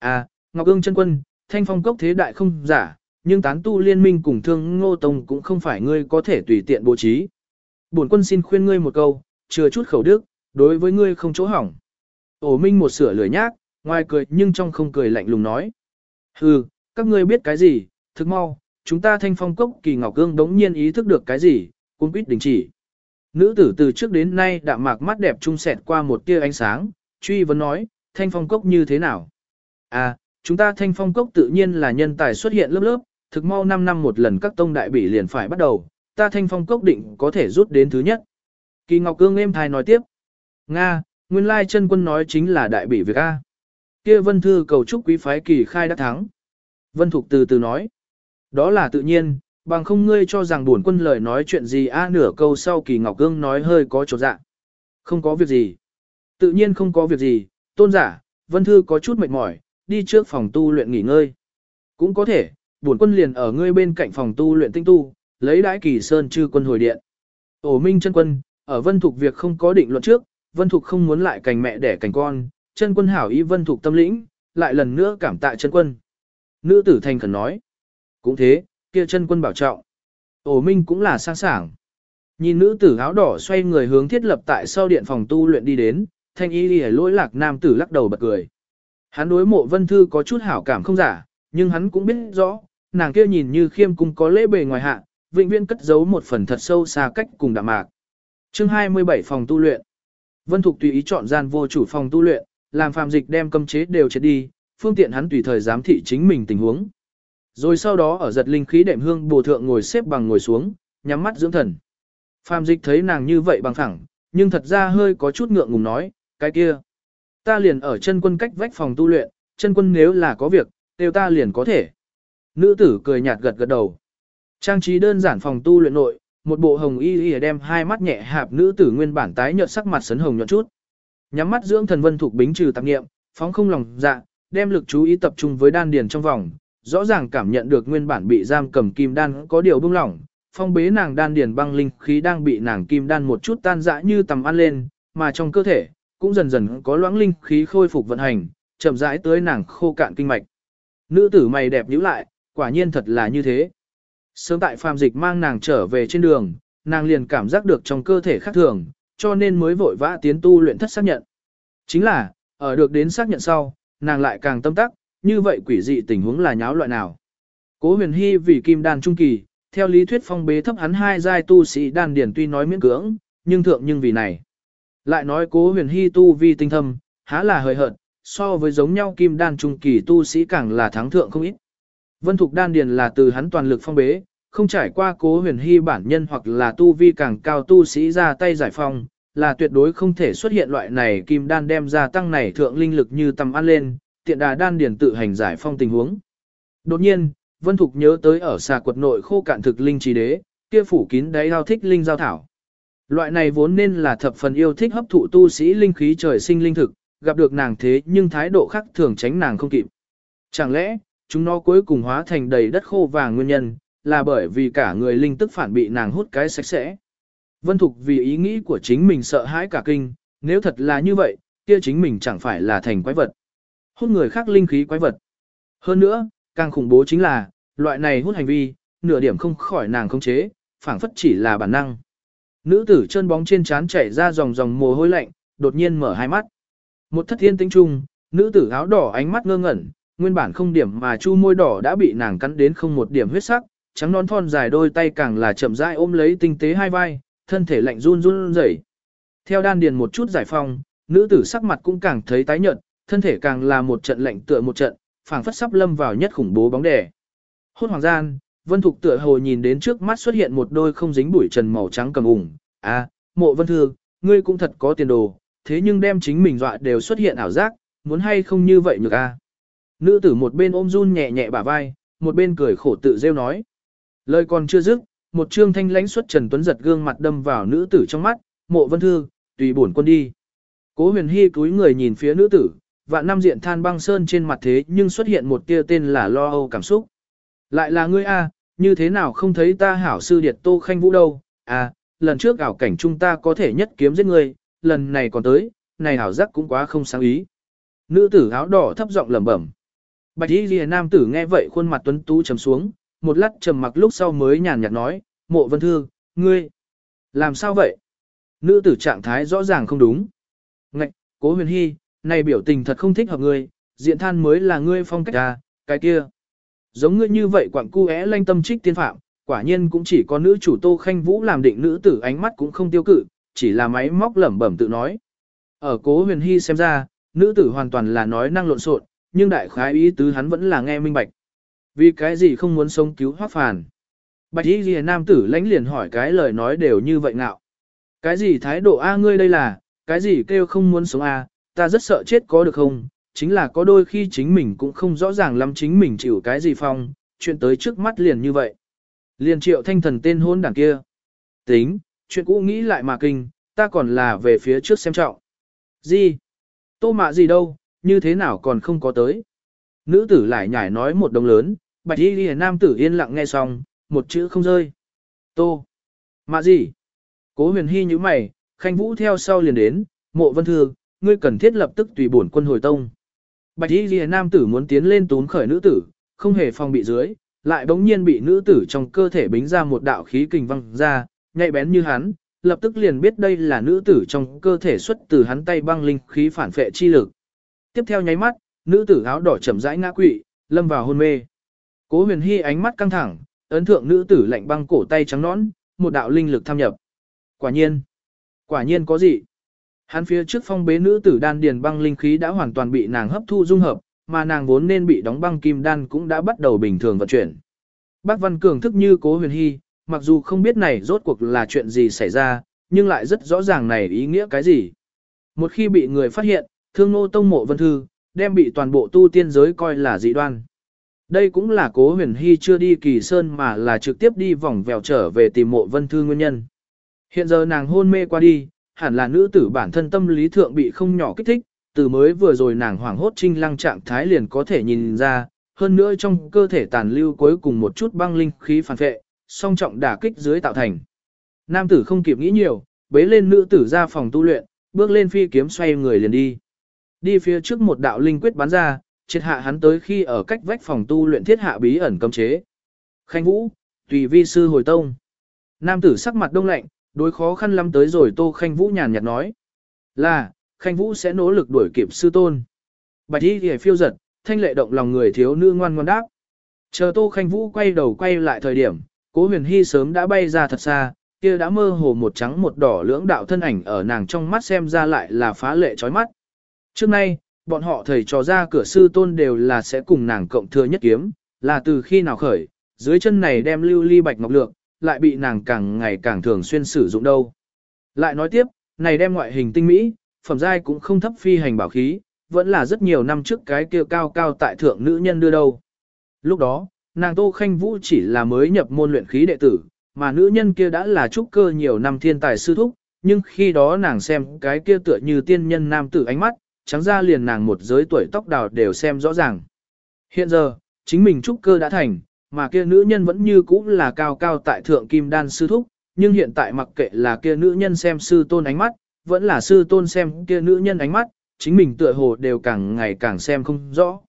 À, Ngọc Ương chân quân, thanh phong cốc thế đại không giả, nhưng tán tu liên minh cùng thương ngô tông cũng không phải ngươi có thể tùy tiện bố trí. Bổn quân xin khuyên ngươi một câu, chừa chút khẩu đức, đối với ngươi không chỗ hỏng. Ổ minh một sửa lười nhác, ngoài cười nhưng trong không cười lạnh lùng nói. Hừ, các ngươi biết cái gì, thức mau, chúng ta thanh phong cốc kỳ ngọc cương đống nhiên ý thức được cái gì, cũng biết đình chỉ. Nữ tử từ trước đến nay đạm mạc mắt đẹp trung sẹt qua một tia ánh sáng, truy vấn nói, thanh phong cốc như thế nào? À, chúng ta thanh phong cốc tự nhiên là nhân tài xuất hiện lớp lớp, thực mau 5 năm một lần các tông đại bỉ liền phải bắt đầu, ta thanh phong cốc định có thể rút đến thứ nhất. Kỳ Ngọc Cương êm thai nói tiếp. Nga, nguyên lai chân quân nói chính là đại bỉ việc A. kia vân thư cầu chúc quý phái kỳ khai đã thắng. Vân Thục từ từ nói. Đó là tự nhiên, bằng không ngươi cho rằng buồn quân lời nói chuyện gì a nửa câu sau kỳ Ngọc Cương nói hơi có chỗ dạ. Không có việc gì. Tự nhiên không có việc gì, tôn giả, Vân Thư có chút mệt mỏi, đi trước phòng tu luyện nghỉ ngơi. Cũng có thể, buồn quân liền ở ngươi bên cạnh phòng tu luyện tinh tu, lấy đãi kỳ sơn chư quân hồi điện. Ổ minh chân quân, ở Vân Thục việc không có định luận trước, Vân Thục không muốn lại cành mẹ đẻ cành con, chân quân hảo ý Vân Thục tâm lĩnh, lại lần nữa cảm tạ chân quân. Nữ tử thành khẩn nói. Cũng thế, kia chân quân bảo trọng. Ổ minh cũng là sang sảng. Nhìn nữ tử áo đỏ xoay người hướng thiết lập tại sau điện phòng tu luyện đi đến, thanh y lìa lỗi lạc nam tử lắc đầu bật cười. Hắn đối mộ vân thư có chút hảo cảm không giả, nhưng hắn cũng biết rõ, nàng kia nhìn như khiêm cung có lễ bề ngoài hạ, vĩnh viễn cất giấu một phần thật sâu xa cách cùng đạm mạc. Chương 27 phòng tu luyện. Vân Thục tùy ý chọn gian vô chủ phòng tu luyện, làm phàm dịch đem cấm chế đều chết đi, phương tiện hắn tùy thời giám thị chính mình tình huống. Rồi sau đó ở giật linh khí đệm hương bổ thượng ngồi xếp bằng ngồi xuống, nhắm mắt dưỡng thần. Phàm dịch thấy nàng như vậy bằng thẳng, nhưng thật ra hơi có chút ngượng ngùng nói, cái kia. Ta liền ở chân quân cách vách phòng tu luyện, chân quân nếu là có việc, đều ta liền có thể. Nữ tử cười nhạt gật gật đầu. Trang trí đơn giản phòng tu luyện nội, một bộ hồng y y đem hai mắt nhẹ hạp nữ tử nguyên bản tái nhợt sắc mặt sấn hồng nhuận chút. Nhắm mắt dưỡng thần vân thuộc bính trừ tạp nghiệm, phóng không lòng dạ, đem lực chú ý tập trung với đan điền trong vòng, rõ ràng cảm nhận được nguyên bản bị giam cầm kim đan có điều bưng lỏng, phong bế nàng đan điền băng linh khí đang bị nàng kim đan một chút tan dã như tầm ăn lên, mà trong cơ thể cũng dần dần có loãng linh khí khôi phục vận hành, chậm rãi tới nàng khô cạn kinh mạch. Nữ tử mày đẹp nhíu lại, quả nhiên thật là như thế. Sớm tại phàm dịch mang nàng trở về trên đường, nàng liền cảm giác được trong cơ thể khác thường, cho nên mới vội vã tiến tu luyện thất xác nhận. Chính là, ở được đến xác nhận sau, nàng lại càng tâm tắc, như vậy quỷ dị tình huống là nháo loại nào. Cố huyền hy vì kim đan trung kỳ, theo lý thuyết phong bế thấp hắn hai giai tu sĩ đan điển tuy nói miễn cưỡng, nhưng thượng nhưng vì này. Lại nói cố huyền hy tu vi tinh thâm, há là hời hợt, so với giống nhau kim đan trung kỳ tu sĩ càng là thắng thượng không ít. Vân Thục đan điền là từ hắn toàn lực phong bế, không trải qua cố huyền hy bản nhân hoặc là tu vi càng cao tu sĩ ra tay giải phong, là tuyệt đối không thể xuất hiện loại này kim đan đem ra tăng này thượng linh lực như tầm ăn lên, tiện đà đan điền tự hành giải phong tình huống. Đột nhiên, Vân Thục nhớ tới ở xà quật nội khô cạn thực linh trí đế, kia phủ kín đáy giao thích linh giao thảo. Loại này vốn nên là thập phần yêu thích hấp thụ tu sĩ linh khí trời sinh linh thực, gặp được nàng thế nhưng thái độ khác thường tránh nàng không kịp. Chẳng lẽ, chúng nó cuối cùng hóa thành đầy đất khô vàng nguyên nhân, là bởi vì cả người linh tức phản bị nàng hút cái sạch sẽ. Vân Thục vì ý nghĩ của chính mình sợ hãi cả kinh, nếu thật là như vậy, kia chính mình chẳng phải là thành quái vật. Hút người khác linh khí quái vật. Hơn nữa, càng khủng bố chính là, loại này hút hành vi, nửa điểm không khỏi nàng khống chế, phản phất chỉ là bản năng. Nữ tử chân bóng trên trán chảy ra dòng dòng mồ hôi lạnh, đột nhiên mở hai mắt. Một thất thiên tính trung, nữ tử áo đỏ ánh mắt ngơ ngẩn, nguyên bản không điểm mà chu môi đỏ đã bị nàng cắn đến không một điểm huyết sắc, trắng non thon dài đôi tay càng là chậm rãi ôm lấy tinh tế hai vai, thân thể lạnh run run rẩy. Theo đan điền một chút giải phong, nữ tử sắc mặt cũng càng thấy tái nhợt, thân thể càng là một trận lạnh tựa một trận, phảng phất sắp lâm vào nhất khủng bố bóng đè. hôn hoàng gian, Vân Thục tựa hồ nhìn đến trước mắt xuất hiện một đôi không dính bụi trần màu trắng cầm ủng. À, mộ Vân Thư, ngươi cũng thật có tiền đồ, thế nhưng đem chính mình dọa đều xuất hiện ảo giác, muốn hay không như vậy nhược a? À? Nữ tử một bên ôm run nhẹ nhẹ bả vai, một bên cười khổ tự rêu nói. Lời còn chưa dứt, một trương thanh lãnh xuất Trần Tuấn giật gương mặt đâm vào nữ tử trong mắt, mộ Vân Thư, tùy bổn quân đi. Cố huyền hy cúi người nhìn phía nữ tử, vạn năm diện than băng sơn trên mặt thế nhưng xuất hiện một tia tên là lo âu cảm xúc. Lại là ngươi a, như thế nào không thấy ta hảo sư điệt tô khanh vũ đâu, à, lần trước ảo cảnh chúng ta có thể nhất kiếm giết người, lần này còn tới, này hảo giác cũng quá không sáng ý. Nữ tử áo đỏ thấp giọng lẩm bẩm, Bạch y lìa nam tử nghe vậy khuôn mặt tuấn tú trầm xuống, một lát trầm mặc lúc sau mới nhàn nhạt nói, mộ vân thư, ngươi, làm sao vậy? Nữ tử trạng thái rõ ràng không đúng. Ngạch, cố huyền hy, này biểu tình thật không thích hợp ngươi, diện than mới là ngươi phong cách à, cái kia. Giống ngươi như vậy quặng cu é lanh tâm trích tiên phạm, quả nhiên cũng chỉ có nữ chủ tô khanh vũ làm định nữ tử ánh mắt cũng không tiêu cự, chỉ là máy móc lẩm bẩm tự nói. Ở cố huyền hy xem ra, nữ tử hoàn toàn là nói năng lộn xộn, nhưng đại khái ý tứ hắn vẫn là nghe minh bạch. Vì cái gì không muốn sống cứu hoác phàn. Bạch y ghi nam tử lãnh liền hỏi cái lời nói đều như vậy ngạo. Cái gì thái độ A ngươi đây là, cái gì kêu không muốn sống A, ta rất sợ chết có được không, chính là có đôi khi chính mình cũng không rõ ràng lắm chính mình chịu cái gì phong, chuyện tới trước mắt liền như vậy. Liền triệu thanh thần tên hôn đảng kia. Tính, chuyện cũ nghĩ lại mà kinh, ta còn là về phía trước xem trọng. Gì? Tô mạ gì đâu, như thế nào còn không có tới? Nữ tử lại nhảy nói một đồng lớn, bạch y ghi nam tử yên lặng nghe xong, một chữ không rơi. Tô. Mạ gì? Cố huyền hy như mày, khanh vũ theo sau liền đến, mộ vân thư, ngươi cần thiết lập tức tùy bổn quân hồi tông. Bạch y ghi nam tử muốn tiến lên tún khởi nữ tử, không hề phòng bị dưới, lại bỗng nhiên bị nữ tử trong cơ thể bính ra một đạo khí kình văng ra, nhạy bén như hắn, lập tức liền biết đây là nữ tử trong cơ thể xuất từ hắn tay băng linh khí phản phệ chi lực. Tiếp theo nháy mắt, nữ tử áo đỏ chậm rãi ngã quỵ, lâm vào hôn mê. Cố Huyền Hy ánh mắt căng thẳng, ấn thượng nữ tử lạnh băng cổ tay trắng nõn, một đạo linh lực tham nhập. Quả nhiên, quả nhiên có gì? Hắn phía trước phong bế nữ tử đan điền băng linh khí đã hoàn toàn bị nàng hấp thu dung hợp, mà nàng vốn nên bị đóng băng kim đan cũng đã bắt đầu bình thường vận chuyển. Bác Văn Cường thức như Cố Huyền Hy, mặc dù không biết này rốt cuộc là chuyện gì xảy ra, nhưng lại rất rõ ràng này ý nghĩa cái gì. Một khi bị người phát hiện, thương nô tông mộ vân thư, đem bị toàn bộ tu tiên giới coi là dị đoan. Đây cũng là cố huyền hy chưa đi kỳ sơn mà là trực tiếp đi vòng vèo trở về tìm mộ vân thư nguyên nhân. Hiện giờ nàng hôn mê qua đi, hẳn là nữ tử bản thân tâm lý thượng bị không nhỏ kích thích, từ mới vừa rồi nàng hoảng hốt trinh lăng trạng thái liền có thể nhìn ra, hơn nữa trong cơ thể tàn lưu cuối cùng một chút băng linh khí phản vệ, song trọng đả kích dưới tạo thành. Nam tử không kịp nghĩ nhiều, bế lên nữ tử ra phòng tu luyện, bước lên phi kiếm xoay người liền đi. Đi phía trước một đạo linh quyết bắn ra, triệt hạ hắn tới khi ở cách vách phòng tu luyện thiết hạ bí ẩn cấm chế. Khanh Vũ, tùy vi sư hồi tông. Nam tử sắc mặt đông lạnh, đối khó khăn lắm tới rồi Tô Khanh Vũ nhàn nhạt nói. Là, Khanh Vũ sẽ nỗ lực đuổi kịp sư tôn. Bạch y thì phiêu giật, thanh lệ động lòng người thiếu nữ ngoan ngoan đáp. Chờ Tô Khanh Vũ quay đầu quay lại thời điểm, Cố Huyền Hy sớm đã bay ra thật xa, kia đã mơ hồ một trắng một đỏ lưỡng đạo thân ảnh ở nàng trong mắt xem ra lại là phá lệ chói mắt. Trước nay, bọn họ thầy trò ra cửa sư tôn đều là sẽ cùng nàng cộng thừa nhất kiếm, là từ khi nào khởi, dưới chân này đem lưu ly bạch ngọc lượng, lại bị nàng càng ngày càng thường xuyên sử dụng đâu. Lại nói tiếp, này đem ngoại hình tinh mỹ, phẩm giai cũng không thấp phi hành bảo khí, vẫn là rất nhiều năm trước cái kia cao cao tại thượng nữ nhân đưa đâu. Lúc đó, nàng Tô Khanh Vũ chỉ là mới nhập môn luyện khí đệ tử, mà nữ nhân kia đã là trúc cơ nhiều năm thiên tài sư thúc, nhưng khi đó nàng xem cái kia tựa như tiên nhân nam tử ánh mắt, trắng ra liền nàng một giới tuổi tóc đào đều xem rõ ràng. Hiện giờ, chính mình trúc cơ đã thành, mà kia nữ nhân vẫn như cũ là cao cao tại thượng kim đan sư thúc, nhưng hiện tại mặc kệ là kia nữ nhân xem sư tôn ánh mắt, vẫn là sư tôn xem kia nữ nhân ánh mắt, chính mình tựa hồ đều càng ngày càng xem không rõ.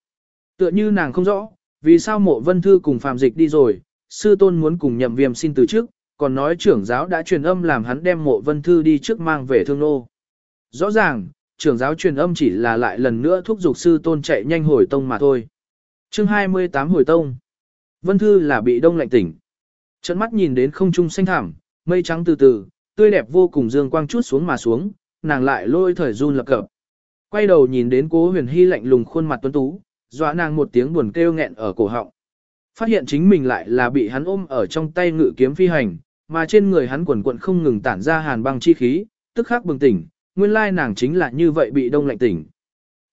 Tựa như nàng không rõ, vì sao mộ vân thư cùng phàm dịch đi rồi, sư tôn muốn cùng nhậm viêm xin từ trước, còn nói trưởng giáo đã truyền âm làm hắn đem mộ vân thư đi trước mang về thương nô. Rõ ràng, trưởng giáo truyền âm chỉ là lại lần nữa thúc giục sư tôn chạy nhanh hồi tông mà thôi. chương 28 hồi tông. Vân thư là bị đông lạnh tỉnh. Trận mắt nhìn đến không trung xanh thảm, mây trắng từ từ, tươi đẹp vô cùng dương quang chút xuống mà xuống, nàng lại lôi thời run lập cập. Quay đầu nhìn đến cố huyền hy lạnh lùng khuôn mặt tuấn tú, dọa nàng một tiếng buồn kêu nghẹn ở cổ họng. Phát hiện chính mình lại là bị hắn ôm ở trong tay ngự kiếm phi hành, mà trên người hắn quần quận không ngừng tản ra hàn băng chi khí, tức khắc bừng tỉnh, nguyên lai nàng chính là như vậy bị đông lạnh tỉnh.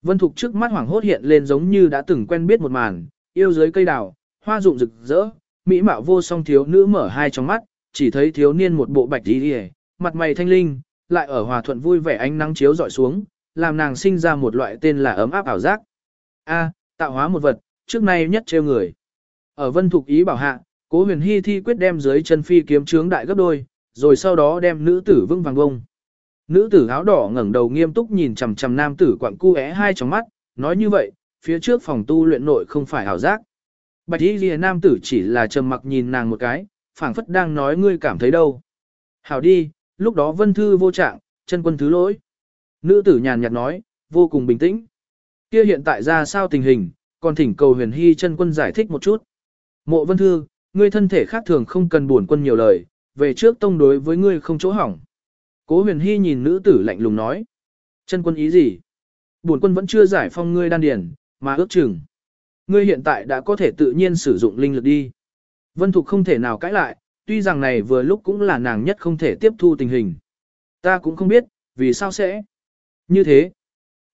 Vân Thục trước mắt hoảng hốt hiện lên giống như đã từng quen biết một màn, yêu dưới cây đào, hoa rụng rực rỡ, mỹ mạo vô song thiếu nữ mở hai trong mắt, chỉ thấy thiếu niên một bộ bạch đi đi mặt mày thanh linh, lại ở hòa thuận vui vẻ ánh nắng chiếu dọi xuống, làm nàng sinh ra một loại tên là ấm áp ảo giác. A, tạo hóa một vật, trước nay nhất trêu người. Ở Vân Thục ý bảo hạ, Cố Huyền Hy thi quyết đem dưới chân phi kiếm trướng đại gấp đôi, rồi sau đó đem nữ tử vững vàng bông. Nữ tử áo đỏ ngẩng đầu nghiêm túc nhìn chằm chằm nam tử quặng cu é hai trong mắt, nói như vậy, phía trước phòng tu luyện nội không phải ảo giác. Bạch y lìa nam tử chỉ là trầm mặc nhìn nàng một cái, phảng phất đang nói ngươi cảm thấy đâu. Hảo đi, lúc đó vân thư vô trạng, chân quân thứ lỗi. Nữ tử nhàn nhạt nói, vô cùng bình tĩnh. Kia hiện tại ra sao tình hình, còn thỉnh cầu huyền hy chân quân giải thích một chút. Mộ vân thư, ngươi thân thể khác thường không cần buồn quân nhiều lời, về trước tông đối với ngươi không chỗ hỏng. Cố huyền hy nhìn nữ tử lạnh lùng nói. Chân quân ý gì? Buồn quân vẫn chưa giải phong ngươi đan điền, mà ước chừng. Ngươi hiện tại đã có thể tự nhiên sử dụng linh lực đi. Vân Thục không thể nào cãi lại, tuy rằng này vừa lúc cũng là nàng nhất không thể tiếp thu tình hình. Ta cũng không biết, vì sao sẽ. Như thế,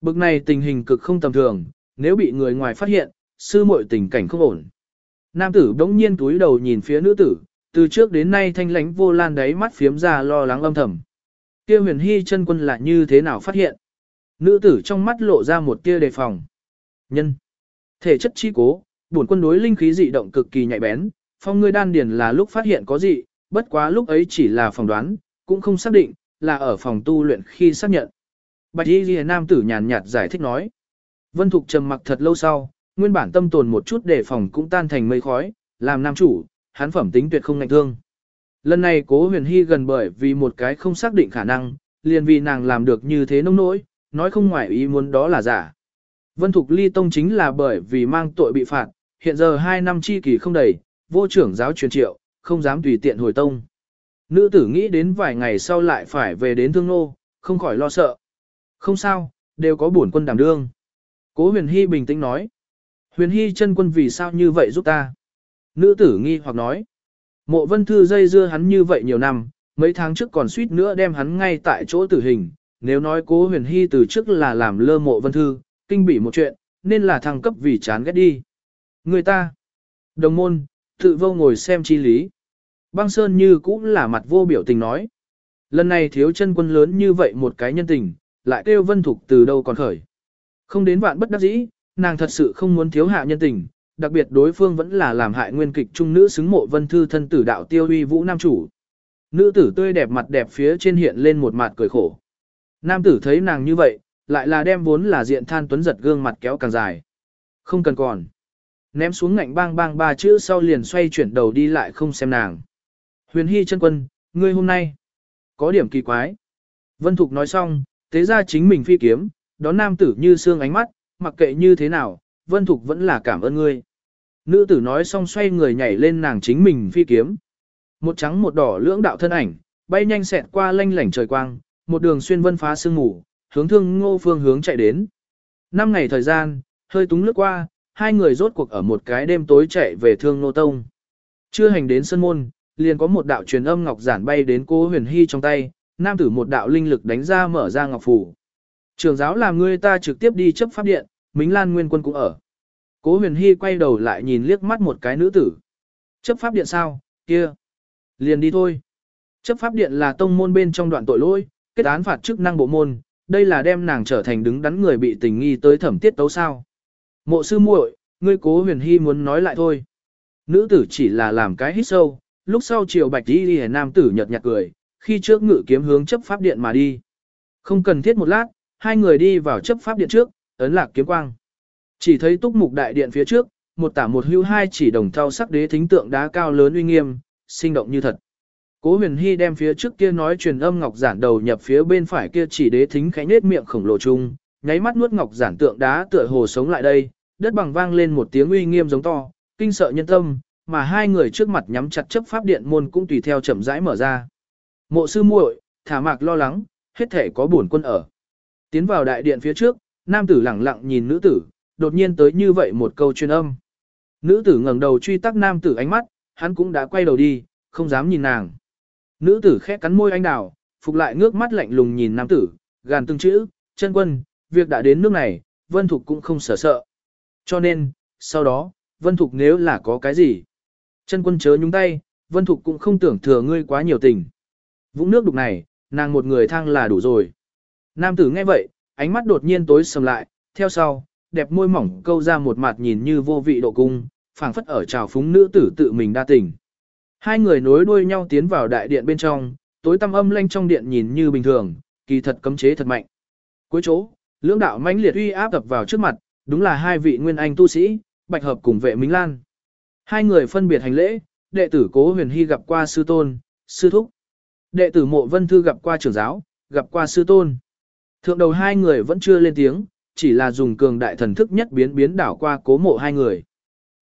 bực này tình hình cực không tầm thường, nếu bị người ngoài phát hiện, sư muội tình cảnh không ổn. Nam tử đống nhiên túi đầu nhìn phía nữ tử, từ trước đến nay thanh lánh vô lan đáy mắt phiếm ra lo lắng âm thầm. Kia huyền hy chân quân là như thế nào phát hiện? Nữ tử trong mắt lộ ra một tia đề phòng. Nhân. Thể chất chi cố, bổn quân đối linh khí dị động cực kỳ nhạy bén, phong ngươi đan điền là lúc phát hiện có dị, bất quá lúc ấy chỉ là phỏng đoán, cũng không xác định, là ở phòng tu luyện khi xác nhận. Bạch Y Liễu nam tử nhàn nhạt giải thích nói. Vân Thục trầm mặc thật lâu sau, nguyên bản tâm tồn một chút đề phòng cũng tan thành mây khói, làm nam chủ, hắn phẩm tính tuyệt không ngạnh thương. Lần này cố huyền hy gần bởi vì một cái không xác định khả năng, liền vì nàng làm được như thế nông nỗi, nói không ngoài ý muốn đó là giả. Vân Thục ly tông chính là bởi vì mang tội bị phạt, hiện giờ 2 năm chi kỳ không đầy, vô trưởng giáo truyền triệu, không dám tùy tiện hồi tông. Nữ tử nghĩ đến vài ngày sau lại phải về đến thương nô, không khỏi lo sợ. Không sao, đều có bổn quân đảm đương. Cố huyền hy bình tĩnh nói. Huyền hy chân quân vì sao như vậy giúp ta? Nữ tử nghi hoặc nói. Mộ vân thư dây dưa hắn như vậy nhiều năm, mấy tháng trước còn suýt nữa đem hắn ngay tại chỗ tử hình. Nếu nói cố huyền hy từ trước là làm lơ mộ vân thư, kinh bị một chuyện, nên là thăng cấp vì chán ghét đi. Người ta, đồng môn, tự vô ngồi xem chi lý. Băng Sơn như cũng là mặt vô biểu tình nói. Lần này thiếu chân quân lớn như vậy một cái nhân tình, lại kêu vân thục từ đâu còn khởi. Không đến vạn bất đắc dĩ, nàng thật sự không muốn thiếu hạ nhân tình, đặc biệt đối phương vẫn là làm hại nguyên kịch trung nữ xứng mộ vân thư thân tử đạo tiêu uy vũ nam chủ. Nữ tử tươi đẹp mặt đẹp phía trên hiện lên một mặt cười khổ. Nam tử thấy nàng như vậy, lại là đem vốn là diện than tuấn giật gương mặt kéo càng dài. Không cần còn. Ném xuống ngạnh bang bang ba chữ sau liền xoay chuyển đầu đi lại không xem nàng. Huyền Hy chân quân, ngươi hôm nay có điểm kỳ quái. Vân Thục nói xong, tế ra chính mình phi kiếm, đón nam tử như xương ánh mắt, mặc kệ như thế nào, Vân Thục vẫn là cảm ơn ngươi. Nữ tử nói xong xoay người nhảy lên nàng chính mình phi kiếm. Một trắng một đỏ lưỡng đạo thân ảnh, bay nhanh xẹt qua lanh lảnh trời quang, một đường xuyên vân phá sương ngủ, hướng thương ngô phương hướng chạy đến. Năm ngày thời gian, hơi túng lướt qua, hai người rốt cuộc ở một cái đêm tối chạy về thương ngô tông. Chưa hành đến sân môn, liền có một đạo truyền âm ngọc giản bay đến cô huyền hy trong tay, nam tử một đạo linh lực đánh ra mở ra ngọc phủ. Trường giáo làm ngươi ta trực tiếp đi chấp pháp điện, Mính Lan Nguyên Quân cũng ở. Cố huyền hy quay đầu lại nhìn liếc mắt một cái nữ tử. Chấp pháp điện sao, kia. Liền đi thôi. Chấp pháp điện là tông môn bên trong đoạn tội lỗi, kết án phạt chức năng bộ môn, đây là đem nàng trở thành đứng đắn người bị tình nghi tới thẩm tiết tấu sao. Mộ sư muội, ngươi cố huyền hy muốn nói lại thôi. Nữ tử chỉ là làm cái hít sâu, lúc sau chiều bạch đi đi nam tử nhật nhạt cười, khi trước ngự kiếm hướng chấp pháp điện mà đi. Không cần thiết một lát, hai người đi vào chấp pháp điện trước, ấn lạc kiếm quang. Chỉ thấy túc mục đại điện phía trước, một tả một hưu hai chỉ đồng thau sắc đế thính tượng đá cao lớn uy nghiêm, sinh động như thật. Cố huyền hy đem phía trước kia nói truyền âm ngọc giản đầu nhập phía bên phải kia chỉ đế thính khẽ nết miệng khổng lồ chung, nháy mắt nuốt ngọc giản tượng đá tựa hồ sống lại đây, đất bằng vang lên một tiếng uy nghiêm giống to, kinh sợ nhân tâm, mà hai người trước mặt nhắm chặt chấp pháp điện môn cũng tùy theo chậm rãi mở ra. Mộ sư muội, thả mạc lo lắng, hết thể có bổn quân ở. Tiến vào đại điện phía trước, nam tử lẳng lặng nhìn nữ tử, đột nhiên tới như vậy một câu truyền âm. Nữ tử ngẩng đầu truy tắc nam tử ánh mắt, hắn cũng đã quay đầu đi, không dám nhìn nàng. Nữ tử khẽ cắn môi anh đào, phục lại ngước mắt lạnh lùng nhìn nam tử, gàn từng chữ, chân quân, việc đã đến nước này, Vân Thục cũng không sợ sợ. Cho nên, sau đó, Vân Thục nếu là có cái gì, chân quân chớ nhúng tay, Vân Thục cũng không tưởng thừa ngươi quá nhiều tình. Vũng nước đục này, nàng một người thang là đủ rồi. Nam tử nghe vậy, ánh mắt đột nhiên tối sầm lại, theo sau, đẹp môi mỏng câu ra một mặt nhìn như vô vị độ cung, phảng phất ở trào phúng nữ tử tự mình đa tình. Hai người nối đuôi nhau tiến vào đại điện bên trong, tối tăm âm lanh trong điện nhìn như bình thường, kỳ thật cấm chế thật mạnh. Cuối chỗ, lưỡng đạo mãnh liệt uy áp tập vào trước mặt, đúng là hai vị nguyên anh tu sĩ, Bạch Hợp cùng vệ Minh Lan. Hai người phân biệt hành lễ, đệ tử Cố Huyền Hy gặp qua sư tôn, sư thúc. Đệ tử Mộ Vân Thư gặp qua trưởng giáo, gặp qua sư tôn. Thượng đầu hai người vẫn chưa lên tiếng, chỉ là dùng cường đại thần thức nhất biến biến đảo qua cố mộ hai người.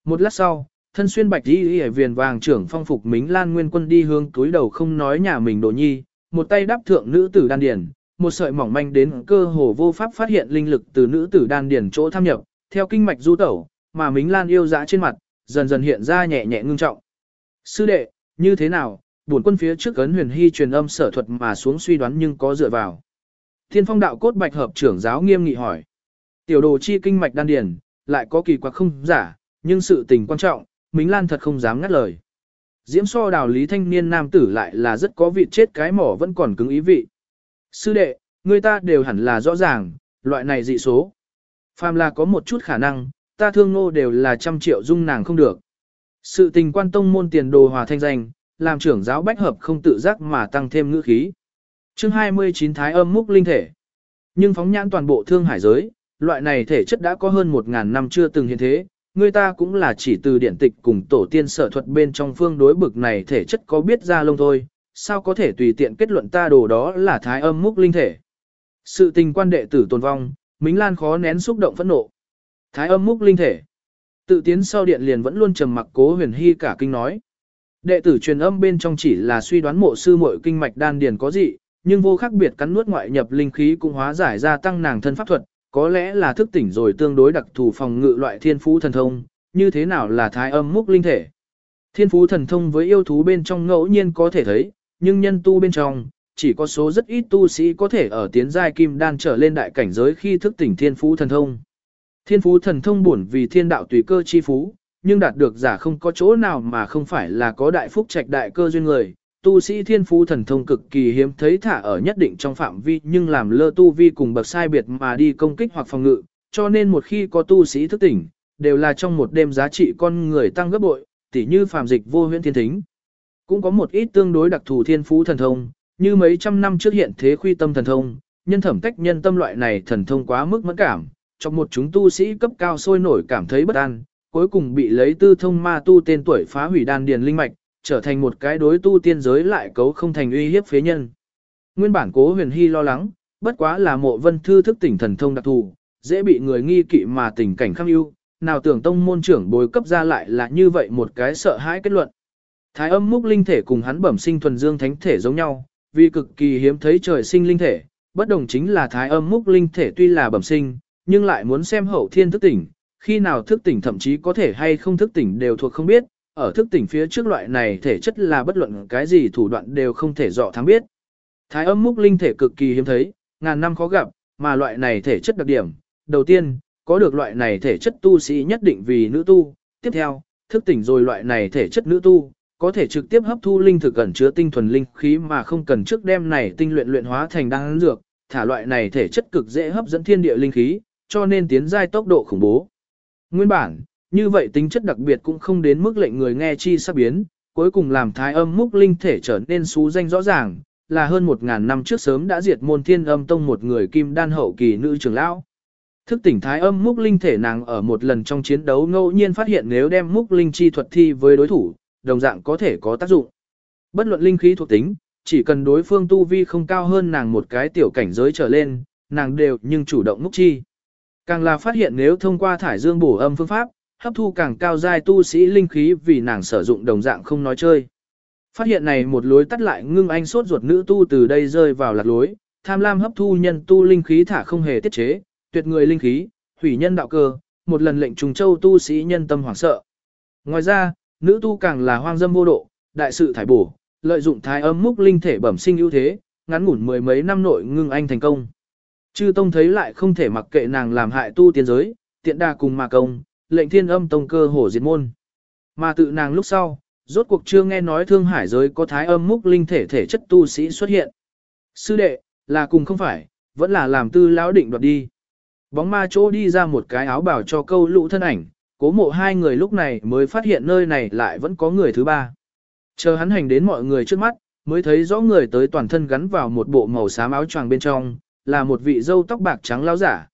Một lát sau, thân xuyên bạch y y viền vàng trưởng phong phục Mính Lan Nguyên Quân đi hướng túi đầu không nói nhà mình đồ nhi, một tay đáp thượng nữ tử đan điển, một sợi mỏng manh đến cơ hồ vô pháp phát hiện linh lực từ nữ tử đan điển chỗ tham nhập, theo kinh mạch du tẩu, mà Mính Lan yêu dã trên mặt, dần dần hiện ra nhẹ nhẹ ngưng trọng. Sư đệ, như thế nào, buồn quân phía trước ấn huyền hy truyền âm sở thuật mà xuống suy đoán nhưng có dựa vào. Thiên phong đạo cốt bạch hợp trưởng giáo nghiêm nghị hỏi. Tiểu đồ chi kinh mạch đan điển, lại có kỳ quặc không giả, nhưng sự tình quan trọng, Mính Lan thật không dám ngắt lời. Diễm so đào lý thanh niên nam tử lại là rất có vị chết cái mỏ vẫn còn cứng ý vị. Sư đệ, người ta đều hẳn là rõ ràng, loại này dị số. Phàm là có một chút khả năng, ta thương ngô đều là trăm triệu dung nàng không được. Sự tình quan tông môn tiền đồ hòa thanh danh, làm trưởng giáo bách hợp không tự giác mà tăng thêm ngữ khí. chương 29 thái âm múc linh thể. Nhưng phóng nhãn toàn bộ thương hải giới, loại này thể chất đã có hơn 1.000 năm chưa từng hiện thế, người ta cũng là chỉ từ điển tịch cùng tổ tiên sở thuật bên trong phương đối bực này thể chất có biết ra lông thôi, sao có thể tùy tiện kết luận ta đồ đó là thái âm múc linh thể. Sự tình quan đệ tử tồn vong, Mính Lan khó nén xúc động phẫn nộ. Thái âm múc linh thể. Tự tiến sau điện liền vẫn luôn trầm mặc cố huyền hy cả kinh nói. Đệ tử truyền âm bên trong chỉ là suy đoán mộ sư muội kinh mạch đan điền có gì, nhưng vô khác biệt cắn nuốt ngoại nhập linh khí cũng hóa giải ra tăng nàng thân pháp thuật, có lẽ là thức tỉnh rồi tương đối đặc thù phòng ngự loại thiên phú thần thông, như thế nào là thái âm múc linh thể. Thiên phú thần thông với yêu thú bên trong ngẫu nhiên có thể thấy, nhưng nhân tu bên trong, chỉ có số rất ít tu sĩ có thể ở tiến giai kim đan trở lên đại cảnh giới khi thức tỉnh thiên phú thần thông. Thiên phú thần thông bổn vì thiên đạo tùy cơ chi phú, nhưng đạt được giả không có chỗ nào mà không phải là có đại phúc trạch đại cơ duyên người. Tu sĩ thiên phú thần thông cực kỳ hiếm thấy thả ở nhất định trong phạm vi nhưng làm lơ tu vi cùng bậc sai biệt mà đi công kích hoặc phòng ngự, cho nên một khi có tu sĩ thức tỉnh, đều là trong một đêm giá trị con người tăng gấp bội, tỉ như phàm dịch vô huyễn thiên thính. Cũng có một ít tương đối đặc thù thiên phú thần thông, như mấy trăm năm trước hiện thế khuy tâm thần thông, nhân thẩm cách nhân tâm loại này thần thông quá mức mẫn cảm, trong một chúng tu sĩ cấp cao sôi nổi cảm thấy bất an, cuối cùng bị lấy tư thông ma tu tên tuổi phá hủy đan điền linh mạch, trở thành một cái đối tu tiên giới lại cấu không thành uy hiếp phế nhân. Nguyên bản cố huyền hy lo lắng, bất quá là mộ vân thư thức tỉnh thần thông đặc thù, dễ bị người nghi kỵ mà tình cảnh khắc ưu, nào tưởng tông môn trưởng bồi cấp ra lại là như vậy một cái sợ hãi kết luận. Thái âm múc linh thể cùng hắn bẩm sinh thuần dương thánh thể giống nhau, vì cực kỳ hiếm thấy trời sinh linh thể, bất đồng chính là thái âm múc linh thể tuy là bẩm sinh, nhưng lại muốn xem hậu thiên thức tỉnh, khi nào thức tỉnh thậm chí có thể hay không thức tỉnh đều thuộc không biết, ở thức tỉnh phía trước loại này thể chất là bất luận cái gì thủ đoạn đều không thể dọ thắng biết. Thái âm múc linh thể cực kỳ hiếm thấy, ngàn năm khó gặp, mà loại này thể chất đặc điểm, đầu tiên, có được loại này thể chất tu sĩ nhất định vì nữ tu, tiếp theo, thức tỉnh rồi loại này thể chất nữ tu, có thể trực tiếp hấp thu linh thực gần chứa tinh thuần linh khí mà không cần trước đem này tinh luyện luyện hóa thành đan dược, thả loại này thể chất cực dễ hấp dẫn thiên địa linh khí, cho nên tiến giai tốc độ khủng bố. Nguyên bản, như vậy tính chất đặc biệt cũng không đến mức lệnh người nghe chi sắp biến, cuối cùng làm thái âm múc linh thể trở nên xú danh rõ ràng, là hơn một ngàn năm trước sớm đã diệt môn thiên âm tông một người kim đan hậu kỳ nữ trưởng lão. Thức tỉnh thái âm múc linh thể nàng ở một lần trong chiến đấu ngẫu nhiên phát hiện nếu đem múc linh chi thuật thi với đối thủ, đồng dạng có thể có tác dụng. Bất luận linh khí thuộc tính, chỉ cần đối phương tu vi không cao hơn nàng một cái tiểu cảnh giới trở lên, nàng đều nhưng chủ động múc chi. Càng là phát hiện nếu thông qua thải dương bổ âm phương pháp, hấp thu càng cao giai tu sĩ linh khí vì nàng sử dụng đồng dạng không nói chơi. Phát hiện này một lối tắt lại ngưng anh sốt ruột nữ tu từ đây rơi vào lạc lối, tham lam hấp thu nhân tu linh khí thả không hề tiết chế, tuyệt người linh khí, hủy nhân đạo cơ, một lần lệnh trùng châu tu sĩ nhân tâm hoảng sợ. Ngoài ra, nữ tu càng là hoang dâm vô độ, đại sự thải bổ, lợi dụng thái âm múc linh thể bẩm sinh ưu thế, ngắn ngủn mười mấy năm nội ngưng anh thành công. Chư tông thấy lại không thể mặc kệ nàng làm hại tu tiên giới, tiện đa cùng mà công, lệnh thiên âm tông cơ hổ diệt môn. Mà tự nàng lúc sau, rốt cuộc chưa nghe nói thương hải giới có thái âm múc linh thể thể chất tu sĩ xuất hiện. Sư đệ, là cùng không phải, vẫn là làm tư lão định đoạt đi. Bóng ma chỗ đi ra một cái áo bảo cho câu lũ thân ảnh, cố mộ hai người lúc này mới phát hiện nơi này lại vẫn có người thứ ba. Chờ hắn hành đến mọi người trước mắt, mới thấy rõ người tới toàn thân gắn vào một bộ màu xám áo choàng bên trong, là một vị dâu tóc bạc trắng lão giả.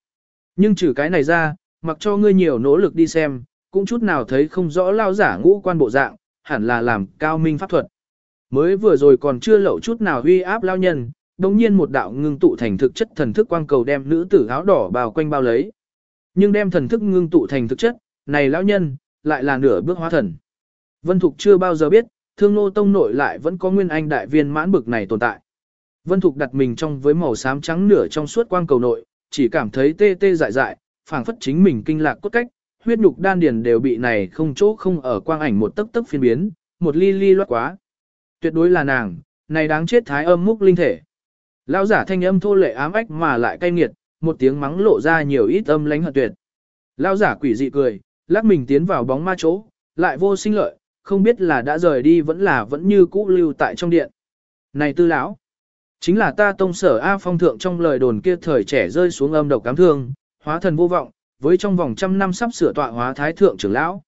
Nhưng trừ cái này ra, mặc cho ngươi nhiều nỗ lực đi xem, cũng chút nào thấy không rõ lao giả ngũ quan bộ dạng, hẳn là làm cao minh pháp thuật. Mới vừa rồi còn chưa lậu chút nào huy áp lao nhân, đồng nhiên một đạo ngưng tụ thành thực chất thần thức quang cầu đem nữ tử áo đỏ bao quanh bao lấy. Nhưng đem thần thức ngưng tụ thành thực chất, này lão nhân, lại là nửa bước hóa thần. Vân Thục chưa bao giờ biết, thương nô tông nội lại vẫn có nguyên anh đại viên mãn bực này tồn tại. Vân Thục đặt mình trong với màu xám trắng nửa trong suốt quang cầu nội, chỉ cảm thấy tê tê dại dại, phảng phất chính mình kinh lạc cốt cách, huyết nhục đan điền đều bị này không chỗ không ở quang ảnh một tấc tấc phiên biến, một ly ly loát quá. Tuyệt đối là nàng, này đáng chết thái âm múc linh thể. Lão giả thanh âm thô lệ ám ách mà lại cay nghiệt, một tiếng mắng lộ ra nhiều ít âm lãnh hận tuyệt. Lão giả quỷ dị cười, lắc mình tiến vào bóng ma chỗ, lại vô sinh lợi, không biết là đã rời đi vẫn là vẫn như cũ lưu tại trong điện. Này tư lão, chính là ta tông sở A phong thượng trong lời đồn kia thời trẻ rơi xuống âm độc cám thương, hóa thần vô vọng, với trong vòng trăm năm sắp sửa tọa hóa thái thượng trưởng lão.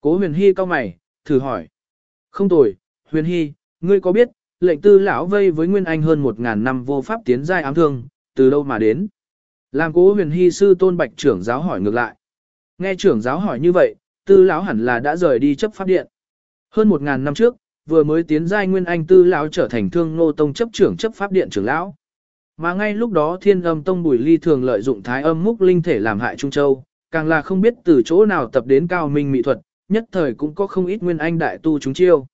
Cố huyền hy cao mày, thử hỏi. Không tồi, huyền hy, ngươi có biết, lệnh tư lão vây với nguyên anh hơn một ngàn năm vô pháp tiến giai ám thương, từ đâu mà đến? Làm cố huyền hy sư tôn bạch trưởng giáo hỏi ngược lại. Nghe trưởng giáo hỏi như vậy, tư lão hẳn là đã rời đi chấp pháp điện. Hơn một ngàn năm trước, vừa mới tiến giai nguyên anh tư lão trở thành thương nô tông chấp trưởng chấp pháp điện trưởng lão. Mà ngay lúc đó thiên âm tông bùi ly thường lợi dụng thái âm múc linh thể làm hại Trung Châu, càng là không biết từ chỗ nào tập đến cao minh mỹ thuật, nhất thời cũng có không ít nguyên anh đại tu chúng chiêu.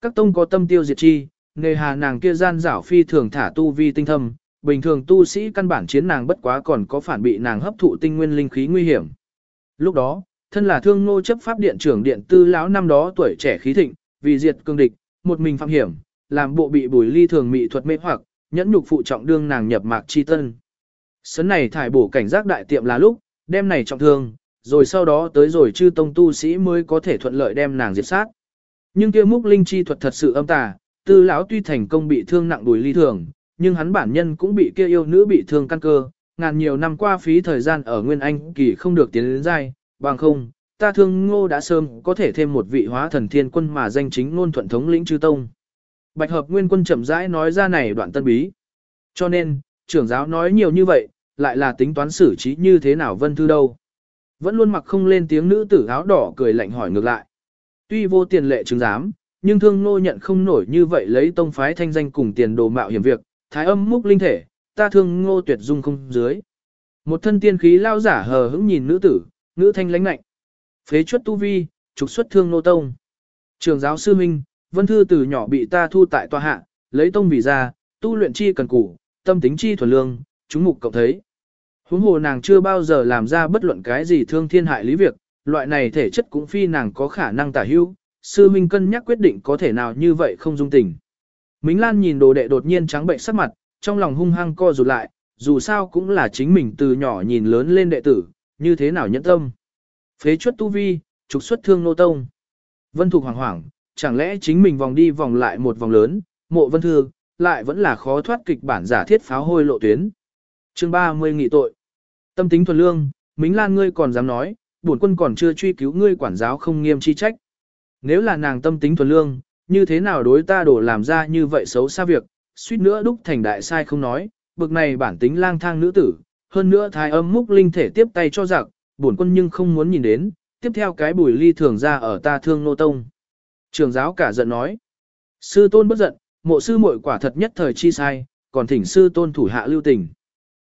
Các tông có tâm tiêu diệt chi, nghề hà nàng kia gian giảo phi thường thả tu vi tinh thâm, bình thường tu sĩ căn bản chiến nàng bất quá còn có phản bị nàng hấp thụ tinh nguyên linh khí nguy hiểm. Lúc đó, thân là thương nô chấp pháp điện trưởng điện tư lão năm đó tuổi trẻ khí thịnh, vì diệt cương địch, một mình phạm hiểm, làm bộ bị bùi ly thường mỹ thuật mê hoặc, nhẫn nhục phụ trọng đương nàng nhập mạc chi tân. Sấn này thải bổ cảnh giác đại tiệm là lúc, đem này trọng thương, rồi sau đó tới rồi chư tông tu sĩ mới có thể thuận lợi đem nàng diệt sát. Nhưng kia múc linh chi thuật thật sự âm tà, tư lão tuy thành công bị thương nặng đùi ly thường, nhưng hắn bản nhân cũng bị kia yêu nữ bị thương căn cơ, ngàn nhiều năm qua phí thời gian ở Nguyên Anh kỳ không được tiến đến dai, bằng không, ta thương ngô đã sớm có thể thêm một vị hóa thần thiên quân mà danh chính ngôn thuận thống lĩnh chư tông. Bạch hợp nguyên quân chậm rãi nói ra này đoạn tân bí. Cho nên, trưởng giáo nói nhiều như vậy, lại là tính toán xử trí như thế nào vân thư đâu. Vẫn luôn mặc không lên tiếng nữ tử áo đỏ cười lạnh hỏi ngược lại. Tuy vô tiền lệ chứng giám, nhưng thương nô nhận không nổi như vậy lấy tông phái thanh danh cùng tiền đồ mạo hiểm việc, thái âm múc linh thể, ta thương ngô tuyệt dung không dưới. Một thân tiên khí lao giả hờ hững nhìn nữ tử, nữ thanh lãnh lạnh. Phế chuất tu vi, trục xuất thương nô tông. Trường giáo sư Minh, vân thư từ nhỏ bị ta thu tại tòa hạ, lấy tông vì ra, tu luyện chi cần củ, tâm tính chi thuần lương, chúng mục cộng thấy. Huống hồ nàng chưa bao giờ làm ra bất luận cái gì thương thiên hại lý việc, loại này thể chất cũng phi nàng có khả năng tả hữu, sư minh cân nhắc quyết định có thể nào như vậy không dung tình. Mính Lan nhìn đồ đệ đột nhiên trắng bệnh sắc mặt, trong lòng hung hăng co rụt lại, dù sao cũng là chính mình từ nhỏ nhìn lớn lên đệ tử, như thế nào nhẫn tâm. Phế chuất tu vi, trục xuất thương nô tông. Vân Thục hoảng hoảng, chẳng lẽ chính mình vòng đi vòng lại một vòng lớn, mộ vân thư lại vẫn là khó thoát kịch bản giả thiết pháo hôi lộ tuyến. chương 30 nghị tội. Tâm tính thuần lương, Mính Lan ngươi còn dám nói, bổn quân còn chưa truy cứu ngươi quản giáo không nghiêm chi trách. Nếu là nàng tâm tính thuần lương, như thế nào đối ta đổ làm ra như vậy xấu xa việc, suýt nữa đúc thành đại sai không nói, bực này bản tính lang thang nữ tử, hơn nữa thái âm múc linh thể tiếp tay cho giặc, bổn quân nhưng không muốn nhìn đến, tiếp theo cái bùi ly thường ra ở ta thương nô tông. Trường giáo cả giận nói, sư tôn bất giận, mộ sư muội quả thật nhất thời chi sai, còn thỉnh sư tôn thủ hạ lưu tình.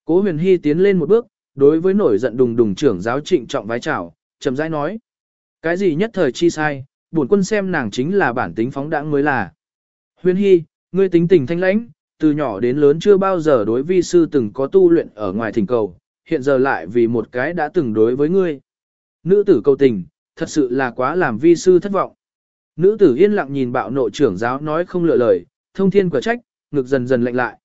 Cố huyền hy tiến lên một bước, đối với nổi giận đùng đùng trưởng giáo trịnh trọng vái chào, chậm rãi nói. Cái gì nhất thời chi sai, bổn quân xem nàng chính là bản tính phóng đãng mới là. Huyền hy, ngươi tính tình thanh lãnh, từ nhỏ đến lớn chưa bao giờ đối vi sư từng có tu luyện ở ngoài thỉnh cầu, hiện giờ lại vì một cái đã từng đối với ngươi. Nữ tử cầu tình, thật sự là quá làm vi sư thất vọng. Nữ tử yên lặng nhìn bạo nộ trưởng giáo nói không lựa lời, thông thiên quả trách, ngực dần dần lạnh lại.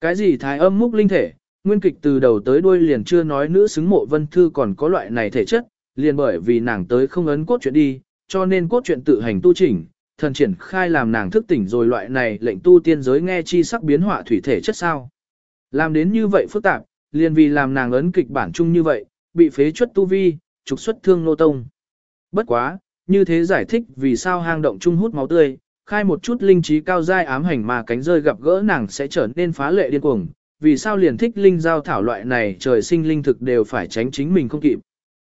Cái gì thái âm múc linh thể, nguyên kịch từ đầu tới đuôi liền chưa nói nữ xứng mộ vân thư còn có loại này thể chất, liền bởi vì nàng tới không ấn cốt chuyện đi, cho nên cốt chuyện tự hành tu chỉnh, thần triển khai làm nàng thức tỉnh rồi loại này lệnh tu tiên giới nghe chi sắc biến họa thủy thể chất sao. Làm đến như vậy phức tạp, liền vì làm nàng ấn kịch bản chung như vậy, bị phế chuất tu vi, trục xuất thương nô tông. Bất quá, như thế giải thích vì sao hang động chung hút máu tươi, khai một chút linh trí cao giai ám hành mà cánh rơi gặp gỡ nàng sẽ trở nên phá lệ điên cuồng, vì sao liền thích linh giao thảo loại này trời sinh linh thực đều phải tránh chính mình không kịp.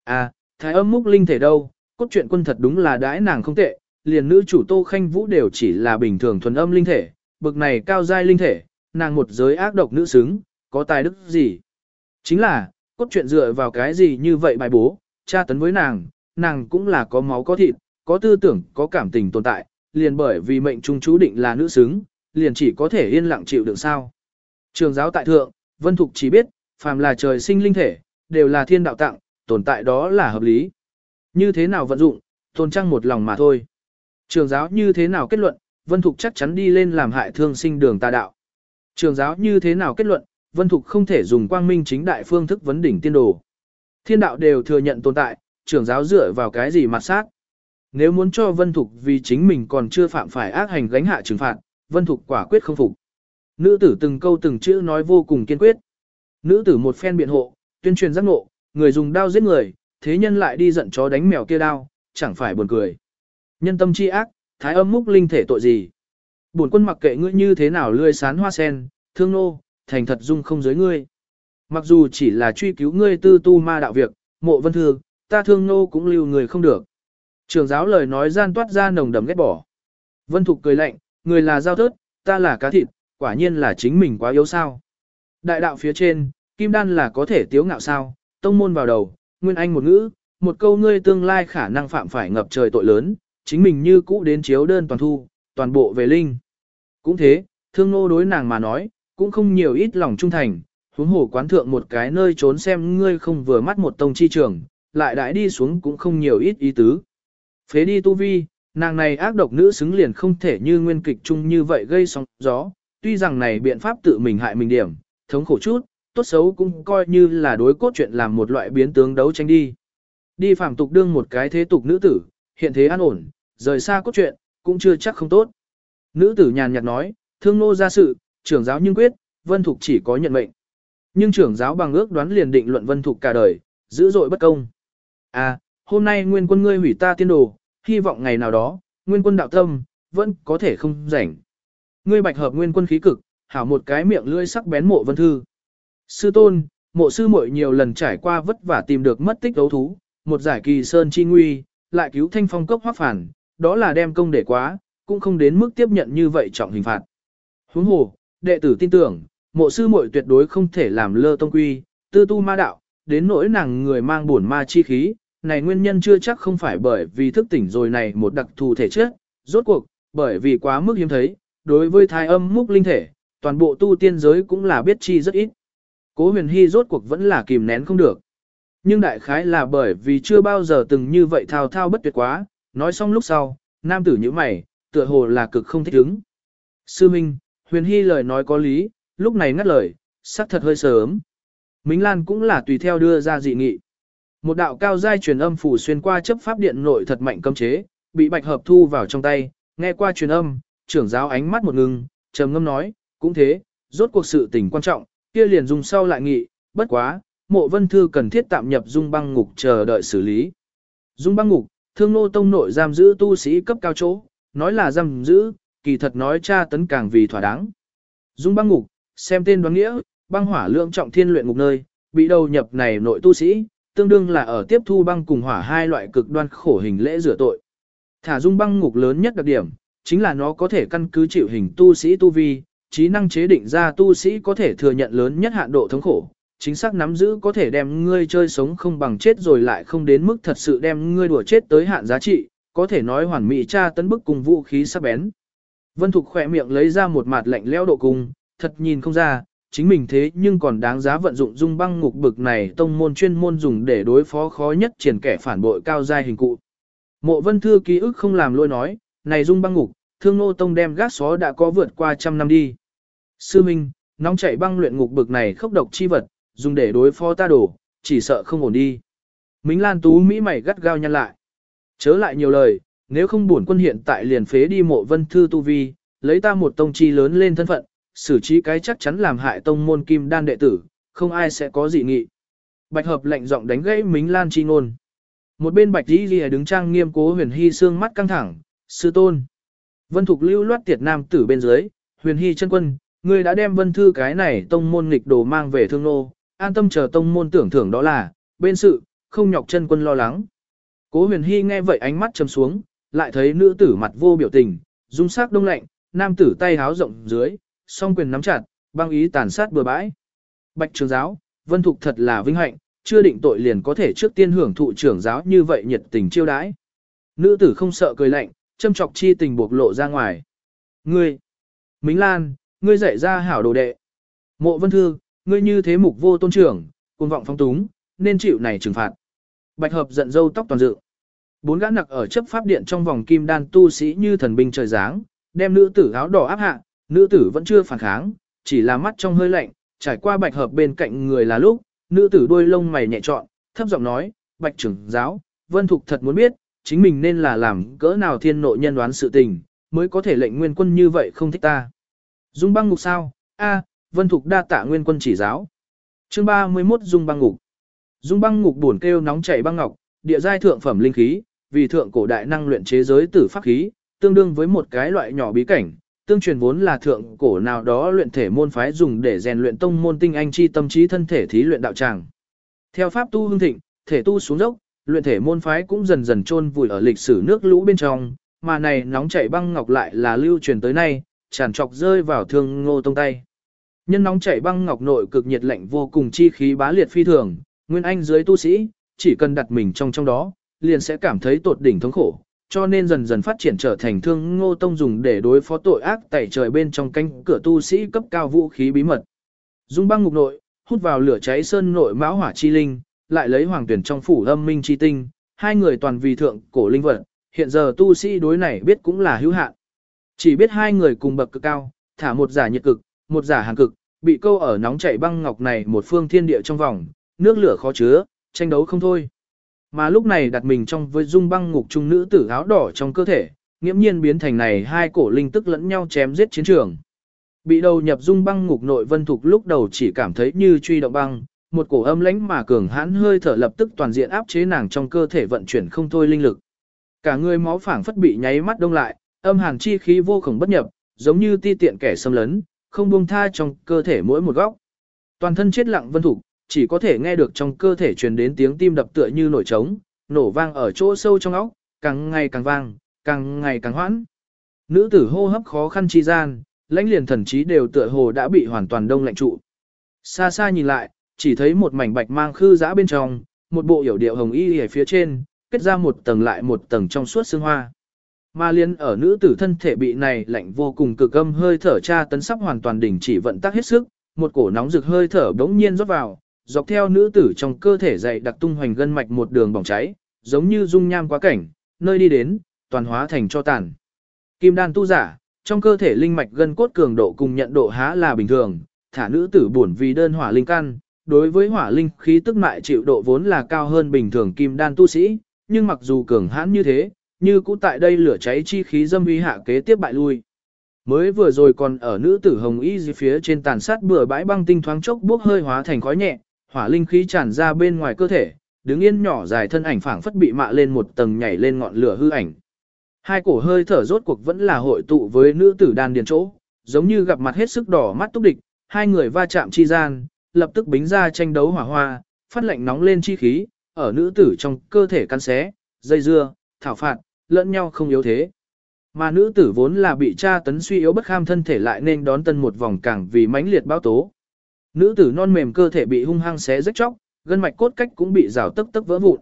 À, thái âm múc linh thể đâu, cốt truyện quân thật đúng là đãi nàng không tệ, liền nữ chủ Tô Khanh Vũ đều chỉ là bình thường thuần âm linh thể, bực này cao giai linh thể, nàng một giới ác độc nữ xứng, có tài đức gì. Chính là, cốt truyện dựa vào cái gì như vậy bài bố, tra tấn với nàng, nàng cũng là có máu có thịt, có tư tưởng, có cảm tình tồn tại, liền bởi vì mệnh trung chú định là nữ xứng, liền chỉ có thể yên lặng chịu đựng sao. Trường giáo tại thượng, Vân Thục chỉ biết, phàm là trời sinh linh thể, đều là thiên đạo tặng, tồn tại đó là hợp lý. Như thế nào vận dụng, tôn trăng một lòng mà thôi. Trường giáo như thế nào kết luận, Vân Thục chắc chắn đi lên làm hại thương sinh đường tà đạo. Trường giáo như thế nào kết luận, Vân Thục không thể dùng quang minh chính đại phương thức vấn đỉnh tiên đồ. Thiên đạo đều thừa nhận tồn tại, Trưởng giáo dựa vào cái gì mặt sát. Nếu muốn cho Vân Thục vì chính mình còn chưa phạm phải ác hành gánh hạ trừng phạt, Vân Thục quả quyết không phục. Nữ tử từng câu từng chữ nói vô cùng kiên quyết. Nữ tử một phen biện hộ, tuyên truyền giác ngộ, người dùng đao giết người, thế nhân lại đi giận chó đánh mèo kia đao, chẳng phải buồn cười. Nhân tâm chi ác, thái âm múc linh thể tội gì? Bổn quân mặc kệ ngươi như thế nào lươi sán hoa sen, thương nô, thành thật dung không giới ngươi. Mặc dù chỉ là truy cứu ngươi tư tu ma đạo việc, mộ vân thường ta thương nô cũng lưu người không được. Trường giáo lời nói gian toát ra nồng đầm ghét bỏ. Vân Thục cười lạnh, người là giao thớt, ta là cá thịt, quả nhiên là chính mình quá yếu sao. Đại đạo phía trên, kim đan là có thể tiếu ngạo sao, tông môn vào đầu, nguyên anh một ngữ, một câu ngươi tương lai khả năng phạm phải ngập trời tội lớn, chính mình như cũ đến chiếu đơn toàn thu, toàn bộ về linh. Cũng thế, thương nô đối nàng mà nói, cũng không nhiều ít lòng trung thành, huống hồ quán thượng một cái nơi trốn xem ngươi không vừa mắt một tông chi trường, lại đãi đi xuống cũng không nhiều ít ý tứ. Phế đi tu vi, nàng này ác độc nữ xứng liền không thể như nguyên kịch chung như vậy gây sóng gió, tuy rằng này biện pháp tự mình hại mình điểm, thống khổ chút, tốt xấu cũng coi như là đối cốt chuyện làm một loại biến tướng đấu tranh đi. Đi phạm tục đương một cái thế tục nữ tử, hiện thế an ổn, rời xa cốt truyện, cũng chưa chắc không tốt. Nữ tử nhàn nhạt nói, thương nô ra sự, trưởng giáo nhưng quyết, vân thục chỉ có nhận mệnh. Nhưng trưởng giáo bằng ước đoán liền định luận vân thục cả đời, dữ dội bất công. À, hôm nay nguyên quân ngươi hủy ta tiên đồ, hy vọng ngày nào đó, nguyên quân đạo tâm, vẫn có thể không rảnh. Ngươi bạch hợp nguyên quân khí cực, hảo một cái miệng lưỡi sắc bén mộ vân thư. Sư tôn, mộ sư muội nhiều lần trải qua vất vả tìm được mất tích đấu thú, một giải kỳ sơn chi nguy, lại cứu thanh phong cốc hoác phản, đó là đem công để quá, cũng không đến mức tiếp nhận như vậy trọng hình phạt. Huống hồ, đệ tử tin tưởng, mộ sư muội tuyệt đối không thể làm lơ tông quy, tư tu ma đạo, đến nỗi nàng người mang buồn ma chi khí, này nguyên nhân chưa chắc không phải bởi vì thức tỉnh rồi này một đặc thù thể chất, rốt cuộc, bởi vì quá mức hiếm thấy, đối với thai âm múc linh thể, toàn bộ tu tiên giới cũng là biết chi rất ít. Cố huyền hy rốt cuộc vẫn là kìm nén không được. Nhưng đại khái là bởi vì chưa bao giờ từng như vậy thao thao bất tuyệt quá, nói xong lúc sau, nam tử như mày, tựa hồ là cực không thích ứng. Sư Minh, huyền hy lời nói có lý, lúc này ngắt lời, sắc thật hơi sớm. Minh Lan cũng là tùy theo đưa ra dị nghị. Một đạo cao giai truyền âm phủ xuyên qua chấp pháp điện nội thật mạnh cấm chế, bị bạch hợp thu vào trong tay, nghe qua truyền âm, trưởng giáo ánh mắt một ngừng, trầm ngâm nói, cũng thế, rốt cuộc sự tình quan trọng, kia liền dùng sau lại nghị, bất quá, mộ vân thư cần thiết tạm nhập dung băng ngục chờ đợi xử lý. Dung băng ngục, thương nô tông nội giam giữ tu sĩ cấp cao chỗ, nói là giam giữ, kỳ thật nói tra tấn càng vì thỏa đáng. Dung băng ngục, xem tên đoán nghĩa, băng hỏa lượng trọng thiên luyện ngục nơi, bị đầu nhập này nội tu sĩ, tương đương là ở tiếp thu băng cùng hỏa hai loại cực đoan khổ hình lễ rửa tội. Thả dung băng ngục lớn nhất đặc điểm, chính là nó có thể căn cứ chịu hình tu sĩ tu vi, trí năng chế định ra tu sĩ có thể thừa nhận lớn nhất hạn độ thống khổ, chính xác nắm giữ có thể đem ngươi chơi sống không bằng chết rồi lại không đến mức thật sự đem ngươi đùa chết tới hạn giá trị, có thể nói hoàn mỹ tra tấn bức cùng vũ khí sắc bén. Vân Thục khỏe miệng lấy ra một mặt lạnh leo độ cùng thật nhìn không ra, chính mình thế nhưng còn đáng giá vận dụng dung băng ngục bực này tông môn chuyên môn dùng để đối phó khó nhất triển kẻ phản bội cao giai hình cụ. Mộ Vân Thư ký ức không làm lôi nói, này dung băng ngục, thương nô tông đem gác xó đã có vượt qua trăm năm đi. Sư Minh, nóng chảy băng luyện ngục bực này khốc độc chi vật, dùng để đối phó ta đổ, chỉ sợ không ổn đi. Mính Lan Tú Mỹ mày gắt gao nhăn lại. Chớ lại nhiều lời, nếu không buồn quân hiện tại liền phế đi mộ vân thư tu vi, lấy ta một tông chi lớn lên thân phận, xử trí cái chắc chắn làm hại tông môn kim đan đệ tử, không ai sẽ có dị nghị. Bạch hợp lệnh giọng đánh gãy Mính Lan chi ngôn. Một bên Bạch Di lìa đứng trang nghiêm cố huyền hy xương mắt căng thẳng, sư tôn. Vân Thục lưu loát tiệt nam tử bên dưới, huyền hy chân quân, ngươi đã đem vân thư cái này tông môn nghịch đồ mang về thương nô, an tâm chờ tông môn tưởng thưởng đó là, bên sự, không nhọc chân quân lo lắng. Cố huyền hy nghe vậy ánh mắt chầm xuống, lại thấy nữ tử mặt vô biểu tình, dung sắc đông lạnh, nam tử tay háo rộng dưới, song quyền nắm chặt, băng ý tàn sát bừa bãi. Bạch trường giáo, vân thục thật là vinh hạnh, chưa định tội liền có thể trước tiên hưởng thụ trưởng giáo như vậy nhiệt tình chiêu đãi. Nữ tử không sợ cười lạnh, châm chọc chi tình buộc lộ ra ngoài. Ngươi, Mính Lan, ngươi dạy ra hảo đồ đệ. Mộ vân thư, ngươi như thế mục vô tôn trưởng, cuồng vọng phong túng, nên chịu này trừng phạt. Bạch hợp giận dâu tóc toàn dự. Bốn gã nặc ở chấp pháp điện trong vòng kim đan tu sĩ như thần binh trời giáng, đem nữ tử áo đỏ áp hạ, nữ tử vẫn chưa phản kháng, chỉ là mắt trong hơi lạnh, trải qua bạch hợp bên cạnh người là lúc, nữ tử đuôi lông mày nhẹ trọn, thấp giọng nói, bạch trưởng giáo, vân thục thật muốn biết, chính mình nên là làm cỡ nào thiên nội nhân đoán sự tình, mới có thể lệnh nguyên quân như vậy không thích ta. Dung băng ngục sao? A, vân thục đa tạ nguyên quân chỉ giáo. Chương 31 Dung băng ngục. Dung băng ngục buồn kêu nóng chảy băng ngọc, địa giai thượng phẩm linh khí, vì thượng cổ đại năng luyện chế giới tử pháp khí, tương đương với một cái loại nhỏ bí cảnh, tương truyền vốn là thượng cổ nào đó luyện thể môn phái dùng để rèn luyện tông môn tinh anh chi tâm trí thân thể thí luyện đạo tràng. Theo pháp tu hương thịnh, thể tu xuống dốc, luyện thể môn phái cũng dần dần chôn vùi ở lịch sử nước lũ bên trong, mà này nóng chảy băng ngọc lại là lưu truyền tới nay, tràn trọc rơi vào thương ngô tông tay. Nhân nóng chảy băng ngọc nội cực nhiệt lạnh vô cùng chi khí bá liệt phi thường, nguyên anh dưới tu sĩ, chỉ cần đặt mình trong trong đó, liền sẽ cảm thấy tột đỉnh thống khổ, cho nên dần dần phát triển trở thành thương ngô tông dùng để đối phó tội ác tẩy trời bên trong canh cửa tu sĩ cấp cao vũ khí bí mật. Dung băng ngục nội, hút vào lửa cháy sơn nội mão hỏa chi linh, lại lấy hoàng tuyển trong phủ âm minh chi tinh, hai người toàn vì thượng cổ linh vật, hiện giờ tu sĩ đối này biết cũng là hữu hạn. Chỉ biết hai người cùng bậc cực cao, thả một giả nhiệt cực, một giả hàn cực, bị câu ở nóng chảy băng ngọc này một phương thiên địa trong vòng, nước lửa khó chứa, tranh đấu không thôi. Mà lúc này đặt mình trong với dung băng ngục trung nữ tử áo đỏ trong cơ thể, nghiễm nhiên biến thành này hai cổ linh tức lẫn nhau chém giết chiến trường. Bị đầu nhập dung băng ngục nội vân thục lúc đầu chỉ cảm thấy như truy động băng, một cổ âm lãnh mà cường hãn hơi thở lập tức toàn diện áp chế nàng trong cơ thể vận chuyển không thôi linh lực. Cả người máu phảng phất bị nháy mắt đông lại, âm hàn chi khí vô cùng bất nhập, giống như ti tiện kẻ xâm lấn, không buông tha trong cơ thể mỗi một góc. Toàn thân chết lặng vân thục, chỉ có thể nghe được trong cơ thể truyền đến tiếng tim đập tựa như nổi trống, nổ vang ở chỗ sâu trong óc, càng ngày càng vang, càng ngày càng hoãn. Nữ tử hô hấp khó khăn chi gian, lãnh liền thần trí đều tựa hồ đã bị hoàn toàn đông lạnh trụ. Xa xa nhìn lại, chỉ thấy một mảnh bạch mang khư dã bên trong, một bộ hiểu điệu hồng y ở phía trên, kết ra một tầng lại một tầng trong suốt xương hoa. Ma liên ở nữ tử thân thể bị này lạnh vô cùng cực âm hơi thở tra tấn sắp hoàn toàn đỉnh chỉ vận tác hết sức, một cổ nóng rực hơi thở bỗng nhiên rót vào, dọc theo nữ tử trong cơ thể dày đặc tung hoành gân mạch một đường bỏng cháy, giống như dung nham quá cảnh, nơi đi đến, toàn hóa thành cho tàn. Kim đan tu giả, trong cơ thể linh mạch gân cốt cường độ cùng nhận độ há là bình thường, thả nữ tử buồn vì đơn hỏa linh căn, đối với hỏa linh khí tức mại chịu độ vốn là cao hơn bình thường kim đan tu sĩ, nhưng mặc dù cường hãn như thế, như cũ tại đây lửa cháy chi khí dâm uy hạ kế tiếp bại lui. Mới vừa rồi còn ở nữ tử hồng y dưới phía trên tàn sát bừa bãi băng tinh thoáng chốc bốc hơi hóa thành khói nhẹ, hỏa linh khí tràn ra bên ngoài cơ thể, đứng yên nhỏ dài thân ảnh phảng phất bị mạ lên một tầng nhảy lên ngọn lửa hư ảnh. Hai cổ hơi thở rốt cuộc vẫn là hội tụ với nữ tử đan điền chỗ, giống như gặp mặt hết sức đỏ mắt túc địch, hai người va chạm chi gian, lập tức bính ra tranh đấu hỏa hoa, phát lạnh nóng lên chi khí, ở nữ tử trong cơ thể căn xé, dây dưa, thảo phạt, lẫn nhau không yếu thế. Mà nữ tử vốn là bị tra tấn suy yếu bất kham thân thể lại nên đón tân một vòng càng vì mãnh liệt báo tố. Nữ tử non mềm cơ thể bị hung hăng xé rách chóc, gân mạch cốt cách cũng bị rào tức tức vỡ vụn.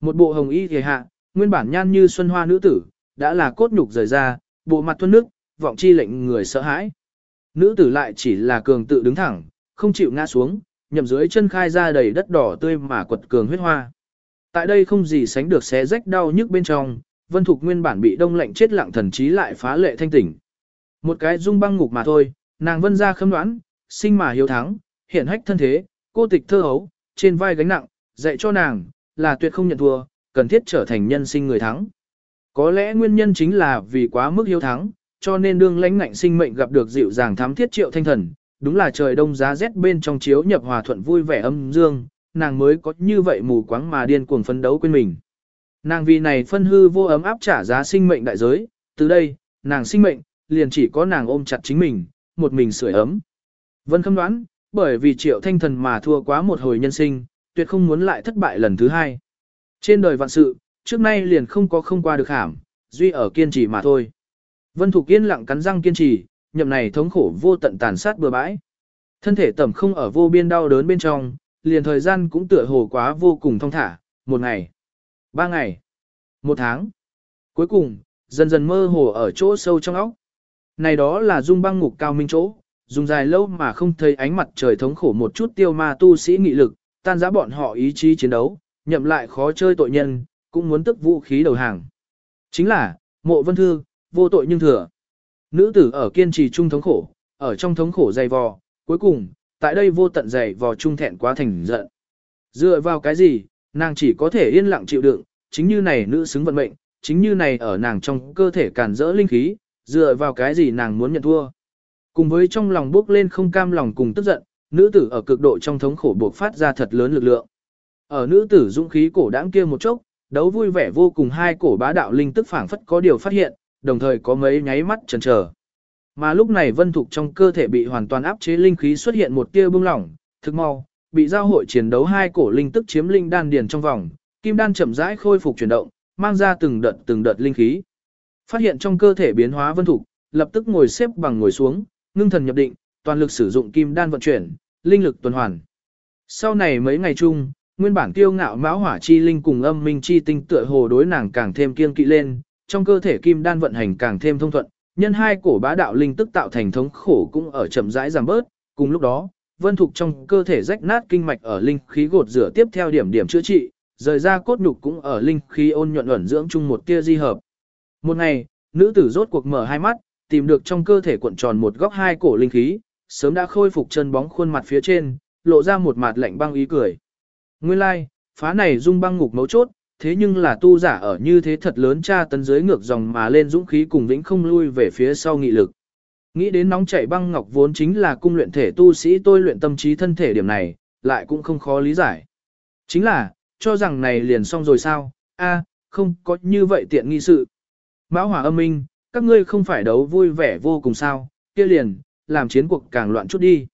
Một bộ hồng y thì hạ, nguyên bản nhan như xuân hoa nữ tử, đã là cốt nhục rời ra, bộ mặt thuần nước, vọng chi lệnh người sợ hãi. Nữ tử lại chỉ là cường tự đứng thẳng, không chịu ngã xuống, nhậm dưới chân khai ra đầy đất đỏ tươi mà quật cường huyết hoa. Tại đây không gì sánh được xé rách đau nhức bên trong, Vân Thục nguyên bản bị đông lạnh chết lặng thần trí lại phá lệ thanh tỉnh. Một cái dung băng ngục mà thôi, nàng vân ra khâm đoán, sinh mà hiếu thắng, hiện hách thân thế, cô tịch thơ hấu, trên vai gánh nặng, dạy cho nàng, là tuyệt không nhận thua, cần thiết trở thành nhân sinh người thắng. Có lẽ nguyên nhân chính là vì quá mức hiếu thắng, cho nên đương lãnh ngạnh sinh mệnh gặp được dịu dàng thám thiết triệu thanh thần, đúng là trời đông giá rét bên trong chiếu nhập hòa thuận vui vẻ âm dương, nàng mới có như vậy mù quáng mà điên cuồng phấn đấu quên mình. Nàng vì này phân hư vô ấm áp trả giá sinh mệnh đại giới, từ đây, nàng sinh mệnh, liền chỉ có nàng ôm chặt chính mình, một mình sưởi ấm. Vân khâm đoán, bởi vì triệu thanh thần mà thua quá một hồi nhân sinh, tuyệt không muốn lại thất bại lần thứ hai. Trên đời vạn sự, trước nay liền không có không qua được hàm, duy ở kiên trì mà thôi. Vân Thục yên lặng cắn răng kiên trì, nhậm này thống khổ vô tận tàn sát bừa bãi. Thân thể tẩm không ở vô biên đau đớn bên trong, liền thời gian cũng tựa hồ quá vô cùng thong thả, một ngày, ba ngày, một tháng. Cuối cùng, dần dần mơ hồ ở chỗ sâu trong óc. Này đó là dung băng ngục cao minh chỗ, dùng dài lâu mà không thấy ánh mặt trời thống khổ một chút tiêu ma tu sĩ nghị lực, tan giã bọn họ ý chí chiến đấu, nhậm lại khó chơi tội nhân, cũng muốn tức vũ khí đầu hàng. Chính là, mộ vân thư, vô tội nhưng thừa. Nữ tử ở kiên trì trung thống khổ, ở trong thống khổ dày vò, cuối cùng, tại đây vô tận dày vò trung thẹn quá thành giận. Dựa vào cái gì, nàng chỉ có thể yên lặng chịu đựng, chính như này nữ xứng vận mệnh, chính như này ở nàng trong cơ thể càn rỡ linh khí, dựa vào cái gì nàng muốn nhận thua. Cùng với trong lòng bước lên không cam lòng cùng tức giận, nữ tử ở cực độ trong thống khổ buộc phát ra thật lớn lực lượng. Ở nữ tử dũng khí cổ đãng kia một chốc, đấu vui vẻ vô cùng hai cổ bá đạo linh tức phảng phất có điều phát hiện, đồng thời có mấy nháy mắt chần chờ. Mà lúc này vân thục trong cơ thể bị hoàn toàn áp chế linh khí xuất hiện một tia bưng lỏng, thực mau, bị giao hội chiến đấu hai cổ linh tức chiếm linh đan điền trong vòng, kim đan chậm rãi khôi phục chuyển động, mang ra từng đợt từng đợt linh khí. Phát hiện trong cơ thể biến hóa vân thục, lập tức ngồi xếp bằng ngồi xuống, ngưng thần nhập định, toàn lực sử dụng kim đan vận chuyển, linh lực tuần hoàn. Sau này mấy ngày chung, nguyên bản tiêu ngạo mão hỏa chi linh cùng âm minh chi tinh tựa hồ đối nàng càng thêm kiên kỵ lên, trong cơ thể kim đan vận hành càng thêm thông thuận, nhân hai cổ bá đạo linh tức tạo thành thống khổ cũng ở chậm rãi giảm bớt, cùng lúc đó, vân thục trong cơ thể rách nát kinh mạch ở linh khí gột rửa tiếp theo điểm điểm chữa trị, rời ra cốt nhục cũng ở linh khí ôn nhuận ẩn dưỡng chung một tia di hợp. Một ngày, nữ tử rốt cuộc mở hai mắt, tìm được trong cơ thể cuộn tròn một góc hai cổ linh khí, sớm đã khôi phục chân bóng khuôn mặt phía trên, lộ ra một mặt lạnh băng ý cười. Nguyên lai, like, phá này dung băng ngục mấu chốt, thế nhưng là tu giả ở như thế thật lớn tra tấn dưới ngược dòng mà lên dũng khí cùng vĩnh không lui về phía sau nghị lực. Nghĩ đến nóng chảy băng ngọc vốn chính là cung luyện thể tu sĩ tôi luyện tâm trí thân thể điểm này, lại cũng không khó lý giải. Chính là, cho rằng này liền xong rồi sao, a không có như vậy tiện nghi sự. Mão hỏa âm minh, các ngươi không phải đấu vui vẻ vô cùng sao, kia liền, làm chiến cuộc càng loạn chút đi.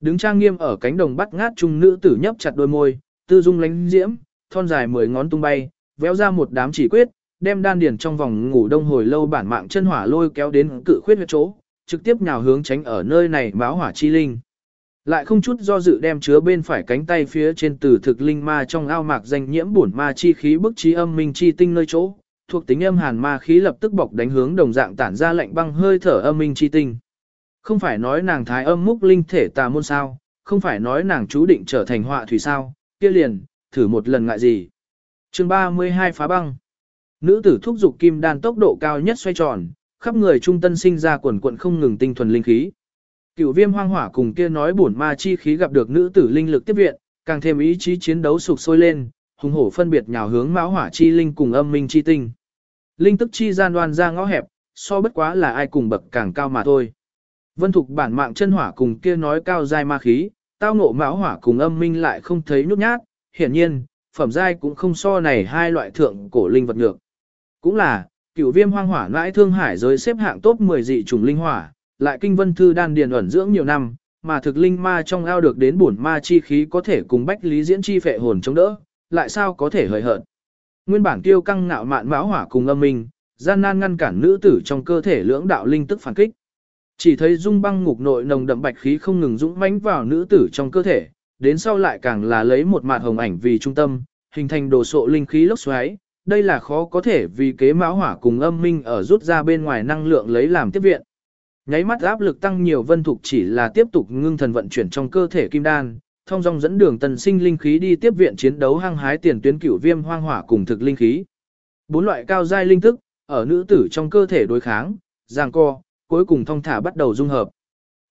Đứng trang nghiêm ở cánh đồng bắt ngát trung nữ tử nhấp chặt đôi môi, tư dung lánh diễm, thon dài mười ngón tung bay, véo ra một đám chỉ quyết, đem đan điền trong vòng ngủ đông hồi lâu bản mạng chân hỏa lôi kéo đến cự khuyết huyết chỗ, trực tiếp nhào hướng tránh ở nơi này báo hỏa chi linh. Lại không chút do dự đem chứa bên phải cánh tay phía trên từ thực linh ma trong ao mạc danh nhiễm bổn ma chi khí bức trí âm minh chi tinh nơi chỗ, thuộc tính âm hàn ma khí lập tức bọc đánh hướng đồng dạng tản ra lạnh băng hơi thở âm minh chi tinh. Không phải nói nàng thái âm múc linh thể tà môn sao, không phải nói nàng chú định trở thành họa thủy sao, kia liền, thử một lần ngại gì. chương 32 phá băng. Nữ tử thúc dục kim đan tốc độ cao nhất xoay tròn, khắp người trung tân sinh ra quần quận không ngừng tinh thuần linh khí. Cửu viêm hoang hỏa cùng kia nói bổn ma chi khí gặp được nữ tử linh lực tiếp viện, càng thêm ý chí chiến đấu sục sôi lên, hùng hổ phân biệt nhào hướng mão hỏa chi linh cùng âm minh chi tinh. Linh tức chi gian đoan ra ngõ hẹp, so bất quá là ai cùng bậc càng cao mà thôi. Vân Thục bản mạng chân hỏa cùng kia nói cao giai ma khí, tao ngộ mão hỏa cùng âm minh lại không thấy nhút nhát, hiển nhiên, phẩm giai cũng không so này hai loại thượng cổ linh vật ngược. Cũng là, cửu viêm hoang hỏa nãi thương hải giới xếp hạng top 10 dị trùng linh hỏa, lại kinh vân thư đan điền ẩn dưỡng nhiều năm, mà thực linh ma trong ao được đến bổn ma chi khí có thể cùng bách lý diễn chi phệ hồn chống đỡ, lại sao có thể hời hợt. Nguyên bản tiêu căng ngạo mạn mão hỏa cùng âm minh, gian nan ngăn cản nữ tử trong cơ thể lưỡng đạo linh tức phản kích. Chỉ thấy dung băng ngục nội nồng đậm bạch khí không ngừng dũng mãnh vào nữ tử trong cơ thể, đến sau lại càng là lấy một mạt hồng ảnh vì trung tâm, hình thành đồ sộ linh khí lốc xoáy. Đây là khó có thể vì kế mão hỏa cùng âm minh ở rút ra bên ngoài năng lượng lấy làm tiếp viện. Nháy mắt áp lực tăng nhiều vân thục chỉ là tiếp tục ngưng thần vận chuyển trong cơ thể kim đan, thông dong dẫn đường tần sinh linh khí đi tiếp viện chiến đấu hăng hái tiền tuyến cửu viêm hoang hỏa cùng thực linh khí. Bốn loại cao giai linh tức, ở nữ tử trong cơ thể đối kháng, giằng co, cuối cùng thông thả bắt đầu dung hợp.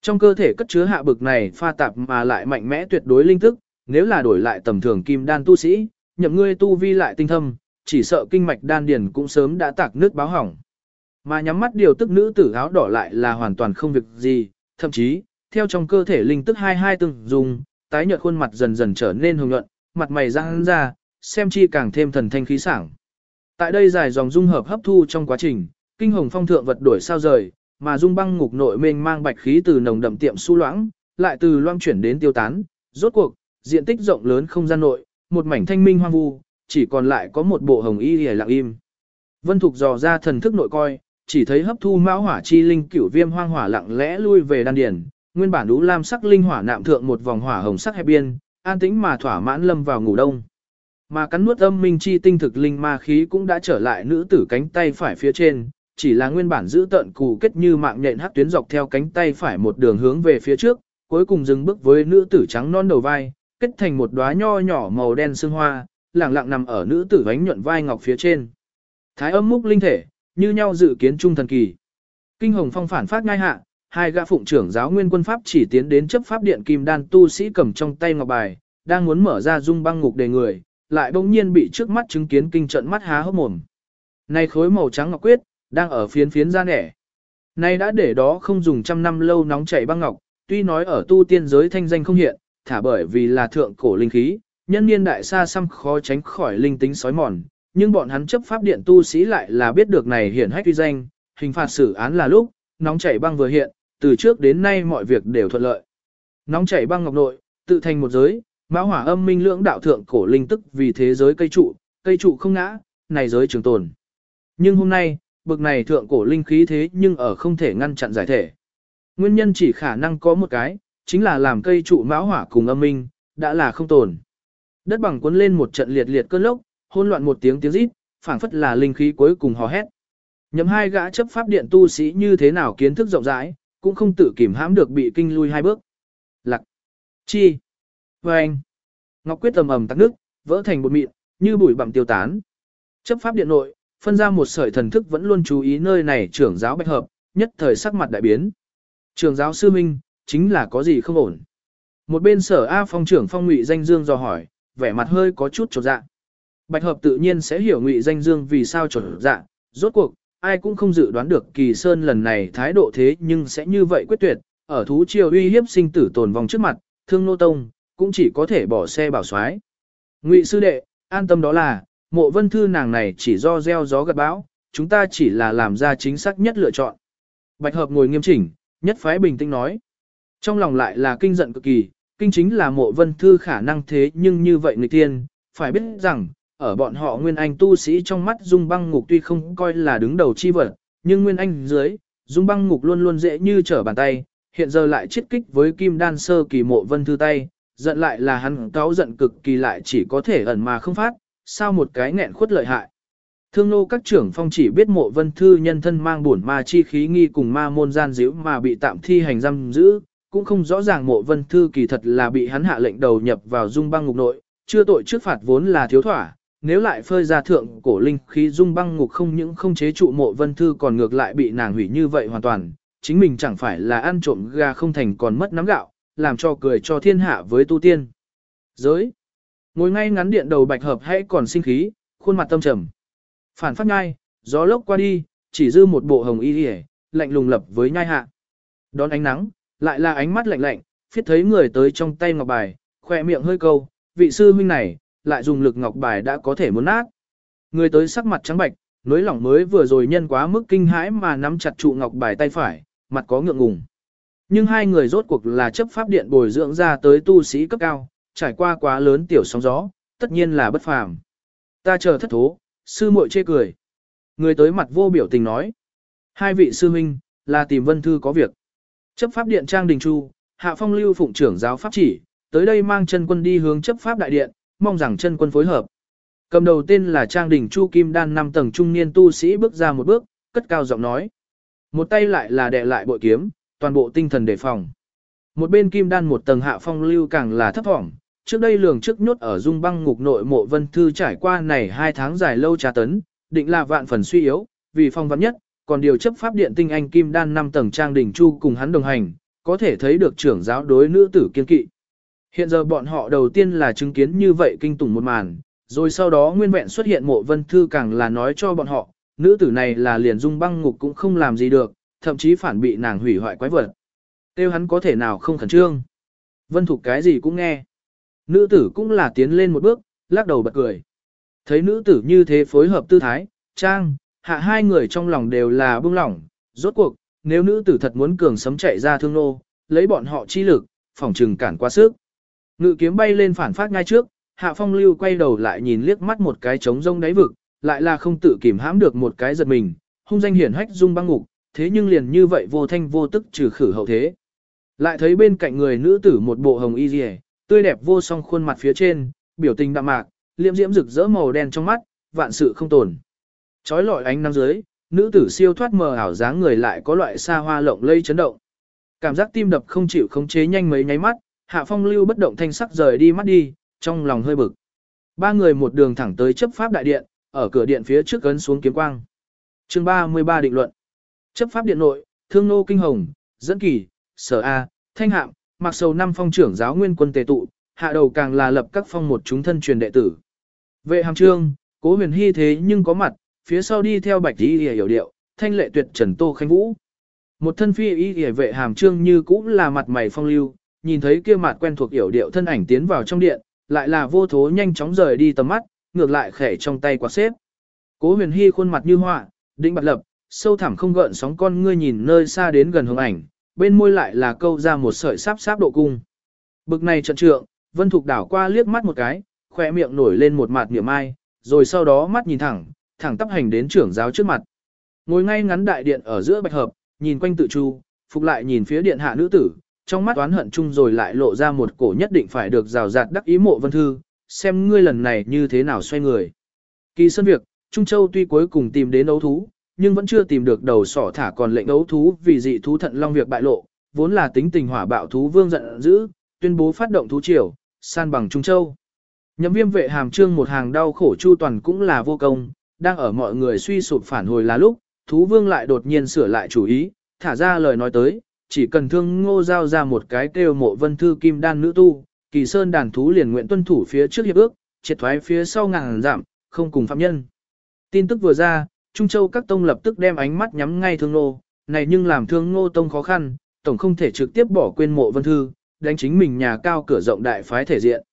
Trong cơ thể cất chứa hạ bực này pha tạp mà lại mạnh mẽ tuyệt đối linh tức, nếu là đổi lại tầm thường kim đan tu sĩ, nhậm ngươi tu vi lại tinh thâm, chỉ sợ kinh mạch đan điền cũng sớm đã tạc nước báo hỏng. Mà nhắm mắt điều tức nữ tử áo đỏ lại là hoàn toàn không việc gì, thậm chí, theo trong cơ thể linh tức hai hai từng dùng, tái nhợt khuôn mặt dần dần trở nên hồng nhuận, mặt mày giãn ra, xem chi càng thêm thần thanh khí sảng. Tại đây dài dòng dung hợp hấp thu trong quá trình, kinh hồng phong thượng vật đổi sao rời, mà dung băng ngục nội mênh mang bạch khí từ nồng đậm tiệm su loãng, lại từ loang chuyển đến tiêu tán, rốt cuộc, diện tích rộng lớn không gian nội, một mảnh thanh minh hoang vu, chỉ còn lại có một bộ hồng y hề lặng im. Vân Thục dò ra thần thức nội coi, chỉ thấy hấp thu mão hỏa chi linh cửu viêm hoang hỏa lặng lẽ lui về đan điền, nguyên bản đũ lam sắc linh hỏa nạm thượng một vòng hỏa hồng sắc hẹp biên, an tĩnh mà thỏa mãn lâm vào ngủ đông. Mà cắn nuốt âm minh chi tinh thực linh ma khí cũng đã trở lại nữ tử cánh tay phải phía trên, chỉ là nguyên bản giữ tận cù kết như mạng nhện hắc tuyến dọc theo cánh tay phải một đường hướng về phía trước, cuối cùng dừng bước với nữ tử trắng non đầu vai, kết thành một đóa nho nhỏ màu đen sương hoa, lẳng lặng nằm ở nữ tử vánh nhuận vai ngọc phía trên. Thái âm múc linh thể, như nhau dự kiến trung thần kỳ. Kinh hồng phong phản phát ngay hạ, hai gã phụng trưởng giáo nguyên quân pháp chỉ tiến đến chấp pháp điện kim đan tu sĩ cầm trong tay ngọc bài, đang muốn mở ra dung băng ngục để người, lại bỗng nhiên bị trước mắt chứng kiến kinh trận mắt há hốc mồm. Này khối màu trắng ngọc quyết, đang ở phiến phiến ra nẻ. Này đã để đó không dùng trăm năm lâu nóng chảy băng ngọc, tuy nói ở tu tiên giới thanh danh không hiện, thả bởi vì là thượng cổ linh khí, nhân niên đại xa xăm khó tránh khỏi linh tính sói mòn, nhưng bọn hắn chấp pháp điện tu sĩ lại là biết được này hiển hách uy danh, hình phạt xử án là lúc, nóng chảy băng vừa hiện, từ trước đến nay mọi việc đều thuận lợi. Nóng chảy băng ngọc nội, tự thành một giới, mã hỏa âm minh lưỡng đạo thượng cổ linh tức vì thế giới cây trụ, cây trụ không ngã, này giới trường tồn. Nhưng hôm nay, bực này thượng cổ linh khí thế nhưng ở không thể ngăn chặn giải thể. Nguyên nhân chỉ khả năng có một cái, chính là làm cây trụ mã hỏa cùng âm minh, đã là không tồn. Đất bằng cuốn lên một trận liệt liệt cơn lốc, hỗn loạn một tiếng tiếng rít, phảng phất là linh khí cuối cùng hò hét. Nhậm hai gã chấp pháp điện tu sĩ như thế nào kiến thức rộng rãi, cũng không tự kìm hãm được bị kinh lui hai bước. lạc Chi. Vâng. Ngọc quyết tầm ầm tắc nước, vỡ thành bột mịn, như bụi bặm tiêu tán. Chấp pháp điện nội, phân ra một sợi thần thức vẫn luôn chú ý nơi này trưởng giáo bạch hợp, nhất thời sắc mặt đại biến. Trưởng giáo sư minh, chính là có gì không ổn. Một bên sở A phong trưởng phong ngụy danh dương dò hỏi, vẻ mặt hơi có chút trột dạ. Bạch hợp tự nhiên sẽ hiểu ngụy danh dương vì sao trột dạ, rốt cuộc, ai cũng không dự đoán được kỳ sơn lần này thái độ thế nhưng sẽ như vậy quyết tuyệt, ở thú triều uy hiếp sinh tử tồn vong trước mặt, thương nô tông, cũng chỉ có thể bỏ xe bảo xoái. Ngụy sư đệ, an tâm đó là, mộ vân thư nàng này chỉ do gieo gió gặt bão, chúng ta chỉ là làm ra chính xác nhất lựa chọn. Bạch hợp ngồi nghiêm chỉnh, nhất phái bình tĩnh nói. Trong lòng lại là kinh giận cực kỳ, kinh chính là mộ vân thư khả năng thế nhưng như vậy người tiên, phải biết rằng, ở bọn họ Nguyên Anh tu sĩ trong mắt Dung băng ngục tuy không coi là đứng đầu chi vật, nhưng Nguyên Anh dưới, Dung băng ngục luôn luôn dễ như trở bàn tay, hiện giờ lại chiết kích với kim đan sơ kỳ mộ vân thư tay, giận lại là hắn cáo giận cực kỳ lại chỉ có thể ẩn mà không phát, sao một cái nghẹn khuất lợi hại. Thương nô các trưởng phong chỉ biết mộ vân thư nhân thân mang bổn ma chi khí nghi cùng ma môn gian díu mà bị tạm thi hành giam giữ, cũng không rõ ràng mộ vân thư kỳ thật là bị hắn hạ lệnh đầu nhập vào dung băng ngục nội, chưa tội trước phạt vốn là thiếu thỏa, nếu lại phơi ra thượng cổ linh khí dung băng ngục không những không chế trụ mộ vân thư còn ngược lại bị nàng hủy như vậy hoàn toàn, chính mình chẳng phải là ăn trộm gà không thành còn mất nắm gạo, làm cho cười cho thiên hạ với tu tiên. Giới. Ngồi ngay ngắn điện đầu bạch hợp hãy còn sinh khí, khuôn mặt tâm trầm. Phản phát ngay, gió lốc qua đi, chỉ dư một bộ hồng y hề, lạnh lùng lập với nhai hạ. Đón ánh nắng, lại là ánh mắt lạnh lạnh, phiết thấy người tới trong tay ngọc bài, khoe miệng hơi câu, vị sư huynh này, lại dùng lực ngọc bài đã có thể muốn nát. Người tới sắc mặt trắng bạch, nối lỏng mới vừa rồi nhân quá mức kinh hãi mà nắm chặt trụ ngọc bài tay phải, mặt có ngượng ngùng. Nhưng hai người rốt cuộc là chấp pháp điện bồi dưỡng ra tới tu sĩ cấp cao, trải qua quá lớn tiểu sóng gió, tất nhiên là bất phàm. Ta chờ thất thố, sư muội chê cười. Người tới mặt vô biểu tình nói. Hai vị sư huynh, là tìm vân thư có việc. Chấp pháp điện Trang Đình Chu, Hạ Phong lưu phụng trưởng giáo pháp chỉ, tới đây mang chân quân đi hướng chấp pháp đại điện, mong rằng chân quân phối hợp. Cầm đầu tên là Trang Đình Chu Kim Đan năm tầng trung niên tu sĩ bước ra một bước, cất cao giọng nói. Một tay lại là đè lại bội kiếm, toàn bộ tinh thần đề phòng. Một bên Kim Đan một tầng hạ phong lưu càng là thấp thỏm, trước đây lường trước nhốt ở dung băng ngục nội mộ vân thư trải qua này hai tháng dài lâu trà tấn, định là vạn phần suy yếu, vì phong vắn nhất, còn điều chấp pháp điện tinh anh Kim Đan năm tầng Trang Đình Chu cùng hắn đồng hành, có thể thấy được trưởng giáo đối nữ tử kiên kỵ. Hiện giờ bọn họ đầu tiên là chứng kiến như vậy kinh tủng một màn, rồi sau đó nguyên vẹn xuất hiện mộ vân thư càng là nói cho bọn họ, nữ tử này là liền dung băng ngục cũng không làm gì được, thậm chí phản bị nàng hủy hoại quái vật. Tiêu hắn có thể nào không khẩn trương. Vân Thục cái gì cũng nghe. Nữ tử cũng là tiến lên một bước, lắc đầu bật cười. Thấy nữ tử như thế phối hợp tư thái, trang, hạ hai người trong lòng đều là bưng lỏng, rốt cuộc, nếu nữ tử thật muốn cường sấm chạy ra thương nô, lấy bọn họ chi lực, phòng trừng cản qua sức. Ngự kiếm bay lên phản phát ngay trước, Hạ Phong Lưu quay đầu lại nhìn liếc mắt một cái trống rông đáy vực, lại là không tự kìm hãm được một cái giật mình, hung danh hiển hách dung băng ngục, thế nhưng liền như vậy vô thanh vô tức trừ khử hậu thế. Lại thấy bên cạnh người nữ tử một bộ hồng y rìa, tươi đẹp vô song khuôn mặt phía trên, biểu tình đạm mạc, liễm diễm rực rỡ màu đen trong mắt, vạn sự không tồn. Chói lọi ánh nắng dưới, nữ tử siêu thoát mờ ảo dáng người lại có loại xa hoa lộng lây chấn động. Cảm giác tim đập không chịu khống chế nhanh mấy nháy mắt, Hạ Phong lưu bất động thanh sắc rời đi mắt đi, trong lòng hơi bực. Ba người một đường thẳng tới chấp pháp đại điện, ở cửa điện phía trước ấn xuống kiếm quang. Chương 33 định luận. Chấp pháp điện nội, Thương nô kinh hồng, dẫn kỳ, Sở A, Thanh Hạm, Mặc Sầu năm phong trưởng giáo nguyên quân tề tụ, hạ đầu càng là lập các phong một chúng thân truyền đệ tử. Vệ hàm trương, cố huyền hy thế nhưng có mặt, phía sau đi theo bạch y hiểu điệu, thanh lệ tuyệt trần tô khanh vũ. Một thân phi y hề vệ hàm trương như cũng là mặt mày phong lưu, nhìn thấy kia mặt quen thuộc hiểu điệu thân ảnh tiến vào trong điện, lại là vô thố nhanh chóng rời đi tầm mắt, ngược lại khẽ trong tay quạt xếp. Cố huyền hy khuôn mặt như họa, định bật lập, sâu thẳm không gợn sóng con ngươi nhìn nơi xa đến gần hướng ảnh, bên môi lại là câu ra một sợi sáp sáp độ cung. Bực này trận trượng, Vân Thục đảo qua liếc mắt một cái, khỏe miệng nổi lên một mặt niệm ai, rồi sau đó mắt nhìn thẳng, thẳng tắp hành đến trưởng giáo trước mặt. Ngồi ngay ngắn đại điện ở giữa bạch hợp, nhìn quanh tự chu, phục lại nhìn phía điện hạ nữ tử, trong mắt oán hận chung rồi lại lộ ra một cổ nhất định phải được rào rạt đắc ý mộ vân thư, xem ngươi lần này như thế nào xoay người. Kỳ sân việc, Trung Châu tuy cuối cùng tìm đến ấu thú, nhưng vẫn chưa tìm được đầu sỏ thả còn lệnh ấu thú vì dị thú thận long việc bại lộ, vốn là tính tình hỏa bạo thú vương giận dữ, tuyên bố phát động thú triều, san bằng Trung Châu. Nhậm viêm vệ hàm trương một hàng đau khổ chu toàn cũng là vô công, đang ở mọi người suy sụp phản hồi là lúc, thú vương lại đột nhiên sửa lại chủ ý, thả ra lời nói tới, chỉ cần thương ngô giao ra một cái kêu mộ vân thư kim đan nữ tu, kỳ sơn đàn thú liền nguyện tuân thủ phía trước hiệp ước, triệt thoái phía sau ngàn giảm, không cùng phạm nhân. Tin tức vừa ra, Trung Châu các tông lập tức đem ánh mắt nhắm ngay thương ngô, này nhưng làm thương ngô tông khó khăn, tổng không thể trực tiếp bỏ quên mộ vân thư, đánh chính mình nhà cao cửa rộng đại phái thể diện.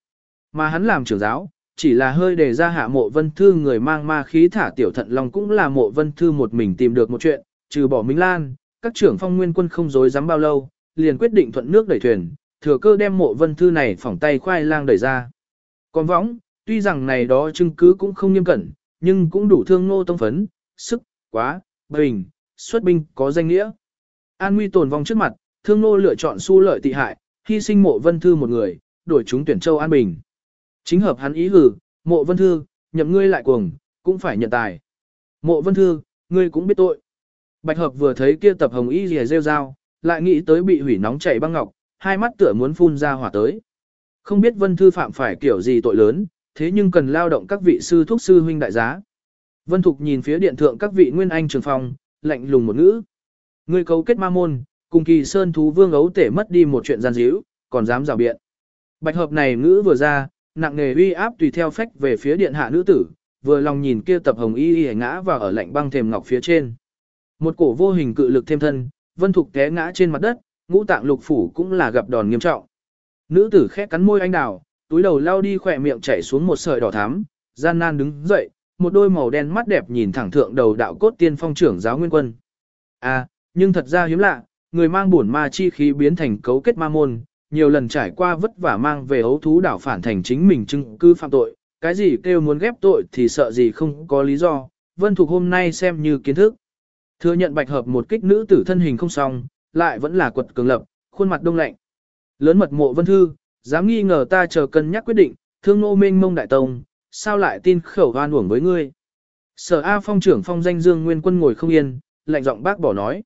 Mà hắn làm trưởng giáo, chỉ là hơi để ra hạ mộ vân thư người mang ma khí thả tiểu thận lòng cũng là mộ vân thư một mình tìm được một chuyện, trừ bỏ Minh Lan, các trưởng phong nguyên quân không dối dám bao lâu, liền quyết định thuận nước đẩy thuyền, thừa cơ đem mộ vân thư này phỏng tay khoai lang đẩy ra. Còn võng, tuy rằng này đó chứng cứ cũng không nghiêm cẩn, nhưng cũng đủ thương nô tông phấn, sức, quá, bình, xuất binh, có danh nghĩa. An nguy tồn vong trước mặt, thương nô lựa chọn su lợi tị hại, hy sinh mộ vân thư một người, đổi chúng tuyển châu an bình. Chính hợp hắn ý hử, mộ vân thư, nhậm ngươi lại cuồng, cũng phải nhận tài. Mộ vân thư, ngươi cũng biết tội. Bạch hợp vừa thấy kia tập hồng y rìa rêu rao, lại nghĩ tới bị hủy nóng chảy băng ngọc, hai mắt tựa muốn phun ra hỏa tới. Không biết vân thư phạm phải kiểu gì tội lớn, thế nhưng cần lao động các vị sư thuốc sư huynh đại giá. Vân Thục nhìn phía điện thượng các vị nguyên anh trường phòng, lạnh lùng một ngữ. Ngươi cấu kết ma môn, cùng kỳ sơn thú vương ấu tể mất đi một chuyện gian díu, còn dám rào biện. Bạch hợp này ngữ vừa ra, nặng nề uy áp tùy theo phách về phía điện hạ nữ tử, vừa lòng nhìn kia tập hồng y y ngã vào ở lạnh băng thềm ngọc phía trên. Một cổ vô hình cự lực thêm thân, vân thục té ngã trên mặt đất, ngũ tạng lục phủ cũng là gặp đòn nghiêm trọng. Nữ tử khẽ cắn môi anh đào, túi đầu lao đi khỏe miệng chảy xuống một sợi đỏ thắm, gian nan đứng dậy, một đôi màu đen mắt đẹp nhìn thẳng thượng đầu đạo cốt tiên phong trưởng giáo nguyên quân. À, nhưng thật ra hiếm lạ, người mang bổn ma chi khí biến thành cấu kết ma môn, nhiều lần trải qua vất vả mang về ấu thú đảo phản thành chính mình chứng cư phạm tội, cái gì kêu muốn ghép tội thì sợ gì không có lý do, vân thuộc hôm nay xem như kiến thức. Thừa nhận bạch hợp một kích nữ tử thân hình không xong, lại vẫn là quật cường lập, khuôn mặt đông lạnh. Lớn mật mộ vân thư, dám nghi ngờ ta chờ cân nhắc quyết định, thương nô minh mông đại tông, sao lại tin khẩu hoan uổng với ngươi. Sở A phong trưởng phong danh dương nguyên quân ngồi không yên, lạnh giọng bác bỏ nói.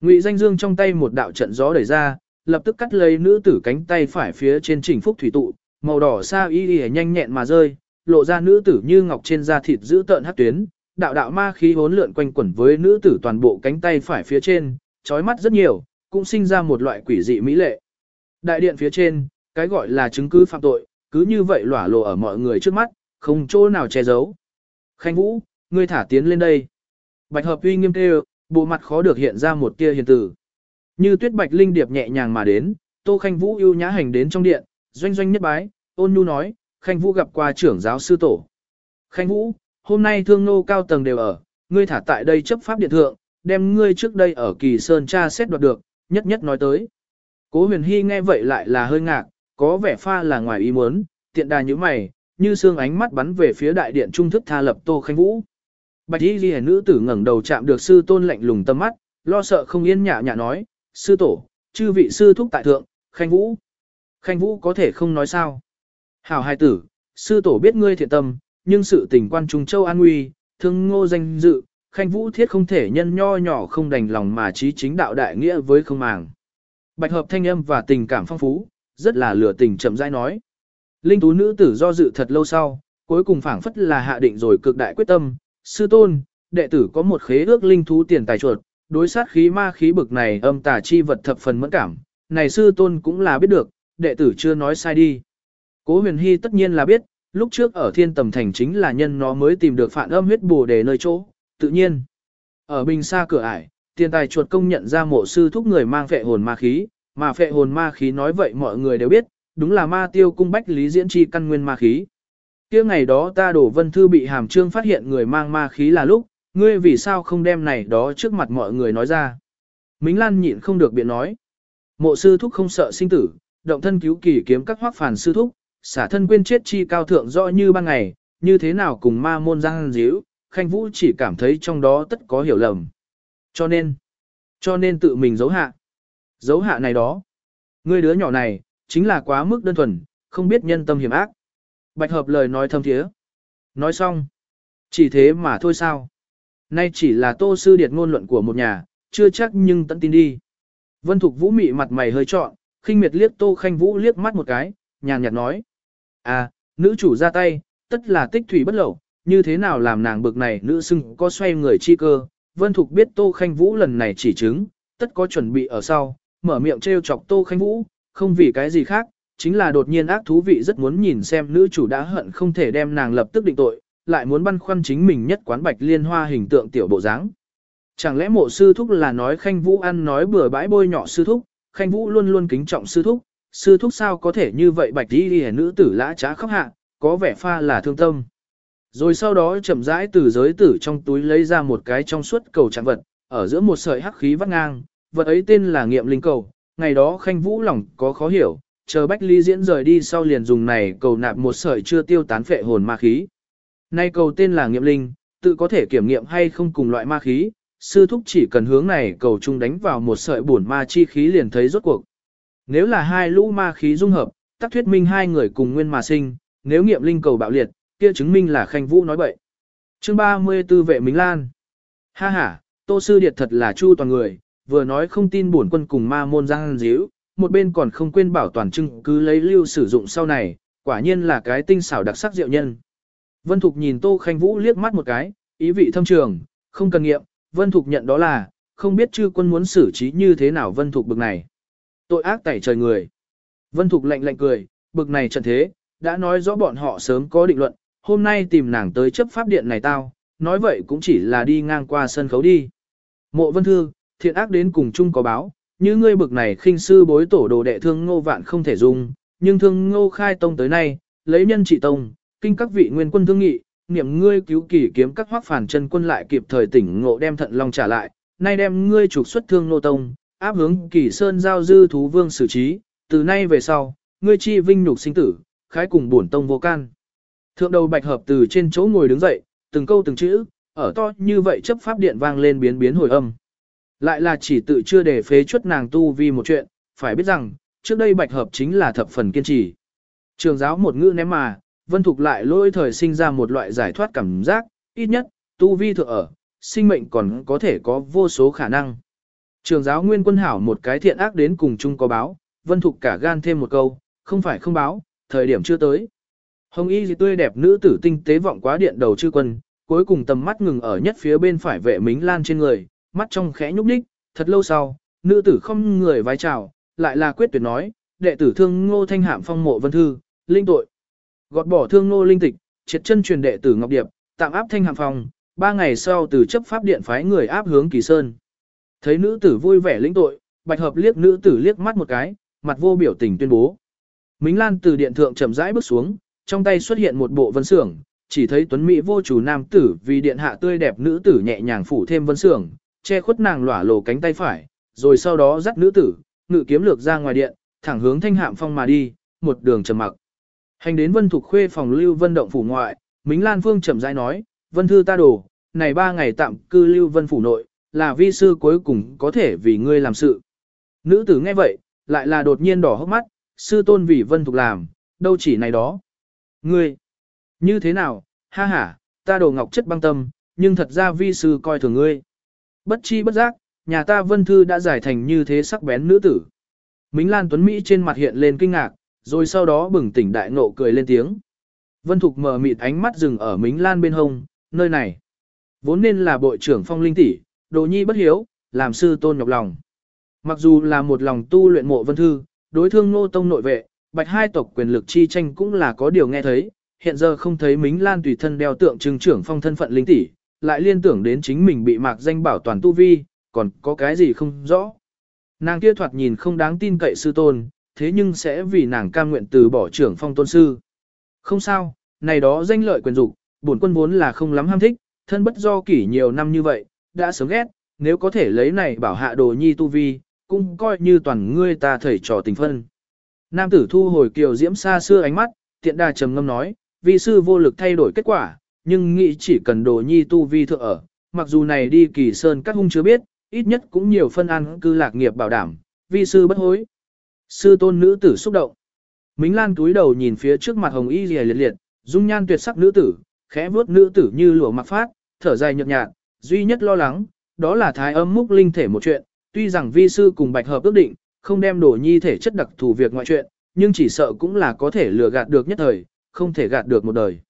Ngụy danh dương trong tay một đạo trận gió đẩy ra, lập tức cắt lấy nữ tử cánh tay phải phía trên chỉnh phúc thủy tụ, màu đỏ sa y y nhanh nhẹn mà rơi, lộ ra nữ tử như ngọc trên da thịt giữ tợn hát tuyến, đạo đạo ma khí hỗn lượn quanh quẩn với nữ tử toàn bộ cánh tay phải phía trên, chói mắt rất nhiều, cũng sinh ra một loại quỷ dị mỹ lệ. Đại điện phía trên, cái gọi là chứng cứ phạm tội, cứ như vậy lỏa lộ ở mọi người trước mắt, không chỗ nào che giấu. Khanh Vũ, ngươi thả tiến lên đây. Bạch hợp uy nghiêm tê bộ mặt khó được hiện ra một tia hiền tử. Như tuyết bạch linh điệp nhẹ nhàng mà đến, Tô Khanh Vũ ưu nhã hành đến trong điện, doanh doanh nhất bái, ôn nhu nói, Khanh Vũ gặp qua trưởng giáo sư tổ. Khanh Vũ, hôm nay thương nô cao tầng đều ở, ngươi thả tại đây chấp pháp điện thượng, đem ngươi trước đây ở kỳ sơn tra xét đoạt được, nhất nhất nói tới. Cố huyền hy nghe vậy lại là hơi ngạc, có vẻ pha là ngoài ý muốn, tiện đà như mày, như xương ánh mắt bắn về phía đại điện trung thức tha lập Tô Khanh Vũ. Bạch y ghi nữ tử ngẩng đầu chạm được sư tôn lạnh lùng tâm mắt, lo sợ không yên nhạ nhạ nói, sư tổ, chư vị sư thúc tại thượng, Khanh Vũ. Khanh Vũ có thể không nói sao. Hảo hai tử, sư tổ biết ngươi thiện tâm, nhưng sự tình quan trung châu an nguy, thương ngô danh dự, Khanh Vũ thiết không thể nhân nho nhỏ không đành lòng mà trí chính đạo đại nghĩa với không màng. Bạch hợp thanh âm và tình cảm phong phú, rất là lửa tình chậm rãi nói. Linh tú nữ tử do dự thật lâu sau, cuối cùng phảng phất là hạ định rồi cực đại quyết tâm, sư tôn, đệ tử có một khế ước linh thú tiền tài chuột, đối sát khí ma khí bực này âm tà chi vật thập phần mẫn cảm, này sư tôn cũng là biết được, đệ tử chưa nói sai đi. Cố huyền hy tất nhiên là biết, lúc trước ở thiên tầm thành chính là nhân nó mới tìm được phản âm huyết bồ đề nơi chỗ, tự nhiên. Ở bình xa cửa ải, tiền tài chuột công nhận ra mộ sư thúc người mang phệ hồn ma khí, mà phệ hồn ma khí nói vậy mọi người đều biết, đúng là ma tiêu cung bách lý diễn chi căn nguyên ma khí. kia ngày đó ta đổ vân thư bị hàm trương phát hiện người mang ma khí là lúc, ngươi vì sao không đem này đó trước mặt mọi người nói ra. Mính Lan nhịn không được biện nói. Mộ sư thúc không sợ sinh tử, động thân cứu kỳ kiếm các hoác phản sư thúc, xả thân quên chết chi cao thượng rõ như ban ngày, như thế nào cùng ma môn giang díu, khanh vũ chỉ cảm thấy trong đó tất có hiểu lầm. Cho nên, cho nên tự mình giấu hạ. Giấu hạ này đó. Ngươi đứa nhỏ này, chính là quá mức đơn thuần, không biết nhân tâm hiểm ác. Bạch hợp lời nói thâm thiế. Nói xong. Chỉ thế mà thôi sao. Nay chỉ là tô sư điệt ngôn luận của một nhà, chưa chắc nhưng tận tin đi. Vân Thục Vũ mị mặt mày hơi trọn, khinh miệt liếc Tô Khanh Vũ liếc mắt một cái, nhàn nhạt nói. À, nữ chủ ra tay, tất là tích thủy bất lậu, như thế nào làm nàng bực này nữ xưng có xoay người chi cơ. Vân Thục biết Tô Khanh Vũ lần này chỉ chứng, tất có chuẩn bị ở sau, mở miệng trêu chọc Tô Khanh Vũ, không vì cái gì khác, chính là đột nhiên ác thú vị rất muốn nhìn xem nữ chủ đã hận không thể đem nàng lập tức định tội, lại muốn băn khoăn chính mình nhất quán bạch liên hoa hình tượng tiểu bộ dáng. Chẳng lẽ mộ sư thúc là nói khanh vũ ăn nói bừa bãi bôi nhọ sư thúc, khanh vũ luôn luôn kính trọng sư thúc, sư thúc sao có thể như vậy bạch đi đi nữ tử lã trá khóc hạ, có vẻ pha là thương tâm. Rồi sau đó chậm rãi từ giới tử trong túi lấy ra một cái trong suốt cầu trạng vật, ở giữa một sợi hắc khí vắt ngang, vật ấy tên là nghiệm linh cầu, ngày đó khanh vũ lòng có khó hiểu, chờ Bách Ly diễn rời đi sau liền dùng này cầu nạp một sợi chưa tiêu tán phệ hồn ma khí. Nay cầu tên là nghiệm linh, tự có thể kiểm nghiệm hay không cùng loại ma khí, sư thúc chỉ cần hướng này cầu chung đánh vào một sợi bổn ma chi khí liền thấy rốt cuộc. Nếu là hai lũ ma khí dung hợp, tác thuyết minh hai người cùng nguyên mà sinh, nếu nghiệm linh cầu bạo liệt, kia chứng minh là khanh vũ nói bậy. Chương 34 vệ Minh Lan. Ha ha, Tô sư điệt thật là chu toàn người, vừa nói không tin bổn quân cùng ma môn giang díu, một bên còn không quên bảo toàn chứng cứ lấy lưu sử dụng sau này, quả nhiên là cái tinh xảo đặc sắc diệu nhân. Vân Thục nhìn Tô Khanh Vũ liếc mắt một cái, ý vị thâm trường, không cần nghiệm, Vân Thục nhận đó là, không biết chư quân muốn xử trí như thế nào Vân Thục bực này. Tội ác tẩy trời người. Vân Thục lạnh lạnh cười, bực này trận thế, đã nói rõ bọn họ sớm có định luận, hôm nay tìm nàng tới chấp pháp điện này tao, nói vậy cũng chỉ là đi ngang qua sân khấu đi. Mộ Vân Thư, thiện ác đến cùng chung có báo, như ngươi bực này khinh sư bối tổ đồ đệ thương ngô vạn không thể dùng, nhưng thương ngô khai tông tới nay, lấy nhân trị tông, kinh các vị nguyên quân thương nghị, niệm ngươi cứu kỳ kiếm các hoác phản chân quân lại kịp thời tỉnh ngộ đem thận long trả lại, nay đem ngươi trục xuất thương nô tông, áp hướng kỳ sơn giao dư thú vương xử trí, từ nay về sau, ngươi chi vinh nhục sinh tử, khái cùng bổn tông vô can. Thượng đầu bạch hợp từ trên chỗ ngồi đứng dậy, từng câu từng chữ, ở to như vậy chấp pháp điện vang lên biến biến hồi âm. Lại là chỉ tự chưa để phế chuất nàng tu vì một chuyện, phải biết rằng, trước đây bạch hợp chính là thập phần kiên trì. Trường giáo một ngữ ném mà, Vân Thục lại lôi thời sinh ra một loại giải thoát cảm giác, ít nhất, tu vi thượng ở, sinh mệnh còn có thể có vô số khả năng. Trường giáo nguyên quân hảo một cái thiện ác đến cùng chung có báo, Vân Thục cả gan thêm một câu, không phải không báo, thời điểm chưa tới. Hồng y gì tươi đẹp nữ tử tinh tế vọng quá điện đầu chư quân, cuối cùng tầm mắt ngừng ở nhất phía bên phải vệ mính lan trên người, mắt trong khẽ nhúc nhích, thật lâu sau, nữ tử không người vái chào, lại là quyết tuyệt nói, đệ tử thương ngô thanh hạm phong mộ vân thư, linh tội. Gọt bỏ thương nô linh tịch, triệt chân truyền đệ tử Ngọc Điệp, tạm áp thanh hạm phòng, ba ngày sau từ chấp pháp điện phái người áp hướng Kỳ Sơn. Thấy nữ tử vui vẻ lĩnh tội, bạch hợp liếc nữ tử liếc mắt một cái, mặt vô biểu tình tuyên bố. Mính Lan từ điện thượng chậm rãi bước xuống, trong tay xuất hiện một bộ vân sưởng, chỉ thấy tuấn mỹ vô chủ nam tử vì điện hạ tươi đẹp nữ tử nhẹ nhàng phủ thêm vân sưởng, che khuất nàng lỏa lồ cánh tay phải, rồi sau đó dắt nữ tử, ngự kiếm lược ra ngoài điện, thẳng hướng thanh hạm phong mà đi, một đường trầm mặc. Hành đến Vân Thục Khuê phòng Lưu Vân động phủ ngoại, Mính Lan Phương chậm rãi nói, "Vân thư ta đổ, này ba ngày tạm cư Lưu Vân phủ nội, là vi sư cuối cùng có thể vì ngươi làm sự." Nữ tử nghe vậy, lại là đột nhiên đỏ hốc mắt, sư tôn vì Vân Thục làm, đâu chỉ này đó. Ngươi, như thế nào, ha ha, ta đồ ngọc chất băng tâm, nhưng thật ra vi sư coi thường ngươi. Bất chi bất giác, nhà ta Vân Thư đã giải thành như thế sắc bén nữ tử. Mính Lan Tuấn Mỹ trên mặt hiện lên kinh ngạc, rồi sau đó bừng tỉnh đại ngộ cười lên tiếng. Vân Thục mở mịt ánh mắt dừng ở Mính Lan bên hông, nơi này. Vốn nên là bội trưởng phong linh tỷ, đồ nhi bất hiếu, làm sư tôn nhọc lòng. Mặc dù là một lòng tu luyện mộ Vân Thư, đối thương ngô tông nội vệ, bạch hai tộc quyền lực chi tranh cũng là có điều nghe thấy, hiện giờ không thấy Mính Lan tùy thân đeo tượng trưng trưởng phong thân phận linh tỷ, lại liên tưởng đến chính mình bị mạc danh bảo toàn tu vi, còn có cái gì không rõ. Nàng kia thoạt nhìn không đáng tin cậy sư tôn, thế nhưng sẽ vì nàng cam nguyện từ bỏ trưởng phong tôn sư. Không sao, này đó danh lợi quyền dục, bổn quân vốn là không lắm ham thích, thân bất do kỷ nhiều năm như vậy, đã sớm ghét, nếu có thể lấy này bảo hạ đồ nhi tu vi, cũng coi như toàn ngươi ta thầy trò tình phân. Nam tử thu hồi kiều diễm xa xưa ánh mắt, tiện đà trầm ngâm nói, vi sư vô lực thay đổi kết quả, nhưng nghĩ chỉ cần đồ nhi tu vi thượng ở, mặc dù này đi kỳ sơn các hung chưa biết, ít nhất cũng nhiều phân ăn cư lạc nghiệp bảo đảm, vi sư bất hối. Sư tôn nữ tử xúc động. Mính Lan túi đầu nhìn phía trước mặt hồng y liệt liệt, dung nhan tuyệt sắc nữ tử, khẽ vuốt nữ tử như lụa mặc phát, thở dài nhợt nhạt, duy nhất lo lắng, đó là thái âm múc linh thể một chuyện, tuy rằng vi sư cùng bạch hợp ước định, không đem đổ nhi thể chất đặc thù việc ngoại chuyện, nhưng chỉ sợ cũng là có thể lừa gạt được nhất thời, không thể gạt được một đời.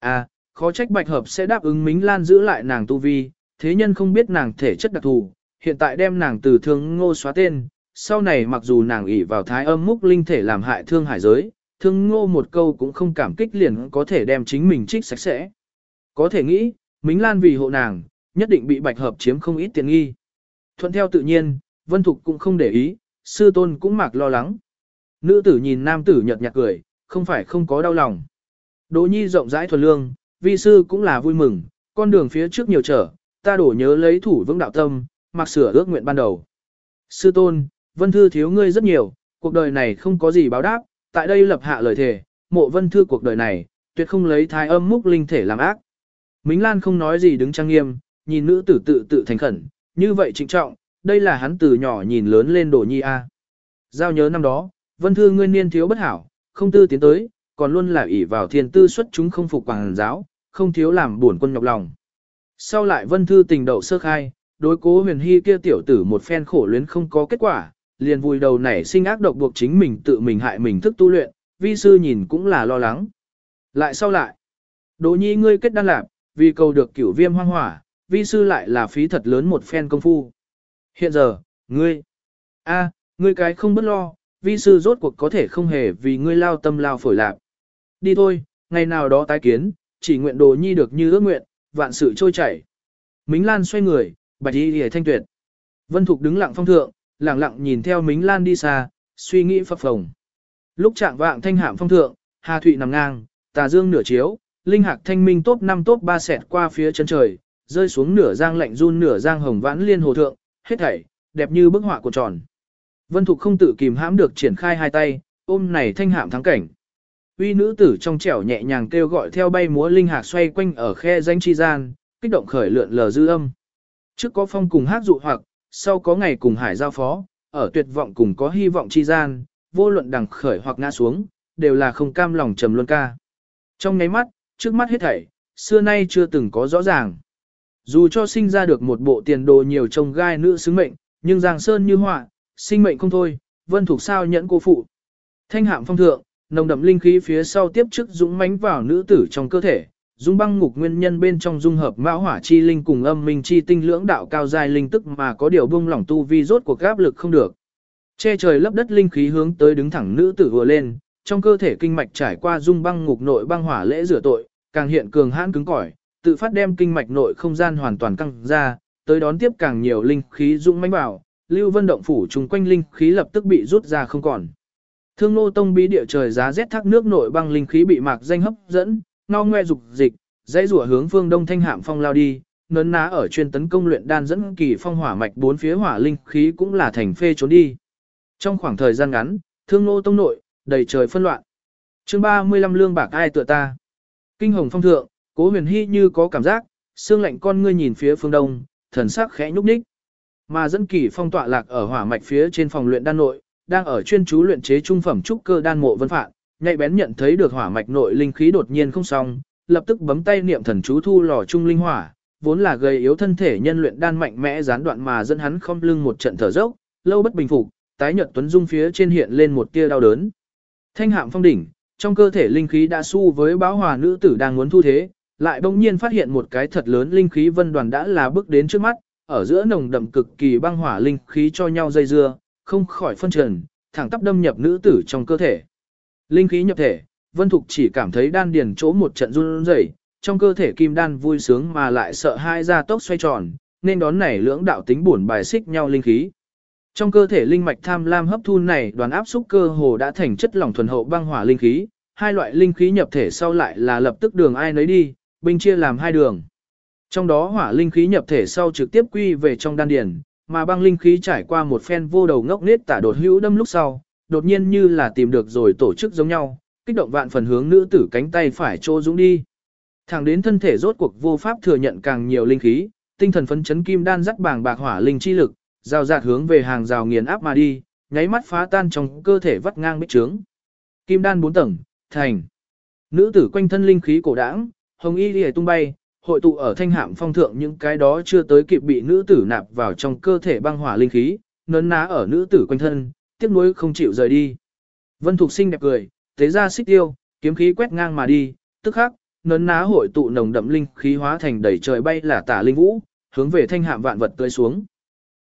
À, khó trách bạch hợp sẽ đáp ứng Mính Lan giữ lại nàng tu vi, thế nhân không biết nàng thể chất đặc thù, hiện tại đem nàng từ thương ngô xóa tên, sau này mặc dù nàng ỷ vào thái âm múc linh thể làm hại thương hải giới, thương ngô một câu cũng không cảm kích liền có thể đem chính mình trích sạch sẽ. Có thể nghĩ, Mính Lan vì hộ nàng, nhất định bị bạch hợp chiếm không ít tiền nghi. Thuận theo tự nhiên, Vân Thục cũng không để ý, sư tôn cũng mặc lo lắng. Nữ tử nhìn nam tử nhợt nhạt cười, không phải không có đau lòng. Đỗ nhi rộng rãi thuần lương, vi sư cũng là vui mừng, con đường phía trước nhiều trở, ta đổ nhớ lấy thủ vững đạo tâm, mặc sửa ước nguyện ban đầu. Sư tôn, vân thư thiếu ngươi rất nhiều, cuộc đời này không có gì báo đáp, tại đây lập hạ lời thề, mộ vân thư cuộc đời này, tuyệt không lấy thai âm múc linh thể làm ác. Mính Lan không nói gì đứng trang nghiêm, nhìn nữ tử tự tự thành khẩn, như vậy trịnh trọng, đây là hắn từ nhỏ nhìn lớn lên đồ nhi a. À. Giao nhớ năm đó, vân thư ngươi niên thiếu bất hảo, không tư tiến tới, còn luôn là ỷ vào thiên tư xuất chúng không phục quảng giáo, không thiếu làm buồn quân nhọc lòng. Sau lại vân thư tình đậu sơ khai, đối cố huyền hy kia tiểu tử một phen khổ luyến không có kết quả, liền vùi đầu nảy sinh ác độc buộc chính mình tự mình hại mình thức tu luyện, vi sư nhìn cũng là lo lắng. Lại sau lại, đỗ nhi ngươi kết đan lạc, vì cầu được cửu viêm hoang hỏa, vi sư lại là phí thật lớn một phen công phu. Hiện giờ, ngươi, a, ngươi cái không bất lo, vi sư rốt cuộc có thể không hề vì ngươi lao tâm lao phổi lạc. Đi thôi, ngày nào đó tái kiến, chỉ nguyện đồ nhi được như ước nguyện, vạn sự trôi chảy. Mính Lan xoay người, bạch y hề thanh tuyệt. Vân Thục đứng lặng phong thượng, lặng lặng nhìn theo Mính Lan đi xa, suy nghĩ phập phồng. Lúc trạng vạng thanh hạm phong thượng, Hà Thụy nằm ngang, tà dương nửa chiếu, linh hạc thanh minh top 5 top 3 xẹt qua phía chân trời, rơi xuống nửa giang lạnh run nửa giang hồng vãn liên hồ thượng, hết thảy, đẹp như bức họa của tròn. Vân Thục không tự kìm hãm được triển khai hai tay, ôm này thanh hạm thắng cảnh. Uy nữ tử trong trẻo nhẹ nhàng kêu gọi theo bay múa linh hạc xoay quanh ở khe danh chi gian, kích động khởi lượn lờ dư âm. Trước có phong cùng hát dụ hoặc, sau có ngày cùng hải giao phó, ở tuyệt vọng cùng có hy vọng chi gian, vô luận đằng khởi hoặc ngã xuống, đều là không cam lòng trầm luân ca. Trong nháy mắt, trước mắt hết thảy, xưa nay chưa từng có rõ ràng. Dù cho sinh ra được một bộ tiền đồ nhiều chồng gai nữ xứng mệnh, nhưng giang sơn như họa, sinh mệnh không thôi, vân thuộc sao nhẫn cô phụ. Thanh hạm phong thượng, nồng đậm linh khí phía sau tiếp trước dũng mãnh vào nữ tử trong cơ thể, dung băng ngục nguyên nhân bên trong dung hợp mão hỏa chi linh cùng âm minh chi tinh lưỡng đạo cao dài linh tức mà có điều bung lỏng tu vi rốt cuộc áp lực không được. Che trời lấp đất linh khí hướng tới đứng thẳng nữ tử vừa lên, trong cơ thể kinh mạch trải qua dung băng ngục nội băng hỏa lễ rửa tội, càng hiện cường hãn cứng cỏi, tự phát đem kinh mạch nội không gian hoàn toàn căng ra, tới đón tiếp càng nhiều linh khí dũng mãnh vào, Lưu Vân động phủ trùng quanh linh khí lập tức bị rút ra không còn. Thương Nô Tông bí địa trời giá rét thác nước nội băng linh khí bị mạc danh hấp dẫn, ngao ngoe dục dịch, dãy rủa hướng phương đông thanh hạm phong lao đi, nấn ná ở chuyên tấn công luyện đan dẫn kỳ phong hỏa mạch bốn phía hỏa linh khí cũng là thành phê trốn đi. Trong khoảng thời gian ngắn, Thương Nô Tông nội, đầy trời phân loạn. chương 35 lương bạc ai tựa ta. Kinh hồng phong thượng, cố huyền hy như có cảm giác, xương lạnh con ngươi nhìn phía phương đông, thần sắc khẽ nhúc nhích. Mà dẫn kỳ phong tọa lạc ở hỏa mạch phía trên phòng luyện đan nội, đang ở chuyên chú luyện chế trung phẩm trúc cơ đan mộ vân phạn, nhạy bén nhận thấy được hỏa mạch nội linh khí đột nhiên không xong, lập tức bấm tay niệm thần chú thu lò trung linh hỏa, vốn là gầy yếu thân thể nhân luyện đan mạnh mẽ gián đoạn mà dẫn hắn không lưng một trận thở dốc, lâu bất bình phục, tái nhợt tuấn dung phía trên hiện lên một tia đau đớn. Thanh hạm phong đỉnh, trong cơ thể linh khí đã su với báo hòa nữ tử đang muốn thu thế, lại bỗng nhiên phát hiện một cái thật lớn linh khí vân đoàn đã là bước đến trước mắt, ở giữa nồng đậm cực kỳ băng hỏa linh khí cho nhau dây dưa, không khỏi phân trần, thẳng tắp đâm nhập nữ tử trong cơ thể. Linh khí nhập thể, Vân Thục chỉ cảm thấy đan điền chỗ một trận run rẩy, trong cơ thể kim đan vui sướng mà lại sợ hai ra tốc xoay tròn, nên đón này lưỡng đạo tính buồn bài xích nhau linh khí. Trong cơ thể linh mạch tham lam hấp thu này đoàn áp xúc cơ hồ đã thành chất lỏng thuần hậu băng hỏa linh khí, hai loại linh khí nhập thể sau lại là lập tức đường ai nấy đi, binh chia làm hai đường. Trong đó hỏa linh khí nhập thể sau trực tiếp quy về trong đan điền, mà băng linh khí trải qua một phen vô đầu ngốc nết tả đột hữu đâm lúc sau, đột nhiên như là tìm được rồi tổ chức giống nhau, kích động vạn phần hướng nữ tử cánh tay phải trô dũng đi. Thẳng đến thân thể rốt cuộc vô pháp thừa nhận càng nhiều linh khí, tinh thần phấn chấn kim đan dắt bảng bạc hỏa linh chi lực, rào rạt hướng về hàng rào nghiền áp mà đi, nháy mắt phá tan trong cơ thể vắt ngang bích trướng. Kim đan bốn tầng, thành. Nữ tử quanh thân linh khí cổ đãng, hồng y lìa tung bay, hội tụ ở thanh hạm phong thượng những cái đó chưa tới kịp bị nữ tử nạp vào trong cơ thể băng hỏa linh khí, nấn ná ở nữ tử quanh thân, tiếc nuối không chịu rời đi. Vân Thục Sinh đẹp cười, thế ra xích tiêu, kiếm khí quét ngang mà đi, tức khắc, nấn ná hội tụ nồng đậm linh khí hóa thành đầy trời bay là tả linh vũ, hướng về thanh hạm vạn vật tươi xuống.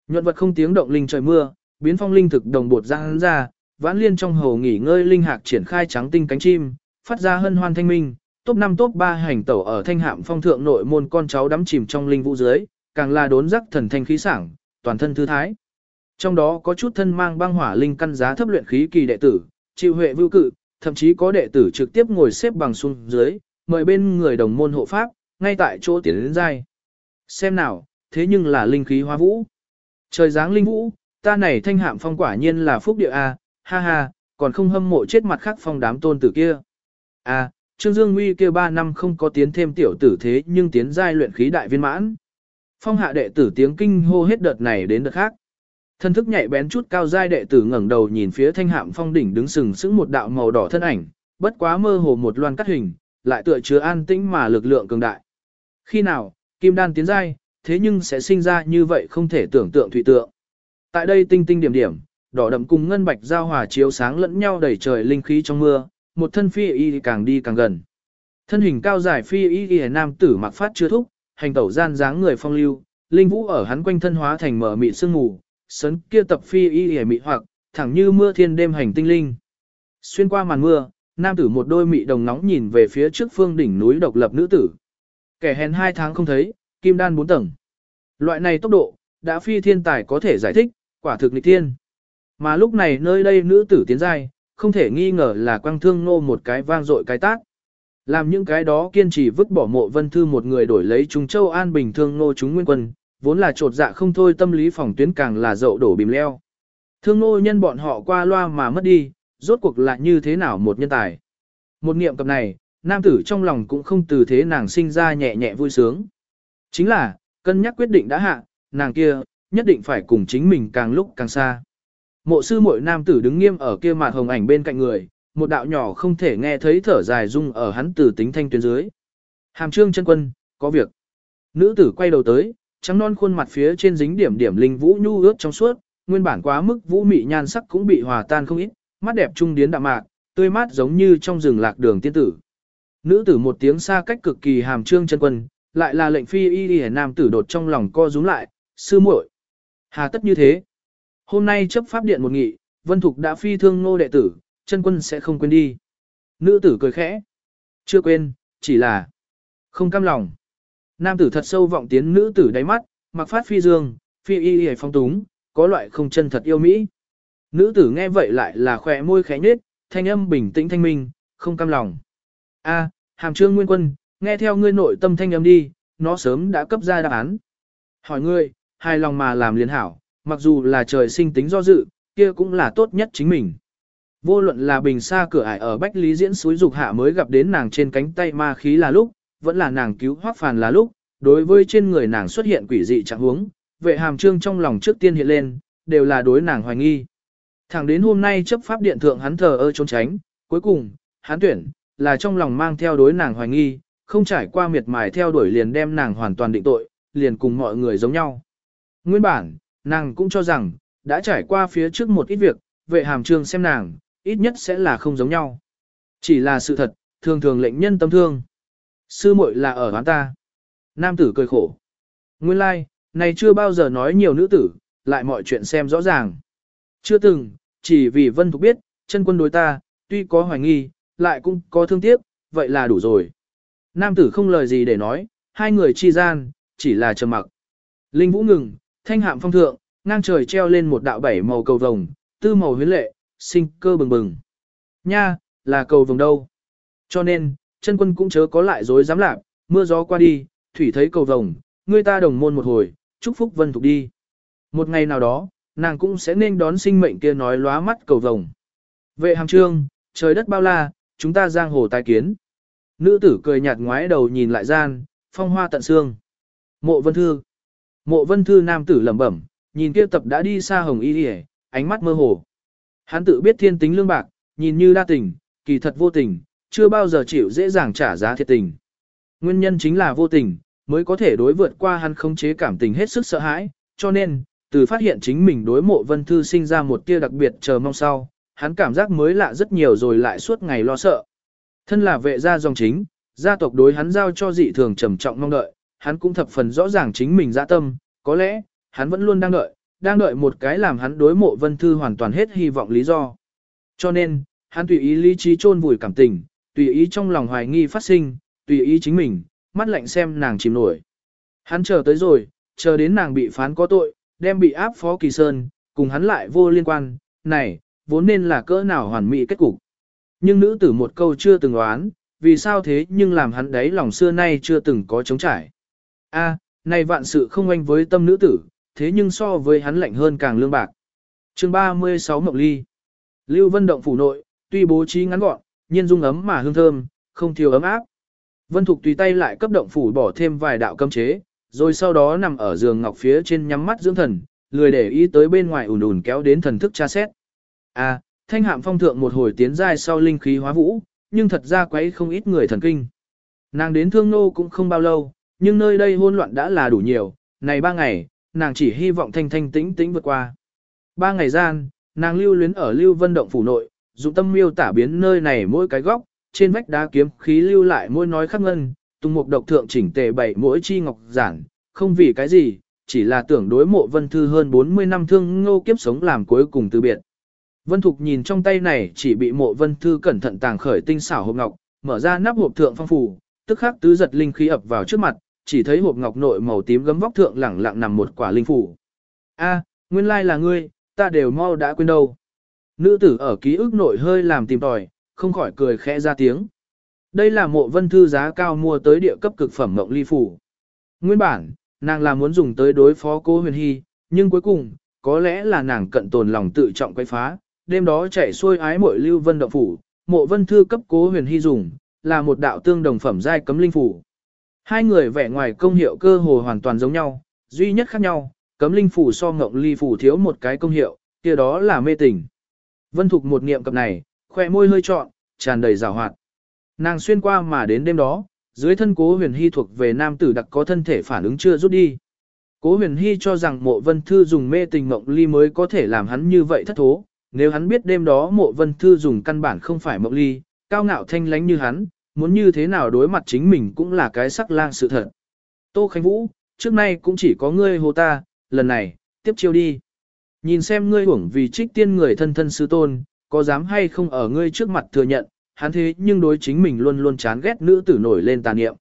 Nhuận vật không tiếng động linh trời mưa, biến phong linh thực đồng bột ra ra, vãn liên trong hồ nghỉ ngơi linh hạc triển khai trắng tinh cánh chim, phát ra hân hoan thanh minh, top 5 top 3 hành tẩu ở thanh hạm phong thượng nội môn con cháu đắm chìm trong linh vũ dưới, càng là đốn giác thần thanh khí sảng, toàn thân thư thái. Trong đó có chút thân mang băng hỏa linh căn giá thấp luyện khí kỳ đệ tử, chịu huệ vưu cự, thậm chí có đệ tử trực tiếp ngồi xếp bằng xuống dưới, mời bên người đồng môn hộ pháp, ngay tại chỗ tiến đến giai. Xem nào, thế nhưng là linh khí hóa vũ. Trời dáng linh vũ, ta này thanh hạm phong quả nhiên là phúc địa A, ha ha, còn không hâm mộ chết mặt khác phong đám tôn tử kia. A, Trương Dương Nguy kia 3 năm không có tiến thêm tiểu tử thế nhưng tiến giai luyện khí đại viên mãn. Phong hạ đệ tử tiếng kinh hô hết đợt này đến đợt khác. Thân thức nhạy bén chút cao giai đệ tử ngẩng đầu nhìn phía thanh hạm phong đỉnh đứng sừng sững một đạo màu đỏ thân ảnh, bất quá mơ hồ một loan cắt hình, lại tựa chứa an tĩnh mà lực lượng cường đại. Khi nào, kim đan tiến giai, thế nhưng sẽ sinh ra như vậy không thể tưởng tượng thủy tượng. Tại đây tinh tinh điểm điểm, đỏ đậm cùng ngân bạch giao hòa chiếu sáng lẫn nhau đầy trời linh khí trong mưa, một thân phi y càng đi càng gần. Thân hình cao dài phi y y nam tử mặc phát chưa thúc, hành tẩu gian dáng người phong lưu, linh vũ ở hắn quanh thân hóa thành mở mị sương mù, sấn kia tập phi y y mị hoặc, thẳng như mưa thiên đêm hành tinh linh. Xuyên qua màn mưa, nam tử một đôi mị đồng nóng nhìn về phía trước phương đỉnh núi độc lập nữ tử. Kẻ hèn hai tháng không thấy, kim đan bốn tầng. Loại này tốc độ, đã phi thiên tài có thể giải thích, quả thực nghịch thiên. Mà lúc này nơi đây nữ tử tiến giai, không thể nghi ngờ là quang thương nô một cái vang dội cái tác. Làm những cái đó kiên trì vứt bỏ mộ vân thư một người đổi lấy Trung Châu An Bình thương nô chúng nguyên quân, vốn là trột dạ không thôi tâm lý phòng tuyến càng là dậu đổ bìm leo. Thương nô nhân bọn họ qua loa mà mất đi, rốt cuộc lại như thế nào một nhân tài. Một niệm cập này, nam tử trong lòng cũng không từ thế nàng sinh ra nhẹ nhẹ vui sướng. Chính là, cân nhắc quyết định đã hạ, nàng kia, nhất định phải cùng chính mình càng lúc càng xa. Mộ sư muội nam tử đứng nghiêm ở kia mặt hồng ảnh bên cạnh người, một đạo nhỏ không thể nghe thấy thở dài rung ở hắn từ tính thanh tuyến dưới. Hàm trương chân quân, có việc. Nữ tử quay đầu tới, trắng non khuôn mặt phía trên dính điểm điểm linh vũ nhu ướt trong suốt, nguyên bản quá mức vũ mị nhan sắc cũng bị hòa tan không ít, mắt đẹp trung điến đạm mạc, tươi mát giống như trong rừng lạc đường tiên tử. Nữ tử một tiếng xa cách cực kỳ hàm trương chân quân, lại là lệnh phi y y nam tử đột trong lòng co rúm lại, sư muội. Hà tất như thế. Hôm nay chấp pháp điện một nghị, Vân Thục đã phi thương ngô đệ tử, chân quân sẽ không quên đi. Nữ tử cười khẽ. Chưa quên, chỉ là không cam lòng. Nam tử thật sâu vọng tiến nữ tử đáy mắt, mặc phát phi dương, phi y y phong túng, có loại không chân thật yêu mỹ. Nữ tử nghe vậy lại là khỏe môi khẽ nhếch, thanh âm bình tĩnh thanh minh, không cam lòng. A, hàm trương nguyên quân, nghe theo ngươi nội tâm thanh âm đi, nó sớm đã cấp ra đáp án. Hỏi ngươi, hài lòng mà làm liền hảo, mặc dù là trời sinh tính do dự, kia cũng là tốt nhất chính mình. Vô luận là bình xa cửa ải ở Bách Lý Diễn suối dục hạ mới gặp đến nàng trên cánh tay ma khí là lúc, vẫn là nàng cứu hoác phàn là lúc, đối với trên người nàng xuất hiện quỷ dị trạng huống, vệ hàm trương trong lòng trước tiên hiện lên, đều là đối nàng hoài nghi. Thẳng đến hôm nay chấp pháp điện thượng hắn thờ ơ trốn tránh, cuối cùng, hắn tuyển, là trong lòng mang theo đối nàng hoài nghi, không trải qua miệt mài theo đuổi liền đem nàng hoàn toàn định tội, liền cùng mọi người giống nhau. Nguyên bản, nàng cũng cho rằng, đã trải qua phía trước một ít việc, vệ hàm trương xem nàng, ít nhất sẽ là không giống nhau. Chỉ là sự thật, thường thường lệnh nhân tâm thương. Sư muội là ở hắn ta. Nam tử cười khổ. Nguyên lai, like, này chưa bao giờ nói nhiều nữ tử, lại mọi chuyện xem rõ ràng. Chưa từng, chỉ vì Vân Thục biết, chân quân đối ta, tuy có hoài nghi, lại cũng có thương tiếc, vậy là đủ rồi. Nam tử không lời gì để nói, hai người chi gian, chỉ là trầm mặc. Linh vũ ngừng, thanh hạm phong thượng, ngang trời treo lên một đạo bảy màu cầu vồng, tư màu huyến lệ, sinh cơ bừng bừng. Nha, là cầu vồng đâu. Cho nên, chân quân cũng chớ có lại dối dám lạc, mưa gió qua đi, thủy thấy cầu vồng, người ta đồng môn một hồi, chúc phúc vân thục đi. Một ngày nào đó, nàng cũng sẽ nên đón sinh mệnh kia nói lóa mắt cầu vồng. Vệ hàm trương, trời đất bao la, chúng ta giang hồ tai kiến. Nữ tử cười nhạt ngoái đầu nhìn lại gian, phong hoa tận xương. Mộ vân thư. Mộ vân thư nam tử lẩm bẩm, nhìn kia tập đã đi xa hồng y đi ánh mắt mơ hồ. Hắn tự biết thiên tính lương bạc, nhìn như đa tình, kỳ thật vô tình, chưa bao giờ chịu dễ dàng trả giá thiệt tình. Nguyên nhân chính là vô tình, mới có thể đối vượt qua hắn không chế cảm tình hết sức sợ hãi, cho nên, từ phát hiện chính mình đối mộ vân thư sinh ra một tia đặc biệt chờ mong sau, hắn cảm giác mới lạ rất nhiều rồi lại suốt ngày lo sợ. Thân là vệ gia dòng chính, gia tộc đối hắn giao cho dị thường trầm trọng mong đợi, hắn cũng thập phần rõ ràng chính mình dạ tâm, có lẽ, hắn vẫn luôn đang đợi, đang đợi một cái làm hắn đối mộ vân thư hoàn toàn hết hy vọng lý do. Cho nên, hắn tùy ý lý trí chôn vùi cảm tình, tùy ý trong lòng hoài nghi phát sinh, tùy ý chính mình, mắt lạnh xem nàng chìm nổi. Hắn chờ tới rồi, chờ đến nàng bị phán có tội, đem bị áp phó kỳ sơn, cùng hắn lại vô liên quan, này, vốn nên là cỡ nào hoàn mỹ kết cục. Nhưng nữ tử một câu chưa từng đoán, vì sao thế nhưng làm hắn đấy lòng xưa nay chưa từng có chống trải. A, này vạn sự không anh với tâm nữ tử, thế nhưng so với hắn lạnh hơn càng lương bạc. chương 36 Mộng Ly Lưu Vân Động phủ nội, tuy bố trí ngắn gọn, nhiên dung ấm mà hương thơm, không thiếu ấm áp. Vân Thục tùy tay lại cấp động phủ bỏ thêm vài đạo cấm chế, rồi sau đó nằm ở giường ngọc phía trên nhắm mắt dưỡng thần, lười để ý tới bên ngoài ùn ùn kéo đến thần thức tra xét. A, thanh hạm phong thượng một hồi tiến giai sau linh khí hóa vũ, nhưng thật ra quấy không ít người thần kinh. Nàng đến thương nô cũng không bao lâu, nhưng nơi đây hôn loạn đã là đủ nhiều, này ba ngày, nàng chỉ hy vọng thanh thanh tĩnh tĩnh vượt qua. Ba ngày gian, nàng lưu luyến ở lưu vân động phủ nội, dụng tâm miêu tả biến nơi này mỗi cái góc, trên vách đá kiếm khí lưu lại môi nói khắc ngân, tung mục độc thượng chỉnh tề bảy mỗi chi ngọc giản, không vì cái gì, chỉ là tưởng đối mộ vân thư hơn 40 năm thương ngô kiếp sống làm cuối cùng từ biệt. Vân Thục nhìn trong tay này chỉ bị mộ vân thư cẩn thận tàng khởi tinh xảo hộp ngọc, mở ra nắp hộp thượng phong phủ, tức khắc tứ giật linh khí ập vào trước mặt, chỉ thấy hộp ngọc nội màu tím gấm vóc thượng lẳng lặng nằm một quả linh phủ. A, nguyên lai là ngươi, ta đều mau đã quên đâu. Nữ tử ở ký ức nội hơi làm tìm tòi, không khỏi cười khẽ ra tiếng. Đây là mộ vân thư giá cao mua tới địa cấp cực phẩm mộng ly phủ. Nguyên bản, nàng là muốn dùng tới đối phó cô huyền hy, nhưng cuối cùng, có lẽ là nàng cận tồn lòng tự trọng quay phá, đêm đó chạy xuôi ái mội lưu vân động phủ, mộ vân thư cấp cố huyền hy dùng, là một đạo tương đồng phẩm giai cấm linh phủ. Hai người vẻ ngoài công hiệu cơ hồ hoàn toàn giống nhau, duy nhất khác nhau, cấm linh phủ so ngộng ly phủ thiếu một cái công hiệu, kia đó là mê tình. Vân Thục một niệm cập này, khoe môi hơi trọn, tràn đầy rào hoạt. Nàng xuyên qua mà đến đêm đó, dưới thân cố huyền hy thuộc về nam tử đặc có thân thể phản ứng chưa rút đi. Cố huyền hy cho rằng mộ vân thư dùng mê tình mộng ly mới có thể làm hắn như vậy thất thố, nếu hắn biết đêm đó mộ vân thư dùng căn bản không phải mộng ly, cao ngạo thanh lánh như hắn, muốn như thế nào đối mặt chính mình cũng là cái sắc lang sự thật. Tô Khánh Vũ, trước nay cũng chỉ có ngươi hồ ta, lần này, tiếp chiêu đi. Nhìn xem ngươi hưởng vì trích tiên người thân thân sư tôn, có dám hay không ở ngươi trước mặt thừa nhận, hắn thế nhưng đối chính mình luôn luôn chán ghét nữ tử nổi lên tàn niệm.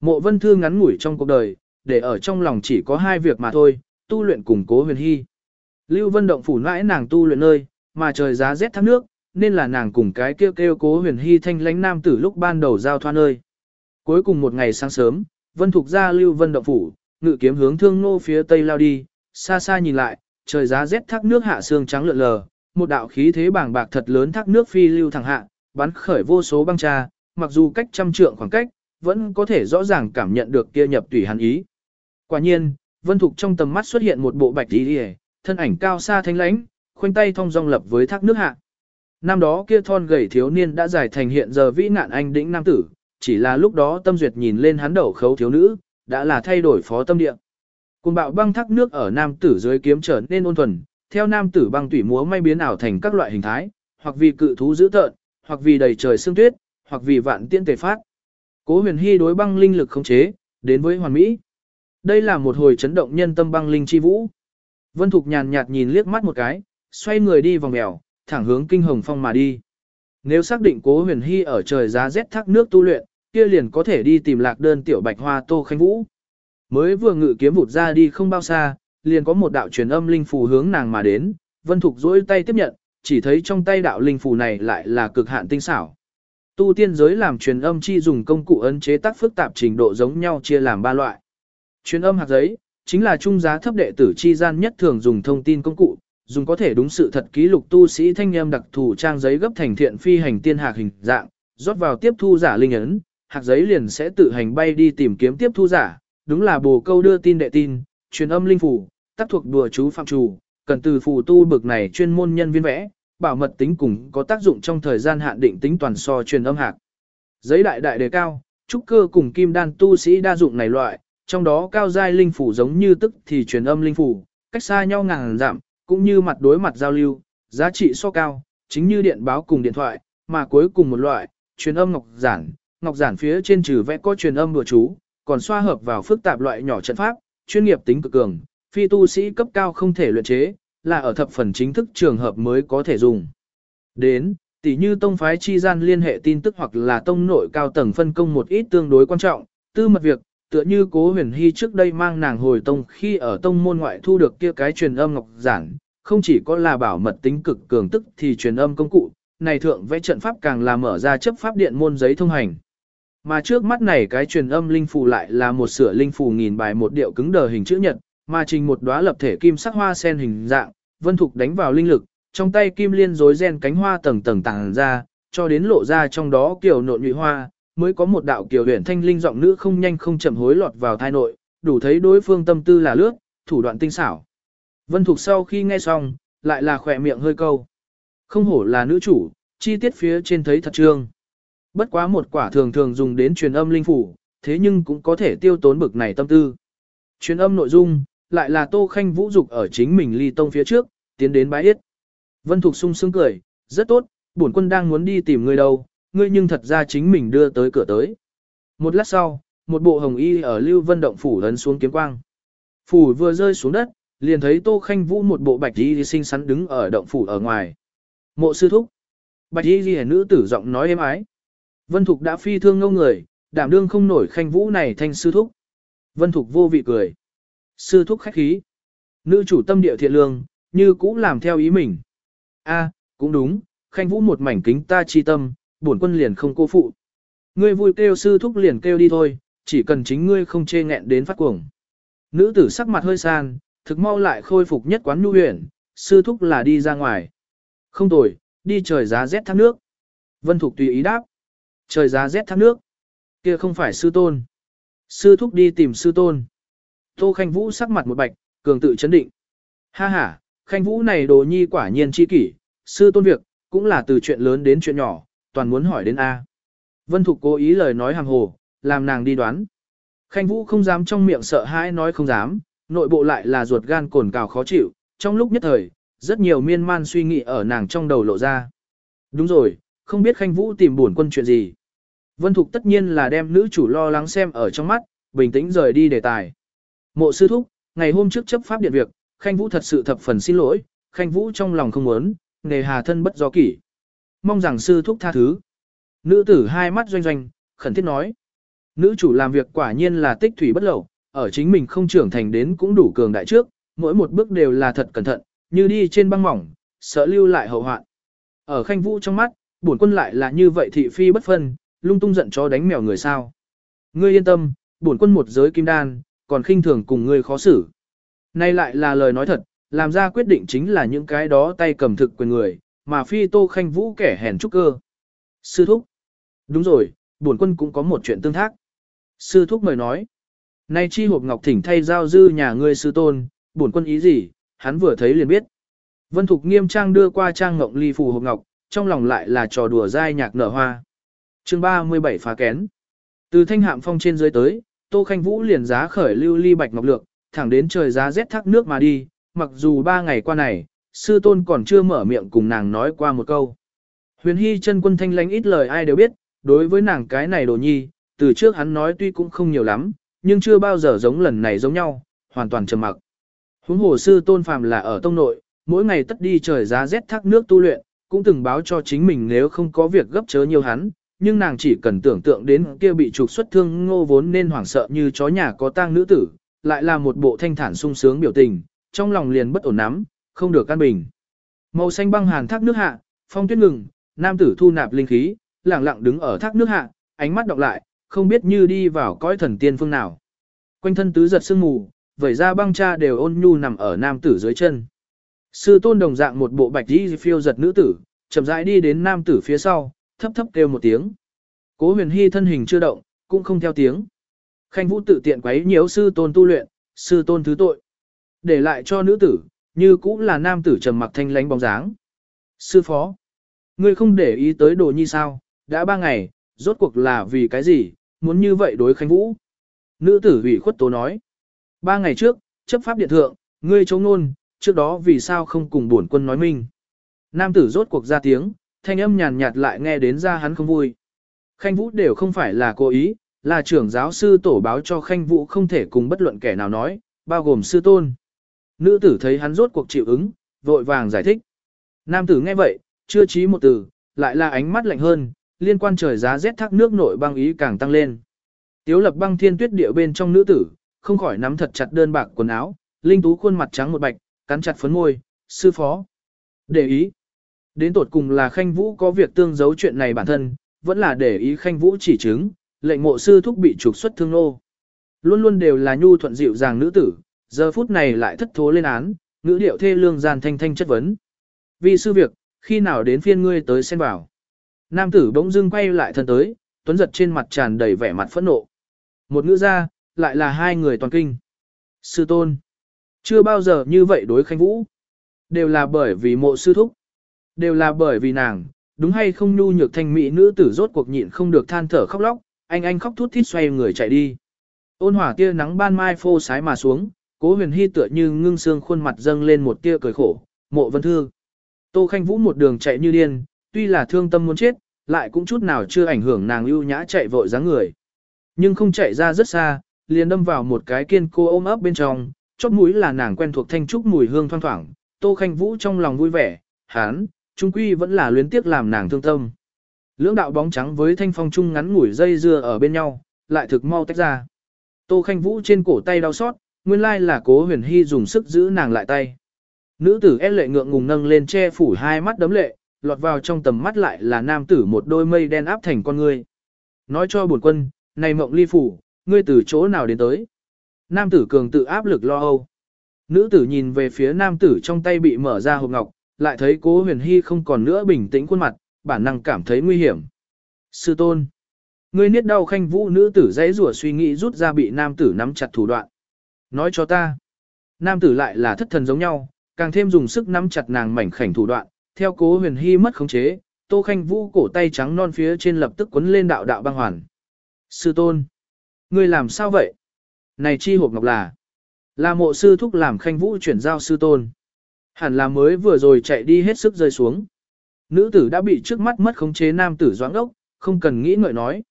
Mộ vân thư ngắn ngủi trong cuộc đời, để ở trong lòng chỉ có hai việc mà thôi, tu luyện củng cố huyền hy. Lưu vân động phủ nãi nàng tu luyện nơi, mà trời giá rét thác nước, nên là nàng cùng cái kêu kêu cố huyền hy thanh lánh nam tử lúc ban đầu giao thoa nơi. Cuối cùng một ngày sáng sớm, vân thục ra lưu vân động phủ, ngự kiếm hướng thương nô phía tây lao đi, xa xa nhìn lại, trời giá rét thác nước hạ sương trắng lượn lờ, một đạo khí thế bàng bạc thật lớn thác nước phi lưu thẳng hạ, bắn khởi vô số băng trà, mặc dù cách trăm trượng khoảng cách, vẫn có thể rõ ràng cảm nhận được kia nhập tùy hắn ý. Quả nhiên, Vân Thục trong tầm mắt xuất hiện một bộ bạch y, thân ảnh cao xa thanh lãnh, khoanh tay thong dong lập với thác nước hạ. Năm đó kia thon gầy thiếu niên đã giải thành hiện giờ vĩ nạn anh đĩnh nam tử, chỉ là lúc đó tâm duyệt nhìn lên hắn đầu khấu thiếu nữ, đã là thay đổi phó tâm địa. Cùng bạo băng thác nước ở nam tử dưới kiếm trở nên ôn thuần, theo nam tử băng tủy múa may biến ảo thành các loại hình thái, hoặc vì cự thú dữ tợn, hoặc vì đầy trời sương tuyết, hoặc vì vạn tiên tề phát. Cố huyền hy đối băng linh lực khống chế, đến với hoàn mỹ. Đây là một hồi chấn động nhân tâm băng linh chi vũ. Vân Thục nhàn nhạt nhìn liếc mắt một cái, xoay người đi vòng mèo, thẳng hướng kinh hồng phong mà đi. Nếu xác định cố huyền hy ở trời giá rét thác nước tu luyện, kia liền có thể đi tìm lạc đơn tiểu bạch hoa tô khanh vũ. Mới vừa ngự kiếm vụt ra đi không bao xa, liền có một đạo truyền âm linh phù hướng nàng mà đến, Vân Thục duỗi tay tiếp nhận, chỉ thấy trong tay đạo linh phù này lại là cực hạn tinh xảo. Tu tiên giới làm truyền âm chi dùng công cụ ấn chế tác phức tạp trình độ giống nhau chia làm ba loại. Truyền âm hạt giấy, chính là trung giá thấp đệ tử chi gian nhất thường dùng thông tin công cụ, dùng có thể đúng sự thật ký lục tu sĩ thanh âm đặc thù trang giấy gấp thành thiện phi hành tiên hạc hình dạng, rót vào tiếp thu giả linh ấn, hạt giấy liền sẽ tự hành bay đi tìm kiếm tiếp thu giả, đúng là bồ câu đưa tin đệ tin, truyền âm linh phủ, tác thuộc đùa chú phạm chủ, cần từ phù tu bực này chuyên môn nhân viên vẽ, bảo mật tính cùng có tác dụng trong thời gian hạn định tính toàn so truyền âm hạc. Giấy đại đại đề cao, trúc cơ cùng kim đan tu sĩ đa dụng này loại, trong đó cao giai linh phủ giống như tức thì truyền âm linh phủ, cách xa nhau ngàn giảm, cũng như mặt đối mặt giao lưu, giá trị so cao, chính như điện báo cùng điện thoại, mà cuối cùng một loại, truyền âm ngọc giản, ngọc giản phía trên trừ vẽ có truyền âm đùa chú, còn xoa hợp vào phức tạp loại nhỏ trận pháp, chuyên nghiệp tính cực cường, phi tu sĩ cấp cao không thể luyện chế, là ở thập phần chính thức trường hợp mới có thể dùng. Đến, tỷ như tông phái chi gian liên hệ tin tức hoặc là tông nội cao tầng phân công một ít tương đối quan trọng, tư mật việc, tựa như cố huyền hy trước đây mang nàng hồi tông khi ở tông môn ngoại thu được kia cái truyền âm ngọc giản, không chỉ có là bảo mật tính cực cường tức thì truyền âm công cụ, này thượng vẽ trận pháp càng là mở ra chấp pháp điện môn giấy thông hành. Mà trước mắt này cái truyền âm linh phù lại là một sửa linh phù nghìn bài một điệu cứng đờ hình chữ nhật, mà trình một đóa lập thể kim sắc hoa sen hình dạng, vân thục đánh vào linh lực, trong tay kim liên rối ren cánh hoa tầng tầng tàng ra, cho đến lộ ra trong đó kiểu nộn nhụy hoa, mới có một đạo kiểu huyền thanh linh giọng nữ không nhanh không chậm hối lọt vào thai nội, đủ thấy đối phương tâm tư là lướt, thủ đoạn tinh xảo. Vân Thục sau khi nghe xong, lại là khỏe miệng hơi câu. Không hổ là nữ chủ, chi tiết phía trên thấy thật trương. Bất quá một quả thường thường dùng đến truyền âm linh phủ, thế nhưng cũng có thể tiêu tốn bực này tâm tư. Truyền âm nội dung, lại là Tô Khanh Vũ dục ở chính mình ly tông phía trước, tiến đến bái yết. Vân Thục sung sướng cười, rất tốt, bổn quân đang muốn đi tìm ngươi đâu, ngươi nhưng thật ra chính mình đưa tới cửa tới. Một lát sau, một bộ hồng y ở Lưu Vân Động Phủ ấn xuống kiếm quang. Phủ vừa rơi xuống đất, liền thấy Tô Khanh Vũ một bộ bạch y xinh xắn đứng ở động phủ ở ngoài. Mộ sư thúc. Bạch y ghi nữ tử giọng nói êm ái. Vân Thục đã phi thương ngâu người, đảm đương không nổi Khanh Vũ này thành sư thúc. Vân Thục vô vị cười. Sư thúc khách khí. Nữ chủ tâm địa thiện lương, như cũ làm theo ý mình. A, cũng đúng, Khanh Vũ một mảnh kính ta chi tâm, bổn quân liền không cô phụ. Ngươi vui kêu sư thúc liền kêu đi thôi, chỉ cần chính ngươi không chê nghẹn đến phát cuồng. Nữ tử sắc mặt hơi san, thực mau lại khôi phục nhất quán nhu huyền, sư thúc là đi ra ngoài. Không tồi, đi trời giá rét thác nước. Vân Thục tùy ý đáp. Trời giá rét thác nước. kia không phải sư tôn. Sư thúc đi tìm sư tôn. Tô Khanh Vũ sắc mặt một bạch, cường tự chấn định. Ha ha, Khanh Vũ này đồ nhi quả nhiên chi kỷ, sư tôn việc, cũng là từ chuyện lớn đến chuyện nhỏ, toàn muốn hỏi đến A. Vân Thục cố ý lời nói hàng hồ, làm nàng đi đoán. Khanh Vũ không dám trong miệng sợ hãi nói không dám, nội bộ lại là ruột gan cồn cào khó chịu, trong lúc nhất thời, rất nhiều miên man suy nghĩ ở nàng trong đầu lộ ra. Đúng rồi, không biết Khanh Vũ tìm buồn quân chuyện gì. Vân Thục tất nhiên là đem nữ chủ lo lắng xem ở trong mắt, bình tĩnh rời đi đề tài. Mộ sư thúc, ngày hôm trước chấp pháp điện việc, Khanh Vũ thật sự thập phần xin lỗi, Khanh Vũ trong lòng không muốn, nề hà thân bất do kỷ. Mong rằng sư thúc tha thứ. Nữ tử hai mắt doanh doanh, khẩn thiết nói. Nữ chủ làm việc quả nhiên là tích thủy bất lậu, ở chính mình không trưởng thành đến cũng đủ cường đại trước, mỗi một bước đều là thật cẩn thận, như đi trên băng mỏng, sợ lưu lại hậu hoạn. Ở khanh vũ trong mắt, bổn quân lại là như vậy thị phi bất phân, lung tung giận chó đánh mèo người sao. Ngươi yên tâm, bổn quân một giới kim đan, còn khinh thường cùng ngươi khó xử. Nay lại là lời nói thật, làm ra quyết định chính là những cái đó tay cầm thực quyền người, mà phi Tô Khanh Vũ kẻ hèn trúc cơ. Sư thúc. Đúng rồi, bổn quân cũng có một chuyện tương thác. Sư thúc mời nói. Nay chi hộp ngọc thỉnh thay giao dư nhà ngươi sư tôn, bổn quân ý gì, hắn vừa thấy liền biết. Vân Thục nghiêm trang đưa qua trang ngộng ly phù hộp ngọc, trong lòng lại là trò đùa dai nhạc nở hoa. chương 37 phá kén. Từ thanh hạm phong trên dưới tới, Tô Khanh Vũ liền giá khởi lưu ly bạch ngọc lượng, thẳng đến trời giá rét thác nước mà đi, mặc dù ba ngày qua này, sư tôn còn chưa mở miệng cùng nàng nói qua một câu. Huyền Hy chân quân thanh lãnh ít lời ai đều biết, đối với nàng cái này đồ nhi, từ trước hắn nói tuy cũng không nhiều lắm, nhưng chưa bao giờ giống lần này giống nhau, hoàn toàn trầm mặc. Huống hồ sư tôn phàm là ở tông nội, mỗi ngày tất đi trời giá rét thác nước tu luyện, cũng từng báo cho chính mình nếu không có việc gấp chớ nhiều hắn, nhưng nàng chỉ cần tưởng tượng đến kia bị trục xuất thương ngô vốn nên hoảng sợ như chó nhà có tang nữ tử, lại là một bộ thanh thản sung sướng biểu tình, trong lòng liền bất ổn lắm không được căn bình. Màu xanh băng hàn thác nước hạ, phong tuyết ngừng, nam tử thu nạp linh khí, lặng lặng đứng ở thác nước hạ, ánh mắt đọc lại, không biết như đi vào cõi thần tiên phương nào. Quanh thân tứ giật sương mù, vẩy ra băng cha đều ôn nhu nằm ở nam tử dưới chân. Sư tôn đồng dạng một bộ bạch đi phiêu giật nữ tử, chậm rãi đi đến nam tử phía sau, thấp thấp kêu một tiếng. Cố huyền hy thân hình chưa động, cũng không theo tiếng. Khanh vũ tự tiện quấy nhiễu sư tôn tu luyện, sư tôn thứ tội. Để lại cho nữ tử, như cũng là nam tử trầm mặc thanh lánh bóng dáng. Sư phó, ngươi không để ý tới đồ nhi sao, đã ba ngày, rốt cuộc là vì cái gì, muốn như vậy đối khanh vũ. Nữ tử ủy khuất tố nói. Ba ngày trước, chấp pháp điện thượng, ngươi chống nôn, trước đó vì sao không cùng bổn quân nói minh. Nam tử rốt cuộc ra tiếng, thanh âm nhàn nhạt lại nghe đến ra hắn không vui. Khanh Vũ đều không phải là cố ý, là trưởng giáo sư tổ báo cho Khanh Vũ không thể cùng bất luận kẻ nào nói, bao gồm sư tôn. Nữ tử thấy hắn rốt cuộc chịu ứng, vội vàng giải thích. Nam tử nghe vậy, chưa trí một từ, lại là ánh mắt lạnh hơn, liên quan trời giá rét thác nước nội băng ý càng tăng lên. Tiếu lập băng thiên tuyết địa bên trong nữ tử, không khỏi nắm thật chặt đơn bạc quần áo, linh tú khuôn mặt trắng một bạch, cắn chặt phấn môi, sư phó. Để ý. Đến tột cùng là Khanh Vũ có việc tương giấu chuyện này bản thân, vẫn là để ý Khanh Vũ chỉ chứng, lệnh mộ sư thúc bị trục xuất thương nô. Luôn luôn đều là nhu thuận dịu dàng nữ tử, giờ phút này lại thất thố lên án, ngữ điệu thê lương gian thanh thanh chất vấn. Vì sư việc, khi nào đến phiên ngươi tới xen bảo. Nam tử bỗng dưng quay lại thân tới, tuấn giật trên mặt tràn đầy vẻ mặt phẫn nộ. Một ngữ ra, lại là hai người toàn kinh. Sư tôn. Chưa bao giờ như vậy đối khanh vũ. Đều là bởi vì mộ sư thúc. Đều là bởi vì nàng, đúng hay không nhu nhược thanh mỹ nữ tử rốt cuộc nhịn không được than thở khóc lóc, anh anh khóc thút thít xoay người chạy đi. Ôn hỏa tia nắng ban mai phô sái mà xuống, cố huyền hy tựa như ngưng xương khuôn mặt dâng lên một tia cười khổ, mộ vân thương. Tô Khanh Vũ một đường chạy như điên, tuy là thương tâm muốn chết, lại cũng chút nào chưa ảnh hưởng nàng ưu nhã chạy vội dáng người. Nhưng không chạy ra rất xa, liền đâm vào một cái kiên cô ôm ấp bên trong, chót mũi là nàng quen thuộc thanh trúc mùi hương thoang thoảng, Tô Khanh Vũ trong lòng vui vẻ, hán, trung quy vẫn là luyến tiếc làm nàng thương tâm. Lưỡng đạo bóng trắng với thanh phong trung ngắn ngủi dây dưa ở bên nhau, lại thực mau tách ra. Tô Khanh Vũ trên cổ tay đau xót, nguyên lai là cố huyền hy dùng sức giữ nàng lại tay. Nữ tử e lệ ngượng ngùng nâng lên che phủ hai mắt đấm lệ, lọt vào trong tầm mắt lại là nam tử một đôi mây đen áp thành con ngươi. Nói cho bổn quân, này mộng ly phủ, ngươi từ chỗ nào đến tới? Nam tử cường tự áp lực lo âu. Nữ tử nhìn về phía nam tử trong tay bị mở ra hộp ngọc, lại thấy cố huyền hy không còn nữa bình tĩnh khuôn mặt, bản năng cảm thấy nguy hiểm. Sư tôn. Ngươi niết đau khanh vũ nữ tử dãy rủa suy nghĩ rút ra bị nam tử nắm chặt thủ đoạn. Nói cho ta. Nam tử lại là thất thần giống nhau, càng thêm dùng sức nắm chặt nàng mảnh khảnh thủ đoạn, theo cố huyền hy mất khống chế, tô khanh vũ cổ tay trắng non phía trên lập tức quấn lên đạo đạo băng hoàn. Sư tôn. Ngươi làm sao vậy? Này chi hộp ngọc là. Là mộ sư thúc làm khanh vũ chuyển giao sư tôn. Hẳn là mới vừa rồi chạy đi hết sức rơi xuống. Nữ tử đã bị trước mắt mất khống chế nam tử doãn ốc, không cần nghĩ ngợi nói.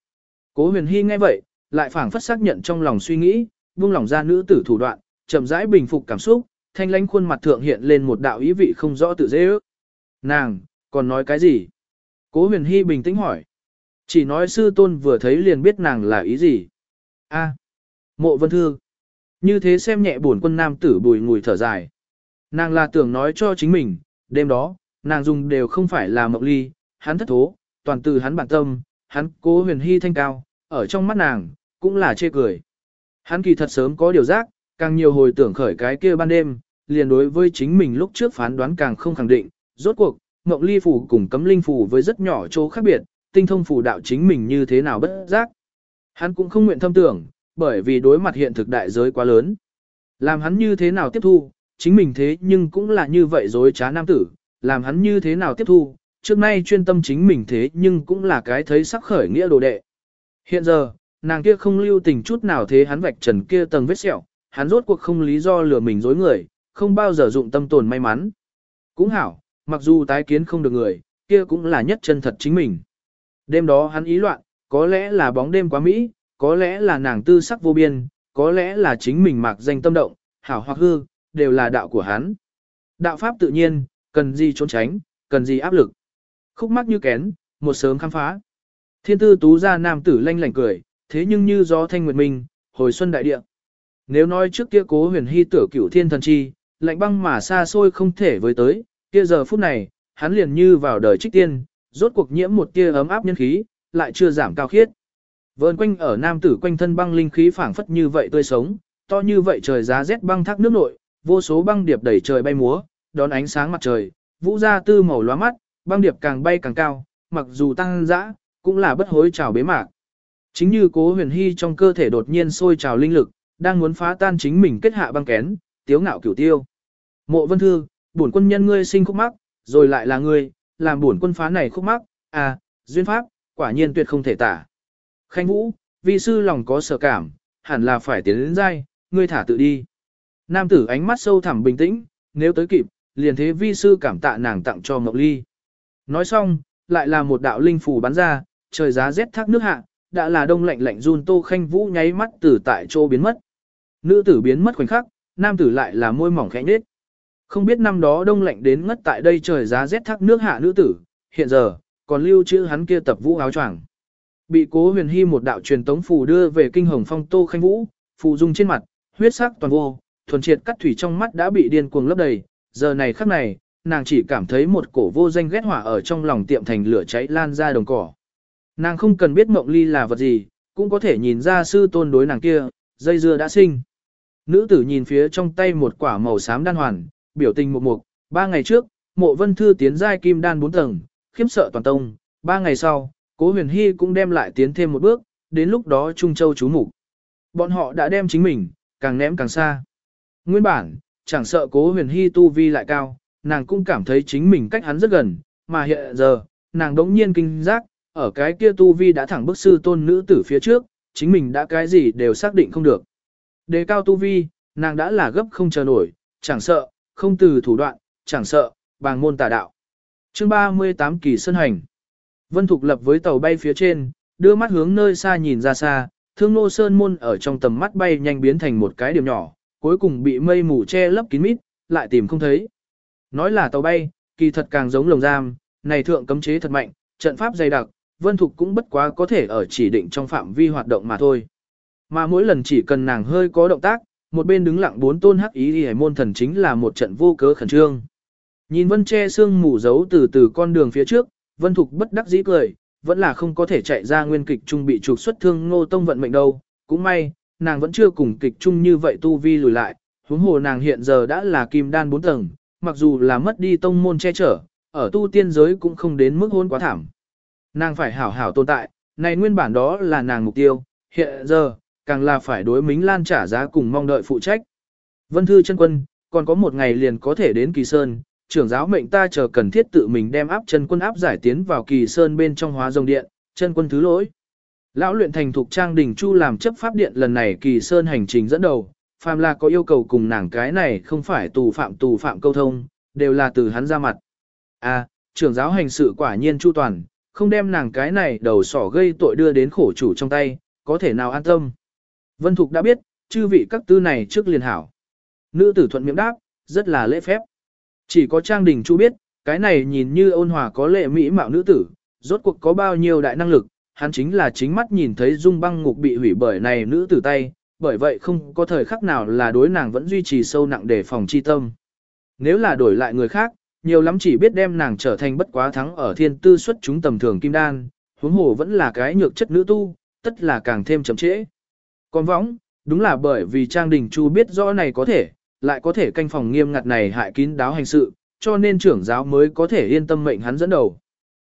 Cố huyền hy nghe vậy, lại phảng phất xác nhận trong lòng suy nghĩ, buông lòng ra nữ tử thủ đoạn, chậm rãi bình phục cảm xúc, thanh lãnh khuôn mặt thượng hiện lên một đạo ý vị không rõ tự dễ ước. Nàng, còn nói cái gì? Cố huyền hy bình tĩnh hỏi. Chỉ nói sư tôn vừa thấy liền biết nàng là ý gì. a mộ vân thư. Như thế xem nhẹ buồn quân nam tử bùi ngùi thở dài. Nàng là tưởng nói cho chính mình, đêm đó, nàng dùng đều không phải là mộng ly, hắn thất thố, toàn từ hắn bản tâm, hắn cố huyền hy thanh cao, ở trong mắt nàng, cũng là chê cười. Hắn kỳ thật sớm có điều giác, càng nhiều hồi tưởng khởi cái kia ban đêm, liền đối với chính mình lúc trước phán đoán càng không khẳng định, rốt cuộc, Ngộng Ly phủ cùng Cấm Linh phủ với rất nhỏ chỗ khác biệt, tinh thông phủ đạo chính mình như thế nào bất giác. Hắn cũng không nguyện thâm tưởng, bởi vì đối mặt hiện thực đại giới quá lớn. Làm hắn như thế nào tiếp thu, chính mình thế nhưng cũng là như vậy dối trá nam tử, làm hắn như thế nào tiếp thu, trước nay chuyên tâm chính mình thế nhưng cũng là cái thấy sắc khởi nghĩa đồ đệ. Hiện giờ, nàng kia không lưu tình chút nào thế hắn vạch trần kia tầng vết sẹo, hắn rốt cuộc không lý do lừa mình dối người, không bao giờ dụng tâm tồn may mắn. Cũng hảo, mặc dù tái kiến không được người, kia cũng là nhất chân thật chính mình. Đêm đó hắn ý loạn, có lẽ là bóng đêm quá mỹ, có lẽ là nàng tư sắc vô biên, có lẽ là chính mình mặc danh tâm động, hảo hoặc hư, đều là đạo của hắn. Đạo pháp tự nhiên, cần gì trốn tránh, cần gì áp lực. Khúc mắc như kén, một sớm khám phá. Thiên tư tú ra nam tử lanh lảnh cười, thế nhưng như gió thanh nguyệt minh, hồi xuân đại địa. Nếu nói trước kia cố huyền hy tử cửu thiên thần chi, lạnh băng mà xa xôi không thể với tới, kia giờ phút này, hắn liền như vào đời trích tiên, rốt cuộc nhiễm một tia ấm áp nhân khí, lại chưa giảm cao khiết. Vơn quanh ở nam tử quanh thân băng linh khí phảng phất như vậy tươi sống, to như vậy trời giá rét băng thác nước nội, vô số băng điệp đẩy trời bay múa, đón ánh sáng mặt trời, vũ ra tư màu lóa mắt, băng điệp càng bay càng cao, mặc dù tăng dã, cũng là bất hối trào bế mạc. Chính như cố huyền hy trong cơ thể đột nhiên sôi trào linh lực, đang muốn phá tan chính mình kết hạ băng kén, tiếu ngạo cửu tiêu. Mộ vân thư, bổn quân nhân ngươi sinh khúc mắc, rồi lại là ngươi, làm bổn quân phá này khúc mắc, à, duyên pháp, quả nhiên tuyệt không thể tả. Khanh vũ, vi sư lòng có sở cảm, hẳn là phải tiến đến dai, ngươi thả tự đi. Nam tử ánh mắt sâu thẳm bình tĩnh, nếu tới kịp, liền thế vi sư cảm tạ nàng tặng cho Ngọc Ly. Nói xong, lại là một đạo linh phù bắn ra, trời giá rét thác nước hạ, đã là đông lạnh lạnh run tô khanh vũ nháy mắt từ tại chỗ biến mất. Nữ tử biến mất khoảnh khắc, nam tử lại là môi mỏng khẽ nhếch. Không biết năm đó đông lạnh đến ngất tại đây trời giá rét thác nước hạ nữ tử, hiện giờ, còn lưu trữ hắn kia tập vũ áo choàng. Bị cố huyền hy một đạo truyền tống phù đưa về kinh hồng phong tô khanh vũ, phù dung trên mặt, huyết sắc toàn vô, thuần triệt cắt thủy trong mắt đã bị điên cuồng lấp đầy, giờ này khắc này, nàng chỉ cảm thấy một cổ vô danh ghét hỏa ở trong lòng tiệm thành lửa cháy lan ra đồng cỏ. Nàng không cần biết mộng ly là vật gì, cũng có thể nhìn ra sư tôn đối nàng kia, dây dưa đã sinh. Nữ tử nhìn phía trong tay một quả màu xám đan hoàn, biểu tình một mục, ba ngày trước, mộ vân thư tiến giai kim đan bốn tầng, khiếm sợ toàn tông, ba ngày sau, cố huyền hy cũng đem lại tiến thêm một bước, đến lúc đó Trung Châu chú mục Bọn họ đã đem chính mình, càng ném càng xa. Nguyên bản, chẳng sợ cố huyền hy tu vi lại cao, nàng cũng cảm thấy chính mình cách hắn rất gần, mà hiện giờ, nàng đống nhiên kinh giác, ở cái kia tu vi đã thẳng bức sư tôn nữ tử phía trước, chính mình đã cái gì đều xác định không được. Đề cao tu vi, nàng đã là gấp không chờ nổi, chẳng sợ, không từ thủ đoạn, chẳng sợ, bàng môn tà đạo. chương 38 kỳ sân hành. Vân Thục lập với tàu bay phía trên, đưa mắt hướng nơi xa nhìn ra xa, thương nô sơn môn ở trong tầm mắt bay nhanh biến thành một cái điểm nhỏ, cuối cùng bị mây mù che lấp kín mít, lại tìm không thấy. Nói là tàu bay, kỳ thật càng giống lồng giam, này thượng cấm chế thật mạnh, trận pháp dày đặc, Vân Thục cũng bất quá có thể ở chỉ định trong phạm vi hoạt động mà thôi. Mà mỗi lần chỉ cần nàng hơi có động tác, một bên đứng lặng bốn tôn hắc ý y môn thần chính là một trận vô cớ khẩn trương. Nhìn Vân che xương mù giấu từ từ con đường phía trước, Vân Thục bất đắc dĩ cười, vẫn là không có thể chạy ra nguyên kịch trung bị trục xuất thương ngô tông vận mệnh đâu. Cũng may, nàng vẫn chưa cùng kịch trung như vậy tu vi lùi lại, huống hồ nàng hiện giờ đã là kim đan bốn tầng, mặc dù là mất đi tông môn che chở, ở tu tiên giới cũng không đến mức hôn quá thảm. Nàng phải hảo hảo tồn tại, này nguyên bản đó là nàng mục tiêu, hiện giờ, càng là phải đối mính lan trả giá cùng mong đợi phụ trách. Vân Thư chân quân, còn có một ngày liền có thể đến Kỳ Sơn, trưởng giáo mệnh ta chờ cần thiết tự mình đem áp chân quân áp giải tiến vào Kỳ Sơn bên trong hóa rồng điện, chân quân thứ lỗi. Lão luyện thành thục trang đình chu làm chấp pháp điện lần này Kỳ Sơn hành trình dẫn đầu, phàm là có yêu cầu cùng nàng cái này không phải tù phạm tù phạm câu thông, đều là từ hắn ra mặt. À, trưởng giáo hành sự quả nhiên chu toàn, không đem nàng cái này đầu sỏ gây tội đưa đến khổ chủ trong tay, có thể nào an tâm. Vân Thục đã biết, chư vị các tư này trước liền hảo. Nữ tử thuận miệng đáp, rất là lễ phép. Chỉ có Trang Đình Chu biết, cái này nhìn như ôn hòa có lệ mỹ mạo nữ tử, rốt cuộc có bao nhiêu đại năng lực, hắn chính là chính mắt nhìn thấy dung băng ngục bị hủy bởi này nữ tử tay, bởi vậy không có thời khắc nào là đối nàng vẫn duy trì sâu nặng để phòng chi tâm. Nếu là đổi lại người khác, nhiều lắm chỉ biết đem nàng trở thành bất quá thắng ở thiên tư xuất chúng tầm thường kim đan, huống hồ vẫn là cái nhược chất nữ tu, tất là càng thêm chậm trễ. Còn võng, đúng là bởi vì Trang Đình Chu biết rõ này có thể, lại có thể canh phòng nghiêm ngặt này hại kín đáo hành sự, cho nên trưởng giáo mới có thể yên tâm mệnh hắn dẫn đầu.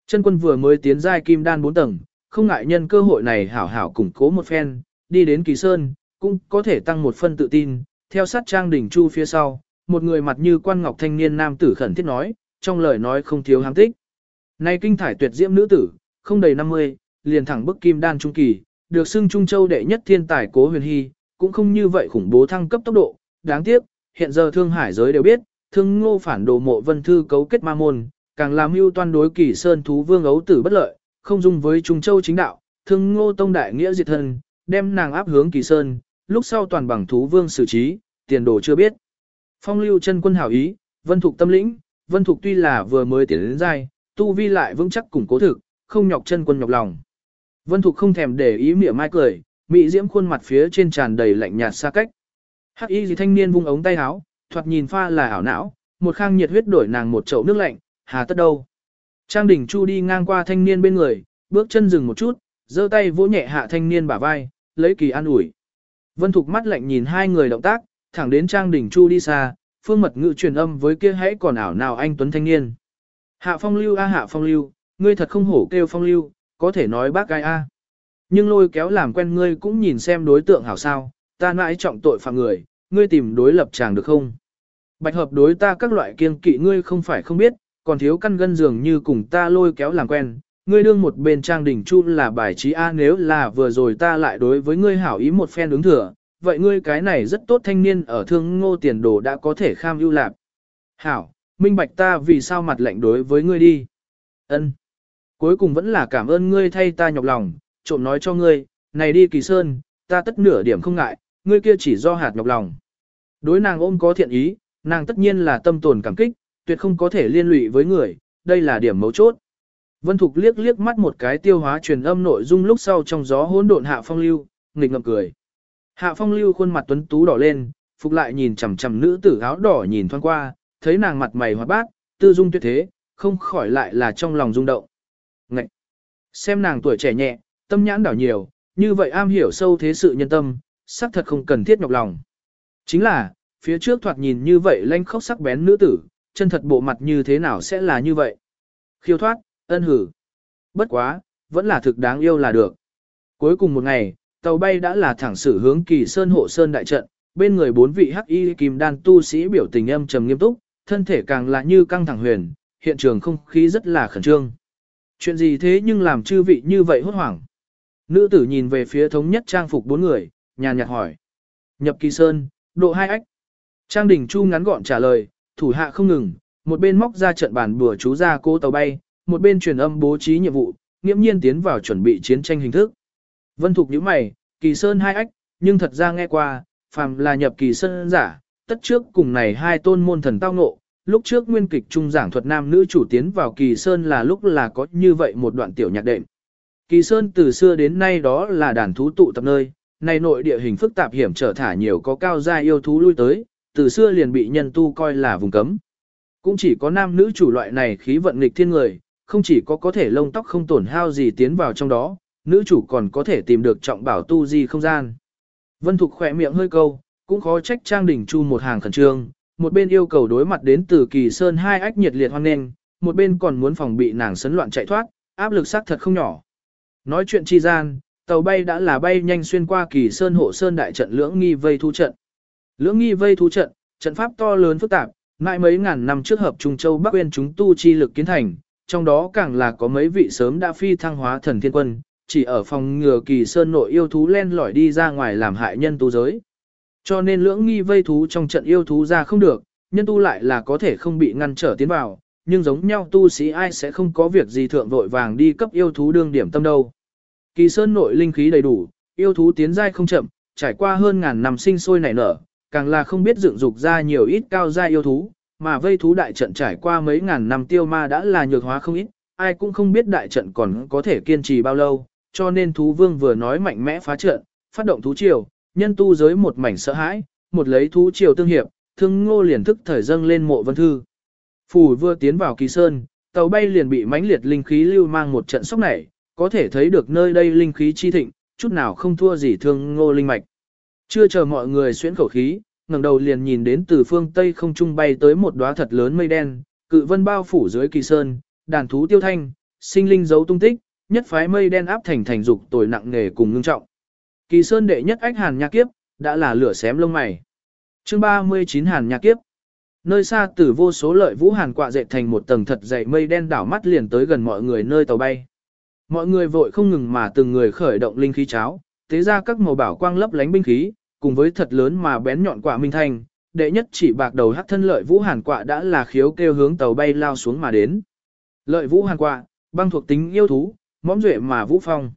Chân quân vừa mới tiến giai kim đan 4 tầng, không ngại nhân cơ hội này hảo hảo củng cố một phen, đi đến kỳ sơn, cũng có thể tăng một phân tự tin, theo sát trang đỉnh chu phía sau, một người mặt như quan ngọc thanh niên nam tử khẩn thiết nói, trong lời nói không thiếu hám tích. Nay kinh thải tuyệt diễm nữ tử, không đầy 50, liền thẳng bức kim đan trung kỳ, được xưng Trung Châu đệ nhất thiên tài cố huyền hy, cũng không như vậy khủng bố thăng cấp tốc độ, đáng tiếc, hiện giờ thương hải giới đều biết, thương ngô phản đồ mộ vân thư cấu kết ma môn, càng làm mưu toan đối kỳ sơn thú vương ấu tử bất lợi, không dung với Trung Châu chính đạo, thương ngô tông đại nghĩa diệt thân, đem nàng áp hướng kỳ sơn, lúc sau toàn bằng thú vương xử trí, tiền đồ chưa biết. Phong lưu chân quân hảo ý, vân thục tâm lĩnh, vân thục tuy là vừa mới tiến đến giai, tu vi lại vững chắc củng cố thực, không nhọc chân quân nhọc lòng. Vân thục không thèm để ý mỉa mai cười, mị diễm khuôn mặt phía trên tràn đầy lạnh nhạt xa cách. Hắc y gì thanh niên vung ống tay áo, thoạt nhìn pha là ảo não, một khang nhiệt huyết đổi nàng một chậu nước lạnh, hà tất đâu. Trang đỉnh chu đi ngang qua thanh niên bên người, bước chân dừng một chút, giơ tay vỗ nhẹ hạ thanh niên bả vai, lấy kỳ an ủi. Vân Thục mắt lạnh nhìn hai người động tác, thẳng đến Trang Đình Chu đi xa, phương mật ngự truyền âm với kia hãy còn ảo nào anh Tuấn Thanh Niên. Hạ phong lưu a hạ phong lưu, ngươi thật không hổ kêu phong lưu, có thể nói bác gai a. Nhưng lôi kéo làm quen ngươi cũng nhìn xem đối tượng hảo sao, ta nãi trọng tội phạm người, ngươi tìm đối lập chàng được không? Bạch hợp đối ta các loại kiên kỵ ngươi không phải không biết, còn thiếu căn gân dường như cùng ta lôi kéo làm quen, ngươi đương một bên trang đỉnh chu là bài trí A nếu là vừa rồi ta lại đối với ngươi hảo ý một phen ứng thừa, vậy ngươi cái này rất tốt thanh niên ở thương ngô tiền đồ đã có thể kham ưu lạc. Hảo, minh bạch ta vì sao mặt lạnh đối với ngươi đi. ân Cuối cùng vẫn là cảm ơn ngươi thay ta nhọc lòng, trộm nói cho ngươi, này đi kỳ sơn, ta tất nửa điểm không ngại, ngươi kia chỉ do hạt nhọc lòng. Đối nàng ôm có thiện ý, nàng tất nhiên là tâm tồn cảm kích, tuyệt không có thể liên lụy với người, đây là điểm mấu chốt. Vân Thục liếc liếc mắt một cái tiêu hóa truyền âm nội dung lúc sau trong gió hỗn độn hạ phong lưu, nghịch ngậm cười. Hạ phong lưu khuôn mặt tuấn tú đỏ lên, phục lại nhìn chằm chằm nữ tử áo đỏ nhìn thoáng qua, thấy nàng mặt mày hoạt bát, tư dung tuyệt thế, không khỏi lại là trong lòng rung động. Ngậy! Xem nàng tuổi trẻ nhẹ, tâm nhãn đảo nhiều, như vậy am hiểu sâu thế sự nhân tâm, xác thật không cần thiết nhọc lòng. Chính là, phía trước thoạt nhìn như vậy lanh khóc sắc bén nữ tử, chân thật bộ mặt như thế nào sẽ là như vậy. Khiêu thoát, ân hử. Bất quá, vẫn là thực đáng yêu là được. Cuối cùng một ngày, tàu bay đã là thẳng sử hướng kỳ sơn hộ sơn đại trận, bên người bốn vị hắc y kim đan tu sĩ biểu tình âm trầm nghiêm túc, thân thể càng là như căng thẳng huyền, hiện trường không khí rất là khẩn trương. Chuyện gì thế nhưng làm chư vị như vậy hốt hoảng. Nữ tử nhìn về phía thống nhất trang phục bốn người, nhàn nhạt hỏi. Nhập kỳ sơn, độ hai ách. Trang đỉnh chu ngắn gọn trả lời, thủ hạ không ngừng, một bên móc ra trận bàn bùa chú ra cô tàu bay, một bên truyền âm bố trí nhiệm vụ, nghiễm nhiên tiến vào chuẩn bị chiến tranh hình thức. Vân Thục nhíu mày, kỳ sơn hai ách, nhưng thật ra nghe qua, phàm là nhập kỳ sơn giả, tất trước cùng này hai tôn môn thần tao ngộ, lúc trước nguyên kịch trung giảng thuật nam nữ chủ tiến vào kỳ sơn là lúc là có như vậy một đoạn tiểu nhạc đệm. Kỳ sơn từ xưa đến nay đó là đàn thú tụ tập nơi, này nội địa hình phức tạp hiểm trở thả nhiều có cao gia yêu thú lui tới, từ xưa liền bị nhân tu coi là vùng cấm. Cũng chỉ có nam nữ chủ loại này khí vận nghịch thiên người, không chỉ có có thể lông tóc không tổn hao gì tiến vào trong đó, nữ chủ còn có thể tìm được trọng bảo tu di không gian. Vân Thục khỏe miệng hơi câu, cũng khó trách Trang Đình Chu một hàng khẩn trương, một bên yêu cầu đối mặt đến từ kỳ sơn hai ách nhiệt liệt hoan nghênh, một bên còn muốn phòng bị nàng sấn loạn chạy thoát, áp lực xác thật không nhỏ. Nói chuyện chi gian, tàu bay đã là bay nhanh xuyên qua kỳ sơn hộ sơn đại trận lưỡng nghi vây thu trận. Lưỡng nghi vây thu trận, trận pháp to lớn phức tạp, mãi mấy ngàn năm trước hợp Trung Châu Bắc Uyên chúng tu chi lực kiến thành, trong đó càng là có mấy vị sớm đã phi thăng hóa thần thiên quân, chỉ ở phòng ngừa kỳ sơn nội yêu thú len lỏi đi ra ngoài làm hại nhân tu giới. Cho nên lưỡng nghi vây thú trong trận yêu thú ra không được, nhân tu lại là có thể không bị ngăn trở tiến vào, nhưng giống nhau tu sĩ ai sẽ không có việc gì thượng vội vàng đi cấp yêu thú đương điểm tâm đâu. Kỳ sơn nội linh khí đầy đủ, yêu thú tiến giai không chậm, trải qua hơn ngàn năm sinh sôi nảy nở, càng là không biết dựng dục ra nhiều ít cao giai yêu thú, mà vây thú đại trận trải qua mấy ngàn năm tiêu ma đã là nhược hóa không ít, ai cũng không biết đại trận còn có thể kiên trì bao lâu, cho nên thú vương vừa nói mạnh mẽ phá trận, phát động thú triều, nhân tu giới một mảnh sợ hãi, một lấy thú triều tương hiệp, thương ngô liền thức thời dâng lên mộ vân thư. Phủ vừa tiến vào kỳ sơn, tàu bay liền bị mãnh liệt linh khí lưu mang một trận sốc nảy, có thể thấy được nơi đây linh khí chi thịnh, chút nào không thua gì thương ngô linh mạch. Chưa chờ mọi người xuyễn khẩu khí, ngẩng đầu liền nhìn đến từ phương Tây không trung bay tới một đóa thật lớn mây đen, cự vân bao phủ dưới kỳ sơn, đàn thú tiêu thanh, sinh linh giấu tung tích, nhất phái mây đen áp thành thành dục tồi nặng nghề cùng ngưng trọng. Kỳ sơn đệ nhất ách hàn nha kiếp, đã là lửa xém lông mày. Chương 39 hàn nha kiếp. Nơi xa tử vô số lợi vũ hàn quạ dệt thành một tầng thật dày mây đen đảo mắt liền tới gần mọi người nơi tàu bay. Mọi người vội không ngừng mà từng người khởi động linh khí cháo, tế ra các màu bảo quang lấp lánh binh khí, cùng với thật lớn mà bén nhọn quả minh thanh, đệ nhất chỉ bạc đầu hắc thân lợi vũ hàn quạ đã là khiếu kêu hướng tàu bay lao xuống mà đến. Lợi vũ hàn quạ, băng thuộc tính yêu thú, mõm duệ mà vũ phong.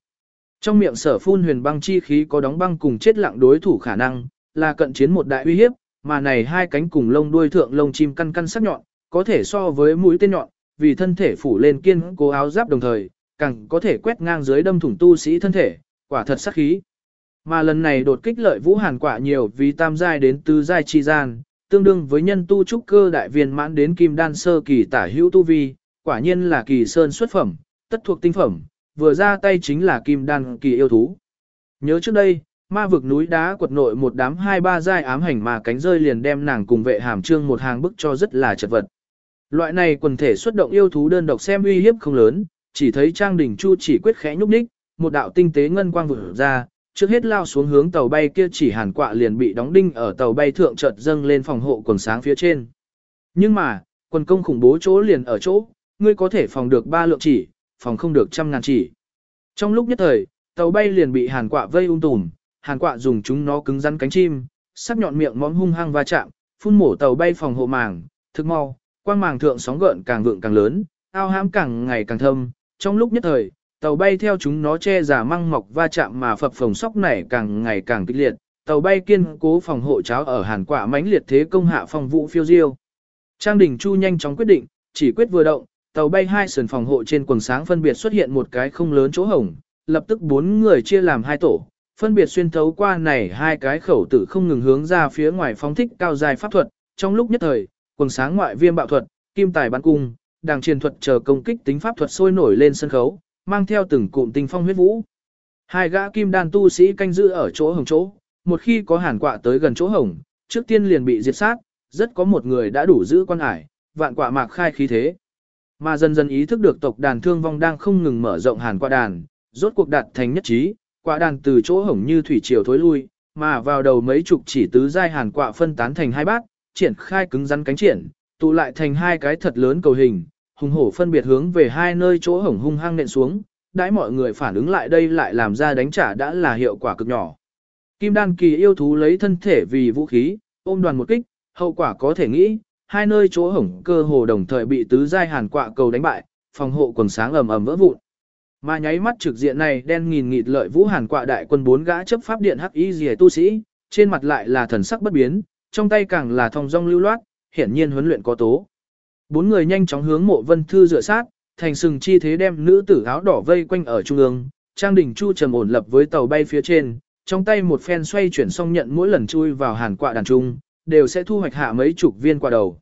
Trong miệng sở phun huyền băng chi khí có đóng băng cùng chết lặng đối thủ khả năng, là cận chiến một đại uy hiếp, mà này hai cánh cùng lông đuôi thượng lông chim căn căn sắc nhọn, có thể so với mũi tên nhọn, vì thân thể phủ lên kiên cố áo giáp đồng thời, càng có thể quét ngang dưới đâm thủng tu sĩ thân thể, quả thật sắc khí. Mà lần này đột kích lợi vũ hàn quả nhiều vì tam giai đến tứ giai chi gian, tương đương với nhân tu trúc cơ đại viên mãn đến kim đan sơ kỳ tả hữu tu vi, quả nhiên là kỳ sơn xuất phẩm, tất thuộc tinh phẩm, vừa ra tay chính là kim đan kỳ yêu thú. Nhớ trước đây, ma vực núi đá quật nội một đám hai ba giai ám hành mà cánh rơi liền đem nàng cùng vệ hàm trương một hàng bức cho rất là chật vật. Loại này quần thể xuất động yêu thú đơn độc xem uy hiếp không lớn, chỉ thấy Trang đỉnh Chu chỉ quyết khẽ nhúc nhích, một đạo tinh tế ngân quang vụt ra, trước hết lao xuống hướng tàu bay kia chỉ hàn quạ liền bị đóng đinh ở tàu bay thượng chợt dâng lên phòng hộ quần sáng phía trên. Nhưng mà, quần công khủng bố chỗ liền ở chỗ, ngươi có thể phòng được ba lượng chỉ, phòng không được trăm ngàn chỉ. Trong lúc nhất thời, tàu bay liền bị hàn quạ vây ung tùm, hàn quạ dùng chúng nó cứng rắn cánh chim, sắc nhọn miệng móm hung hăng va chạm, phun mổ tàu bay phòng hộ màng, thực mau, quang màng thượng sóng gợn càng vượng càng lớn, ao hãm càng ngày càng thâm, trong lúc nhất thời, tàu bay theo chúng nó che giả măng mọc va chạm mà phập phồng sóc này càng ngày càng kịch liệt, tàu bay kiên cố phòng hộ cháo ở hàn quạ mãnh liệt thế công hạ phòng vụ phiêu diêu. Trang Đình Chu nhanh chóng quyết định, chỉ quyết vừa động, tàu bay hai sườn phòng hộ trên quần sáng phân biệt xuất hiện một cái không lớn chỗ hổng, lập tức bốn người chia làm hai tổ, phân biệt xuyên thấu qua này hai cái khẩu tử không ngừng hướng ra phía ngoài phóng thích cao dài pháp thuật, trong lúc nhất thời, quần sáng ngoại viêm bạo thuật, kim tài bắn cung, đàng truyền thuật chờ công kích tính pháp thuật sôi nổi lên sân khấu, mang theo từng cụm tinh phong huyết vũ. Hai gã kim đan tu sĩ canh giữ ở chỗ hồng chỗ, một khi có hàn quạ tới gần chỗ hồng, trước tiên liền bị diệt sát, rất có một người đã đủ giữ quan ải, vạn quạ mạc khai khí thế. Mà dần dần ý thức được tộc đàn thương vong đang không ngừng mở rộng hàn qua đàn, rốt cuộc đạt thành nhất trí, quạ đàn từ chỗ hổng như thủy triều thối lui, mà vào đầu mấy chục chỉ tứ giai hàn quạ phân tán thành hai bát, triển khai cứng rắn cánh triển, tụ lại thành hai cái thật lớn cầu hình, hùng hổ phân biệt hướng về hai nơi chỗ hổng hung hăng nện xuống, đãi mọi người phản ứng lại đây lại làm ra đánh trả đã là hiệu quả cực nhỏ. Kim đan kỳ yêu thú lấy thân thể vì vũ khí, ôm đoàn một kích, hậu quả có thể nghĩ, hai nơi chỗ hổng cơ hồ đồng thời bị tứ giai hàn quạ cầu đánh bại, phòng hộ quần sáng ầm ầm vỡ vụn. Mà nháy mắt trực diện này đen nghìn nghịt lợi vũ hàn quạ đại quân bốn gã chấp pháp điện hắc y rìa tu sĩ, trên mặt lại là thần sắc bất biến, trong tay càng là thong dong lưu loát, hiển nhiên huấn luyện có tố. Bốn người nhanh chóng hướng mộ vân thư dựa sát, thành sừng chi thế đem nữ tử áo đỏ vây quanh ở trung ương, trang đỉnh chu trầm ổn lập với tàu bay phía trên, trong tay một phen xoay chuyển xong nhận mỗi lần chui vào hàn quạ đàn trung, đều sẽ thu hoạch hạ mấy chục viên quả đầu.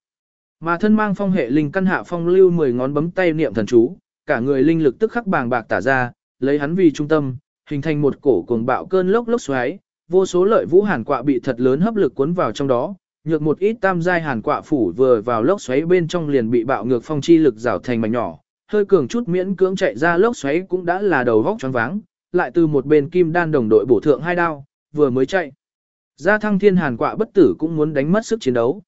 Mà thân mang phong hệ linh căn hạ phong lưu 10 ngón bấm tay niệm thần chú, cả người linh lực tức khắc bàng bạc tả ra, lấy hắn vì trung tâm, hình thành một cổ cuồng bạo cơn lốc lốc xoáy, vô số lợi vũ hàn quạ bị thật lớn hấp lực cuốn vào trong đó, nhược một ít tam giai hàn quạ phủ vừa vào lốc xoáy bên trong liền bị bạo ngược phong chi lực rào thành mảnh nhỏ, hơi cường chút miễn cưỡng chạy ra lốc xoáy cũng đã là đầu vóc choáng váng, lại từ một bên kim đan đồng đội bổ thượng hai đao, vừa mới chạy. Gia thăng thiên hàn quạ bất tử cũng muốn đánh mất sức chiến đấu.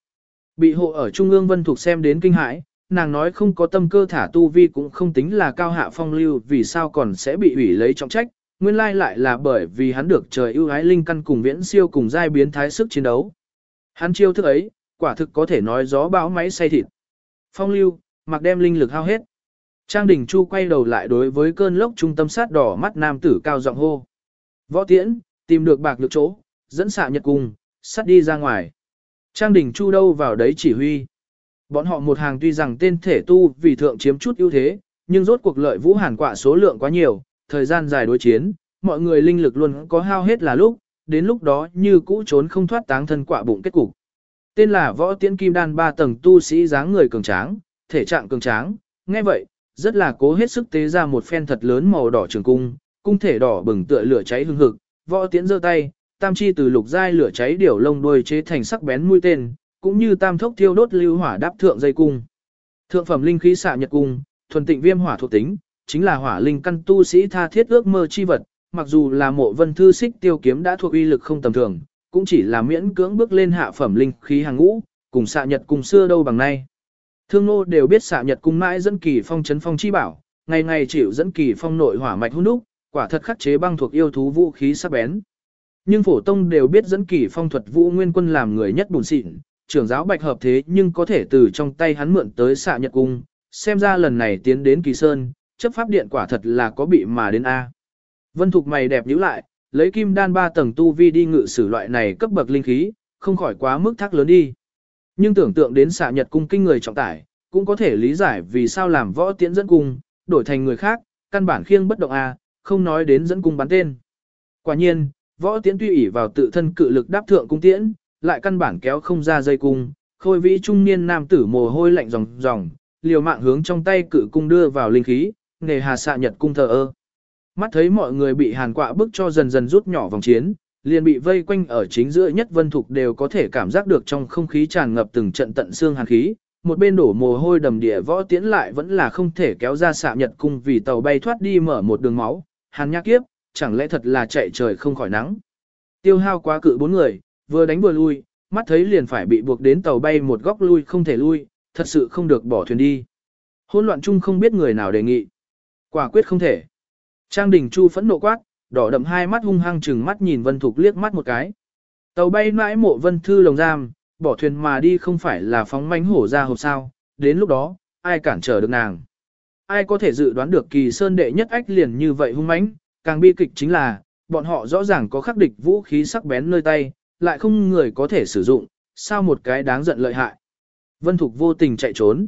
Bị hộ ở trung ương vân Thục xem đến kinh hãi, nàng nói không có tâm cơ thả tu vi cũng không tính là cao hạ phong lưu vì sao còn sẽ bị ủy lấy trọng trách, nguyên lai lại là bởi vì hắn được trời ưu ái linh căn cùng viễn siêu cùng giai biến thái sức chiến đấu. Hắn chiêu thức ấy, quả thực có thể nói gió bão máy say thịt. Phong lưu, mặc đem linh lực hao hết. Trang Đình Chu quay đầu lại đối với cơn lốc trung tâm sát đỏ mắt nam tử cao giọng hô. Võ tiễn, tìm được bạc lực chỗ, dẫn xạ nhật cung, sắt đi ra ngoài. Trang Đình Chu đâu vào đấy chỉ huy. Bọn họ một hàng tuy rằng tên thể tu vì thượng chiếm chút ưu thế, nhưng rốt cuộc lợi vũ hàn quạ số lượng quá nhiều, thời gian dài đối chiến, mọi người linh lực luôn có hao hết là lúc, đến lúc đó như cũ trốn không thoát táng thân quả bụng kết cục. Tên là võ tiễn kim đan ba tầng tu sĩ dáng người cường tráng, thể trạng cường tráng, nghe vậy, rất là cố hết sức tế ra một phen thật lớn màu đỏ trường cung, cung thể đỏ bừng tựa lửa cháy hương hực, võ tiễn giơ tay, tam chi từ lục giai lửa cháy điểu lông đuôi chế thành sắc bén mũi tên, cũng như tam thốc thiêu đốt lưu hỏa đáp thượng dây cung. Thượng phẩm linh khí xạ nhật cung, thuần tịnh viêm hỏa thuộc tính, chính là hỏa linh căn tu sĩ tha thiết ước mơ chi vật, mặc dù là mộ vân thư xích tiêu kiếm đã thuộc uy lực không tầm thường, cũng chỉ là miễn cưỡng bước lên hạ phẩm linh khí hàng ngũ, cùng xạ nhật cung xưa đâu bằng nay. Thương nô đều biết xạ nhật cung mãi dẫn kỳ phong chấn phong chi bảo, ngày ngày chịu dẫn kỳ phong nội hỏa mạch hung đúc, quả thật khắc chế băng thuộc yêu thú vũ khí sắc bén. Nhưng phổ tông đều biết dẫn kỳ phong thuật vũ nguyên quân làm người nhất bùn xịn, trưởng giáo bạch hợp thế nhưng có thể từ trong tay hắn mượn tới xạ nhật cung, xem ra lần này tiến đến kỳ sơn, chấp pháp điện quả thật là có bị mà đến A. Vân Thục mày đẹp nhíu lại, lấy kim đan ba tầng tu vi đi ngự sử loại này cấp bậc linh khí, không khỏi quá mức thác lớn đi. Nhưng tưởng tượng đến xạ nhật cung kinh người trọng tải, cũng có thể lý giải vì sao làm võ tiễn dẫn cung, đổi thành người khác, căn bản khiêng bất động A, không nói đến dẫn cung bắn tên. Quả nhiên, võ tiễn tuy ỷ vào tự thân cự lực đáp thượng cung tiễn, lại căn bản kéo không ra dây cung, khôi vĩ trung niên nam tử mồ hôi lạnh ròng ròng, liều mạng hướng trong tay cự cung đưa vào linh khí, nghề hà xạ nhật cung thờ ơ. Mắt thấy mọi người bị hàn quạ bức cho dần dần rút nhỏ vòng chiến, liền bị vây quanh ở chính giữa nhất vân thục đều có thể cảm giác được trong không khí tràn ngập từng trận tận xương hàn khí. Một bên đổ mồ hôi đầm địa võ tiễn lại vẫn là không thể kéo ra xạ nhật cung vì tàu bay thoát đi mở một đường máu, hàn nhạc kiếp, chẳng lẽ thật là chạy trời không khỏi nắng. Tiêu hao quá cự bốn người, vừa đánh vừa lui, mắt thấy liền phải bị buộc đến tàu bay một góc lui không thể lui, thật sự không được bỏ thuyền đi. Hôn loạn chung không biết người nào đề nghị. Quả quyết không thể. Trang Đình Chu phẫn nộ quát, đỏ đậm hai mắt hung hăng chừng mắt nhìn Vân Thục liếc mắt một cái. Tàu bay mãi mộ Vân Thư lồng giam, bỏ thuyền mà đi không phải là phóng mánh hổ ra hộp sao, đến lúc đó, ai cản trở được nàng. Ai có thể dự đoán được kỳ sơn đệ nhất ách liền như vậy hung mãnh, càng bi kịch chính là, bọn họ rõ ràng có khắc địch vũ khí sắc bén nơi tay, lại không người có thể sử dụng, sao một cái đáng giận lợi hại. Vân Thục vô tình chạy trốn.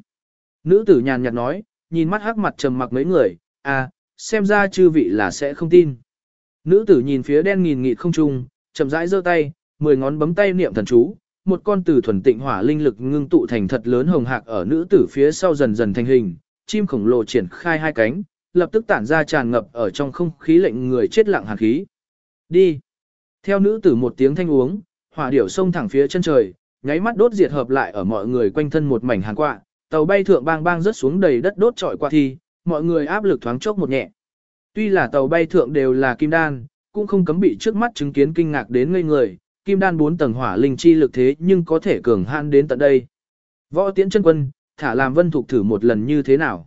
Nữ tử nhàn nhạt nói, nhìn mắt hắc mặt trầm mặc mấy người, à, xem ra chư vị là sẽ không tin. Nữ tử nhìn phía đen nghìn nghịt không trung, chậm rãi giơ tay, mười ngón bấm tay niệm thần chú, một con tử thuần tịnh hỏa linh lực ngưng tụ thành thật lớn hồng hạc ở nữ tử phía sau dần dần thành hình, chim khổng lồ triển khai hai cánh, lập tức tản ra tràn ngập ở trong không khí lệnh người chết lặng hàn khí. Đi. Theo nữ tử một tiếng thanh uống, hỏa điểu xông thẳng phía chân trời, nháy mắt đốt diệt hợp lại ở mọi người quanh thân một mảnh hàn quạ, tàu bay thượng bang bang rớt xuống đầy đất đốt trọi qua thi, mọi người áp lực thoáng chốc một nhẹ. Tuy là tàu bay thượng đều là kim đan, cũng không cấm bị trước mắt chứng kiến kinh ngạc đến ngây người, kim đan bốn tầng hỏa linh chi lực thế nhưng có thể cường han đến tận đây. Võ tiễn chân quân, thả làm vân thục thử một lần như thế nào.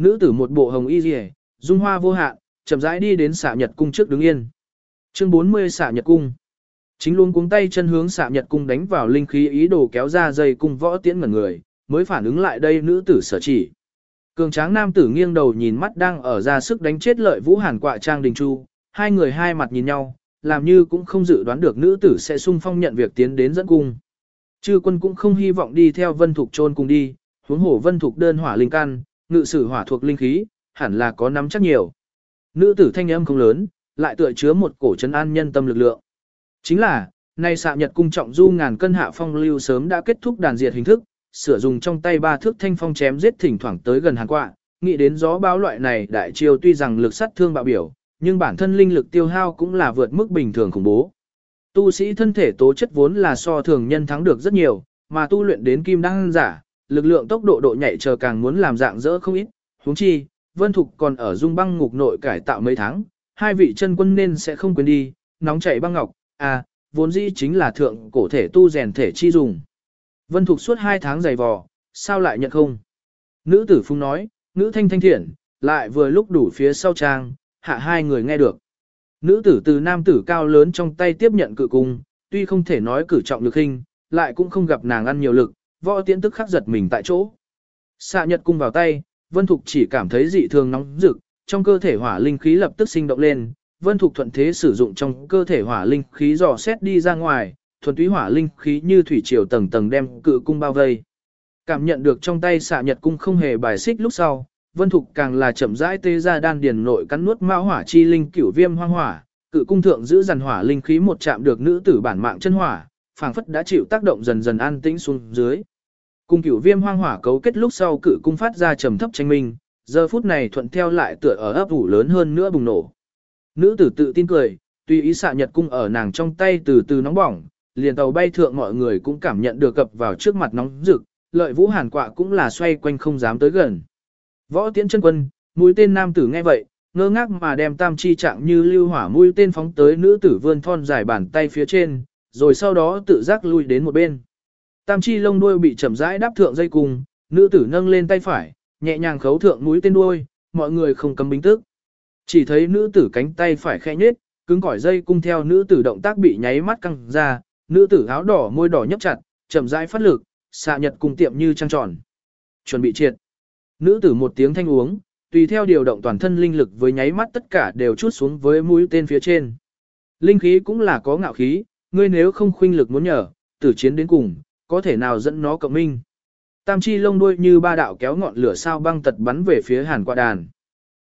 Nữ tử một bộ hồng y rìa, dung hoa vô hạn, chậm rãi đi đến xạ nhật cung trước đứng yên. Chương 40 xạ nhật cung. Chính luôn cuống tay chân hướng xạ nhật cung đánh vào linh khí ý đồ kéo ra dây cung võ tiễn ngẩn người, mới phản ứng lại đây nữ tử sở chỉ. Cường tráng nam tử nghiêng đầu nhìn mắt đang ở ra sức đánh chết lợi vũ hàn quạ trang đình chu, hai người hai mặt nhìn nhau, làm như cũng không dự đoán được nữ tử sẽ sung phong nhận việc tiến đến dẫn cung. Chư quân cũng không hy vọng đi theo vân thục trôn cùng đi, huống hổ vân thục đơn hỏa linh căn, ngự sử hỏa thuộc linh khí, hẳn là có nắm chắc nhiều. Nữ tử thanh âm không lớn, lại tựa chứa một cổ trấn an nhân tâm lực lượng. Chính là, nay xạ nhật cung trọng du ngàn cân hạ phong lưu sớm đã kết thúc đàn diệt hình thức, sửa dùng trong tay ba thước thanh phong chém giết thỉnh thoảng tới gần hàng quạ, nghĩ đến gió báo loại này đại chiêu tuy rằng lực sát thương bạo biểu, nhưng bản thân linh lực tiêu hao cũng là vượt mức bình thường khủng bố. Tu sĩ thân thể tố chất vốn là so thường nhân thắng được rất nhiều, mà tu luyện đến kim đăng giả, lực lượng tốc độ độ nhạy chờ càng muốn làm dạng dỡ không ít, huống chi, Vân Thục còn ở dung băng ngục nội cải tạo mấy tháng, hai vị chân quân nên sẽ không quên đi, nóng chảy băng ngọc, à, vốn dĩ chính là thượng cổ thể tu rèn thể chi dùng. Vân Thục suốt hai tháng dày vò, sao lại nhận không? Nữ tử phung nói, nữ thanh thanh thiện, lại vừa lúc đủ phía sau trang, hạ hai người nghe được. Nữ tử từ nam tử cao lớn trong tay tiếp nhận cự cung, tuy không thể nói cử trọng lực hình, lại cũng không gặp nàng ăn nhiều lực, võ tiễn tức khắc giật mình tại chỗ. Xạ nhật cung vào tay, Vân Thục chỉ cảm thấy dị thường nóng rực, trong cơ thể hỏa linh khí lập tức sinh động lên, Vân Thục thuận thế sử dụng trong cơ thể hỏa linh khí dò xét đi ra ngoài, thuần túy hỏa linh khí như thủy triều tầng tầng đem cự cung bao vây. Cảm nhận được trong tay xạ nhật cung không hề bài xích lúc sau, Vân Thục càng là chậm rãi tê ra đan điền nội cắn nuốt mao hỏa chi linh cửu viêm hoang hỏa, cự cung thượng giữ dàn hỏa linh khí một chạm được nữ tử bản mạng chân hỏa, phảng phất đã chịu tác động dần dần an tĩnh xuống dưới. Cung cửu viêm hoang hỏa cấu kết lúc sau cự cung phát ra trầm thấp tranh minh, giờ phút này thuận theo lại tựa ở ấp ủ lớn hơn nữa bùng nổ. Nữ tử tự tin cười, Tuy ý xạ nhật cung ở nàng trong tay từ từ nóng bỏng, liền tàu bay thượng mọi người cũng cảm nhận được cập vào trước mặt nóng rực, lợi vũ hàn quạ cũng là xoay quanh không dám tới gần. Võ tiễn chân quân, mũi tên nam tử nghe vậy, ngơ ngác mà đem tam chi trạng như lưu hỏa mũi tên phóng tới nữ tử vươn thon dài bàn tay phía trên, rồi sau đó tự giác lui đến một bên. Tam chi lông đuôi bị chậm rãi đáp thượng dây cùng, nữ tử nâng lên tay phải, nhẹ nhàng khấu thượng mũi tên đuôi, mọi người không cấm bình tức. Chỉ thấy nữ tử cánh tay phải khẽ nhếch, cứng cỏi dây cung theo nữ tử động tác bị nháy mắt căng ra, nữ tử áo đỏ môi đỏ nhấp chặt, chậm rãi phát lực, xạ nhật cùng tiệm như trăng tròn. Chuẩn bị triệt. Nữ tử một tiếng thanh uống, tùy theo điều động toàn thân linh lực với nháy mắt tất cả đều chút xuống với mũi tên phía trên. Linh khí cũng là có ngạo khí, ngươi nếu không khuynh lực muốn nhờ, tử chiến đến cùng, có thể nào dẫn nó cộng minh. Tam chi lông đuôi như ba đạo kéo ngọn lửa sao băng tật bắn về phía hàn quạ đàn.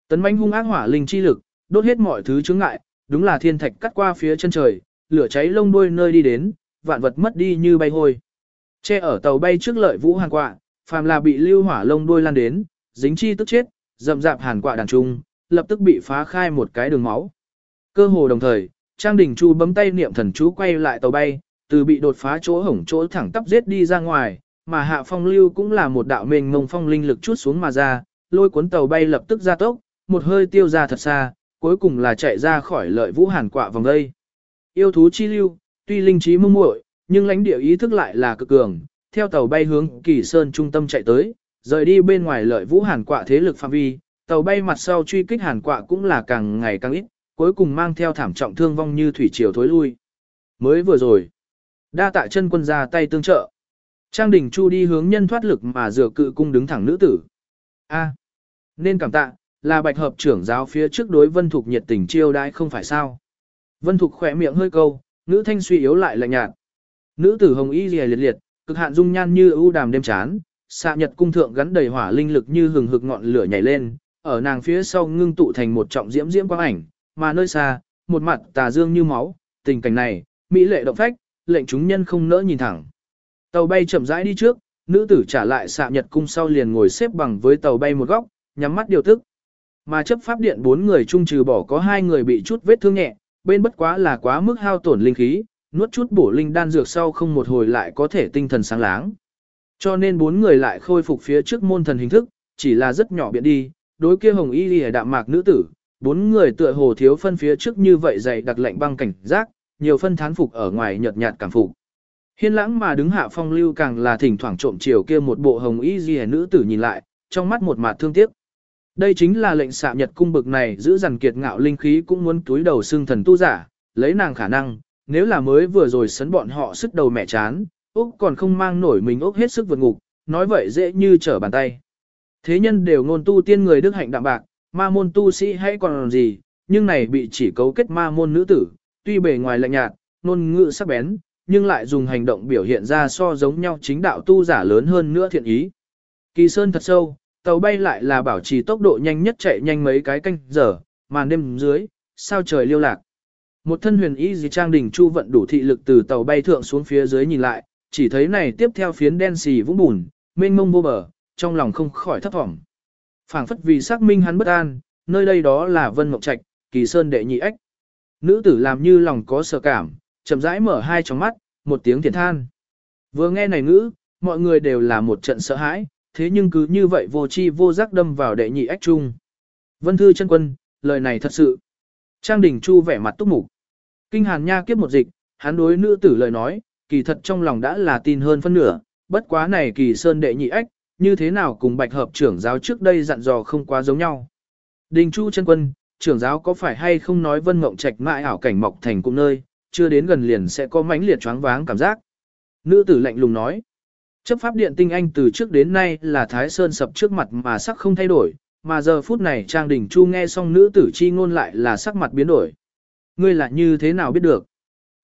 Tấn mãnh hung ác hỏa linh chi lực, đốt hết mọi thứ chướng ngại, đúng là thiên thạch cắt qua phía chân trời, lửa cháy lông đuôi nơi đi đến, vạn vật mất đi như bay hôi. Che ở tàu bay trước lợi vũ hàn quạ, phàm là bị lưu hỏa lông đuôi lan đến, dính chi tức chết, dậm dạp hàn quạ đàn trung, lập tức bị phá khai một cái đường máu. Cơ hồ đồng thời, Trang Đình Chu bấm tay niệm thần chú quay lại tàu bay, từ bị đột phá chỗ hổng chỗ thẳng tắp giết đi ra ngoài, mà hạ phong lưu cũng là một đạo mênh mông phong linh lực chút xuống mà ra, lôi cuốn tàu bay lập tức ra tốc, một hơi tiêu ra thật xa, cuối cùng là chạy ra khỏi lợi vũ hàn quạ vòng đây. Yêu thú chi lưu, tuy linh trí mông muội, nhưng lãnh địa ý thức lại là cực cường, theo tàu bay hướng Kỳ Sơn trung tâm chạy tới, rời đi bên ngoài lợi vũ hàn quạ thế lực phạm vi, tàu bay mặt sau truy kích hàn quạ cũng là càng ngày càng ít, cuối cùng mang theo thảm trọng thương vong như thủy triều thối lui. Mới vừa rồi, đa tạ chân quân ra tay tương trợ. Trang đỉnh chu đi hướng nhân thoát lực mà dựa cự cung đứng thẳng nữ tử. A, nên cảm tạ, là bạch hợp trưởng giáo phía trước đối vân thục nhiệt tình chiêu đãi không phải sao. Vân thục khỏe miệng hơi câu, nữ thanh suy yếu lại lạnh nhạt. Nữ tử hồng y liệt liệt, cực hạn dung nhan như ưu đàm đêm chán, xạ nhật cung thượng gắn đầy hỏa linh lực như hừng hực ngọn lửa nhảy lên, ở nàng phía sau ngưng tụ thành một trọng diễm diễm quang ảnh, mà nơi xa, một mặt tà dương như máu, tình cảnh này, mỹ lệ động phách, lệnh chúng nhân không nỡ nhìn thẳng. Tàu bay chậm rãi đi trước, nữ tử trả lại xạ nhật cung sau liền ngồi xếp bằng với tàu bay một góc, nhắm mắt điều tức. Mà chấp pháp điện bốn người chung trừ bỏ có hai người bị chút vết thương nhẹ, bên bất quá là quá mức hao tổn linh khí, nuốt chút bổ linh đan dược sau không một hồi lại có thể tinh thần sáng láng. Cho nên bốn người lại khôi phục phía trước môn thần hình thức, chỉ là rất nhỏ biện đi, đối kia hồng y lìa đạm mạc nữ tử, bốn người tựa hồ thiếu phân phía trước như vậy dày đặc lệnh băng cảnh giác, nhiều phân thán phục ở ngoài nhợt nhạt cảm phục. Hiên lãng mà đứng hạ phong lưu càng là thỉnh thoảng trộm chiều kia một bộ hồng y lìa nữ tử nhìn lại, trong mắt một mặt thương tiếc. Đây chính là lệnh xạ nhật cung bực này giữ dằn kiệt ngạo linh khí cũng muốn túi đầu xương thần tu giả, lấy nàng khả năng, nếu là mới vừa rồi sấn bọn họ sức đầu mẹ chán, Úc còn không mang nổi mình Úc hết sức vượt ngục, nói vậy dễ như trở bàn tay. Thế nhân đều ngôn tu tiên người đức hạnh đạm bạc, ma môn tu sĩ hay còn gì, nhưng này bị chỉ cấu kết ma môn nữ tử, tuy bề ngoài lạnh nhạt, ngôn ngữ sắc bén, nhưng lại dùng hành động biểu hiện ra so giống nhau chính đạo tu giả lớn hơn nữa thiện ý. Kỳ sơn thật sâu, tàu bay lại là bảo trì tốc độ nhanh nhất chạy nhanh mấy cái canh giờ, màn đêm dưới, sao trời liêu lạc. Một thân huyền ý gì trang đỉnh chu vận đủ thị lực từ tàu bay thượng xuống phía dưới nhìn lại, chỉ thấy này tiếp theo phiến đen xì vũng bùn, mênh mông vô bờ, trong lòng không khỏi thấp thỏm phảng phất vì xác minh hắn bất an, nơi đây đó là Vân Mộng Trạch, Kỳ Sơn đệ nhị ách. Nữ tử làm như lòng có sợ cảm, chậm rãi mở hai tròng mắt, một tiếng thiền than. Vừa nghe này ngữ, mọi người đều là một trận sợ hãi, thế nhưng cứ như vậy vô chi vô giác đâm vào đệ nhị ách chung. Vân Thư chân quân, lời này thật sự. Trang Đình Chu vẻ mặt túc mục. Kinh Hàn Nha kiếp một dịch, hắn đối nữ tử lời nói, kỳ thật trong lòng đã là tin hơn phân nửa, bất quá này kỳ sơn đệ nhị ách, như thế nào cùng bạch hợp trưởng giáo trước đây dặn dò không quá giống nhau. Đình Chu chân quân, trưởng giáo có phải hay không nói vân mộng trạch mãi ảo cảnh mọc thành cùng nơi, chưa đến gần liền sẽ có mãnh liệt choáng váng cảm giác. Nữ tử lạnh lùng nói, chấp pháp điện tinh anh từ trước đến nay là Thái Sơn sập trước mặt mà sắc không thay đổi, mà giờ phút này Trang Đình Chu nghe xong nữ tử chi ngôn lại là sắc mặt biến đổi. Ngươi là như thế nào biết được?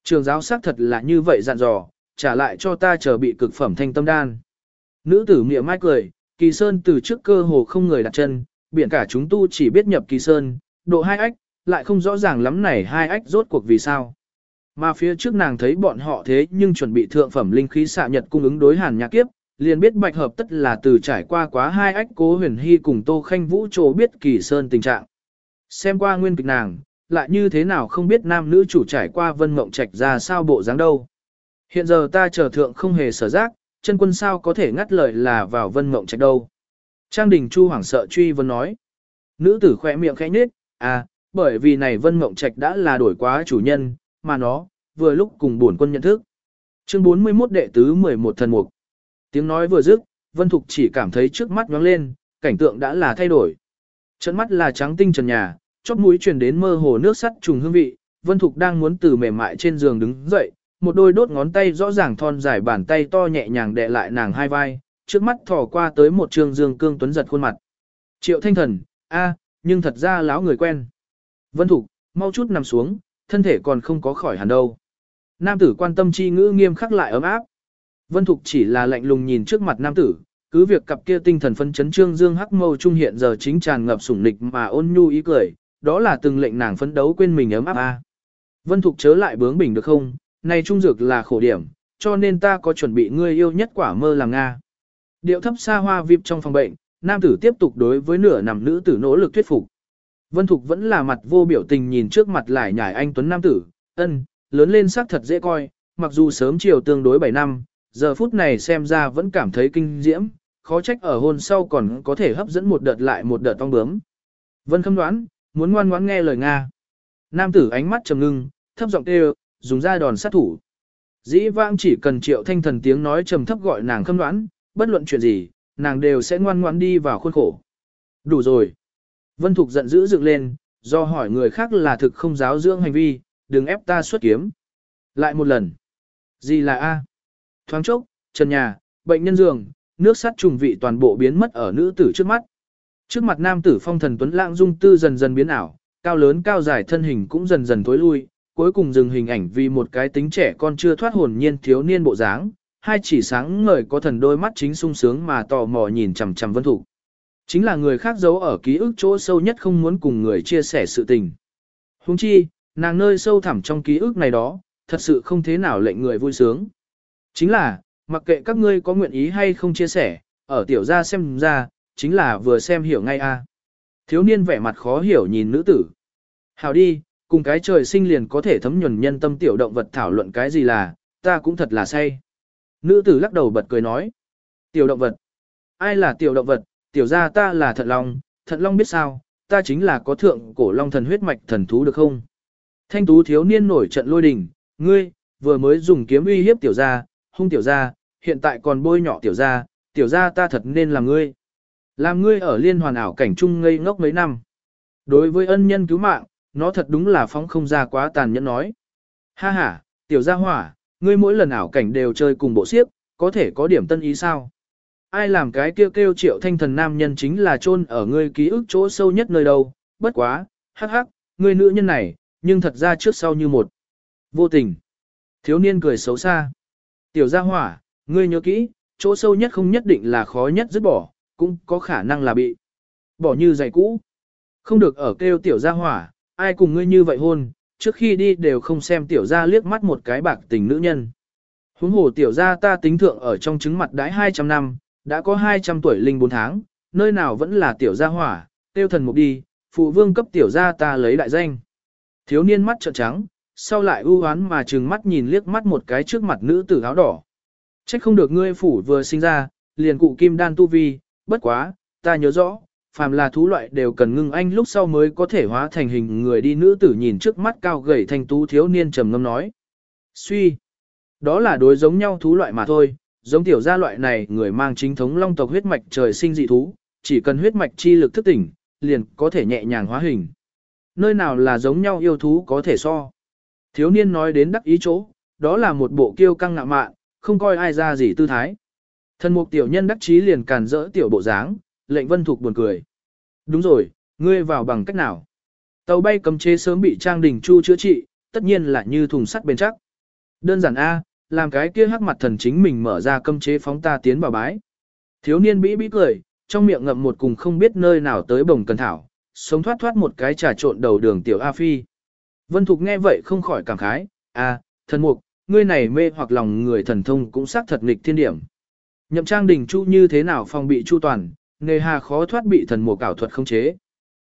Trường giáo xác thật là như vậy dặn dò, trả lại cho ta chờ bị cực phẩm thanh tâm đan. Nữ tử miệng mai cười, kỳ sơn từ trước cơ hồ không người đặt chân, biển cả chúng tu chỉ biết nhập kỳ sơn, độ hai ách, lại không rõ ràng lắm này hai ách rốt cuộc vì sao. Mà phía trước nàng thấy bọn họ thế nhưng chuẩn bị thượng phẩm linh khí xạ nhật cung ứng đối hàn nhà kiếp, liền biết bạch hợp tất là từ trải qua quá hai ách cố huyền hy cùng tô khanh vũ trồ biết kỳ sơn tình trạng. Xem qua nguyên kịch nàng, lại như thế nào không biết nam nữ chủ trải qua vân mộng trạch ra sao bộ dáng đâu. Hiện giờ ta chờ thượng không hề sở giác, chân quân sao có thể ngắt lời là vào vân mộng trạch đâu. Trang đình chu hoảng sợ truy vân nói. Nữ tử khỏe miệng khẽ nhếch, à, bởi vì này vân mộng trạch đã là đổi quá chủ nhân, mà nó, vừa lúc cùng bổn quân nhận thức. Chương 41 đệ tứ 11 thần mục. Tiếng nói vừa dứt, Vân Thục chỉ cảm thấy trước mắt nhoáng lên, cảnh tượng đã là thay đổi. Trận mắt là trắng tinh trần nhà, chóp mũi truyền đến mơ hồ nước sắt trùng hương vị, Vân Thục đang muốn từ mềm mại trên giường đứng dậy, một đôi đốt ngón tay rõ ràng thon dài bàn tay to nhẹ nhàng đè lại nàng hai vai, trước mắt thò qua tới một trường dương cương tuấn giật khuôn mặt. Triệu Thanh Thần, a, nhưng thật ra lão người quen. Vân Thục, mau chút nằm xuống, thân thể còn không có khỏi hẳn đâu. Nam tử quan tâm chi ngữ nghiêm khắc lại ấm áp. Vân Thục chỉ là lạnh lùng nhìn trước mặt nam tử, cứ việc cặp kia tinh thần phân chấn trương dương hắc mâu trung hiện giờ chính tràn ngập sủng nịch mà ôn nhu ý cười, đó là từng lệnh nàng phấn đấu quên mình ấm áp a. Vân Thục chớ lại bướng bỉnh được không, này trung dược là khổ điểm, cho nên ta có chuẩn bị ngươi yêu nhất quả mơ làm Nga. Điệu thấp xa hoa vip trong phòng bệnh, nam tử tiếp tục đối với nửa nằm nữ tử nỗ lực thuyết phục. Vân Thục vẫn là mặt vô biểu tình nhìn trước mặt lại nhải anh Tuấn Nam tử, ân, lớn lên sắc thật dễ coi, mặc dù sớm chiều tương đối 7 năm, giờ phút này xem ra vẫn cảm thấy kinh diễm, khó trách ở hôn sau còn có thể hấp dẫn một đợt lại một đợt tong bướm. Vân khâm đoán, muốn ngoan ngoãn nghe lời Nga. Nam tử ánh mắt trầm ngưng, thấp giọng kêu, dùng ra đòn sát thủ. Dĩ vãng chỉ cần triệu thanh thần tiếng nói trầm thấp gọi nàng khâm đoán, bất luận chuyện gì, nàng đều sẽ ngoan ngoãn đi vào khuôn khổ. Đủ rồi. Vân Thục giận dữ dựng lên, do hỏi người khác là thực không giáo dưỡng hành vi, đừng ép ta xuất kiếm. Lại một lần. Gì là A? Thoáng chốc, trần nhà, bệnh nhân giường, nước sắt trùng vị toàn bộ biến mất ở nữ tử trước mắt. Trước mặt nam tử phong thần tuấn lãng dung tư dần dần biến ảo, cao lớn cao dài thân hình cũng dần dần tối lui, cuối cùng dừng hình ảnh vì một cái tính trẻ con chưa thoát hồn nhiên thiếu niên bộ dáng, hai chỉ sáng ngời có thần đôi mắt chính sung sướng mà tò mò nhìn chằm chằm Vân Thục. Chính là người khác giấu ở ký ức chỗ sâu nhất không muốn cùng người chia sẻ sự tình. Huống chi, nàng nơi sâu thẳm trong ký ức này đó, thật sự không thế nào lệnh người vui sướng. Chính là, mặc kệ các ngươi có nguyện ý hay không chia sẻ, ở tiểu gia xem ra, chính là vừa xem hiểu ngay a. Thiếu niên vẻ mặt khó hiểu nhìn nữ tử. Hào đi, cùng cái trời sinh liền có thể thấm nhuần nhân tâm tiểu động vật thảo luận cái gì là, ta cũng thật là say. Nữ tử lắc đầu bật cười nói. Tiểu động vật. Ai là tiểu động vật, tiểu gia ta là thận long, thận long biết sao, ta chính là có thượng cổ long thần huyết mạch thần thú được không? Thanh tú thiếu niên nổi trận lôi đình, ngươi, vừa mới dùng kiếm uy hiếp tiểu gia, hung tiểu gia, hiện tại còn bôi nhọ tiểu gia, tiểu gia ta thật nên là ngươi. Làm ngươi ở liên hoàn ảo cảnh trung ngây ngốc mấy năm. Đối với ân nhân cứu mạng, nó thật đúng là phóng không ra quá tàn nhẫn nói. Ha ha, tiểu gia hỏa, ngươi mỗi lần ảo cảnh đều chơi cùng bộ xiếc, có thể có điểm tân ý sao? Ai làm cái kêu kêu triệu thanh thần nam nhân chính là chôn ở ngươi ký ức chỗ sâu nhất nơi đâu, bất quá, hắc hắc, ngươi nữ nhân này, nhưng thật ra trước sau như một. Vô tình. Thiếu niên cười xấu xa. Tiểu gia hỏa, ngươi nhớ kỹ, chỗ sâu nhất không nhất định là khó nhất dứt bỏ, cũng có khả năng là bị bỏ như giày cũ. Không được ở kêu tiểu gia hỏa, ai cùng ngươi như vậy hôn, trước khi đi đều không xem tiểu gia liếc mắt một cái bạc tình nữ nhân. Huống hồ tiểu gia ta tính thượng ở trong trứng mặt đãi 200 năm, đã có 200 tuổi linh 4 tháng, nơi nào vẫn là tiểu gia hỏa, tiêu thần mục đi, phụ vương cấp tiểu gia ta lấy đại danh. Thiếu niên mắt trợn trắng, sau lại ưu hoán mà trừng mắt nhìn liếc mắt một cái trước mặt nữ tử áo đỏ. Trách không được ngươi phủ vừa sinh ra, liền cụ kim đan tu vi, bất quá, ta nhớ rõ, phàm là thú loại đều cần ngưng anh lúc sau mới có thể hóa thành hình người đi nữ tử nhìn trước mắt cao gầy thanh tú thiếu niên trầm ngâm nói. Suy, đó là đối giống nhau thú loại mà thôi, giống tiểu gia loại này người mang chính thống long tộc huyết mạch trời sinh dị thú, chỉ cần huyết mạch chi lực thức tỉnh, liền có thể nhẹ nhàng hóa hình. Nơi nào là giống nhau yêu thú có thể so. Thiếu niên nói đến đắc ý chỗ, đó là một bộ kiêu căng ngạ mạn, không coi ai ra gì tư thái. Thần mục tiểu nhân đắc chí liền càn rỡ tiểu bộ dáng, lệnh vân thục buồn cười. Đúng rồi, ngươi vào bằng cách nào? Tàu bay cầm chế sớm bị trang đình chu chữa trị, tất nhiên là như thùng sắt bền chắc. Đơn giản A, làm cái kia hắc mặt thần chính mình mở ra cấm chế phóng ta tiến vào bái. Thiếu niên bĩ bĩ cười, trong miệng ngậm một cùng không biết nơi nào tới bồng cần thảo, sống thoát thoát một cái trà trộn đầu đường tiểu A Phi. Vân Thục nghe vậy không khỏi cảm khái, a, thần mục, ngươi này mê hoặc lòng người thần thông cũng xác thật nghịch thiên điểm. Nhậm trang đình chu như thế nào phòng bị chu toàn, nghề hà khó thoát bị thần mục ảo thuật không chế.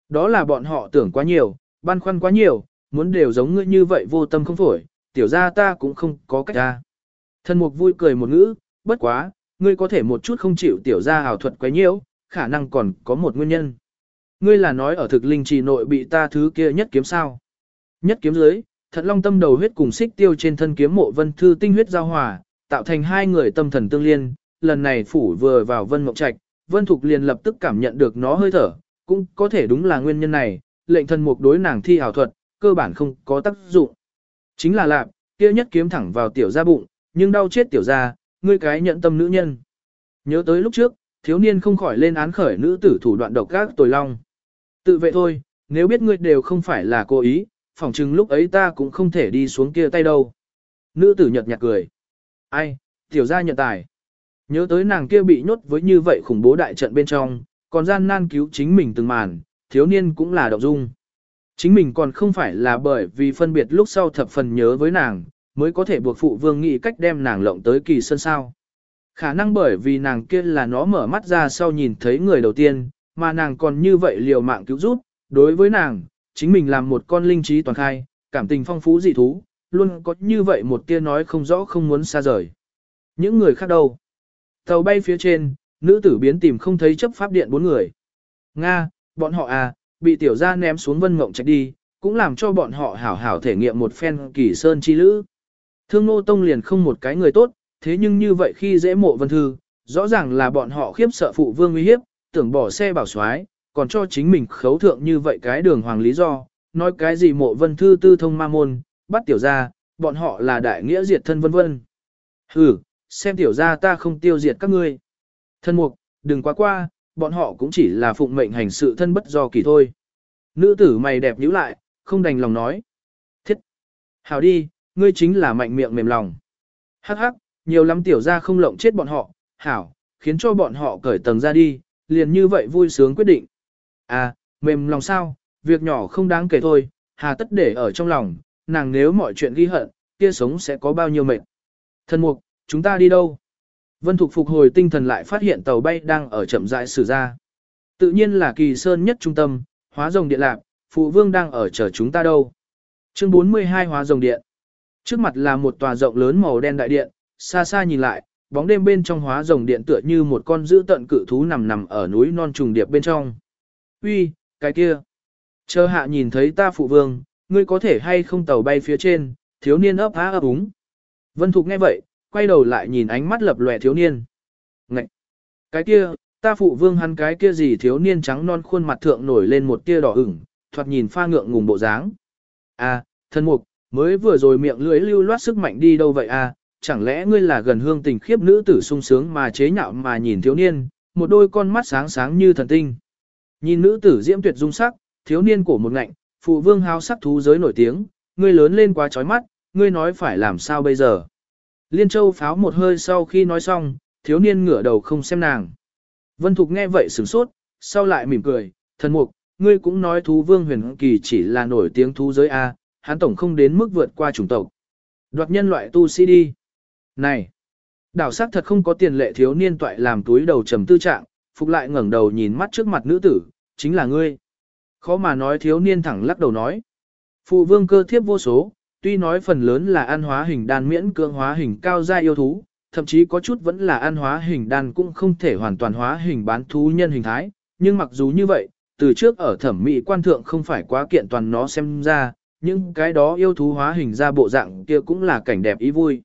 Đó là bọn họ tưởng quá nhiều, băn khoăn quá nhiều, muốn đều giống ngươi như vậy vô tâm không phổi, tiểu ra ta cũng không có cách ra. Thần mục vui cười một ngữ, bất quá, ngươi có thể một chút không chịu tiểu ra ảo thuật quấy nhiễu, khả năng còn có một nguyên nhân. Ngươi là nói ở thực linh trì nội bị ta thứ kia nhất kiếm sao. Nhất kiếm dưới, thật long tâm đầu huyết cùng xích tiêu trên thân kiếm mộ vân thư tinh huyết giao hòa, tạo thành hai người tâm thần tương liên, lần này phủ vừa vào vân mộng trạch, vân thục liền lập tức cảm nhận được nó hơi thở, cũng có thể đúng là nguyên nhân này, lệnh thần mục đối nàng thi ảo thuật, cơ bản không có tác dụng. Chính là lạp, kia nhất kiếm thẳng vào tiểu gia bụng, nhưng đau chết tiểu gia, ngươi cái nhận tâm nữ nhân. Nhớ tới lúc trước, thiếu niên không khỏi lên án khởi nữ tử thủ đoạn độc ác tồi long. Tự vệ thôi, nếu biết ngươi đều không phải là cố ý, phỏng chừng lúc ấy ta cũng không thể đi xuống kia tay đâu. Nữ tử nhật nhạt cười. Ai, tiểu gia nhận tài. Nhớ tới nàng kia bị nhốt với như vậy khủng bố đại trận bên trong, còn gian nan cứu chính mình từng màn, thiếu niên cũng là động dung. Chính mình còn không phải là bởi vì phân biệt lúc sau thập phần nhớ với nàng, mới có thể buộc phụ vương nghĩ cách đem nàng lộng tới kỳ sân sao. Khả năng bởi vì nàng kia là nó mở mắt ra sau nhìn thấy người đầu tiên, mà nàng còn như vậy liều mạng cứu giúp, đối với nàng, chính mình làm một con linh trí toàn khai, cảm tình phong phú dị thú, luôn có như vậy một tia nói không rõ không muốn xa rời. Những người khác đâu? Tàu bay phía trên, nữ tử biến tìm không thấy chấp pháp điện bốn người. Nga, bọn họ à, bị tiểu gia ném xuống vân mộng trạch đi, cũng làm cho bọn họ hảo hảo thể nghiệm một phen kỳ sơn chi lữ. Thương Ngô Tông liền không một cái người tốt, thế nhưng như vậy khi dễ mộ vân thư, rõ ràng là bọn họ khiếp sợ phụ vương uy hiếp, tưởng bỏ xe bảo xoái, còn cho chính mình khấu thượng như vậy cái đường hoàng lý do, nói cái gì mộ vân thư tư thông ma môn, bắt tiểu gia, bọn họ là đại nghĩa diệt thân vân vân. Hừ, xem tiểu gia ta không tiêu diệt các ngươi. Thân mục, đừng quá qua, bọn họ cũng chỉ là phụng mệnh hành sự thân bất do kỳ thôi. Nữ tử mày đẹp nhíu lại, không đành lòng nói. Thiết! Hảo đi, ngươi chính là mạnh miệng mềm lòng. Hắc hắc, nhiều lắm tiểu gia không lộng chết bọn họ, hảo, khiến cho bọn họ cởi tầng ra đi, liền như vậy vui sướng quyết định. À, mềm lòng sao, việc nhỏ không đáng kể thôi, hà tất để ở trong lòng, nàng nếu mọi chuyện ghi hận, kia sống sẽ có bao nhiêu mệt. Thân mục, chúng ta đi đâu? Vân Thục phục hồi tinh thần lại phát hiện tàu bay đang ở chậm rãi xử ra. Tự nhiên là kỳ sơn nhất trung tâm, hóa rồng điện lạc, phụ vương đang ở chờ chúng ta đâu. Chương 42 hóa rồng điện. Trước mặt là một tòa rộng lớn màu đen đại điện, xa xa nhìn lại, bóng đêm bên trong hóa rồng điện tựa như một con dữ tận cự thú nằm nằm ở núi non trùng điệp bên trong. Uy, cái kia. Chờ hạ nhìn thấy ta phụ vương, ngươi có thể hay không tàu bay phía trên, thiếu niên ấp á ấp úng. Vân Thục nghe vậy, quay đầu lại nhìn ánh mắt lập lòe thiếu niên. Ngậy! Cái kia, ta phụ vương hắn cái kia gì thiếu niên trắng non khuôn mặt thượng nổi lên một tia đỏ ửng, thoạt nhìn pha ngượng ngùng bộ dáng. À, thân mục, mới vừa rồi miệng lưỡi lưu loát sức mạnh đi đâu vậy à, chẳng lẽ ngươi là gần hương tình khiếp nữ tử sung sướng mà chế nhạo mà nhìn thiếu niên, một đôi con mắt sáng sáng như thần tinh. Nhìn nữ tử diễm tuyệt dung sắc, thiếu niên cổ một ngạnh, phụ vương háo sắc thú giới nổi tiếng, ngươi lớn lên quá chói mắt, ngươi nói phải làm sao bây giờ. Liên Châu pháo một hơi sau khi nói xong, thiếu niên ngửa đầu không xem nàng. Vân Thục nghe vậy sửng sốt, sau lại mỉm cười, thần mục, ngươi cũng nói thú vương huyền kỳ chỉ là nổi tiếng thú giới A, hắn tổng không đến mức vượt qua chủng tộc. Đoạt nhân loại tu sĩ đi. Này! Đảo sắc thật không có tiền lệ thiếu niên toại làm túi đầu trầm tư trạng, phục lại ngẩng đầu nhìn mắt trước mặt nữ tử, chính là ngươi. Khó mà nói thiếu niên thẳng lắc đầu nói. Phụ vương cơ thiếp vô số, tuy nói phần lớn là ăn hóa hình đan miễn cưỡng hóa hình cao gia yêu thú, thậm chí có chút vẫn là ăn hóa hình đan cũng không thể hoàn toàn hóa hình bán thú nhân hình thái, nhưng mặc dù như vậy, từ trước ở thẩm mỹ quan thượng không phải quá kiện toàn nó xem ra, nhưng cái đó yêu thú hóa hình ra bộ dạng kia cũng là cảnh đẹp ý vui.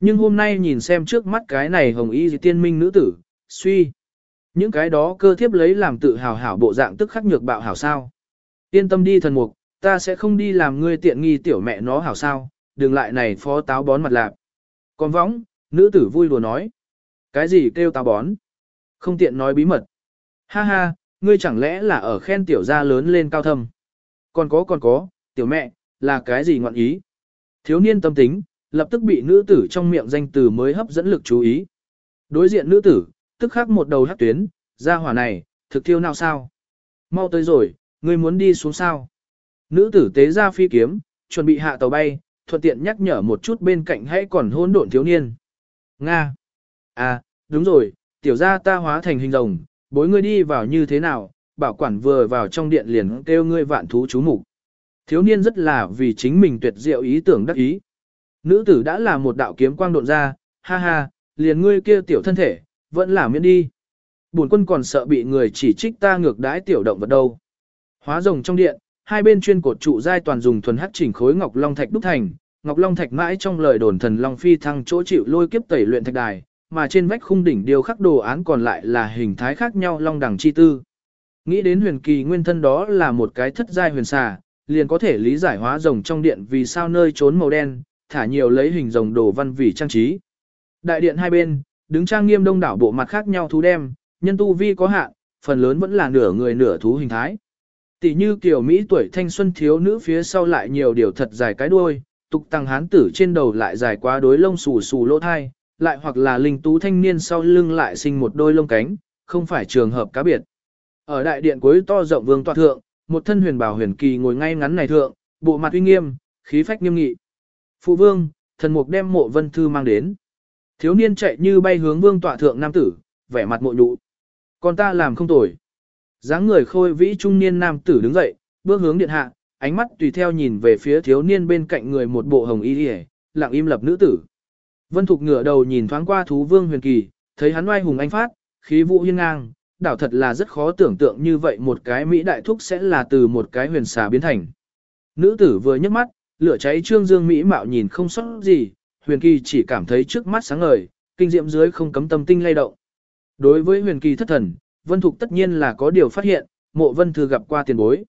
Nhưng hôm nay nhìn xem trước mắt cái này hồng y tiên minh nữ tử, suy. Những cái đó cơ thiếp lấy làm tự hào hảo bộ dạng tức khắc nhược bạo hảo sao. Yên tâm đi thần mục, ta sẽ không đi làm ngươi tiện nghi tiểu mẹ nó hảo sao, đừng lại này phó táo bón mặt lạc. Còn võng, nữ tử vui đùa nói. Cái gì kêu táo bón? Không tiện nói bí mật. Ha ha, ngươi chẳng lẽ là ở khen tiểu gia lớn lên cao thâm. Còn có còn có, tiểu mẹ, là cái gì ngọn ý? Thiếu niên tâm tính, lập tức bị nữ tử trong miệng danh từ mới hấp dẫn lực chú ý. Đối diện nữ tử, tức khắc một đầu hắc tuyến, ra hỏa này, thực thiêu nào sao? Mau tới rồi, ngươi muốn đi xuống sao? Nữ tử tế ra phi kiếm, chuẩn bị hạ tàu bay, thuận tiện nhắc nhở một chút bên cạnh hãy còn hôn độn thiếu niên. Nga. À, đúng rồi, tiểu gia ta hóa thành hình rồng, bối ngươi đi vào như thế nào, bảo quản vừa vào trong điện liền kêu ngươi vạn thú chú mục Thiếu niên rất là vì chính mình tuyệt diệu ý tưởng đắc ý. Nữ tử đã là một đạo kiếm quang độn ra, ha ha, liền ngươi kia tiểu thân thể, vẫn là miễn đi. Bổn quân còn sợ bị người chỉ trích ta ngược đãi tiểu động vật đâu. Hóa rồng trong điện, hai bên chuyên cột trụ giai toàn dùng thuần hắc chỉnh khối ngọc long thạch đúc thành, ngọc long thạch mãi trong lời đồn thần long phi thăng chỗ chịu lôi kiếp tẩy luyện thạch đài, mà trên vách khung đỉnh điêu khắc đồ án còn lại là hình thái khác nhau long đẳng chi tư. Nghĩ đến huyền kỳ nguyên thân đó là một cái thất giai huyền xà, liền có thể lý giải hóa rồng trong điện vì sao nơi trốn màu đen, thả nhiều lấy hình rồng đồ văn vì trang trí. Đại điện hai bên, đứng trang nghiêm đông đảo bộ mặt khác nhau thú đem, nhân tu vi có hạn, phần lớn vẫn là nửa người nửa thú hình thái. Tỷ như kiểu Mỹ tuổi thanh xuân thiếu nữ phía sau lại nhiều điều thật dài cái đuôi, tục tăng hán tử trên đầu lại dài quá đối lông xù xù lỗ thai, lại hoặc là linh tú thanh niên sau lưng lại sinh một đôi lông cánh, không phải trường hợp cá biệt. Ở đại điện cuối to rộng vương tọa thượng, một thân huyền bảo huyền kỳ ngồi ngay ngắn này thượng, bộ mặt uy nghiêm, khí phách nghiêm nghị. Phụ vương, thần mục đem mộ vân thư mang đến. Thiếu niên chạy như bay hướng vương tọa thượng nam tử, vẻ mặt mộ nhụ. Còn ta làm không tồi dáng người khôi vĩ trung niên nam tử đứng dậy, bước hướng điện hạ, ánh mắt tùy theo nhìn về phía thiếu niên bên cạnh người một bộ hồng y điề, lặng im lập nữ tử. Vân Thục ngửa đầu nhìn thoáng qua thú vương huyền kỳ, thấy hắn oai hùng anh phát, khí vũ hiên ngang, đảo thật là rất khó tưởng tượng như vậy một cái Mỹ đại thúc sẽ là từ một cái huyền xà biến thành. Nữ tử vừa nhấc mắt, lửa cháy trương dương Mỹ mạo nhìn không sót gì, huyền kỳ chỉ cảm thấy trước mắt sáng ngời, kinh diệm dưới không cấm tâm tinh lay động. Đối với huyền kỳ thất thần, Vân Thục tất nhiên là có điều phát hiện, mộ vân thư gặp qua tiền bối.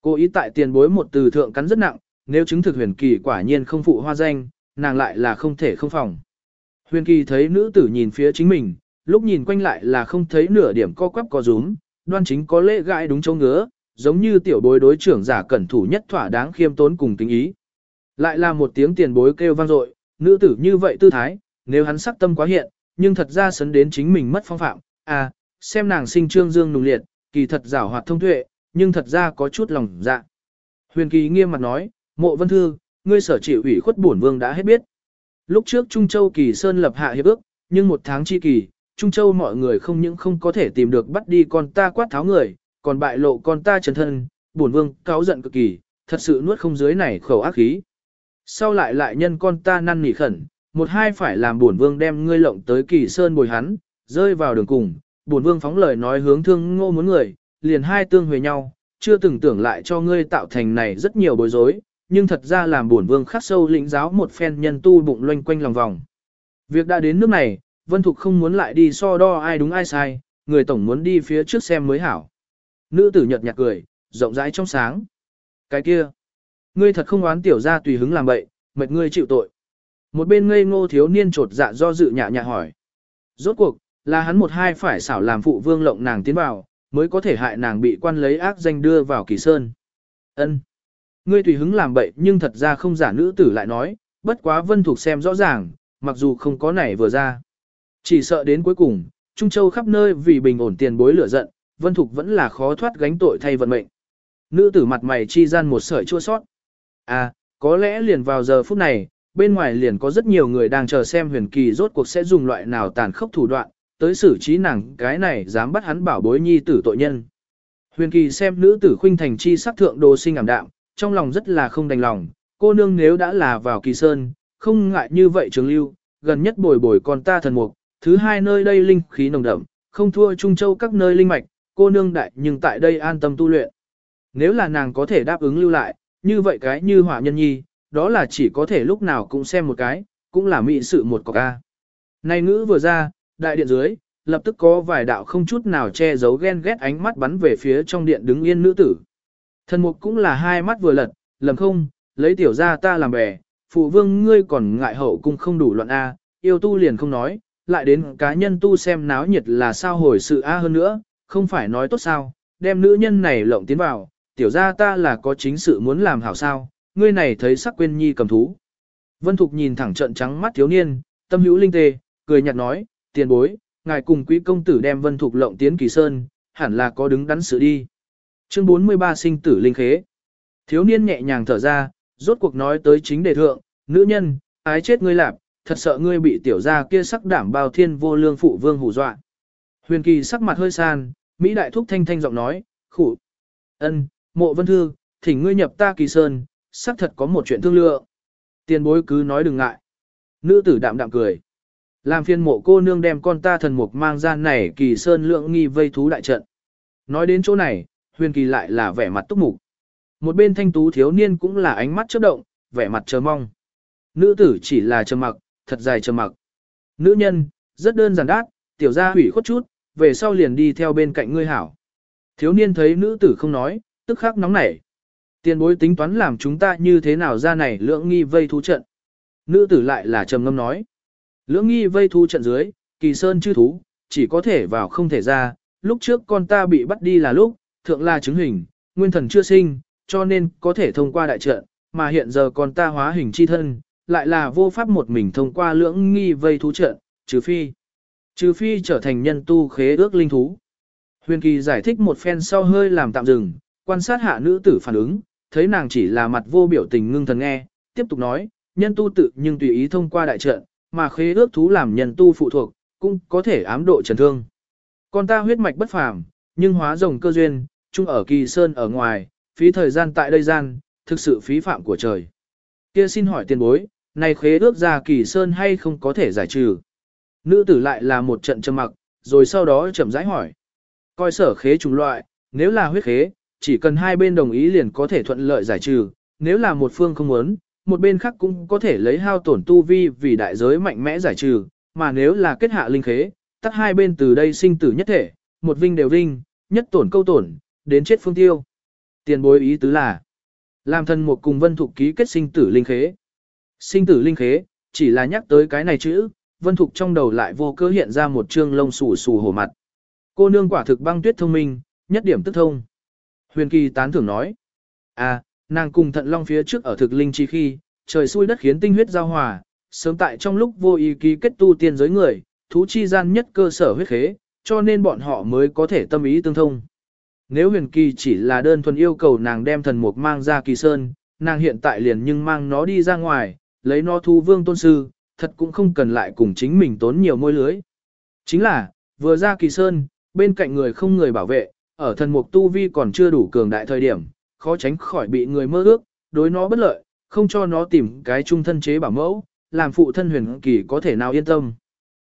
Cô ý tại tiền bối một từ thượng cắn rất nặng, nếu chứng thực huyền kỳ quả nhiên không phụ hoa danh, nàng lại là không thể không phòng. Huyền kỳ thấy nữ tử nhìn phía chính mình, lúc nhìn quanh lại là không thấy nửa điểm co quắp co rúm, đoan chính có lễ gãi đúng chỗ ngứa, giống như tiểu bối đối trưởng giả cẩn thủ nhất thỏa đáng khiêm tốn cùng tính ý. Lại là một tiếng tiền bối kêu vang dội, nữ tử như vậy tư thái, nếu hắn sắc tâm quá hiện, nhưng thật ra sấn đến chính mình mất phong phạm, à, xem nàng sinh trương dương nùng liệt, kỳ thật giảo hoạt thông tuệ, nhưng thật ra có chút lòng dạ. Huyền kỳ nghiêm mặt nói, mộ vân thư, ngươi sở chịu ủy khuất bổn vương đã hết biết. Lúc trước Trung Châu Kỳ Sơn lập hạ hiệp ước, nhưng một tháng chi kỳ, Trung Châu mọi người không những không có thể tìm được bắt đi con ta quát tháo người, còn bại lộ con ta trần thân, bổn vương cáo giận cực kỳ, thật sự nuốt không dưới này khẩu ác khí. Sau lại lại nhân con ta năn nỉ khẩn, một hai phải làm bổn vương đem ngươi lộng tới kỳ sơn bồi hắn, rơi vào đường cùng, bổn vương phóng lời nói hướng thương ngô muốn người, liền hai tương huề nhau, chưa từng tưởng lại cho ngươi tạo thành này rất nhiều bối rối, nhưng thật ra làm bổn vương khắc sâu lĩnh giáo một phen nhân tu bụng loanh quanh lòng vòng. Việc đã đến nước này, Vân Thục không muốn lại đi so đo ai đúng ai sai, người tổng muốn đi phía trước xem mới hảo. Nữ tử nhợt nhạt cười, rộng rãi trong sáng. Cái kia, ngươi thật không oán tiểu ra tùy hứng làm bậy, mệt ngươi chịu tội. Một bên ngây ngô thiếu niên trột dạ do dự nhạ nhạ hỏi. Rốt cuộc, là hắn một hai phải xảo làm phụ vương lộng nàng tiến vào, mới có thể hại nàng bị quan lấy ác danh đưa vào kỳ sơn. Ân, Ngươi tùy hứng làm bậy nhưng thật ra không giả nữ tử lại nói, bất quá vân thuộc xem rõ ràng, mặc dù không có nảy vừa ra. Chỉ sợ đến cuối cùng, Trung Châu khắp nơi vì bình ổn tiền bối lửa giận, Vân Thục vẫn là khó thoát gánh tội thay vận mệnh. Nữ tử mặt mày chi gian một sợi chua sót. À, có lẽ liền vào giờ phút này, bên ngoài liền có rất nhiều người đang chờ xem huyền kỳ rốt cuộc sẽ dùng loại nào tàn khốc thủ đoạn, tới xử trí nàng cái này dám bắt hắn bảo bối nhi tử tội nhân. Huyền kỳ xem nữ tử khuynh thành chi sắc thượng đồ sinh ảm đạm, trong lòng rất là không đành lòng, cô nương nếu đã là vào kỳ sơn, không ngại như vậy trường lưu, gần nhất bồi bồi con ta thần mục, thứ hai nơi đây linh khí nồng đậm, không thua Trung Châu các nơi linh mạch, cô nương đại nhưng tại đây an tâm tu luyện. Nếu là nàng có thể đáp ứng lưu lại, như vậy cái như hỏa nhân nhi, đó là chỉ có thể lúc nào cũng xem một cái, cũng là mị sự một cọc ca. Này ngữ vừa ra, đại điện dưới, lập tức có vài đạo không chút nào che giấu ghen ghét ánh mắt bắn về phía trong điện đứng yên nữ tử. Thần mục cũng là hai mắt vừa lật, lầm không, lấy tiểu ra ta làm bè, phụ vương ngươi còn ngại hậu cung không đủ loạn A, yêu tu liền không nói, lại đến cá nhân tu xem náo nhiệt là sao hồi sự A hơn nữa, không phải nói tốt sao, đem nữ nhân này lộng tiến vào, tiểu ra ta là có chính sự muốn làm hảo sao, ngươi này thấy sắc quên nhi cầm thú. Vân Thục nhìn thẳng trận trắng mắt thiếu niên, tâm hữu linh tê, cười nhạt nói, tiền bối, ngài cùng quý công tử đem Vân Thục lộng tiến kỳ sơn, hẳn là có đứng đắn sự đi. Chương 43 sinh tử linh khế. Thiếu niên nhẹ nhàng thở ra, rốt cuộc nói tới chính đề thượng, nữ nhân, ái chết ngươi lạp, thật sợ ngươi bị tiểu gia kia sắc đảm bao thiên vô lương phụ vương hù dọa. Huyền kỳ sắc mặt hơi san, Mỹ đại thúc thanh thanh giọng nói, khủ. ân, mộ vân thư, thỉnh ngươi nhập ta kỳ sơn, sắc thật có một chuyện thương lượng. Tiền bối cứ nói đừng ngại. Nữ tử đạm đạm cười. Làm phiên mộ cô nương đem con ta thần mục mang ra này kỳ sơn lượng nghi vây thú đại trận. Nói đến chỗ này, huyền kỳ lại là vẻ mặt túc mục. Một bên thanh tú thiếu niên cũng là ánh mắt chớp động, vẻ mặt chờ mong. Nữ tử chỉ là trầm mặc, thật dài trầm mặc. Nữ nhân, rất đơn giản đát, tiểu gia hủy khuất chút, về sau liền đi theo bên cạnh ngươi hảo. Thiếu niên thấy nữ tử không nói, tức khắc nóng nảy. Tiền bối tính toán làm chúng ta như thế nào ra này lượng nghi vây thú trận. Nữ tử lại là trầm ngâm nói. Lưỡng nghi vây thu trận dưới, kỳ sơn chư thú, chỉ có thể vào không thể ra, lúc trước con ta bị bắt đi là lúc, thượng la chứng hình, nguyên thần chưa sinh, cho nên có thể thông qua đại trận, mà hiện giờ con ta hóa hình chi thân, lại là vô pháp một mình thông qua lưỡng nghi vây thú trận, trừ phi. Trừ phi trở thành nhân tu khế ước linh thú. Huyền Kỳ giải thích một phen sau hơi làm tạm dừng, quan sát hạ nữ tử phản ứng, thấy nàng chỉ là mặt vô biểu tình ngưng thần nghe, tiếp tục nói, nhân tu tự nhưng tùy ý thông qua đại trận, mà khế ước thú làm nhân tu phụ thuộc, cũng có thể ám độ trần thương. Con ta huyết mạch bất phàm, nhưng hóa rồng cơ duyên, chung ở kỳ sơn ở ngoài, phí thời gian tại đây gian, thực sự phí phạm của trời. Kia xin hỏi tiền bối, này khế ước ra kỳ sơn hay không có thể giải trừ? Nữ tử lại là một trận trầm mặc, rồi sau đó chậm rãi hỏi. Coi sở khế chủng loại, nếu là huyết khế, chỉ cần hai bên đồng ý liền có thể thuận lợi giải trừ, nếu là một phương không muốn, một bên khác cũng có thể lấy hao tổn tu vi vì đại giới mạnh mẽ giải trừ, mà nếu là kết hạ linh khế, tắt hai bên từ đây sinh tử nhất thể, một vinh đều vinh, nhất tổn câu tổn, đến chết phương tiêu. Tiền bối ý tứ là, làm thân một cùng vân thục ký kết sinh tử linh khế. Sinh tử linh khế, chỉ là nhắc tới cái này chữ, vân thục trong đầu lại vô cơ hiện ra một trương lông xù xù hổ mặt. Cô nương quả thực băng tuyết thông minh, nhất điểm tức thông. Huyền kỳ tán thưởng nói, à, nàng cùng thận long phía trước ở thực linh chi khi, trời xui đất khiến tinh huyết giao hòa, sớm tại trong lúc vô ý ký kết tu tiên giới người, thú chi gian nhất cơ sở huyết khế, cho nên bọn họ mới có thể tâm ý tương thông. Nếu huyền kỳ chỉ là đơn thuần yêu cầu nàng đem thần mục mang ra kỳ sơn, nàng hiện tại liền nhưng mang nó đi ra ngoài, lấy nó thu vương tôn sư, thật cũng không cần lại cùng chính mình tốn nhiều môi lưới. Chính là, vừa ra kỳ sơn, bên cạnh người không người bảo vệ, ở thần mục tu vi còn chưa đủ cường đại thời điểm, khó tránh khỏi bị người mơ ước, đối nó bất lợi, không cho nó tìm cái trung thân chế bảo mẫu, làm phụ thân huyền kỳ có thể nào yên tâm.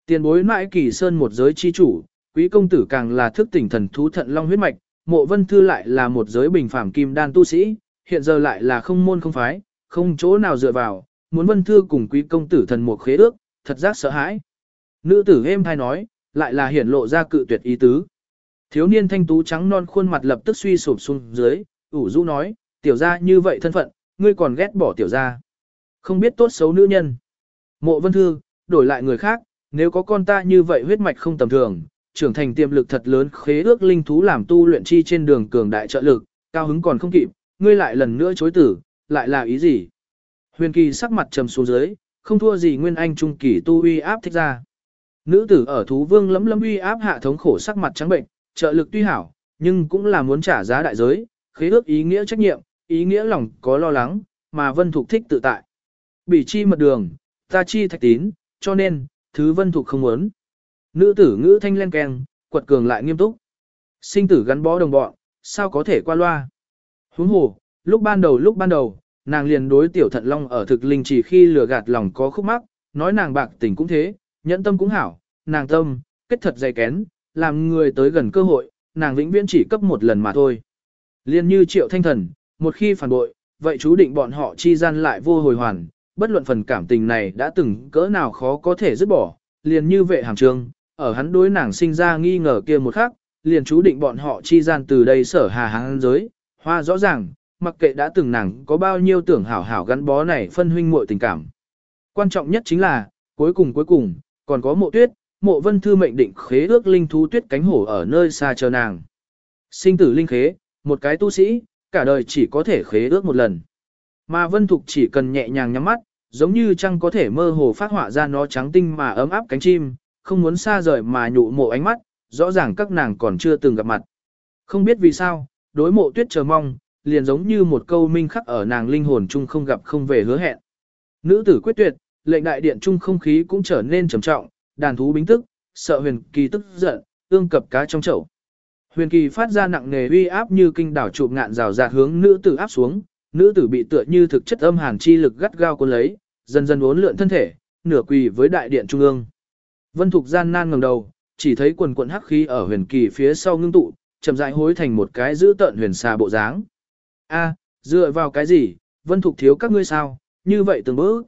Tiền bối mãi kỳ sơn một giới chi chủ, quý công tử càng là thức tỉnh thần thú thận long huyết mạch, mộ vân thư lại là một giới bình phàm kim đan tu sĩ, hiện giờ lại là không môn không phái, không chỗ nào dựa vào, muốn vân thư cùng quý công tử thần một khế ước, thật giác sợ hãi. Nữ tử êm thai nói, lại là hiển lộ ra cự tuyệt ý tứ. Thiếu niên thanh tú trắng non khuôn mặt lập tức suy sụp xuống dưới, ủ rũ nói, tiểu gia như vậy thân phận, ngươi còn ghét bỏ tiểu gia. Không biết tốt xấu nữ nhân. Mộ vân thư, đổi lại người khác, nếu có con ta như vậy huyết mạch không tầm thường, trưởng thành tiềm lực thật lớn khế ước linh thú làm tu luyện chi trên đường cường đại trợ lực, cao hứng còn không kịp, ngươi lại lần nữa chối tử, lại là ý gì? Huyền kỳ sắc mặt trầm xuống dưới, không thua gì nguyên anh trung kỳ tu uy áp thích ra. Nữ tử ở thú vương lấm lấm uy áp hạ thống khổ sắc mặt trắng bệnh, trợ lực tuy hảo, nhưng cũng là muốn trả giá đại giới, khế ước ý nghĩa trách nhiệm, ý nghĩa lòng có lo lắng, mà vân thục thích tự tại. Bỉ chi mật đường, ta chi thạch tín, cho nên, thứ vân thục không muốn. Nữ tử ngữ thanh len keng, quật cường lại nghiêm túc. Sinh tử gắn bó đồng bọn, sao có thể qua loa. Huống hồ, lúc ban đầu lúc ban đầu, nàng liền đối tiểu thận long ở thực linh chỉ khi lừa gạt lòng có khúc mắc, nói nàng bạc tình cũng thế, nhẫn tâm cũng hảo, nàng tâm, kết thật dày kén, làm người tới gần cơ hội, nàng vĩnh viễn chỉ cấp một lần mà thôi. Liên như triệu thanh thần, một khi phản bội, vậy chú định bọn họ chi gian lại vô hồi hoàn, bất luận phần cảm tình này đã từng cỡ nào khó có thể dứt bỏ, liền như vệ hàm trương, ở hắn đối nàng sinh ra nghi ngờ kia một khắc, liền chú định bọn họ chi gian từ đây sở hà hàng giới, hoa rõ ràng, mặc kệ đã từng nàng có bao nhiêu tưởng hảo hảo gắn bó này phân huynh muội tình cảm. Quan trọng nhất chính là, cuối cùng cuối cùng, còn có mộ tuyết, mộ vân thư mệnh định khế ước linh thú tuyết cánh hổ ở nơi xa chờ nàng. Sinh tử linh khế, một cái tu sĩ, cả đời chỉ có thể khế ước một lần. Mà vân thục chỉ cần nhẹ nhàng nhắm mắt, giống như chăng có thể mơ hồ phát họa ra nó trắng tinh mà ấm áp cánh chim, không muốn xa rời mà nhụ mộ ánh mắt, rõ ràng các nàng còn chưa từng gặp mặt. Không biết vì sao, đối mộ tuyết chờ mong, liền giống như một câu minh khắc ở nàng linh hồn chung không gặp không về hứa hẹn. Nữ tử quyết tuyệt, lệnh đại điện chung không khí cũng trở nên trầm trọng, đàn thú bính tức, sợ huyền kỳ tức giận, ương cập cá trong chậu. Huyền kỳ phát ra nặng nề uy áp như kinh đảo chụp ngạn rào rạt hướng nữ tử áp xuống, nữ tử bị tựa như thực chất âm hàn chi lực gắt gao cuốn lấy, dần dần uốn lượn thân thể, nửa quỳ với đại điện trung ương. Vân Thục gian nan ngẩng đầu, chỉ thấy quần quần hắc khí ở huyền kỳ phía sau ngưng tụ, chậm rãi hối thành một cái giữ tợn huyền xà bộ dáng. A, dựa vào cái gì? Vân Thục thiếu các ngươi sao? Như vậy từng bước.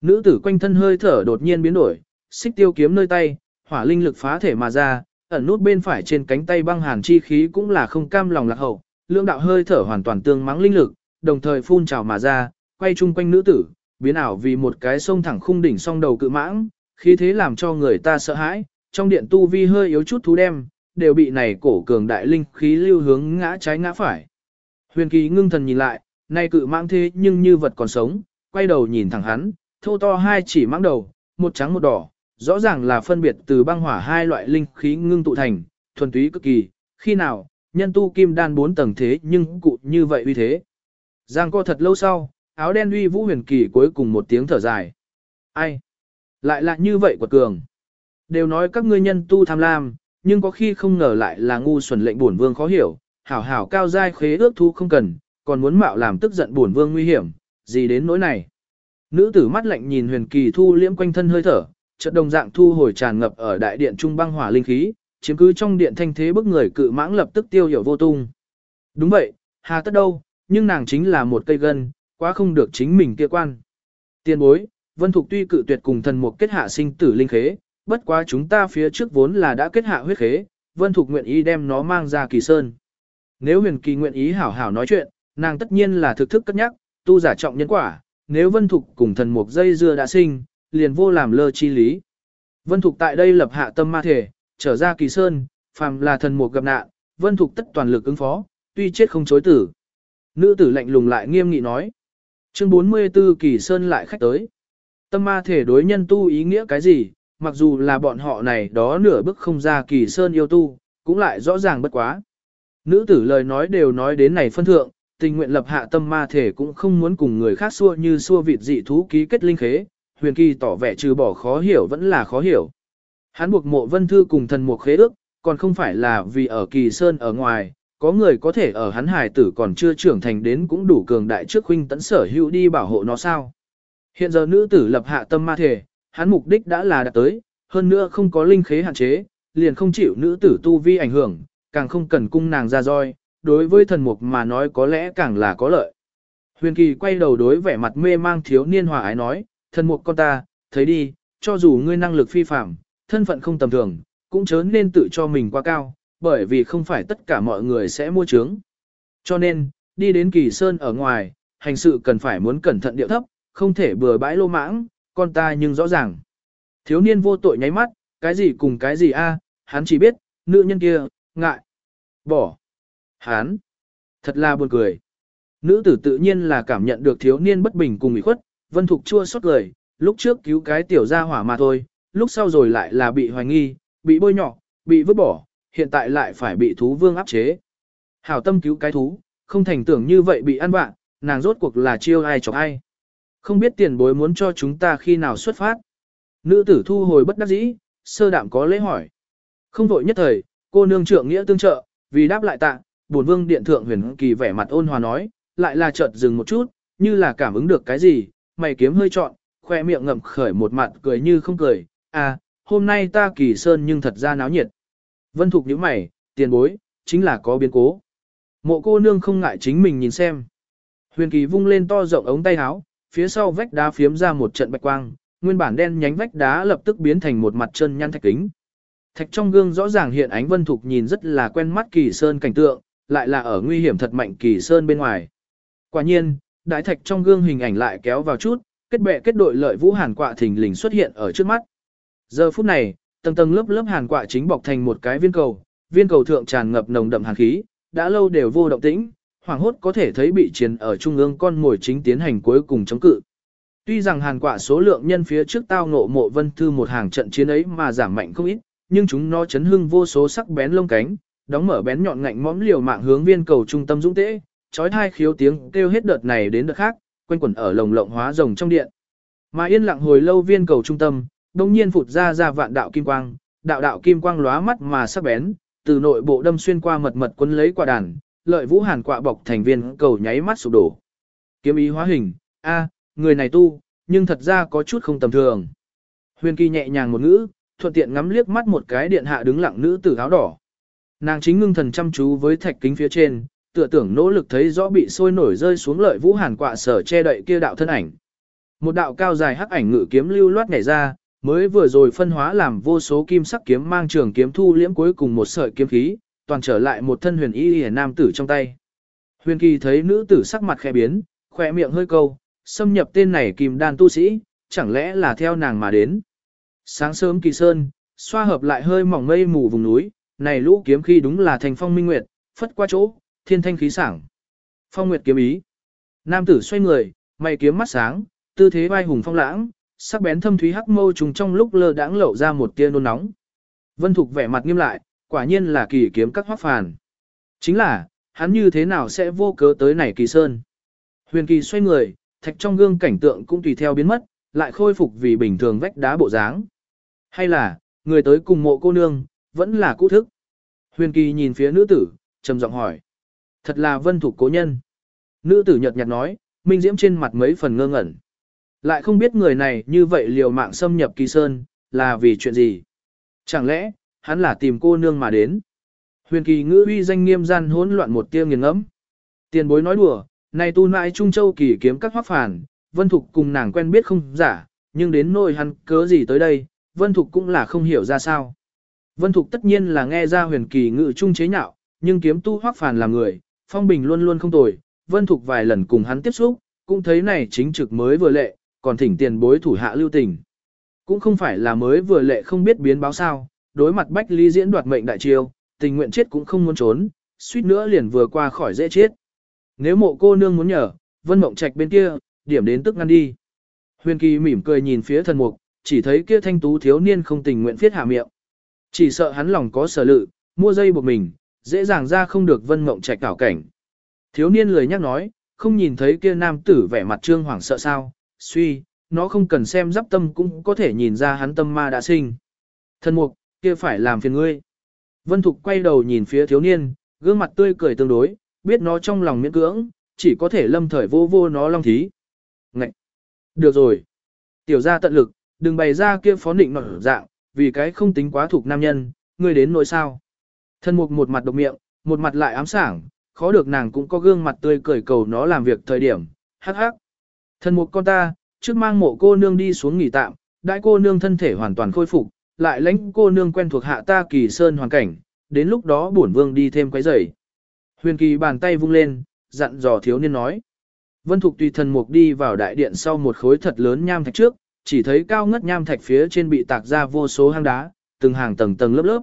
Nữ tử quanh thân hơi thở đột nhiên biến đổi, xích tiêu kiếm nơi tay, hỏa linh lực phá thể mà ra, ẩn nút bên phải trên cánh tay băng hàn chi khí cũng là không cam lòng lạc hậu, lưỡng đạo hơi thở hoàn toàn tương mắng linh lực, đồng thời phun trào mà ra, quay chung quanh nữ tử, biến ảo vì một cái sông thẳng khung đỉnh song đầu cự mãng, khí thế làm cho người ta sợ hãi, trong điện tu vi hơi yếu chút thú đem, đều bị này cổ cường đại linh khí lưu hướng ngã trái ngã phải. Huyền kỳ ngưng thần nhìn lại, nay cự mãng thế nhưng như vật còn sống, quay đầu nhìn thẳng hắn, thô to hai chỉ mãng đầu, một trắng một đỏ, rõ ràng là phân biệt từ băng hỏa hai loại linh khí ngưng tụ thành, thuần túy cực kỳ, khi nào, nhân tu kim đan bốn tầng thế nhưng cụ như vậy uy thế. Giang co thật lâu sau, áo đen uy vũ huyền kỳ cuối cùng một tiếng thở dài. Ai? Lại là như vậy quật cường. Đều nói các ngươi nhân tu tham lam, nhưng có khi không ngờ lại là ngu xuẩn lệnh bổn vương khó hiểu, hảo hảo cao giai khế ước thu không cần, còn muốn mạo làm tức giận bổn vương nguy hiểm, gì đến nỗi này. Nữ tử mắt lạnh nhìn huyền kỳ thu liễm quanh thân hơi thở, chợt đồng dạng thu hồi tràn ngập ở đại điện trung băng hỏa linh khí, chiếm cứ trong điện thanh thế bức người cự mãng lập tức tiêu hiểu vô tung. Đúng vậy, hà tất đâu, nhưng nàng chính là một cây gân, quá không được chính mình kia quan. Tiên bối, Vân Thục tuy cự tuyệt cùng thần mục kết hạ sinh tử linh khế, bất quá chúng ta phía trước vốn là đã kết hạ huyết khế, Vân Thục nguyện ý đem nó mang ra kỳ sơn. Nếu huyền kỳ nguyện ý hảo hảo nói chuyện, nàng tất nhiên là thực thức cất nhắc, tu giả trọng nhân quả, nếu Vân Thục cùng thần mục dây dưa đã sinh, liền vô làm lơ chi lý. Vân Thục tại đây lập hạ tâm ma thể, trở ra kỳ sơn, phàm là thần mục gặp nạn, Vân Thục tất toàn lực ứng phó, tuy chết không chối tử. Nữ tử lạnh lùng lại nghiêm nghị nói. Chương 44 kỳ sơn lại khách tới. Tâm ma thể đối nhân tu ý nghĩa cái gì, mặc dù là bọn họ này đó nửa bước không ra kỳ sơn yêu tu, cũng lại rõ ràng bất quá. Nữ tử lời nói đều nói đến này phân thượng, tình nguyện lập hạ tâm ma thể cũng không muốn cùng người khác xua như xua vịt dị thú ký kết linh khế, huyền kỳ tỏ vẻ trừ bỏ khó hiểu vẫn là khó hiểu. Hắn buộc mộ vân thư cùng thần mục khế ước, còn không phải là vì ở kỳ sơn ở ngoài, có người có thể ở hắn hài tử còn chưa trưởng thành đến cũng đủ cường đại trước huynh tấn sở hữu đi bảo hộ nó sao. Hiện giờ nữ tử lập hạ tâm ma thể, hắn mục đích đã là đạt tới, hơn nữa không có linh khế hạn chế, liền không chịu nữ tử tu vi ảnh hưởng, càng không cần cung nàng ra roi, đối với thần mục mà nói có lẽ càng là có lợi. Huyền kỳ quay đầu đối vẻ mặt mê mang thiếu niên hòa ái nói, thần mục con ta, thấy đi, cho dù ngươi năng lực phi phạm, thân phận không tầm thường, cũng chớ nên tự cho mình quá cao, bởi vì không phải tất cả mọi người sẽ mua trướng. Cho nên, đi đến kỳ sơn ở ngoài, hành sự cần phải muốn cẩn thận điệu thấp, không thể bừa bãi lô mãng, con ta nhưng rõ ràng. Thiếu niên vô tội nháy mắt, cái gì cùng cái gì a, hắn chỉ biết, nữ nhân kia, ngại, bỏ, hắn, thật là buồn cười. Nữ tử tự nhiên là cảm nhận được thiếu niên bất bình cùng ủy khuất, vân thục chua xót cười, lúc trước cứu cái tiểu gia hỏa mà thôi, lúc sau rồi lại là bị hoài nghi, bị bôi nhọ, bị vứt bỏ, hiện tại lại phải bị thú vương áp chế. Hảo tâm cứu cái thú, không thành tưởng như vậy bị ăn bạn, nàng rốt cuộc là chiêu ai chọc ai. Không biết tiền bối muốn cho chúng ta khi nào xuất phát. Nữ tử thu hồi bất đắc dĩ, sơ đạm có lễ hỏi. Không vội nhất thời, cô nương trượng nghĩa tương trợ, vì đáp lại tạ, bổn vương điện thượng huyền kỳ vẻ mặt ôn hòa nói, lại là chợt dừng một chút, như là cảm ứng được cái gì, mày kiếm hơi trọn, khoe miệng ngậm khởi một mặt cười như không cười, à, hôm nay ta kỳ sơn nhưng thật ra náo nhiệt. Vân Thục nhíu mày, tiền bối, chính là có biến cố. Mộ cô nương không ngại chính mình nhìn xem. Huyền kỳ vung lên to rộng ống tay áo, phía sau vách đá phiếm ra một trận bạch quang, nguyên bản đen nhánh vách đá lập tức biến thành một mặt chân nhăn thạch kính. Thạch trong gương rõ ràng hiện ánh vân thục nhìn rất là quen mắt kỳ sơn cảnh tượng, lại là ở nguy hiểm thật mạnh kỳ sơn bên ngoài. Quả nhiên, đại thạch trong gương hình ảnh lại kéo vào chút, kết bè kết đội lợi vũ hàn quạ thình lình xuất hiện ở trước mắt. Giờ phút này, tầng tầng lớp lớp hàn quạ chính bọc thành một cái viên cầu, viên cầu thượng tràn ngập nồng đậm hàn khí, đã lâu đều vô động tĩnh, hoàng hốt có thể thấy bị chiến ở trung ương con ngồi chính tiến hành cuối cùng chống cự. Tuy rằng hàn quạ số lượng nhân phía trước tao ngộ mộ vân thư một hàng trận chiến ấy mà giảm mạnh không ít, nhưng chúng nó chấn hưng vô số sắc bén lông cánh, đóng mở bén nhọn ngạnh mõm liều mạng hướng viên cầu trung tâm dũng tễ, trói thai khiếu tiếng kêu hết đợt này đến đợt khác, quanh quẩn ở lồng lộng hóa rồng trong điện. Mà yên lặng hồi lâu viên cầu trung tâm, đông nhiên phụt ra ra vạn đạo kim quang, đạo đạo kim quang lóa mắt mà sắc bén, từ nội bộ đâm xuyên qua mật mật quân lấy quả đàn, lợi vũ hàn quạ bọc thành viên cầu nháy mắt sụp đổ. Kiếm ý hóa hình, a, người này tu, nhưng thật ra có chút không tầm thường. Huyền kỳ nhẹ nhàng một ngữ, thuận tiện ngắm liếc mắt một cái điện hạ đứng lặng nữ tử áo đỏ. Nàng chính ngưng thần chăm chú với thạch kính phía trên, tựa tưởng nỗ lực thấy rõ bị sôi nổi rơi xuống lợi vũ hàn quạ sở che đậy kia đạo thân ảnh. Một đạo cao dài hắc ảnh ngự kiếm lưu loát nhảy ra, mới vừa rồi phân hóa làm vô số kim sắc kiếm mang trường kiếm thu liễm cuối cùng một sợi kiếm khí, toàn trở lại một thân huyền y hề nam tử trong tay. Huyền kỳ thấy nữ tử sắc mặt khẽ biến, khỏe miệng hơi câu, xâm nhập tên này kim đan tu sĩ, chẳng lẽ là theo nàng mà đến. Sáng sớm kỳ sơn, xoa hợp lại hơi mỏng mây mù vùng núi, này lũ kiếm khi đúng là thành phong minh nguyệt, phất qua chỗ, thiên thanh khí sảng. Phong nguyệt kiếm ý. Nam tử xoay người, mày kiếm mắt sáng, tư thế vai hùng phong lãng, sắc bén thâm thúy hắc mâu trùng trong lúc lơ đãng lậu ra một tia nôn nóng. Vân Thục vẻ mặt nghiêm lại, quả nhiên là kỳ kiếm các hoắc phàn. Chính là, hắn như thế nào sẽ vô cớ tới này kỳ sơn. Huyền kỳ xoay người, thạch trong gương cảnh tượng cũng tùy theo biến mất, lại khôi phục vì bình thường vách đá bộ dáng. Hay là, người tới cùng mộ cô nương, vẫn là cũ thức. Huyền kỳ nhìn phía nữ tử, trầm giọng hỏi. Thật là vân thủ cố nhân. Nữ tử nhật nhạt nói, minh diễm trên mặt mấy phần ngơ ngẩn. Lại không biết người này như vậy liều mạng xâm nhập kỳ sơn, là vì chuyện gì. Chẳng lẽ, hắn là tìm cô nương mà đến. Huyền kỳ ngữ uy danh nghiêm gian hỗn loạn một tia nghiền ngẫm. Tiền bối nói đùa, này tu nại Trung Châu kỳ kiếm các hoác phản, Vân Thục cùng nàng quen biết không giả, nhưng đến nỗi hắn cớ gì tới đây, Vân Thục cũng là không hiểu ra sao. Vân Thục tất nhiên là nghe ra huyền kỳ ngữ trung chế nhạo, nhưng kiếm tu hoác phản là người, phong bình luôn luôn không tồi, Vân Thục vài lần cùng hắn tiếp xúc, cũng thấy này chính trực mới vừa lệ, còn thỉnh tiền bối thủ hạ lưu tình. Cũng không phải là mới vừa lệ không biết biến báo sao, đối mặt Bách Ly diễn đoạt mệnh đại triều, tình nguyện chết cũng không muốn trốn, suýt nữa liền vừa qua khỏi dễ chết. Nếu mộ cô nương muốn nhờ, Vân Mộng Trạch bên kia, điểm đến tức ngăn đi. Huyền Kỳ mỉm cười nhìn phía thần mục, chỉ thấy kia thanh tú thiếu niên không tình nguyện phiết hạ miệng. Chỉ sợ hắn lòng có sở lự, mua dây buộc mình, dễ dàng ra không được Vân Mộng Trạch cảo cảnh. Thiếu niên lời nhắc nói, không nhìn thấy kia nam tử vẻ mặt trương hoảng sợ sao, suy, nó không cần xem giáp tâm cũng có thể nhìn ra hắn tâm ma đã sinh. Thần mục, kia phải làm phiền ngươi. Vân Thục quay đầu nhìn phía thiếu niên, gương mặt tươi cười tương đối, biết nó trong lòng miễn cưỡng, chỉ có thể lâm thời vô vô nó long thí. Ngậy! Được rồi! Tiểu ra tận lực, đừng bày ra kia phó định nổi dạng, vì cái không tính quá thuộc nam nhân, ngươi đến nỗi sao. Thân mục một mặt độc miệng, một mặt lại ám sảng, khó được nàng cũng có gương mặt tươi cười cầu nó làm việc thời điểm, hắc hắc. Thân mục con ta, trước mang mộ cô nương đi xuống nghỉ tạm, đại cô nương thân thể hoàn toàn khôi phục, lại lãnh cô nương quen thuộc hạ ta kỳ sơn hoàn cảnh, đến lúc đó bổn vương đi thêm quấy rầy. Huyền kỳ bàn tay vung lên, dặn dò thiếu niên nói. Vân Thục tùy thần mục đi vào đại điện sau một khối thật lớn nham thạch trước, chỉ thấy cao ngất nham thạch phía trên bị tạc ra vô số hang đá, từng hàng tầng tầng lớp lớp.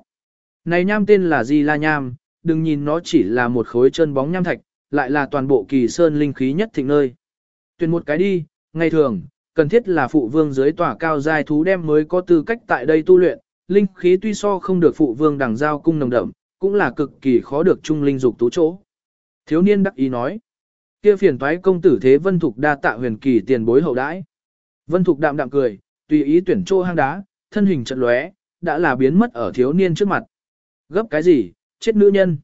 Này nham tên là gì La Nham, đừng nhìn nó chỉ là một khối chân bóng nham thạch, lại là toàn bộ kỳ sơn linh khí nhất thịnh nơi. Tuyển một cái đi, ngày thường, cần thiết là phụ vương dưới tòa cao giai thú đem mới có tư cách tại đây tu luyện, linh khí tuy so không được phụ vương đằng giao cung nồng đậm, cũng là cực kỳ khó được trung linh dục tú chỗ. Thiếu niên đắc ý nói, kia phiền toái công tử thế vân thục đa tạ huyền kỳ tiền bối hậu đãi. Vân thục đạm đạm cười, tùy ý tuyển chỗ hang đá, thân hình trận lóe, đã là biến mất ở thiếu niên trước mặt. Gấp cái gì, chết nữ nhân.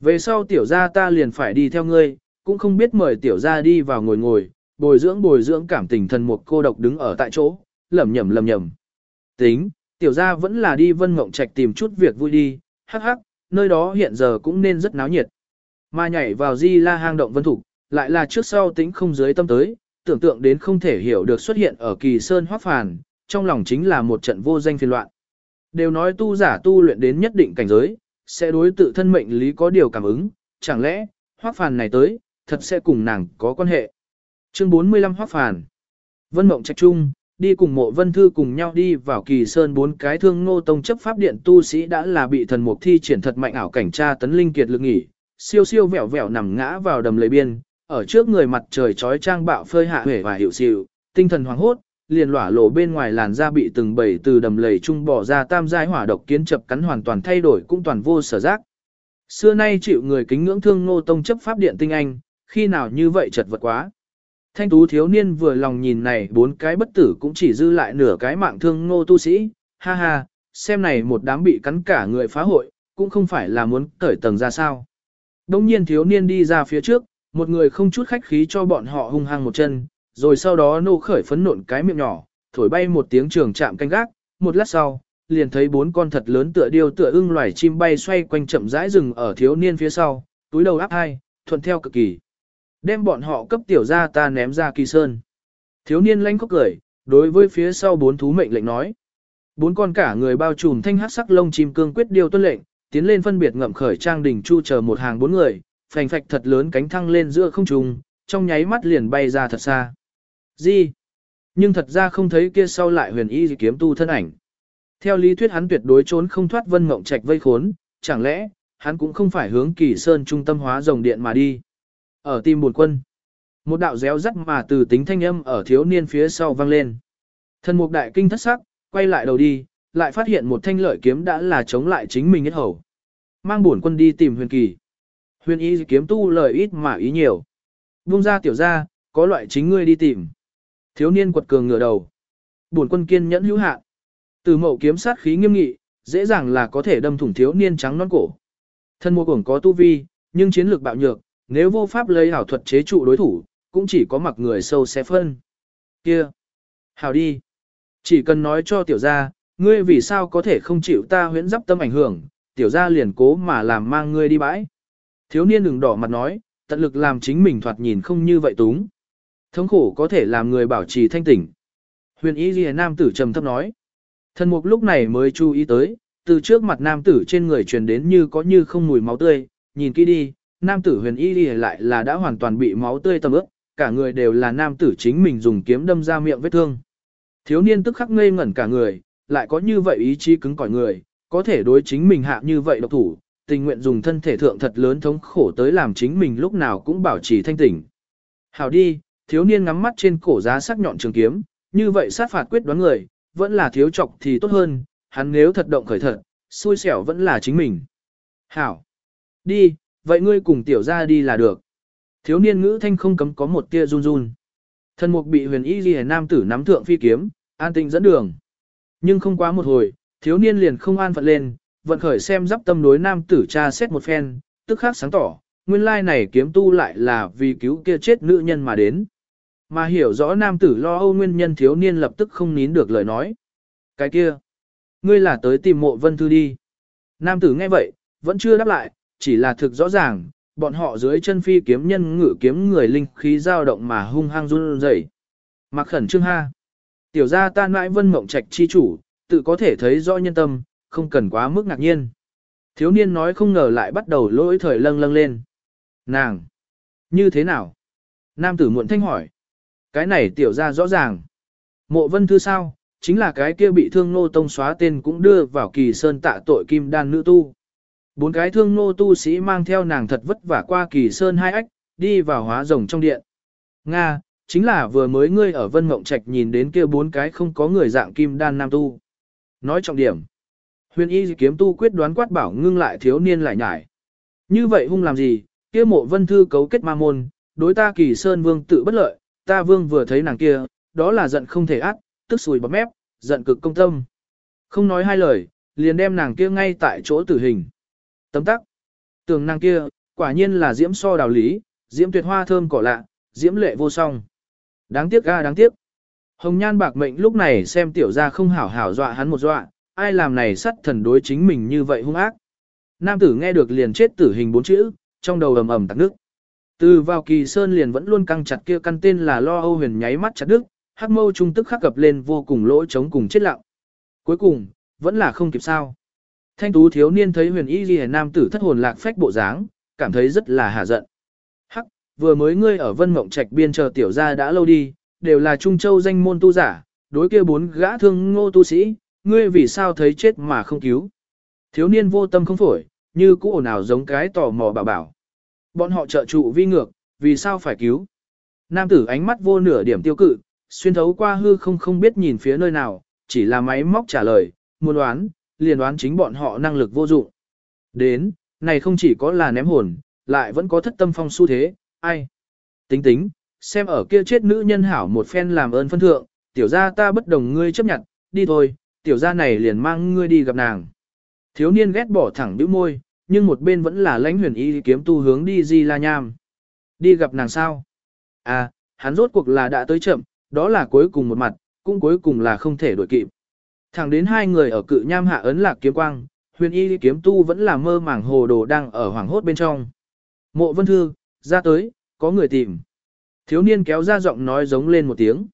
Về sau tiểu gia ta liền phải đi theo ngươi, cũng không biết mời tiểu gia đi vào ngồi ngồi, bồi dưỡng bồi dưỡng cảm tình thần một cô độc đứng ở tại chỗ, lẩm nhẩm lẩm nhẩm. Tính, tiểu gia vẫn là đi vân mộng trạch tìm chút việc vui đi, hắc hắc, nơi đó hiện giờ cũng nên rất náo nhiệt. Mà nhảy vào di la hang động vân thủ, lại là trước sau tính không dưới tâm tới, tưởng tượng đến không thể hiểu được xuất hiện ở kỳ sơn hoác phàn, trong lòng chính là một trận vô danh phiền loạn. Đều nói tu giả tu luyện đến nhất định cảnh giới, sẽ đối tự thân mệnh lý có điều cảm ứng, chẳng lẽ, hoác phàn này tới, thật sẽ cùng nàng có quan hệ. Chương 45 hoác phàn Vân Mộng Trạch Trung, đi cùng mộ vân thư cùng nhau đi vào kỳ sơn bốn cái thương ngô tông chấp pháp điện tu sĩ đã là bị thần mục thi triển thật mạnh ảo cảnh tra tấn linh kiệt lực nghỉ, siêu siêu vẹo vẹo nằm ngã vào đầm lầy biên, ở trước người mặt trời chói trang bạo phơi hạ huệ và hiệu xịu, tinh thần hoảng hốt, liền lỏa lộ bên ngoài làn da bị từng bầy từ đầm lầy trung bỏ ra tam giai hỏa độc kiến chập cắn hoàn toàn thay đổi cũng toàn vô sở giác. Xưa nay chịu người kính ngưỡng thương ngô tông chấp pháp điện tinh anh, khi nào như vậy chật vật quá. Thanh tú thiếu niên vừa lòng nhìn này bốn cái bất tử cũng chỉ dư lại nửa cái mạng thương ngô tu sĩ, ha ha, xem này một đám bị cắn cả người phá hội, cũng không phải là muốn cởi tầng ra sao. Đông nhiên thiếu niên đi ra phía trước, một người không chút khách khí cho bọn họ hung hăng một chân, rồi sau đó nô khởi phấn nộn cái miệng nhỏ, thổi bay một tiếng trường chạm canh gác, một lát sau, liền thấy bốn con thật lớn tựa điêu tựa ưng loài chim bay xoay quanh chậm rãi rừng ở thiếu niên phía sau, túi đầu áp hai, thuận theo cực kỳ. Đem bọn họ cấp tiểu ra ta ném ra kỳ sơn. Thiếu niên lanh khóc cười, đối với phía sau bốn thú mệnh lệnh nói. Bốn con cả người bao trùm thanh hát sắc lông chim cương quyết điều tuân lệnh, tiến lên phân biệt ngậm khởi trang đỉnh chu chờ một hàng bốn người, phành phạch thật lớn cánh thăng lên giữa không trung, trong nháy mắt liền bay ra thật xa. Gì? Nhưng thật ra không thấy kia sau lại huyền y kiếm tu thân ảnh. Theo lý thuyết hắn tuyệt đối trốn không thoát vân mộng trạch vây khốn, chẳng lẽ, hắn cũng không phải hướng kỳ sơn trung tâm hóa rồng điện mà đi. Ở tim buồn quân, một đạo réo rắt mà từ tính thanh âm ở thiếu niên phía sau vang lên. Thần mục đại kinh thất sắc, quay lại đầu đi, lại phát hiện một thanh lợi kiếm đã là chống lại chính mình hết hầu. Mang buồn quân đi tìm huyền kỳ. Huyền y kiếm tu lời ít mà ý nhiều. Vung ra tiểu ra, có loại chính ngươi đi tìm. Thiếu niên quật cường ngửa đầu. Buồn quân kiên nhẫn hữu hạn. Từ mậu kiếm sát khí nghiêm nghị, dễ dàng là có thể đâm thủng thiếu niên trắng non cổ. Thân mô cuồng có tu vi, nhưng chiến lược bạo nhược, nếu vô pháp lấy hảo thuật chế trụ đối thủ, cũng chỉ có mặc người sâu xé phân. Kia! Hảo đi! Chỉ cần nói cho tiểu gia, ngươi vì sao có thể không chịu ta huyễn dắp tâm ảnh hưởng, tiểu gia liền cố mà làm mang ngươi đi bãi. Thiếu niên đừng đỏ mặt nói, tận lực làm chính mình thoạt nhìn không như vậy túng. Thống khổ có thể làm người bảo trì thanh tỉnh. Huyền y ghi nam tử trầm thấp nói. Thần mục lúc này mới chú ý tới, từ trước mặt nam tử trên người truyền đến như có như không mùi máu tươi, nhìn kỹ đi, nam tử huyền y ghi lại là đã hoàn toàn bị máu tươi tầm ướp, cả người đều là nam tử chính mình dùng kiếm đâm ra miệng vết thương. Thiếu niên tức khắc ngây ngẩn cả người, lại có như vậy ý chí cứng cỏi người, có thể đối chính mình hạ như vậy độc thủ, tình nguyện dùng thân thể thượng thật lớn thống khổ tới làm chính mình lúc nào cũng bảo trì thanh tỉnh. Hảo đi, thiếu niên ngắm mắt trên cổ giá sắc nhọn trường kiếm, như vậy sát phạt quyết đoán người, vẫn là thiếu trọc thì tốt hơn, hắn nếu thật động khởi thật, xui xẻo vẫn là chính mình. Hảo, đi, vậy ngươi cùng tiểu ra đi là được. Thiếu niên ngữ thanh không cấm có một tia run run. Thân mục bị huyền y ghi nam tử nắm thượng phi kiếm, an tinh dẫn đường. Nhưng không quá một hồi, thiếu niên liền không an phận lên, vận khởi xem giáp tâm đối nam tử cha xét một phen, tức khắc sáng tỏ, nguyên lai này kiếm tu lại là vì cứu kia chết nữ nhân mà đến. Mà hiểu rõ nam tử lo âu nguyên nhân thiếu niên lập tức không nín được lời nói. Cái kia, ngươi là tới tìm mộ vân thư đi. Nam tử nghe vậy, vẫn chưa đáp lại, chỉ là thực rõ ràng, bọn họ dưới chân phi kiếm nhân ngự kiếm người linh khí dao động mà hung hăng run rẩy. Mặc khẩn trương ha. Tiểu gia ta mãi vân mộng trạch chi chủ, tự có thể thấy rõ nhân tâm, không cần quá mức ngạc nhiên. Thiếu niên nói không ngờ lại bắt đầu lỗi thời lâng lâng lên. Nàng! Như thế nào? Nam tử muộn thanh hỏi. Cái này tiểu ra rõ ràng. Mộ vân thư sao? Chính là cái kia bị thương nô tông xóa tên cũng đưa vào kỳ sơn tạ tội kim đan nữ tu. Bốn cái thương nô tu sĩ mang theo nàng thật vất vả qua kỳ sơn hai ách, đi vào hóa rồng trong điện. Nga, chính là vừa mới ngươi ở Vân Mộng Trạch nhìn đến kia bốn cái không có người dạng kim đan nam tu. Nói trọng điểm. Huyền y kiếm tu quyết đoán quát bảo ngưng lại thiếu niên lại nhải. Như vậy hung làm gì, kia mộ vân thư cấu kết ma môn, đối ta kỳ sơn vương tự bất lợi, ta vương vừa thấy nàng kia, đó là giận không thể ác, tức sùi bắp mép, giận cực công tâm. Không nói hai lời, liền đem nàng kia ngay tại chỗ tử hình. Tấm tắc. Tường nàng kia, quả nhiên là diễm so đào lý, diễm tuyệt hoa thơm cỏ lạ, diễm lệ vô song. Đáng tiếc ga đáng tiếc. Hồng nhan bạc mệnh lúc này xem tiểu ra không hảo hảo dọa hắn một dọa, ai làm này sắt thần đối chính mình như vậy hung ác. Nam tử nghe được liền chết tử hình bốn chữ, trong đầu ầm ầm tắc nước. Từ vào kỳ sơn liền vẫn luôn căng chặt kia căn tên là lo âu huyền nháy mắt chặt đứt, hắc mâu trung tức khắc cập lên vô cùng lỗ chống cùng chết lặng. Cuối cùng, vẫn là không kịp sao. Thanh tú thiếu niên thấy huyền y ghi nam tử thất hồn lạc phách bộ dáng, cảm thấy rất là hà giận. Hắc, vừa mới ngươi ở vân mộng trạch biên chờ tiểu gia đã lâu đi, đều là trung châu danh môn tu giả, đối kia bốn gã thương ngô tu sĩ, ngươi vì sao thấy chết mà không cứu. Thiếu niên vô tâm không phổi, như cũ ồn ào giống cái tò mò bảo bảo. Bọn họ trợ trụ vi ngược, vì sao phải cứu? Nam tử ánh mắt vô nửa điểm tiêu cự, xuyên thấu qua hư không không biết nhìn phía nơi nào, chỉ là máy móc trả lời, muốn đoán, liền đoán chính bọn họ năng lực vô dụng. Đến, này không chỉ có là ném hồn, lại vẫn có thất tâm phong xu thế, ai? Tính tính, xem ở kia chết nữ nhân hảo một phen làm ơn phân thượng, tiểu gia ta bất đồng ngươi chấp nhận, đi thôi, tiểu gia này liền mang ngươi đi gặp nàng. Thiếu niên ghét bỏ thẳng bĩu môi, nhưng một bên vẫn là lãnh huyền y kiếm tu hướng đi Di La Nham. Đi gặp nàng sao? À, hắn rốt cuộc là đã tới chậm, đó là cuối cùng một mặt, cũng cuối cùng là không thể đổi kịp. Thẳng đến hai người ở cự nham hạ ấn lạc kiếm quang, huyền y kiếm tu vẫn là mơ màng hồ đồ đang ở hoàng hốt bên trong. Mộ vân thư, ra tới, có người tìm. Thiếu niên kéo ra giọng nói giống lên một tiếng.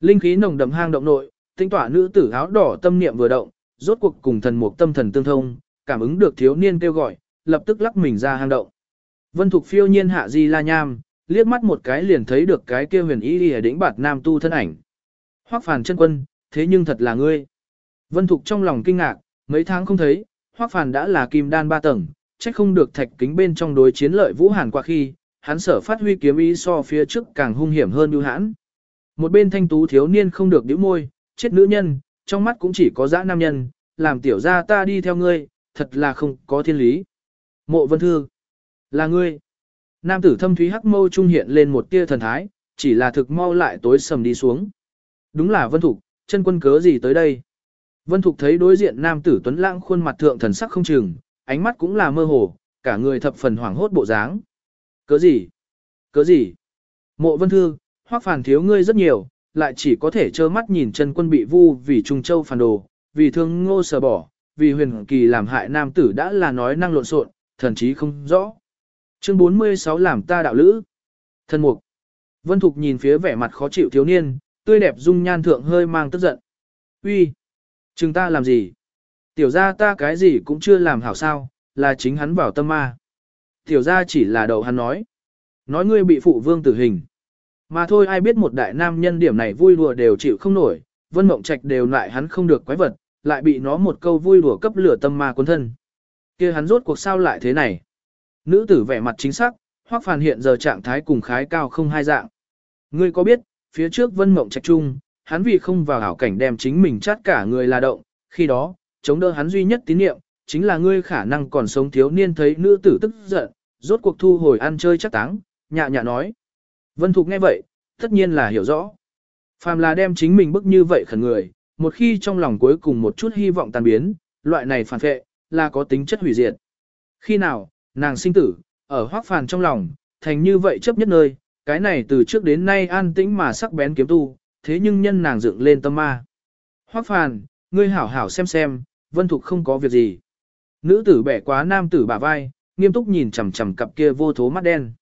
Linh khí nồng đậm hang động nội, tinh tỏa nữ tử áo đỏ tâm niệm vừa động, rốt cuộc cùng thần mục tâm thần tương thông, cảm ứng được thiếu niên kêu gọi, lập tức lắc mình ra hang động. Vân Thục phiêu nhiên hạ di la nham, liếc mắt một cái liền thấy được cái kia huyền y lìa đỉnh bạt nam tu thân ảnh. Hoắc phàn chân quân, thế nhưng thật là ngươi. Vân Thục trong lòng kinh ngạc, mấy tháng không thấy, Hoắc phàn đã là kim đan ba tầng, trách không được thạch kính bên trong đối chiến lợi vũ hàn qua khi, hắn sở phát huy kiếm ý so phía trước càng hung hiểm hơn như hãn. Một bên thanh tú thiếu niên không được nhíu môi, chết nữ nhân, trong mắt cũng chỉ có dã nam nhân, làm tiểu ra ta đi theo ngươi, thật là không có thiên lý. Mộ vân thư, là ngươi. Nam tử thâm thúy hắc mâu trung hiện lên một tia thần thái, chỉ là thực mau lại tối sầm đi xuống. Đúng là vân thục, chân quân cớ gì tới đây. Vân thục thấy đối diện nam tử tuấn lãng khuôn mặt thượng thần sắc không chừng, ánh mắt cũng là mơ hồ, cả người thập phần hoảng hốt bộ dáng. Cớ gì? Cớ gì? Mộ vân thư, hoắc phản thiếu ngươi rất nhiều, lại chỉ có thể trơ mắt nhìn chân quân bị vu vì Trung Châu phản đồ, vì thương ngô sờ bỏ, vì huyền kỳ làm hại nam tử đã là nói năng lộn xộn, thần chí không rõ. Chương 46 làm ta đạo lữ. Thân mục. Vân Thục nhìn phía vẻ mặt khó chịu thiếu niên, tươi đẹp dung nhan thượng hơi mang tức giận. Uy, Chừng ta làm gì? Tiểu ra ta cái gì cũng chưa làm hảo sao, là chính hắn vào tâm ma. Tiểu ra chỉ là đầu hắn nói. Nói ngươi bị phụ vương tử hình. Mà thôi ai biết một đại nam nhân điểm này vui đùa đều chịu không nổi, vân mộng trạch đều lại hắn không được quái vật, lại bị nó một câu vui đùa cấp lửa tâm ma cuốn thân. kia hắn rốt cuộc sao lại thế này? Nữ tử vẻ mặt chính xác, hoắc phàn hiện giờ trạng thái cùng khái cao không hai dạng. Ngươi có biết, phía trước vân mộng trạch trung, hắn vì không vào hảo cảnh đem chính mình chát cả người là động, khi đó, chống đỡ hắn duy nhất tín niệm, chính là ngươi khả năng còn sống thiếu niên thấy nữ tử tức giận, rốt cuộc thu hồi ăn chơi chắc táng, nhạ nhạ nói. Vân Thục nghe vậy, tất nhiên là hiểu rõ. Phàm là đem chính mình bức như vậy khẩn người, một khi trong lòng cuối cùng một chút hy vọng tan biến, loại này phản phệ, là có tính chất hủy diệt. Khi nào, nàng sinh tử, ở hoác phàn trong lòng, thành như vậy chấp nhất nơi, cái này từ trước đến nay an tĩnh mà sắc bén kiếm tu, thế nhưng nhân nàng dựng lên tâm ma. Hoác phàn, ngươi hảo hảo xem xem, vân thục không có việc gì. Nữ tử bẻ quá nam tử bả vai, nghiêm túc nhìn chằm chằm cặp kia vô thố mắt đen.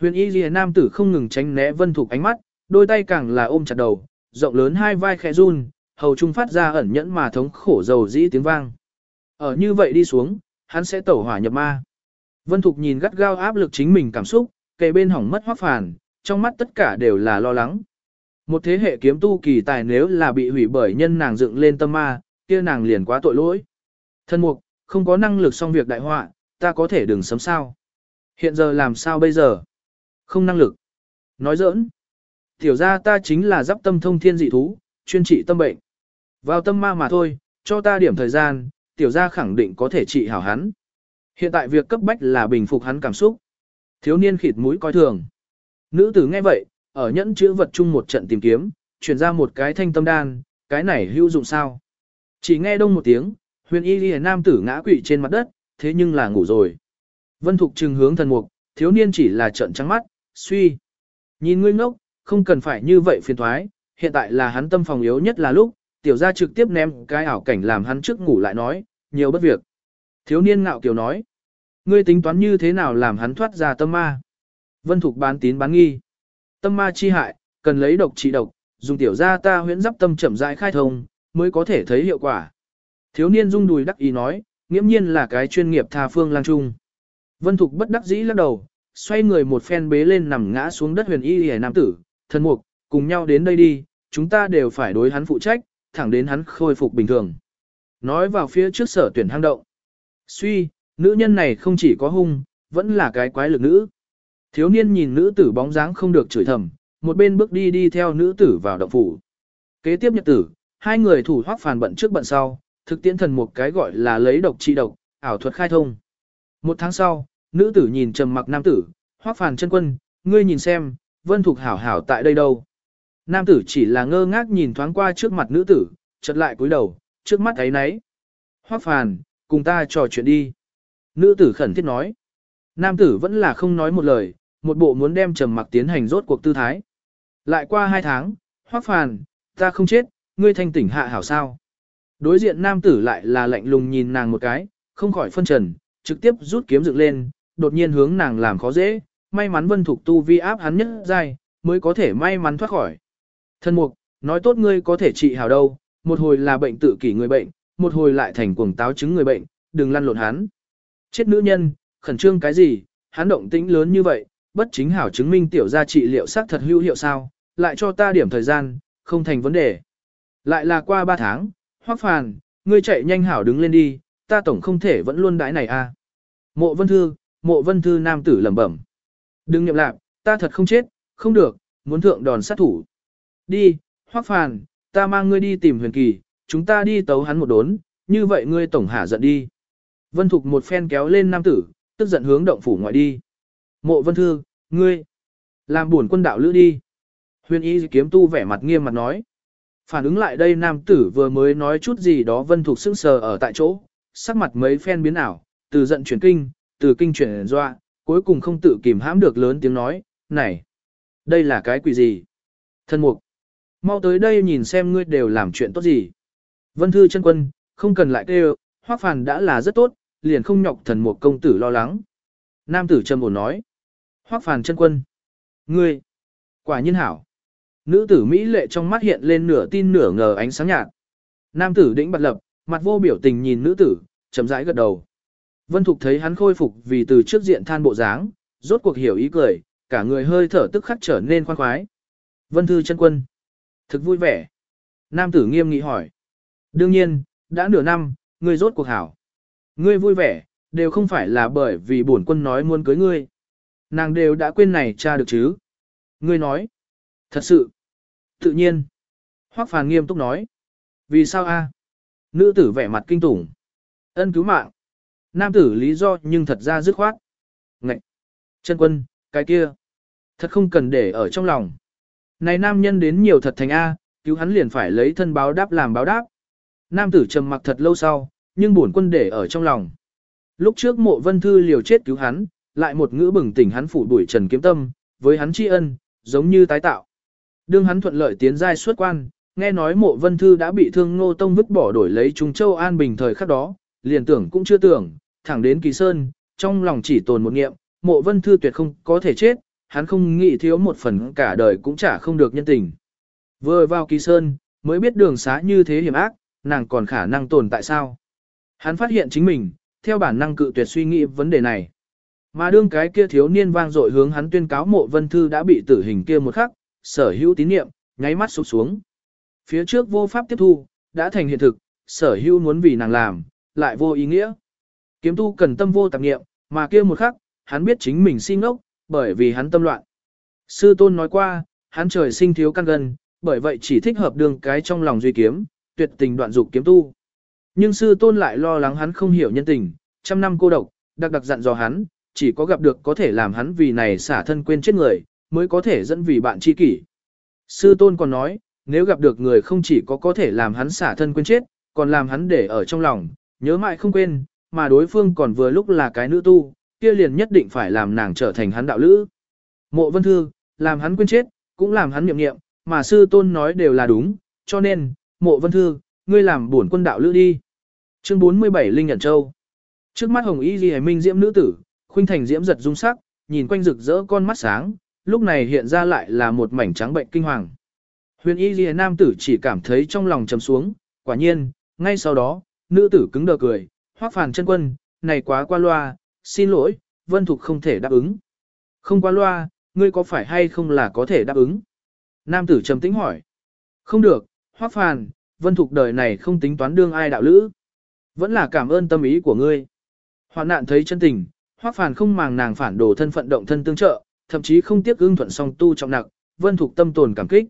Huyền y lìa nam tử không ngừng tránh né vân thục ánh mắt, đôi tay càng là ôm chặt đầu, rộng lớn hai vai khẽ run, hầu trung phát ra ẩn nhẫn mà thống khổ dầu dĩ tiếng vang. Ở như vậy đi xuống, hắn sẽ tẩu hỏa nhập ma. Vân Thục nhìn gắt gao áp lực chính mình cảm xúc, kề bên hỏng mất hoác phản, trong mắt tất cả đều là lo lắng. Một thế hệ kiếm tu kỳ tài nếu là bị hủy bởi nhân nàng dựng lên tâm ma, kia nàng liền quá tội lỗi. Thân mục, không có năng lực xong việc đại họa, ta có thể đừng sấm sao. Hiện giờ làm sao bây giờ? Không năng lực. Nói giỡn. Tiểu ra ta chính là giáp tâm thông thiên dị thú, chuyên trị tâm bệnh. Vào tâm ma mà thôi, cho ta điểm thời gian, tiểu gia khẳng định có thể trị hảo hắn. Hiện tại việc cấp bách là bình phục hắn cảm xúc. Thiếu niên khịt mũi coi thường. Nữ tử nghe vậy, ở nhẫn chữ vật chung một trận tìm kiếm, chuyển ra một cái thanh tâm đan, cái này hữu dụng sao. Chỉ nghe đông một tiếng, huyền y ghi nam tử ngã quỵ trên mặt đất, thế nhưng là ngủ rồi. Vân Thục trừng hướng thần mục, thiếu niên chỉ là trận trắng mắt, suy. Nhìn ngươi ngốc, không cần phải như vậy phiền thoái, hiện tại là hắn tâm phòng yếu nhất là lúc, tiểu gia trực tiếp ném cái ảo cảnh làm hắn trước ngủ lại nói, nhiều bất việc. Thiếu niên ngạo kiều nói, ngươi tính toán như thế nào làm hắn thoát ra tâm ma. Vân Thục bán tín bán nghi. Tâm ma chi hại, cần lấy độc trị độc, dùng tiểu gia ta huyễn giáp tâm chậm rãi khai thông, mới có thể thấy hiệu quả. Thiếu niên rung đùi đắc ý nói, nghiễm nhiên là cái chuyên nghiệp tha phương lang trung. Vân Thục bất đắc dĩ lắc đầu, xoay người một phen bế lên nằm ngã xuống đất huyền y hề nam tử, thân mục, cùng nhau đến đây đi, chúng ta đều phải đối hắn phụ trách, thẳng đến hắn khôi phục bình thường. Nói vào phía trước sở tuyển hang động. Suy, nữ nhân này không chỉ có hung, vẫn là cái quái lực nữ. Thiếu niên nhìn nữ tử bóng dáng không được chửi thầm, một bên bước đi đi theo nữ tử vào động phủ. Kế tiếp nhật tử, hai người thủ hoác phàn bận trước bận sau, thực tiễn thần một cái gọi là lấy độc trị độc, ảo thuật khai thông. Một tháng sau, nữ tử nhìn trầm mặc nam tử, hoác phàn chân quân, ngươi nhìn xem, vân thục hảo hảo tại đây đâu. Nam tử chỉ là ngơ ngác nhìn thoáng qua trước mặt nữ tử, chợt lại cúi đầu, trước mắt ấy nấy. Hoác phàn, cùng ta trò chuyện đi. Nữ tử khẩn thiết nói. Nam tử vẫn là không nói một lời, một bộ muốn đem trầm mặc tiến hành rốt cuộc tư thái. Lại qua hai tháng, hoác phàn, ta không chết, ngươi thanh tỉnh hạ hảo sao. Đối diện nam tử lại là lạnh lùng nhìn nàng một cái, không khỏi phân trần, trực tiếp rút kiếm dựng lên, đột nhiên hướng nàng làm khó dễ, may mắn vân thục tu vi áp hắn nhất dai, mới có thể may mắn thoát khỏi. Thân mục, nói tốt ngươi có thể trị hảo đâu, một hồi là bệnh tự kỷ người bệnh, một hồi lại thành cuồng táo chứng người bệnh, đừng lăn lộn hắn. Chết nữ nhân, khẩn trương cái gì, hắn động tĩnh lớn như vậy, bất chính hảo chứng minh tiểu gia trị liệu xác thật hữu hiệu sao, lại cho ta điểm thời gian, không thành vấn đề. Lại là qua 3 tháng, hoắc phàn, ngươi chạy nhanh hảo đứng lên đi, ta tổng không thể vẫn luôn đãi này. À. Mộ vân thư, mộ vân thư nam tử lẩm bẩm. Đừng nhậm lạc, ta thật không chết, không được, muốn thượng đòn sát thủ. Đi, hoắc phàn, ta mang ngươi đi tìm huyền kỳ, chúng ta đi tấu hắn một đốn, như vậy ngươi tổng hạ giận đi. Vân Thục một phen kéo lên nam tử, tức giận hướng động phủ ngoại đi. Mộ Vân Thư, ngươi, làm buồn quân đạo lữ đi. Huyền y kiếm tu vẻ mặt nghiêm mặt nói. Phản ứng lại đây nam tử vừa mới nói chút gì đó Vân Thục sững sờ ở tại chỗ, sắc mặt mấy phen biến ảo, từ giận chuyển kinh, từ kinh chuyển doa, cuối cùng không tự kìm hãm được lớn tiếng nói, này, đây là cái quỷ gì? Thân mục, mau tới đây nhìn xem ngươi đều làm chuyện tốt gì. Vân Thư chân quân, không cần lại kêu, hoác phàn đã là rất tốt, liền không nhọc thần một công tử lo lắng. Nam tử trầm ổn nói, hoác phàn chân quân, ngươi, quả nhiên hảo. Nữ tử Mỹ lệ trong mắt hiện lên nửa tin nửa ngờ ánh sáng nhạt. Nam tử đĩnh bật lập, mặt vô biểu tình nhìn nữ tử, chậm rãi gật đầu. Vân Thục thấy hắn khôi phục vì từ trước diện than bộ dáng, rốt cuộc hiểu ý cười, cả người hơi thở tức khắc trở nên khoan khoái. Vân Thư chân quân. Thực vui vẻ. Nam tử nghiêm nghị hỏi. Đương nhiên, đã nửa năm, ngươi rốt cuộc hảo. Ngươi vui vẻ, đều không phải là bởi vì bổn quân nói muốn cưới ngươi. Nàng đều đã quên này cha được chứ. Ngươi nói. Thật sự. Tự nhiên. Hoắc Phàn nghiêm túc nói. Vì sao a? Nữ tử vẻ mặt kinh tủng. Ân cứu mạng. Nam tử lý do nhưng thật ra dứt khoát. Ngậy. Chân quân, cái kia. Thật không cần để ở trong lòng. Này nam nhân đến nhiều thật thành A, cứu hắn liền phải lấy thân báo đáp làm báo đáp. Nam tử trầm mặc thật lâu sau, nhưng bổn quân để ở trong lòng. Lúc trước mộ vân thư liều chết cứu hắn, lại một ngữ bừng tỉnh hắn phủ đuổi trần kiếm tâm, với hắn tri ân, giống như tái tạo. Đương hắn thuận lợi tiến giai xuất quan, nghe nói mộ vân thư đã bị thương ngô tông vứt bỏ đổi lấy Trung Châu An Bình thời khắc đó, liền tưởng cũng chưa tưởng, thẳng đến kỳ sơn, trong lòng chỉ tồn một nghiệm, mộ vân thư tuyệt không có thể chết, hắn không nghĩ thiếu một phần cả đời cũng chả không được nhân tình. Vừa vào kỳ sơn, mới biết đường xá như thế hiểm ác, nàng còn khả năng tồn tại sao. Hắn phát hiện chính mình, theo bản năng cự tuyệt suy nghĩ vấn đề này. Mà đương cái kia thiếu niên vang dội hướng hắn tuyên cáo mộ vân thư đã bị tử hình kia một khắc, sở hữu tín niệm, nháy mắt sụp xuống. Phía trước vô pháp tiếp thu, đã thành hiện thực, sở hữu muốn vì nàng làm, lại vô ý nghĩa. Kiếm tu cần tâm vô tạp niệm, mà kia một khắc, hắn biết chính mình si ngốc, bởi vì hắn tâm loạn. Sư tôn nói qua, hắn trời sinh thiếu căn gân, bởi vậy chỉ thích hợp đường cái trong lòng duy kiếm, tuyệt tình đoạn dục kiếm tu. Nhưng sư tôn lại lo lắng hắn không hiểu nhân tình, trăm năm cô độc, đặc đặc dặn dò hắn, chỉ có gặp được có thể làm hắn vì này xả thân quên chết người, mới có thể dẫn vì bạn chi kỷ. Sư tôn còn nói, nếu gặp được người không chỉ có có thể làm hắn xả thân quên chết, còn làm hắn để ở trong lòng, nhớ mãi không quên, mà đối phương còn vừa lúc là cái nữ tu, kia liền nhất định phải làm nàng trở thành hắn đạo lữ. Mộ vân thư, làm hắn quên chết, cũng làm hắn niệm niệm, mà sư tôn nói đều là đúng, cho nên, mộ vân thư, ngươi làm bổn quân đạo lữ đi. Chương 47 Linh Nhận Châu Trước mắt hồng y ghi minh diễm nữ tử, khuynh thành diễm giật dung sắc, nhìn quanh rực rỡ con mắt sáng, lúc này hiện ra lại là một mảnh trắng bệnh kinh hoàng. Huyền y ghi nam tử chỉ cảm thấy trong lòng trầm xuống, quả nhiên, ngay sau đó, nữ tử cứng đờ cười, hoác phàn chân quân, này quá qua loa, xin lỗi, vân thục không thể đáp ứng. Không qua loa, ngươi có phải hay không là có thể đáp ứng? Nam tử trầm tĩnh hỏi. Không được, Hoắc phàn, vân thục đời này không tính toán đương ai đạo lữ. Vẫn là cảm ơn tâm ý của ngươi. Hoạn nạn thấy chân tình, Hoắc phàn không màng nàng phản đồ thân phận động thân tương trợ, thậm chí không tiếc ưng thuận song tu trọng nặng, vân thục tâm tồn cảm kích.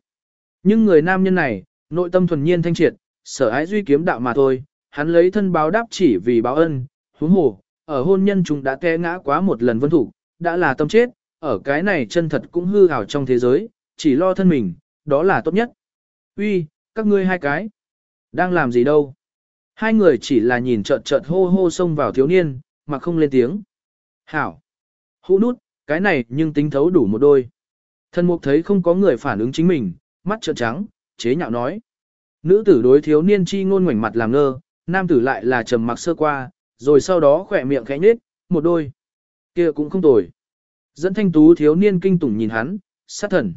Nhưng người nam nhân này, nội tâm thuần nhiên thanh triệt, sở ái duy kiếm đạo mà thôi, hắn lấy thân báo đáp chỉ vì báo ân, huống hồ, ở hôn nhân chúng đã té ngã quá một lần vân thủ, đã là tâm chết, ở cái này chân thật cũng hư hào trong thế giới, chỉ lo thân mình, đó là tốt nhất. Uy, các ngươi hai cái, đang làm gì đâu? Hai người chỉ là nhìn trợn trợn hô hô xông vào thiếu niên, mà không lên tiếng. Hảo! Hũ nút, cái này nhưng tính thấu đủ một đôi. thân mục thấy không có người phản ứng chính mình, mắt trợn trắng, chế nhạo nói. Nữ tử đối thiếu niên chi ngôn ngoảnh mặt làm ngơ, nam tử lại là trầm mặc sơ qua, rồi sau đó khỏe miệng khẽ nhếch, một đôi. kia cũng không tồi. Dẫn thanh tú thiếu niên kinh tủng nhìn hắn, sát thần.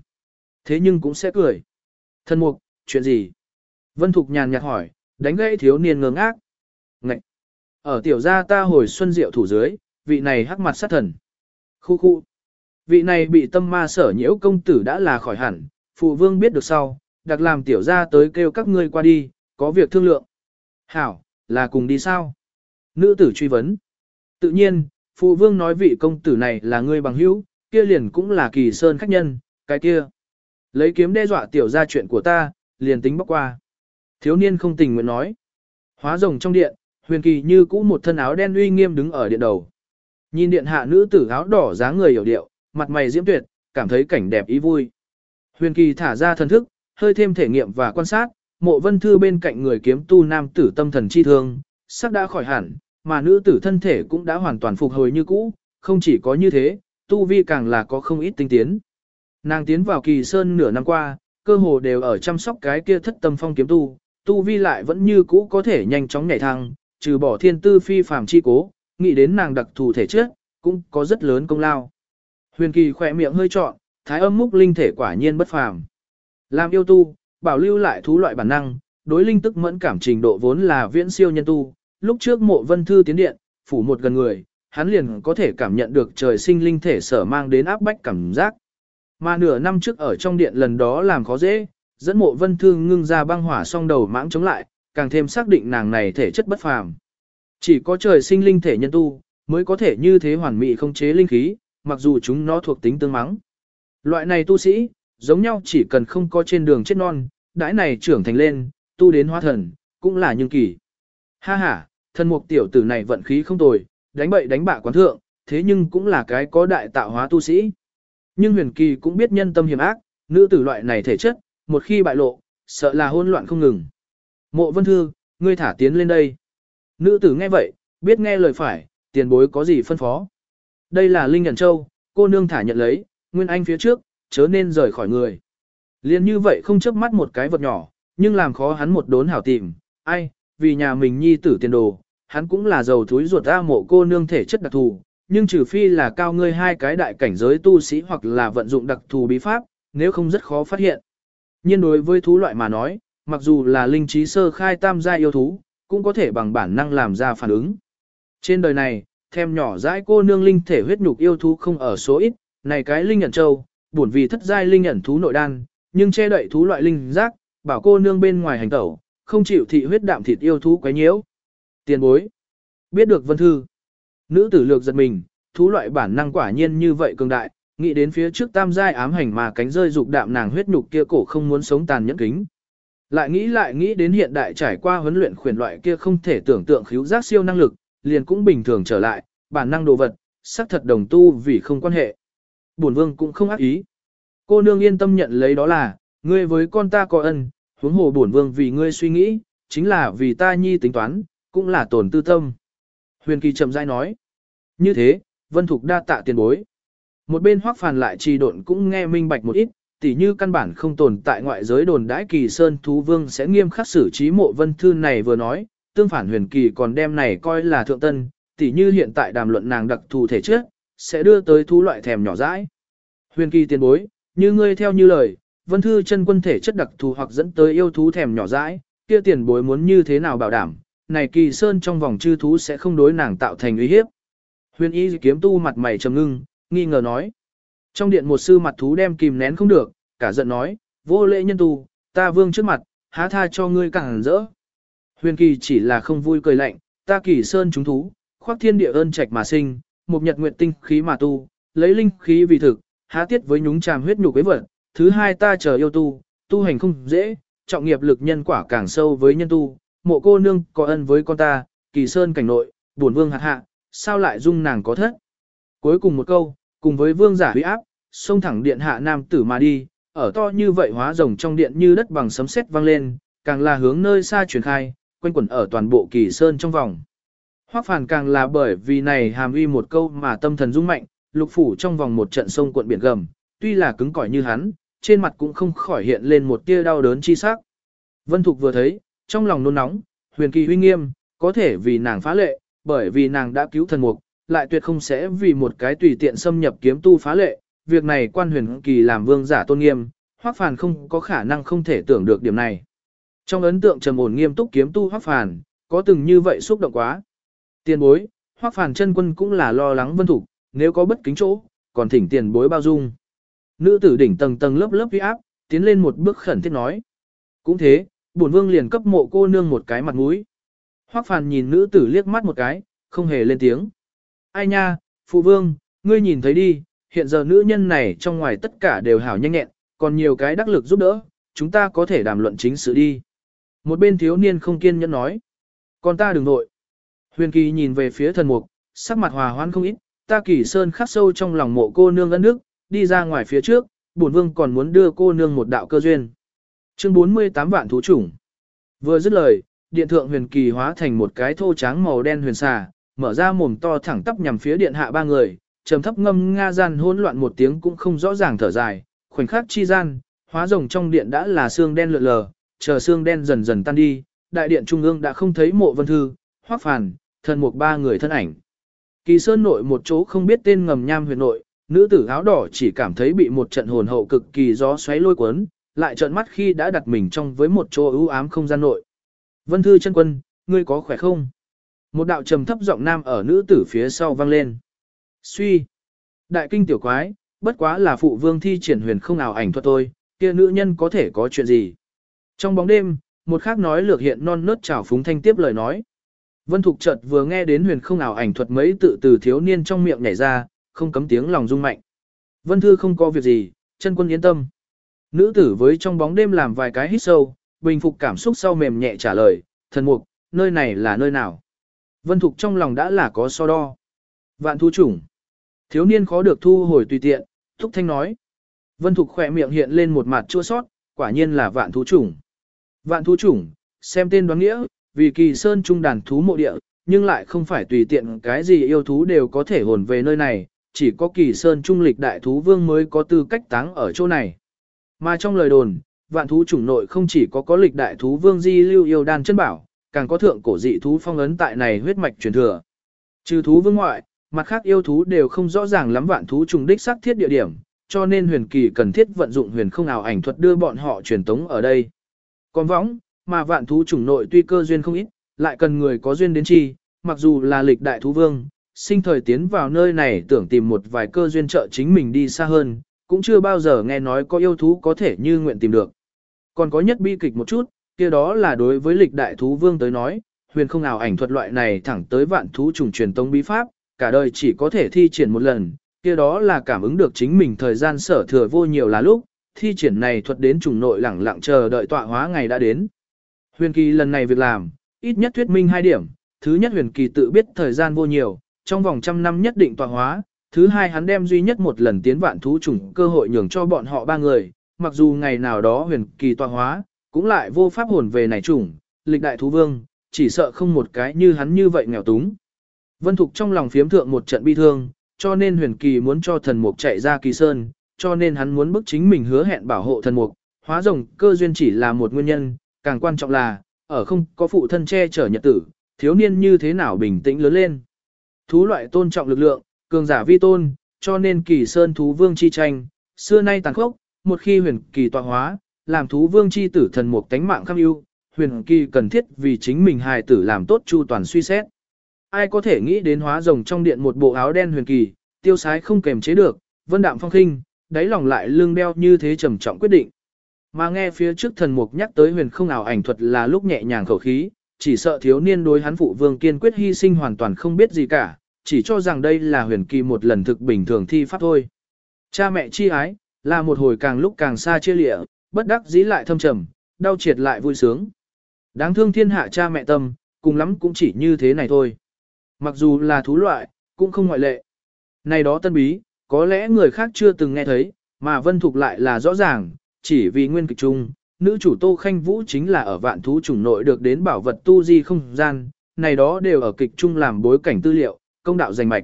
Thế nhưng cũng sẽ cười. Thần mục, chuyện gì? Vân Thục nhàn nhạt hỏi, đánh gãy thiếu niên ngơ ngác. Ngậy! Ở tiểu gia ta hồi xuân diệu thủ dưới, vị này hắc mặt sát thần. Khu khu! Vị này bị tâm ma sở nhiễu công tử đã là khỏi hẳn, phụ vương biết được sau, đặc làm tiểu gia tới kêu các ngươi qua đi, có việc thương lượng. Hảo, là cùng đi sao? Nữ tử truy vấn. Tự nhiên, phụ vương nói vị công tử này là ngươi bằng hữu, kia liền cũng là kỳ sơn khách nhân, cái kia. Lấy kiếm đe dọa tiểu gia chuyện của ta, liền tính bóc qua. Thiếu niên không tình nguyện nói. Hóa rồng trong điện, huyền kỳ như cũ một thân áo đen uy nghiêm đứng ở điện đầu. Nhìn điện hạ nữ tử áo đỏ dáng người hiểu điệu, mặt mày diễm tuyệt, cảm thấy cảnh đẹp ý vui. Huyền kỳ thả ra thần thức, hơi thêm thể nghiệm và quan sát, mộ vân thư bên cạnh người kiếm tu nam tử tâm thần chi thương, sắc đã khỏi hẳn, mà nữ tử thân thể cũng đã hoàn toàn phục hồi như cũ, không chỉ có như thế, tu vi càng là có không ít tinh tiến. Nàng tiến vào kỳ sơn nửa năm qua, cơ hồ đều ở chăm sóc cái kia thất tâm phong kiếm tu, tu vi lại vẫn như cũ có thể nhanh chóng nhảy thăng, trừ bỏ thiên tư phi phàm chi cố, nghĩ đến nàng đặc thù thể chất, cũng có rất lớn công lao. Huyền kỳ khỏe miệng hơi trọn, thái âm múc linh thể quả nhiên bất phàm. Làm yêu tu, bảo lưu lại thú loại bản năng, đối linh tức mẫn cảm trình độ vốn là viễn siêu nhân tu, lúc trước mộ vân thư tiến điện, phủ một gần người, hắn liền có thể cảm nhận được trời sinh linh thể sở mang đến áp bách cảm giác. Mà nửa năm trước ở trong điện lần đó làm khó dễ, dẫn mộ vân thư ngưng ra băng hỏa song đầu mãng chống lại, càng thêm xác định nàng này thể chất bất phàm. Chỉ có trời sinh linh thể nhân tu, mới có thể như thế hoàn mỹ không chế linh khí, mặc dù chúng nó thuộc tính tương mắng. Loại này tu sĩ, giống nhau chỉ cần không có trên đường chết non, đãi này trưởng thành lên, tu đến hóa thần, cũng là nhưng kỳ. Ha ha, thân mục tiểu tử này vận khí không tồi, đánh bậy đánh bạ quán thượng, thế nhưng cũng là cái có đại tạo hóa tu sĩ. Nhưng huyền kỳ cũng biết nhân tâm hiểm ác, nữ tử loại này thể chất, một khi bại lộ, sợ là hỗn loạn không ngừng. Mộ vân thư, ngươi thả tiến lên đây. Nữ tử nghe vậy, biết nghe lời phải, tiền bối có gì phân phó. Đây là Linh Nhận Châu, cô nương thả nhận lấy, Nguyên Anh phía trước, chớ nên rời khỏi người. Liên như vậy không chớp mắt một cái vật nhỏ, nhưng làm khó hắn một đốn hảo tìm, ai, vì nhà mình nhi tử tiền đồ, hắn cũng là giàu thúi ruột ra mộ cô nương thể chất đặc thù, nhưng trừ phi là cao ngươi hai cái đại cảnh giới tu sĩ hoặc là vận dụng đặc thù bí pháp, nếu không rất khó phát hiện. Nhưng đối với thú loại mà nói, mặc dù là linh trí sơ khai tam gia yêu thú, cũng có thể bằng bản năng làm ra phản ứng. Trên đời này, thêm nhỏ dãi cô nương linh thể huyết nhục yêu thú không ở số ít, này cái linh nhận châu, buồn vì thất giai linh nhận thú nội đan, nhưng che đậy thú loại linh giác, bảo cô nương bên ngoài hành tẩu, không chịu thị huyết đạm thịt yêu thú quấy nhiễu. Tiền bối. Biết được vân thư. Nữ tử lược giật mình, thú loại bản năng quả nhiên như vậy cường đại, nghĩ đến phía trước tam giai ám hành mà cánh rơi dục đạm nàng huyết nhục kia cổ không muốn sống tàn nhẫn kính. Lại nghĩ lại nghĩ đến hiện đại trải qua huấn luyện khuyển loại kia không thể tưởng tượng khiếu giác siêu năng lực, liền cũng bình thường trở lại, bản năng đồ vật, xác thật đồng tu vì không quan hệ. Bổn vương cũng không ác ý. Cô nương yên tâm nhận lấy đó là, ngươi với con ta có ân, huống hồ bổn vương vì ngươi suy nghĩ, chính là vì ta nhi tính toán, cũng là tổn tư tâm. Huyền kỳ chậm rãi nói. Như thế, vân thục đa tạ tiền bối. Một bên hoắc phàn lại trì độn cũng nghe minh bạch một ít, tỉ như căn bản không tồn tại ngoại giới đồn đãi kỳ sơn thú vương sẽ nghiêm khắc xử trí mộ vân thư này vừa nói, tương phản huyền kỳ còn đem này coi là thượng tân, tỉ như hiện tại đàm luận nàng đặc thù thể trước, sẽ đưa tới thú loại thèm nhỏ dãi. Huyền kỳ tiền bối, như ngươi theo như lời, vân thư chân quân thể chất đặc thù hoặc dẫn tới yêu thú thèm nhỏ dãi, kia tiền bối muốn như thế nào bảo đảm, này kỳ sơn trong vòng chư thú sẽ không đối nàng tạo thành uy hiếp. Huyền y kiếm tu mặt mày trầm ngưng, nghi ngờ nói. Trong điện một sư mặt thú đem kìm nén không được, cả giận nói, vô lễ nhân tu, ta vương trước mặt, há tha cho ngươi càng rỡ. Huyền kỳ chỉ là không vui cười lạnh, ta kỳ sơn chúng thú, khoác thiên địa ơn trạch mà sinh, một nhật nguyệt tinh khí mà tu, lấy linh khí vì thực, há tiết với nhúng tràm huyết nhục với vật. Thứ hai ta chờ yêu tu, tu hành không dễ, trọng nghiệp lực nhân quả càng sâu với nhân tu, mộ cô nương có ân với con ta, kỳ sơn cảnh nội, buồn vương hạt hạ, sao lại dung nàng có thất. Cuối cùng một câu, cùng với vương giả huy áp, xông thẳng điện hạ nam tử mà đi, ở to như vậy hóa rồng trong điện như đất bằng sấm sét vang lên, càng là hướng nơi xa truyền khai, quanh quẩn ở toàn bộ kỳ sơn trong vòng. Hoắc phản càng là bởi vì này hàm uy một câu mà tâm thần rung mạnh, lục phủ trong vòng một trận sông cuộn biển gầm, tuy là cứng cỏi như hắn, trên mặt cũng không khỏi hiện lên một tia đau đớn chi sắc. Vân Thục vừa thấy, trong lòng nôn nóng, huyền kỳ huy nghiêm, có thể vì nàng phá lệ, bởi vì nàng đã cứu thần mục, lại tuyệt không sẽ vì một cái tùy tiện xâm nhập kiếm tu phá lệ, việc này quan huyền kỳ làm vương giả tôn nghiêm, Hoắc Phàn không có khả năng không thể tưởng được điểm này. Trong ấn tượng trầm ổn nghiêm túc kiếm tu Hoắc Phàn, có từng như vậy xúc động quá. Tiền bối, Hoắc Phàn chân quân cũng là lo lắng Vân thủ, nếu có bất kính chỗ, còn thỉnh tiền bối bao dung. Nữ tử đỉnh tầng tầng lớp lớp uy áp, tiến lên một bước khẩn thiết nói. Cũng thế, bổn vương liền cấp mộ cô nương một cái mặt mũi. Hoắc Phàn nhìn nữ tử liếc mắt một cái, không hề lên tiếng. Ai nha, phụ vương, ngươi nhìn thấy đi, hiện giờ nữ nhân này trong ngoài tất cả đều hảo nhanh nhẹn, còn nhiều cái đắc lực giúp đỡ, chúng ta có thể đàm luận chính sự đi. Một bên thiếu niên không kiên nhẫn nói. Còn ta đừng nội. Huyền kỳ nhìn về phía thần mục, sắc mặt hòa hoan không ít, ta kỳ sơn khắc sâu trong lòng mộ cô nương ân đức, đi ra ngoài phía trước, bổn vương còn muốn đưa cô nương một đạo cơ duyên. Chương 48 vạn thú chủng. Vừa dứt lời, điện thượng huyền kỳ hóa thành một cái thô tráng màu đen huyền xà, mở ra mồm to thẳng tắp nhằm phía điện hạ ba người, trầm thấp ngâm nga gian hỗn loạn một tiếng cũng không rõ ràng thở dài, khoảnh khắc chi gian, hóa rồng trong điện đã là xương đen lượn lờ, chờ xương đen dần dần tan đi, đại điện trung ương đã không thấy mộ vân thư, hoắc phàn, thần mục ba người thân ảnh. Kỳ sơn nội một chỗ không biết tên ngầm nham huyền nội, nữ tử áo đỏ chỉ cảm thấy bị một trận hồn hậu cực kỳ gió xoáy lôi cuốn, lại trợn mắt khi đã đặt mình trong với một chỗ ưu ám không gian nội. Vân thư chân quân, ngươi có khỏe không? Một đạo trầm thấp giọng nam ở nữ tử phía sau vang lên. Suy. Đại kinh tiểu quái, bất quá là phụ vương thi triển huyền không ảo ảnh thuật tôi, kia nữ nhân có thể có chuyện gì. Trong bóng đêm, một khác nói lược hiện non nớt trào phúng thanh tiếp lời nói. Vân Thục chợt vừa nghe đến huyền không ảo ảnh thuật mấy tự từ thiếu niên trong miệng nhảy ra, không cấm tiếng lòng rung mạnh. Vân Thư không có việc gì, chân quân yên tâm. Nữ tử với trong bóng đêm làm vài cái hít sâu, bình phục cảm xúc sau mềm nhẹ trả lời, thần mục, nơi này là nơi nào? Vân Thục trong lòng đã là có so đo. Vạn thu chủng. Thiếu niên khó được thu hồi tùy tiện, Thúc Thanh nói. Vân Thục khỏe miệng hiện lên một mặt chua sót, quả nhiên là vạn thú chủng. Vạn thú chủng, xem tên đoán nghĩa, vì kỳ sơn trung đàn thú mộ địa, nhưng lại không phải tùy tiện cái gì yêu thú đều có thể hồn về nơi này, chỉ có kỳ sơn trung lịch đại thú vương mới có tư cách táng ở chỗ này. Mà trong lời đồn, vạn thú chủng nội không chỉ có có lịch đại thú vương di lưu yêu đan chân bảo, càng có thượng cổ dị thú phong ấn tại này huyết mạch truyền thừa. Trừ thú vương ngoại, mặt khác yêu thú đều không rõ ràng lắm vạn thú trùng đích xác thiết địa điểm, cho nên huyền kỳ cần thiết vận dụng huyền không ảo ảnh thuật đưa bọn họ truyền tống ở đây. Còn võng, mà vạn thú trùng nội tuy cơ duyên không ít, lại cần người có duyên đến chi, mặc dù là lịch đại thú vương, sinh thời tiến vào nơi này tưởng tìm một vài cơ duyên trợ chính mình đi xa hơn, cũng chưa bao giờ nghe nói có yêu thú có thể như nguyện tìm được. Còn có nhất bi kịch một chút, kia đó là đối với lịch đại thú vương tới nói, huyền không ảo ảnh thuật loại này thẳng tới vạn thú trùng truyền tông bí pháp, cả đời chỉ có thể thi triển một lần, kia đó là cảm ứng được chính mình thời gian sở thừa vô nhiều là lúc, thi triển này thuật đến trùng nội lẳng lặng chờ đợi tọa hóa ngày đã đến. Huyền kỳ lần này việc làm, ít nhất thuyết minh hai điểm, thứ nhất huyền kỳ tự biết thời gian vô nhiều, trong vòng trăm năm nhất định tọa hóa, thứ hai hắn đem duy nhất một lần tiến vạn thú trùng cơ hội nhường cho bọn họ ba người, mặc dù ngày nào đó huyền kỳ tọa hóa, cũng lại vô pháp hồn về này trùng, lịch đại thú vương, chỉ sợ không một cái như hắn như vậy nghèo túng. Vân Thục trong lòng phiếm thượng một trận bi thương, cho nên huyền kỳ muốn cho thần mục chạy ra kỳ sơn, cho nên hắn muốn bức chính mình hứa hẹn bảo hộ thần mục, hóa rồng cơ duyên chỉ là một nguyên nhân, càng quan trọng là, ở không có phụ thân che chở nhật tử, thiếu niên như thế nào bình tĩnh lớn lên. Thú loại tôn trọng lực lượng, cường giả vi tôn, cho nên kỳ sơn thú vương chi tranh, xưa nay tàn khốc, một khi huyền kỳ tọa hóa, làm thú vương chi tử thần mục tánh mạng kham ưu, huyền kỳ cần thiết vì chính mình hài tử làm tốt chu toàn suy xét. Ai có thể nghĩ đến hóa rồng trong điện một bộ áo đen huyền kỳ, tiêu sái không kềm chế được, vân đạm phong khinh, đáy lòng lại lương đeo như thế trầm trọng quyết định. Mà nghe phía trước thần mục nhắc tới huyền không ảo ảnh thuật là lúc nhẹ nhàng khẩu khí, chỉ sợ thiếu niên đối hắn phụ vương kiên quyết hy sinh hoàn toàn không biết gì cả, chỉ cho rằng đây là huyền kỳ một lần thực bình thường thi pháp thôi. Cha mẹ chi ái, là một hồi càng lúc càng xa chia lịa, bất đắc dĩ lại thâm trầm, đau triệt lại vui sướng. Đáng thương thiên hạ cha mẹ tâm, cùng lắm cũng chỉ như thế này thôi. Mặc dù là thú loại, cũng không ngoại lệ. Này đó tân bí, có lẽ người khác chưa từng nghe thấy, mà Vân Thục lại là rõ ràng, chỉ vì nguyên kịch chung, nữ chủ Tô Khanh Vũ chính là ở vạn thú chủng nội được đến bảo vật tu di không gian, này đó đều ở kịch trung làm bối cảnh tư liệu, công đạo danh mạch.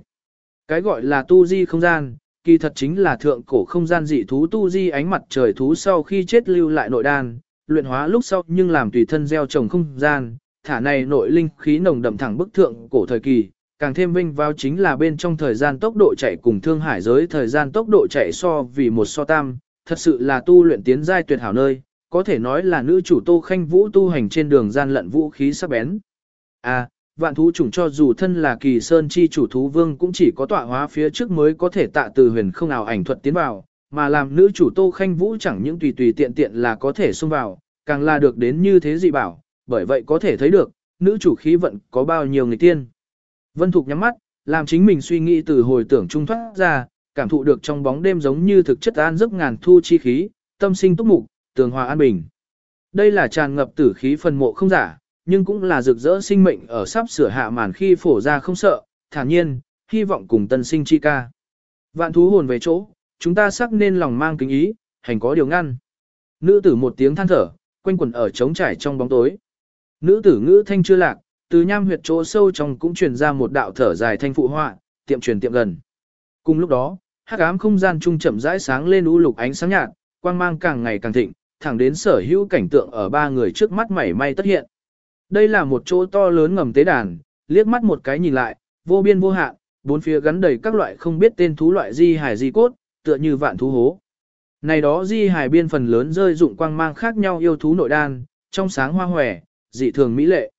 Cái gọi là tu di không gian, kỳ thật chính là thượng cổ không gian dị thú tu di ánh mặt trời thú sau khi chết lưu lại nội đan, luyện hóa lúc sau nhưng làm tùy thân gieo trồng không gian, thả này nội linh khí nồng đậm thẳng bức thượng cổ thời kỳ, càng thêm vinh vào chính là bên trong thời gian tốc độ chạy cùng thương hải giới thời gian tốc độ chạy so vì một so tam, thật sự là tu luyện tiến giai tuyệt hảo nơi, có thể nói là nữ chủ Tô Khanh Vũ tu hành trên đường gian lận vũ khí sắc bén. À, vạn thú chủng cho dù thân là kỳ sơn chi chủ thú vương cũng chỉ có tọa hóa phía trước mới có thể tạ từ huyền không nào ảnh thuật tiến vào, mà làm nữ chủ Tô Khanh Vũ chẳng những tùy tùy tiện tiện là có thể xông vào, càng là được đến như thế dị bảo, bởi vậy có thể thấy được, nữ chủ khí vận có bao nhiêu người tiên. Vân Thục nhắm mắt, làm chính mình suy nghĩ từ hồi tưởng trung thoát ra, cảm thụ được trong bóng đêm giống như thực chất an giấc ngàn thu chi khí, tâm sinh túc mục, tường hòa an bình. Đây là tràn ngập tử khí phần mộ không giả, nhưng cũng là rực rỡ sinh mệnh ở sắp sửa hạ màn khi phổ ra không sợ, thản nhiên, hy vọng cùng tân sinh chi ca. Vạn thú hồn về chỗ, chúng ta sắc nên lòng mang kính ý, hành có điều ngăn. Nữ tử một tiếng than thở, quanh quẩn ở trống trải trong bóng tối. Nữ tử ngữ thanh chưa lạc, từ nham huyệt chỗ sâu trong cũng truyền ra một đạo thở dài thanh phụ họa, tiệm truyền tiệm gần. Cùng lúc đó, hắc ám không gian trung chậm rãi sáng lên u lục ánh sáng nhạt, quang mang càng ngày càng thịnh, thẳng đến sở hữu cảnh tượng ở ba người trước mắt mảy may tất hiện. Đây là một chỗ to lớn ngầm tế đàn, liếc mắt một cái nhìn lại, vô biên vô hạn, bốn phía gắn đầy các loại không biết tên thú loại di hài di cốt, tựa như vạn thú hố. Này đó di hài biên phần lớn rơi dụng quang mang khác nhau yêu thú nội đan, trong sáng hoa hòe, dị thường mỹ lệ.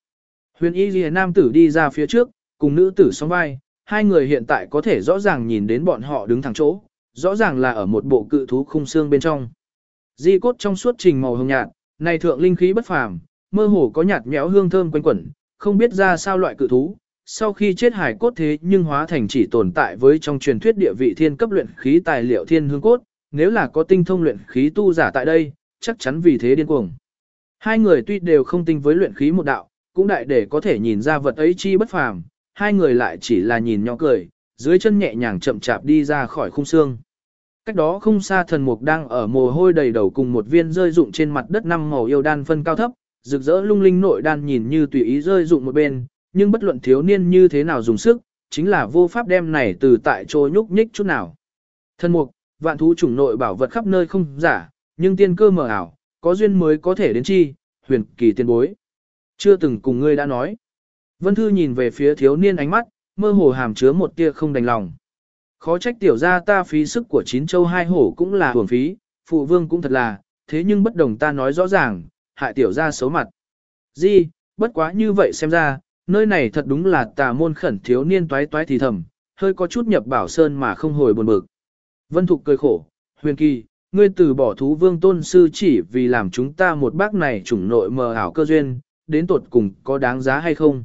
Huyền y ghi nam tử đi ra phía trước, cùng nữ tử song vai, hai người hiện tại có thể rõ ràng nhìn đến bọn họ đứng thẳng chỗ, rõ ràng là ở một bộ cự thú khung xương bên trong. Di cốt trong suốt trình màu hồng nhạt, này thượng linh khí bất phàm, mơ hồ có nhạt nhẽo hương thơm quanh quẩn, không biết ra sao loại cự thú. Sau khi chết hải cốt thế nhưng hóa thành chỉ tồn tại với trong truyền thuyết địa vị thiên cấp luyện khí tài liệu thiên hương cốt, nếu là có tinh thông luyện khí tu giả tại đây, chắc chắn vì thế điên cuồng. Hai người tuy đều không tinh với luyện khí một đạo, cũng đại để có thể nhìn ra vật ấy chi bất phàm, hai người lại chỉ là nhìn nhỏ cười, dưới chân nhẹ nhàng chậm chạp đi ra khỏi khung xương. Cách đó không xa thần mục đang ở mồ hôi đầy đầu cùng một viên rơi rụng trên mặt đất năm màu yêu đan phân cao thấp, rực rỡ lung linh nội đan nhìn như tùy ý rơi rụng một bên, nhưng bất luận thiếu niên như thế nào dùng sức, chính là vô pháp đem này từ tại chỗ nhúc nhích chút nào. Thần mục, vạn thú chủng nội bảo vật khắp nơi không giả, nhưng tiên cơ mở ảo, có duyên mới có thể đến chi, huyền kỳ tiên bối. Chưa từng cùng ngươi đã nói. Vân Thư nhìn về phía thiếu niên ánh mắt, mơ hồ hàm chứa một tia không đành lòng. Khó trách tiểu ra ta phí sức của chín châu hai hổ cũng là hưởng phí, phụ vương cũng thật là, thế nhưng bất đồng ta nói rõ ràng, hại tiểu ra xấu mặt. Di, bất quá như vậy xem ra, nơi này thật đúng là tà môn khẩn thiếu niên toái toái thì thầm, hơi có chút nhập bảo sơn mà không hồi buồn bực. Vân Thục cười khổ, huyền kỳ, ngươi từ bỏ thú vương tôn sư chỉ vì làm chúng ta một bác này chủng nội mờ ảo cơ duyên, đến tột cùng có đáng giá hay không.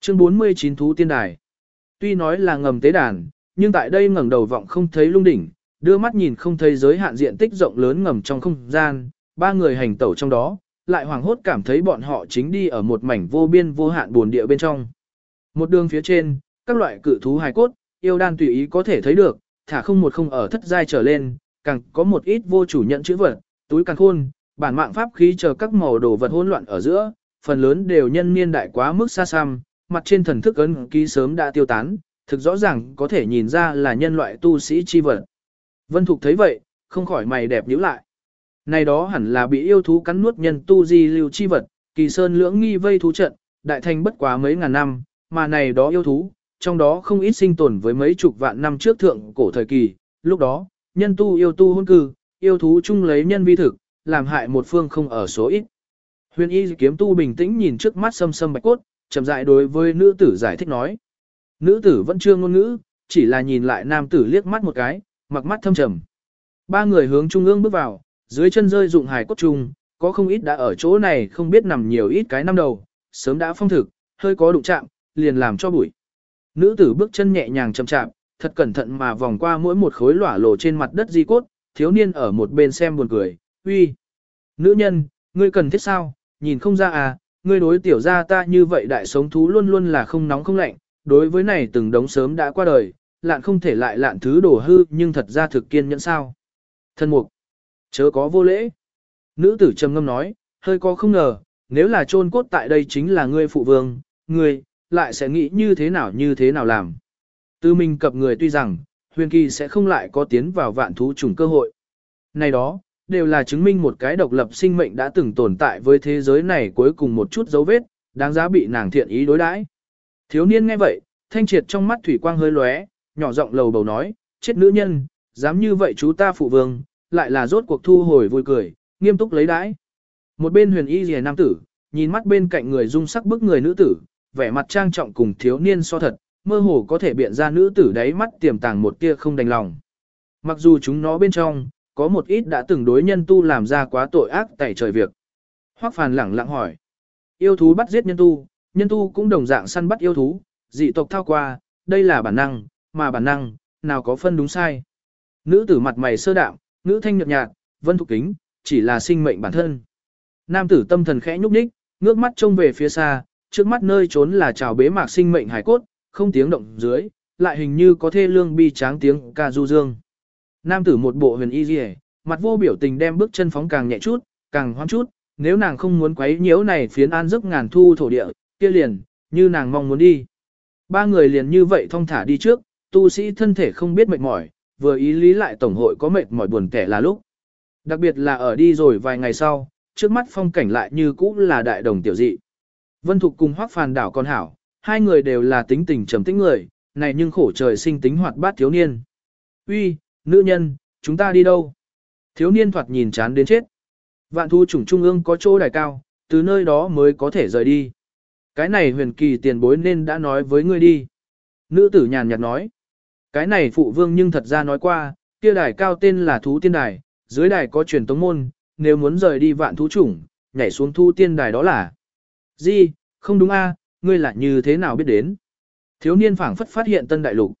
Chương 49 Thú Tiên Đài Tuy nói là ngầm tế đàn, nhưng tại đây ngẩng đầu vọng không thấy lung đỉnh, đưa mắt nhìn không thấy giới hạn diện tích rộng lớn ngầm trong không gian, ba người hành tẩu trong đó, lại hoàng hốt cảm thấy bọn họ chính đi ở một mảnh vô biên vô hạn buồn địa bên trong. Một đường phía trên, các loại cự thú hài cốt, yêu đan tùy ý có thể thấy được, thả không một không ở thất giai trở lên, càng có một ít vô chủ nhận chữ vật, túi càng khôn, bản mạng pháp khí chờ các màu đồ vật hỗn loạn ở giữa, phần lớn đều nhân niên đại quá mức xa xăm, mặt trên thần thức ấn ký sớm đã tiêu tán, thực rõ ràng có thể nhìn ra là nhân loại tu sĩ chi vật. Vân Thục thấy vậy, không khỏi mày đẹp nhíu lại. Này đó hẳn là bị yêu thú cắn nuốt nhân tu di lưu chi vật, kỳ sơn lưỡng nghi vây thú trận, đại thành bất quá mấy ngàn năm, mà này đó yêu thú, trong đó không ít sinh tồn với mấy chục vạn năm trước thượng cổ thời kỳ, lúc đó, nhân tu yêu tu hôn cư, yêu thú chung lấy nhân vi thực, làm hại một phương không ở số ít. Huyền y kiếm tu bình tĩnh nhìn trước mắt sâm sâm bạch cốt, chậm rãi đối với nữ tử giải thích nói. Nữ tử vẫn chưa ngôn ngữ, chỉ là nhìn lại nam tử liếc mắt một cái, mặc mắt thâm trầm. Ba người hướng trung ương bước vào, dưới chân rơi dụng hài cốt trùng, có không ít đã ở chỗ này không biết nằm nhiều ít cái năm đầu, sớm đã phong thực, hơi có đụng chạm, liền làm cho bụi. Nữ tử bước chân nhẹ nhàng chậm chạm, thật cẩn thận mà vòng qua mỗi một khối lỏa lồ trên mặt đất di cốt, thiếu niên ở một bên xem buồn cười, uy. Nữ nhân, ngươi cần thiết sao, nhìn không ra à, ngươi đối tiểu gia ta như vậy đại sống thú luôn luôn là không nóng không lạnh, đối với này từng đống sớm đã qua đời, lạn không thể lại lạn thứ đổ hư nhưng thật ra thực kiên nhẫn sao. Thân mục, chớ có vô lễ. Nữ tử trầm ngâm nói, hơi có không ngờ, nếu là chôn cốt tại đây chính là ngươi phụ vương, ngươi, lại sẽ nghĩ như thế nào như thế nào làm. tư minh cập người tuy rằng, huyền kỳ sẽ không lại có tiến vào vạn thú trùng cơ hội. Này đó, đều là chứng minh một cái độc lập sinh mệnh đã từng tồn tại với thế giới này cuối cùng một chút dấu vết, đáng giá bị nàng thiện ý đối đãi. Thiếu niên nghe vậy, thanh triệt trong mắt thủy quang hơi lóe, nhỏ giọng lầu bầu nói, chết nữ nhân, dám như vậy chú ta phụ vương, lại là rốt cuộc thu hồi vui cười, nghiêm túc lấy đãi. Một bên huyền y rìa nam tử, nhìn mắt bên cạnh người dung sắc bức người nữ tử, vẻ mặt trang trọng cùng thiếu niên so thật, mơ hồ có thể biện ra nữ tử đáy mắt tiềm tàng một tia không đành lòng. Mặc dù chúng nó bên trong, có một ít đã từng đối nhân tu làm ra quá tội ác tẩy trời việc. Hoắc Phàn lẳng lặng hỏi. Yêu thú bắt giết nhân tu, nhân tu cũng đồng dạng săn bắt yêu thú, dị tộc thao qua, đây là bản năng, mà bản năng, nào có phân đúng sai. Nữ tử mặt mày sơ đạm, nữ thanh nhợt nhạt, vân thục kính, chỉ là sinh mệnh bản thân. Nam tử tâm thần khẽ nhúc nhích, ngước mắt trông về phía xa, trước mắt nơi trốn là trào bế mạc sinh mệnh hải cốt, không tiếng động dưới, lại hình như có thê lương bi tráng tiếng ca du dương. Nam tử một bộ huyền y dì mặt vô biểu tình đem bước chân phóng càng nhẹ chút, càng hoang chút, nếu nàng không muốn quấy nhiễu này phiến an giấc ngàn thu thổ địa, kia liền, như nàng mong muốn đi. Ba người liền như vậy thong thả đi trước, tu sĩ thân thể không biết mệt mỏi, vừa ý lý lại tổng hội có mệt mỏi buồn kẻ là lúc. Đặc biệt là ở đi rồi vài ngày sau, trước mắt phong cảnh lại như cũ là đại đồng tiểu dị. Vân Thục cùng Hoắc Phàn đảo con hảo, hai người đều là tính tình trầm tĩnh người, này nhưng khổ trời sinh tính hoạt bát thiếu niên. Uy, nữ nhân, chúng ta đi đâu? Thiếu niên thoạt nhìn chán đến chết. Vạn thu chủng trung ương có chỗ đài cao, từ nơi đó mới có thể rời đi. Cái này huyền kỳ tiền bối nên đã nói với ngươi đi. Nữ tử nhàn nhạt nói. Cái này phụ vương nhưng thật ra nói qua, kia đài cao tên là thú tiên đài, dưới đài có truyền tống môn, nếu muốn rời đi vạn thú chủng, nhảy xuống thu tiên đài đó là. Gì, không đúng a, ngươi là như thế nào biết đến? Thiếu niên phảng phất phát hiện tân đại lục.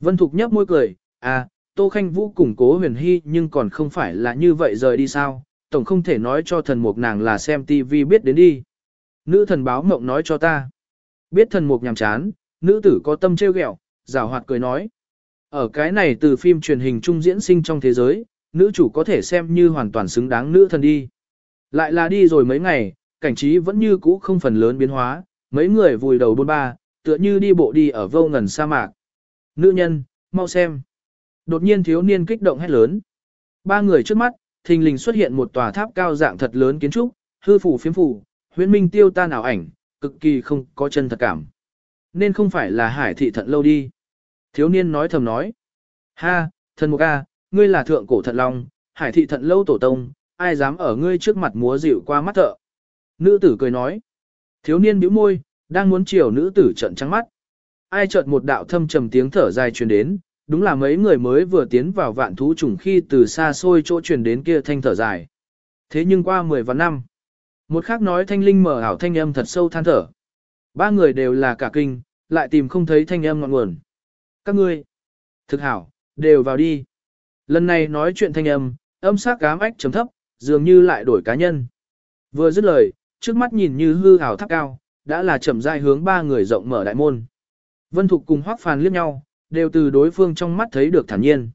Vân Thục nhấp môi cười, à, Tô Khanh Vũ củng cố huyền hy nhưng còn không phải là như vậy rời đi sao, tổng không thể nói cho thần mục nàng là xem TV biết đến đi. Nữ thần báo mộng nói cho ta. Biết thần mục nhàm chán, nữ tử có tâm trêu ghẹo, rào hoạt cười nói. Ở cái này từ phim truyền hình trung diễn sinh trong thế giới, nữ chủ có thể xem như hoàn toàn xứng đáng nữ thần đi. Lại là đi rồi mấy ngày, cảnh trí vẫn như cũ không phần lớn biến hóa, mấy người vùi đầu bôn ba, tựa như đi bộ đi ở vô ngần sa mạc. Nữ nhân, mau xem. Đột nhiên thiếu niên kích động hét lớn. Ba người trước mắt, thình lình xuất hiện một tòa tháp cao dạng thật lớn kiến trúc, hư phủ phiếm phủ, huyễn minh tiêu tan ảo ảnh, cực kỳ không có chân thật cảm. Nên không phải là hải thị thận lâu đi. Thiếu niên nói thầm nói. Ha, thần mục a, ngươi là thượng cổ thận long, hải thị thận lâu tổ tông, ai dám ở ngươi trước mặt múa dịu qua mắt thợ. Nữ tử cười nói. Thiếu niên bĩu môi, đang muốn chiều nữ tử trận trắng mắt. Ai chợt một đạo thâm trầm tiếng thở dài truyền đến, đúng là mấy người mới vừa tiến vào vạn thú trùng khi từ xa xôi chỗ truyền đến kia thanh thở dài. Thế nhưng qua 10 vạn năm, một khác nói thanh linh mở ảo thanh âm thật sâu than thở. Ba người đều là cả kinh, lại tìm không thấy thanh âm ngọn nguồn. Các ngươi, thực hảo, đều vào đi. Lần này nói chuyện thanh âm, âm sắc cám ách chấm thấp, dường như lại đổi cá nhân. Vừa dứt lời, trước mắt nhìn như hư hảo tháp cao, đã là chậm rãi hướng ba người rộng mở đại môn. Vân Thục cùng Hoắc Phàn liếc nhau, đều từ đối phương trong mắt thấy được thản nhiên.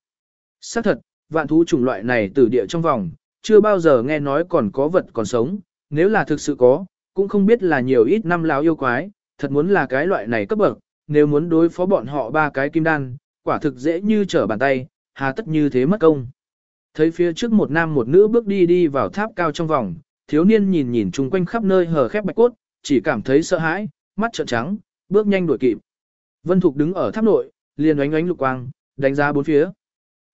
Xác thật, vạn thú chủng loại này từ địa trong vòng, chưa bao giờ nghe nói còn có vật còn sống, nếu là thực sự có, cũng không biết là nhiều ít năm lão yêu quái, thật muốn là cái loại này cấp bậc, nếu muốn đối phó bọn họ ba cái kim đan, quả thực dễ như trở bàn tay, hà tất như thế mất công. Thấy phía trước một nam một nữ bước đi đi vào tháp cao trong vòng, thiếu niên nhìn nhìn chung quanh khắp nơi hờ khép bạch cốt, chỉ cảm thấy sợ hãi, mắt trợn trắng, bước nhanh đuổi kịp. Vân Thục đứng ở tháp nội, liền oánh oánh lục quang, đánh giá bốn phía.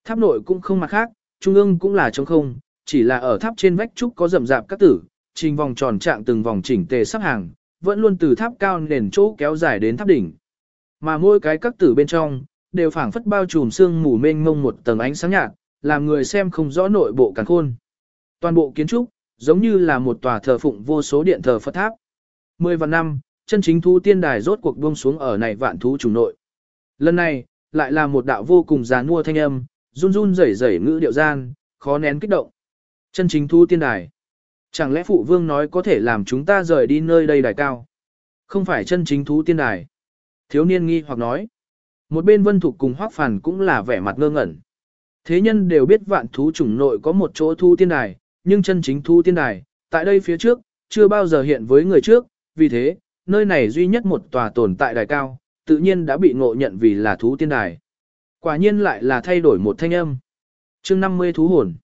Tháp nội cũng không mặt khác, trung ương cũng là trống không, chỉ là ở tháp trên vách trúc có rậm rạp các tử, trình vòng tròn trạng từng vòng chỉnh tề sắp hàng, vẫn luôn từ tháp cao nền chỗ kéo dài đến tháp đỉnh. Mà mỗi cái các tử bên trong, đều phảng phất bao trùm sương mù mênh mông một tầng ánh sáng nhạt, làm người xem không rõ nội bộ càng khôn. Toàn bộ kiến trúc, giống như là một tòa thờ phụng vô số điện thờ Phật tháp. Mười vạn năm, chân chính thú tiên đài rốt cuộc buông xuống ở này vạn thú trùng nội. Lần này, lại là một đạo vô cùng giàn nua thanh âm, run run rẩy rẩy ngữ điệu gian, khó nén kích động. Chân chính thú tiên đài. Chẳng lẽ phụ vương nói có thể làm chúng ta rời đi nơi đây đài cao? Không phải chân chính thú tiên đài. Thiếu niên nghi hoặc nói. Một bên vân thục cùng hoác phản cũng là vẻ mặt ngơ ngẩn. Thế nhân đều biết vạn thú chủng nội có một chỗ thu tiên đài, nhưng chân chính thu tiên đài, tại đây phía trước, chưa bao giờ hiện với người trước, vì thế, nơi này duy nhất một tòa tồn tại đài cao, tự nhiên đã bị ngộ nhận vì là thú tiên đài. Quả nhiên lại là thay đổi một thanh âm. chương 50 thú hồn.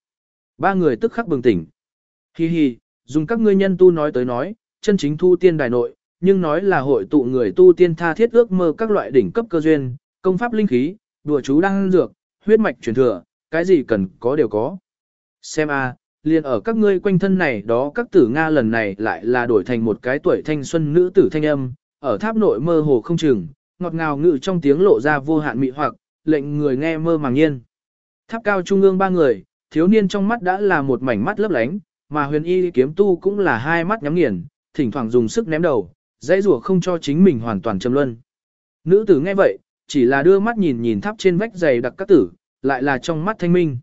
Ba người tức khắc bừng tỉnh. Hi hi, dùng các ngươi nhân tu nói tới nói, chân chính thu tiên đài nội, nhưng nói là hội tụ người tu tiên tha thiết ước mơ các loại đỉnh cấp cơ duyên, công pháp linh khí, đùa chú đăng dược, huyết mạch truyền thừa, cái gì cần có đều có. Xem a, liền ở các ngươi quanh thân này đó các tử Nga lần này lại là đổi thành một cái tuổi thanh xuân nữ tử thanh âm, ở tháp nội mơ hồ không chừng, ngọt ngào ngự trong tiếng lộ ra vô hạn mị hoặc, lệnh người nghe mơ màng nhiên. Tháp cao trung ương ba người, thiếu niên trong mắt đã là một mảnh mắt lấp lánh, mà huyền y kiếm tu cũng là hai mắt nhắm nghiền, thỉnh thoảng dùng sức ném đầu, dãy rủa không cho chính mình hoàn toàn châm luân. Nữ tử nghe vậy, chỉ là đưa mắt nhìn nhìn tháp trên vách dày đặc các tử, lại là trong mắt thanh minh.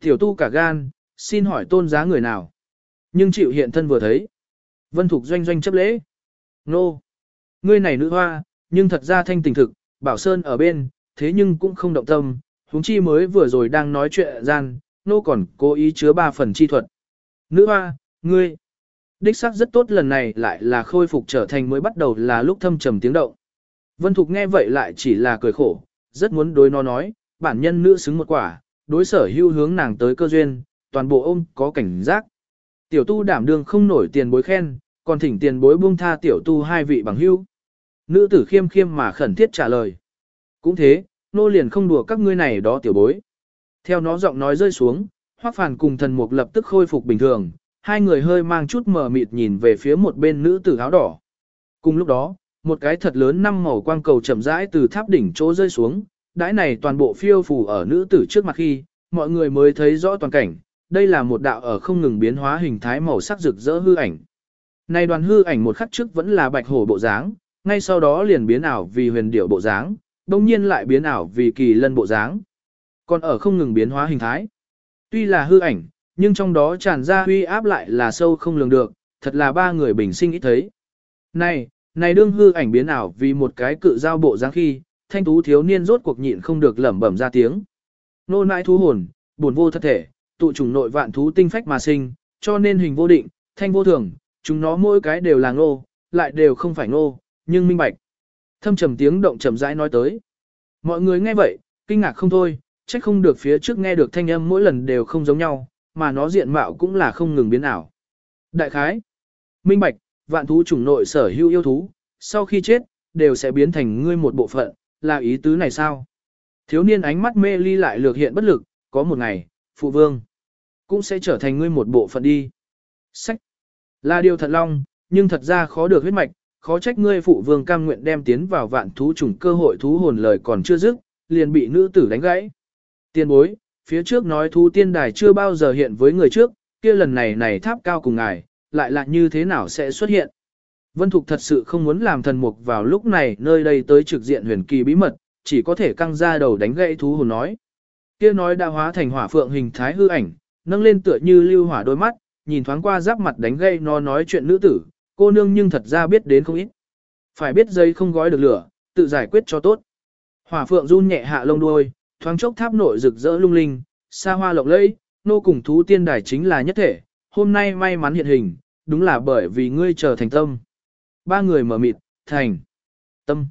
Tiểu tu cả gan, xin hỏi tôn giá người nào. Nhưng chịu hiện thân vừa thấy. Vân Thục doanh doanh chấp lễ. Nô. Ngươi này nữ hoa, nhưng thật ra thanh tình thực, bảo sơn ở bên, thế nhưng cũng không động tâm, huống chi mới vừa rồi đang nói chuyện gian, nô còn cố ý chứa ba phần chi thuật. Nữ hoa, ngươi. Đích xác rất tốt lần này lại là khôi phục trở thành mới bắt đầu là lúc thâm trầm tiếng động. Vân Thục nghe vậy lại chỉ là cười khổ, rất muốn đối nó nói, bản nhân nữ xứng một quả, đối sở hưu hướng nàng tới cơ duyên, toàn bộ ôm có cảnh giác. Tiểu tu đảm đương không nổi tiền bối khen, còn thỉnh tiền bối buông tha tiểu tu hai vị bằng hưu. Nữ tử khiêm khiêm mà khẩn thiết trả lời. Cũng thế, nô liền không đùa các ngươi này đó tiểu bối. Theo nó giọng nói rơi xuống, Hoắc phản cùng thần mục lập tức khôi phục bình thường, hai người hơi mang chút mờ mịt nhìn về phía một bên nữ tử áo đỏ. Cùng lúc đó, một cái thật lớn năm màu quang cầu chậm rãi từ tháp đỉnh chỗ rơi xuống, đãi này toàn bộ phiêu phù ở nữ tử trước mặt khi, mọi người mới thấy rõ toàn cảnh, đây là một đạo ở không ngừng biến hóa hình thái màu sắc rực rỡ hư ảnh. Này đoàn hư ảnh một khắc trước vẫn là bạch hổ bộ dáng, ngay sau đó liền biến ảo vì huyền điệu bộ dáng, đồng nhiên lại biến ảo vì kỳ lân bộ dáng. Còn ở không ngừng biến hóa hình thái. Tuy là hư ảnh, nhưng trong đó tràn ra huy áp lại là sâu không lường được, thật là ba người bình sinh ít thấy. Này, này đương hư ảnh biến ảo vì một cái cự giao bộ dáng khi, thanh tú thiếu niên rốt cuộc nhịn không được lẩm bẩm ra tiếng. Nô nãi thú hồn, buồn vô thật thể, tụ trùng nội vạn thú tinh phách mà sinh, cho nên hình vô định, thanh vô thường, chúng nó mỗi cái đều là ngô, lại đều không phải ngô, nhưng minh bạch. Thâm trầm tiếng động trầm rãi nói tới. Mọi người nghe vậy, kinh ngạc không thôi, trách không được phía trước nghe được thanh âm mỗi lần đều không giống nhau, mà nó diện mạo cũng là không ngừng biến ảo. Đại khái, minh bạch, vạn thú chủng nội sở hữu yêu thú, sau khi chết, đều sẽ biến thành ngươi một bộ phận, là ý tứ này sao? Thiếu niên ánh mắt mê ly lại lược hiện bất lực, có một ngày, phụ vương, cũng sẽ trở thành ngươi một bộ phận đi. Sách, là điều thật long, nhưng thật ra khó được huyết mạch, khó trách ngươi phụ vương cam nguyện đem tiến vào vạn thú chủng cơ hội thú hồn lời còn chưa dứt, liền bị nữ tử đánh gãy. Tiên bối, phía trước nói thú tiên đài chưa bao giờ hiện với người trước, kia lần này này tháp cao cùng ngài, lại là như thế nào sẽ xuất hiện. Vân Thục thật sự không muốn làm thần mục vào lúc này nơi đây tới trực diện huyền kỳ bí mật, chỉ có thể căng ra đầu đánh gãy thú hồn nói. Kia nói đã hóa thành hỏa phượng hình thái hư ảnh, nâng lên tựa như lưu hỏa đôi mắt, nhìn thoáng qua giáp mặt đánh gãy nó nói chuyện nữ tử, cô nương nhưng thật ra biết đến không ít. Phải biết giấy không gói được lửa, tự giải quyết cho tốt. Hỏa phượng run nhẹ hạ lông đuôi, thoáng chốc tháp nội rực rỡ lung linh, xa hoa lộng lẫy, nô cùng thú tiên đài chính là nhất thể, hôm nay may mắn hiện hình, đúng là bởi vì ngươi trở thành tâm. Ba người mở mịt, thành, tâm.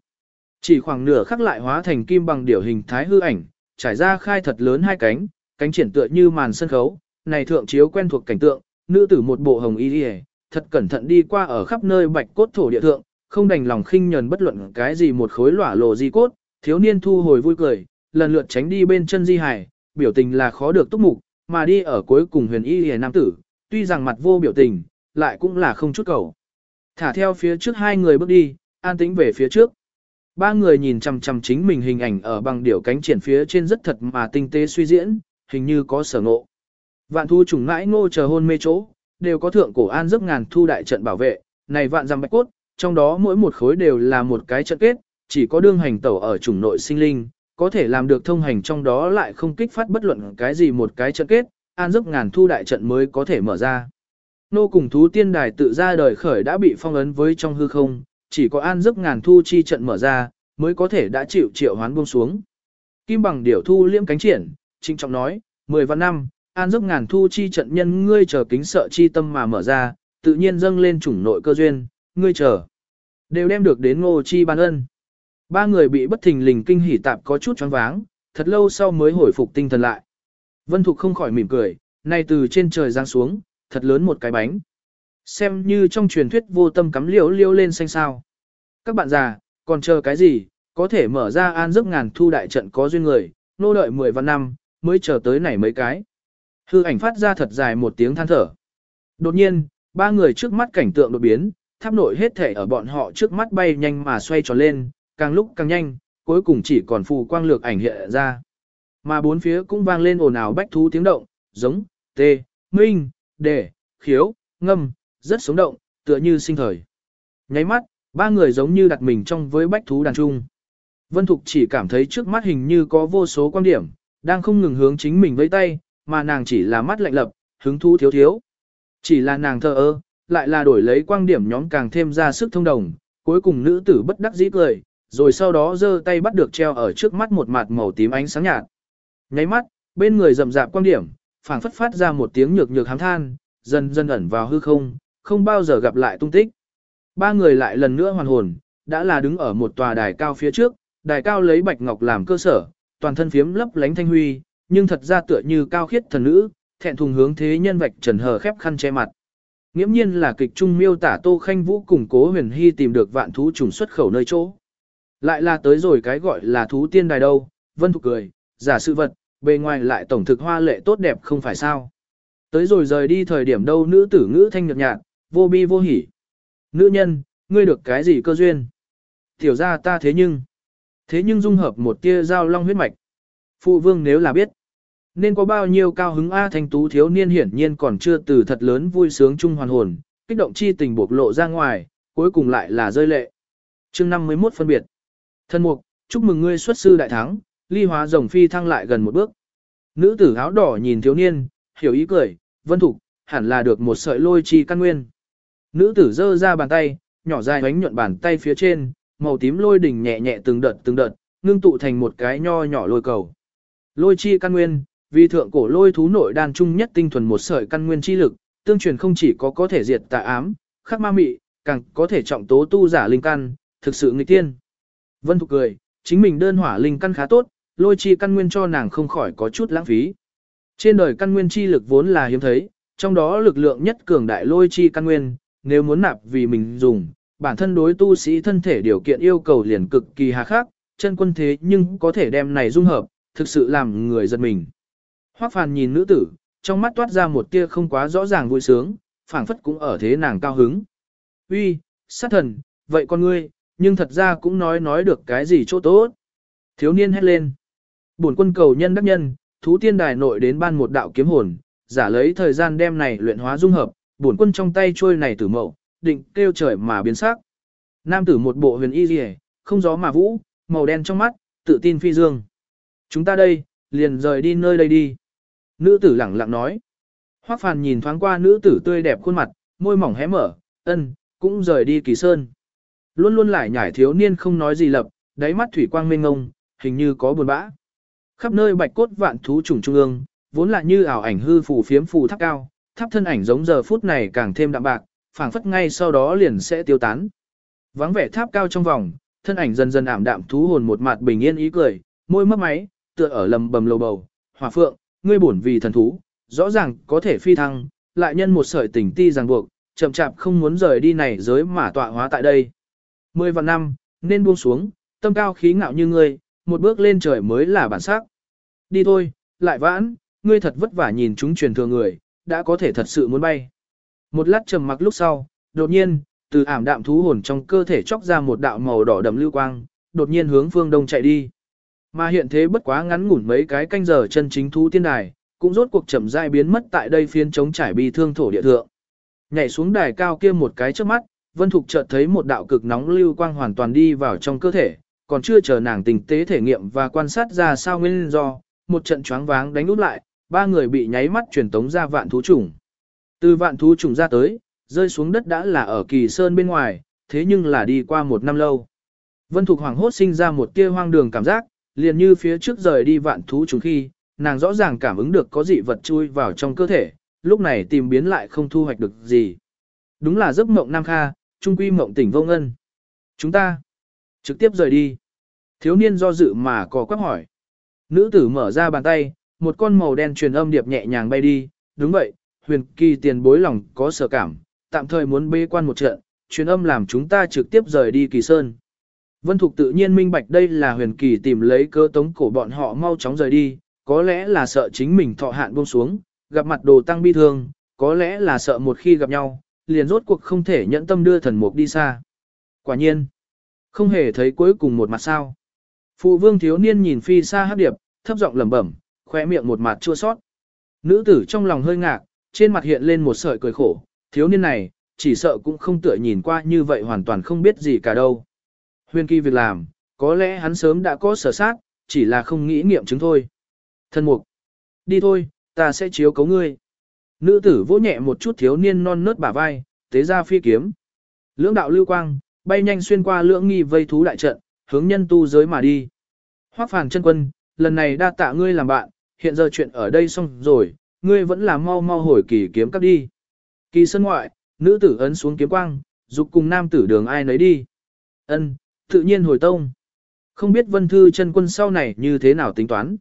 Chỉ khoảng nửa khắc lại hóa thành kim bằng điểu hình thái hư ảnh, trải ra khai thật lớn hai cánh, cánh triển tựa như màn sân khấu, này thượng chiếu quen thuộc cảnh tượng, nữ tử một bộ hồng y y, thật cẩn thận đi qua ở khắp nơi bạch cốt thổ địa thượng, không đành lòng khinh nhờn bất luận cái gì một khối lỏa lộ di cốt, thiếu niên thu hồi vui cười, lần lượt tránh đi bên chân di hải, biểu tình là khó được túc mục, mà đi ở cuối cùng huyền y hề nam tử, tuy rằng mặt vô biểu tình, lại cũng là không chút cầu. Thả theo phía trước hai người bước đi, an tĩnh về phía trước. Ba người nhìn chằm chằm chính mình hình ảnh ở bằng điểu cánh triển phía trên rất thật mà tinh tế suy diễn, hình như có sở ngộ. Vạn thu trùng ngãi ngô chờ hôn mê chỗ, đều có thượng cổ an giấc ngàn thu đại trận bảo vệ, này vạn dằm bạch cốt, trong đó mỗi một khối đều là một cái trận kết, chỉ có đương hành tẩu ở chủng nội sinh linh, có thể làm được thông hành trong đó lại không kích phát bất luận cái gì một cái trận kết, an giấc ngàn thu đại trận mới có thể mở ra. Nô cùng thú tiên đài tự ra đời khởi đã bị phong ấn với trong hư không, chỉ có an giấc ngàn thu chi trận mở ra, mới có thể đã chịu triệu hoán buông xuống. Kim bằng điểu thu liễm cánh triển, trinh trọng nói, 10 vạn năm, an giấc ngàn thu chi trận nhân ngươi chờ kính sợ chi tâm mà mở ra, tự nhiên dâng lên chủng nội cơ duyên, ngươi chờ. Đều đem được đến ngô chi ban ân. Ba người bị bất thình lình kinh hỉ tạp có chút choáng váng, thật lâu sau mới hồi phục tinh thần lại. Vân Thục không khỏi mỉm cười, nay từ trên trời giáng xuống, thật lớn một cái bánh. Xem như trong truyền thuyết vô tâm cắm liễu liễu lên xanh sao. Các bạn già, còn chờ cái gì, có thể mở ra an giấc ngàn thu đại trận có duyên người, nô đợi 10 vạn năm, mới chờ tới này mấy cái. Hư ảnh phát ra thật dài một tiếng than thở. Đột nhiên, ba người trước mắt cảnh tượng đột biến, tháp nội hết thể ở bọn họ trước mắt bay nhanh mà xoay tròn lên, càng lúc càng nhanh, cuối cùng chỉ còn phù quang lược ảnh hiện ra. Mà bốn phía cũng vang lên ồn ào bách thú tiếng động, giống, tê, minh, đề, khiếu, ngâm, rất sống động, tựa như sinh thời. Nháy mắt, ba người giống như đặt mình trong với bách thú đàn trung. Vân Thục chỉ cảm thấy trước mắt hình như có vô số quan điểm, đang không ngừng hướng chính mình với tay, mà nàng chỉ là mắt lạnh lập, hứng thú thiếu thiếu. Chỉ là nàng thờ ơ, lại là đổi lấy quan điểm nhóm càng thêm ra sức thông đồng, cuối cùng nữ tử bất đắc dĩ cười, rồi sau đó giơ tay bắt được treo ở trước mắt một mặt màu tím ánh sáng nhạt. Nháy mắt, bên người rậm rạp quan điểm, phảng phất phát ra một tiếng nhược nhược hám than, dần dần ẩn vào hư không, không bao giờ gặp lại tung tích. Ba người lại lần nữa hoàn hồn, đã là đứng ở một tòa đài cao phía trước, đài cao lấy bạch ngọc làm cơ sở, toàn thân phiếm lấp lánh thanh huy, nhưng thật ra tựa như cao khiết thần nữ, thẹn thùng hướng thế nhân vạch trần hờ khép khăn che mặt. Nghiễm nhiên là kịch trung miêu tả Tô Khanh Vũ cùng Cố Huyền Hy tìm được vạn thú trùng xuất khẩu nơi chỗ. Lại là tới rồi cái gọi là thú tiên đài đâu, Vân Thục cười, giả sự vật, bề ngoài lại tổng thực hoa lệ tốt đẹp không phải sao. Tới rồi rời đi thời điểm đâu nữ tử ngữ thanh nhật nhạt, vô bi vô hỉ. Nữ nhân, ngươi được cái gì cơ duyên? Tiểu ra ta thế nhưng, thế nhưng dung hợp một tia giao long huyết mạch. Phụ vương nếu là biết, nên có bao nhiêu cao hứng A thanh tú thiếu niên hiển nhiên còn chưa từ thật lớn vui sướng chung hoàn hồn, kích động chi tình bộc lộ ra ngoài, cuối cùng lại là rơi lệ. chương 51 phân biệt. Thân mục, chúc mừng ngươi xuất sư đại thắng, ly hóa rồng phi thăng lại gần một bước. Nữ tử áo đỏ nhìn thiếu niên, hiểu ý cười, vân thục, hẳn là được một sợi lôi chi căn nguyên. Nữ tử giơ ra bàn tay, nhỏ dài ánh nhuận bàn tay phía trên, màu tím lôi đỉnh nhẹ nhẹ từng đợt từng đợt, ngưng tụ thành một cái nho nhỏ lôi cầu. Lôi chi căn nguyên, vì thượng cổ lôi thú nội đan trung nhất tinh thuần một sợi căn nguyên chi lực, tương truyền không chỉ có có thể diệt tà ám, khắc ma mị, càng có thể trọng tố tu giả linh căn, thực sự nghịch tiên. Vân Thục cười, chính mình đơn hỏa linh căn khá tốt, lôi chi căn nguyên cho nàng không khỏi có chút lãng phí. Trên đời căn nguyên chi lực vốn là hiếm thấy, trong đó lực lượng nhất cường đại lôi chi căn nguyên, nếu muốn nạp vì mình dùng, bản thân đối tu sĩ thân thể điều kiện yêu cầu liền cực kỳ hà khắc, chân quân thế nhưng có thể đem này dung hợp, thực sự làm người giật mình. Hoắc Phàn nhìn nữ tử, trong mắt toát ra một tia không quá rõ ràng vui sướng, phảng phất cũng ở thế nàng cao hứng. Uy, sát thần, vậy con ngươi, nhưng thật ra cũng nói nói được cái gì chỗ tốt. Thiếu niên hét lên. Bổn quân cầu nhân đắc nhân, thú tiên đài nội đến ban một đạo kiếm hồn, giả lấy thời gian đem này luyện hóa dung hợp, bổn quân trong tay trôi này tử mậu, định kêu trời mà biến sắc. Nam tử một bộ huyền y liễu, không gió mà vũ, màu đen trong mắt, tự tin phi dương. Chúng ta đây, liền rời đi nơi đây đi. Nữ tử lẳng lặng nói. Hoắc Phàn nhìn thoáng qua nữ tử tươi đẹp khuôn mặt, môi mỏng hé mở, ân, cũng rời đi kỳ sơn. Luôn luôn lại nhải thiếu niên không nói gì lập, đáy mắt thủy quang mênh ngông, hình như có buồn bã. Khắp nơi bạch cốt vạn thú trùng trung ương, vốn là như ảo ảnh hư phù phiếm phù tháp cao, tháp thân ảnh giống giờ phút này càng thêm đạm bạc, phảng phất ngay sau đó liền sẽ tiêu tán. Vắng vẻ tháp cao trong vòng, thân ảnh dần dần ảm đạm thú hồn một mặt bình yên ý cười, môi mấp máy, tựa ở lầm bầm lầu bầu, hỏa phượng, ngươi bổn vì thần thú, rõ ràng có thể phi thăng, lại nhân một sợi tình ti ràng buộc, chậm chạp không muốn rời đi này giới mà tọa hóa tại đây. Mười vạn năm, nên buông xuống, tâm cao khí ngạo như ngươi, một bước lên trời mới là bản sắc. Đi thôi, lại vãn, ngươi thật vất vả nhìn chúng truyền thừa người, đã có thể thật sự muốn bay. Một lát trầm mặc lúc sau, đột nhiên, từ ảm đạm thú hồn trong cơ thể chóc ra một đạo màu đỏ đậm lưu quang, đột nhiên hướng phương đông chạy đi. Mà hiện thế bất quá ngắn ngủn mấy cái canh giờ chân chính thú tiên đài, cũng rốt cuộc chậm rãi biến mất tại đây phiên chống trải bi thương thổ địa thượng. Nhảy xuống đài cao kia một cái trước mắt, Vân Thục chợt thấy một đạo cực nóng lưu quang hoàn toàn đi vào trong cơ thể, còn chưa chờ nàng tình tế thể nghiệm và quan sát ra sao nguyên do, một trận choáng váng đánh úp lại, ba người bị nháy mắt truyền tống ra vạn thú trùng. Từ vạn thú trùng ra tới, rơi xuống đất đã là ở kỳ sơn bên ngoài, thế nhưng là đi qua một năm lâu. Vân Thục hoàng hốt sinh ra một tia hoang đường cảm giác, liền như phía trước rời đi vạn thú trùng khi, nàng rõ ràng cảm ứng được có dị vật chui vào trong cơ thể, lúc này tìm biến lại không thu hoạch được gì. Đúng là giấc mộng Nam Kha, trung quy mộng tỉnh vô ngân. Chúng ta trực tiếp rời đi. Thiếu niên do dự mà có quắc hỏi. Nữ tử mở ra bàn tay, một con màu đen truyền âm điệp nhẹ nhàng bay đi. Đúng vậy, huyền kỳ tiền bối lòng có sở cảm, tạm thời muốn bê quan một trận, truyền âm làm chúng ta trực tiếp rời đi kỳ sơn. Vân Thục tự nhiên minh bạch đây là huyền kỳ tìm lấy cơ tống cổ bọn họ mau chóng rời đi, có lẽ là sợ chính mình thọ hạn buông xuống, gặp mặt đồ tăng bi thương, có lẽ là sợ một khi gặp nhau, liền rốt cuộc không thể nhẫn tâm đưa thần mục đi xa. Quả nhiên, không hề thấy cuối cùng một mặt sao. Phụ vương thiếu niên nhìn phi xa hấp điệp, thấp giọng lẩm bẩm, khóe miệng một mặt chua sót. Nữ tử trong lòng hơi ngạc, trên mặt hiện lên một sợi cười khổ, thiếu niên này, chỉ sợ cũng không tựa nhìn qua như vậy hoàn toàn không biết gì cả đâu. Huyền kỳ việc làm, có lẽ hắn sớm đã có sở sát, chỉ là không nghĩ nghiệm chứng thôi. Thân mục, đi thôi, ta sẽ chiếu cấu ngươi. Nữ tử vỗ nhẹ một chút thiếu niên non nớt bả vai, tế ra phi kiếm. Lưỡng đạo lưu quang, bay nhanh xuyên qua lưỡng nghi vây thú đại trận, hướng nhân tu giới mà đi. Hoắc phàn chân quân, lần này đa tạ ngươi làm bạn, hiện giờ chuyện ở đây xong rồi, ngươi vẫn là mau mau hồi kỳ kiếm cắp đi. Kỳ sân ngoại, nữ tử ấn xuống kiếm quang, dục cùng nam tử đường ai nấy đi. Ân, tự nhiên hồi tông. Không biết vân thư chân quân sau này như thế nào tính toán.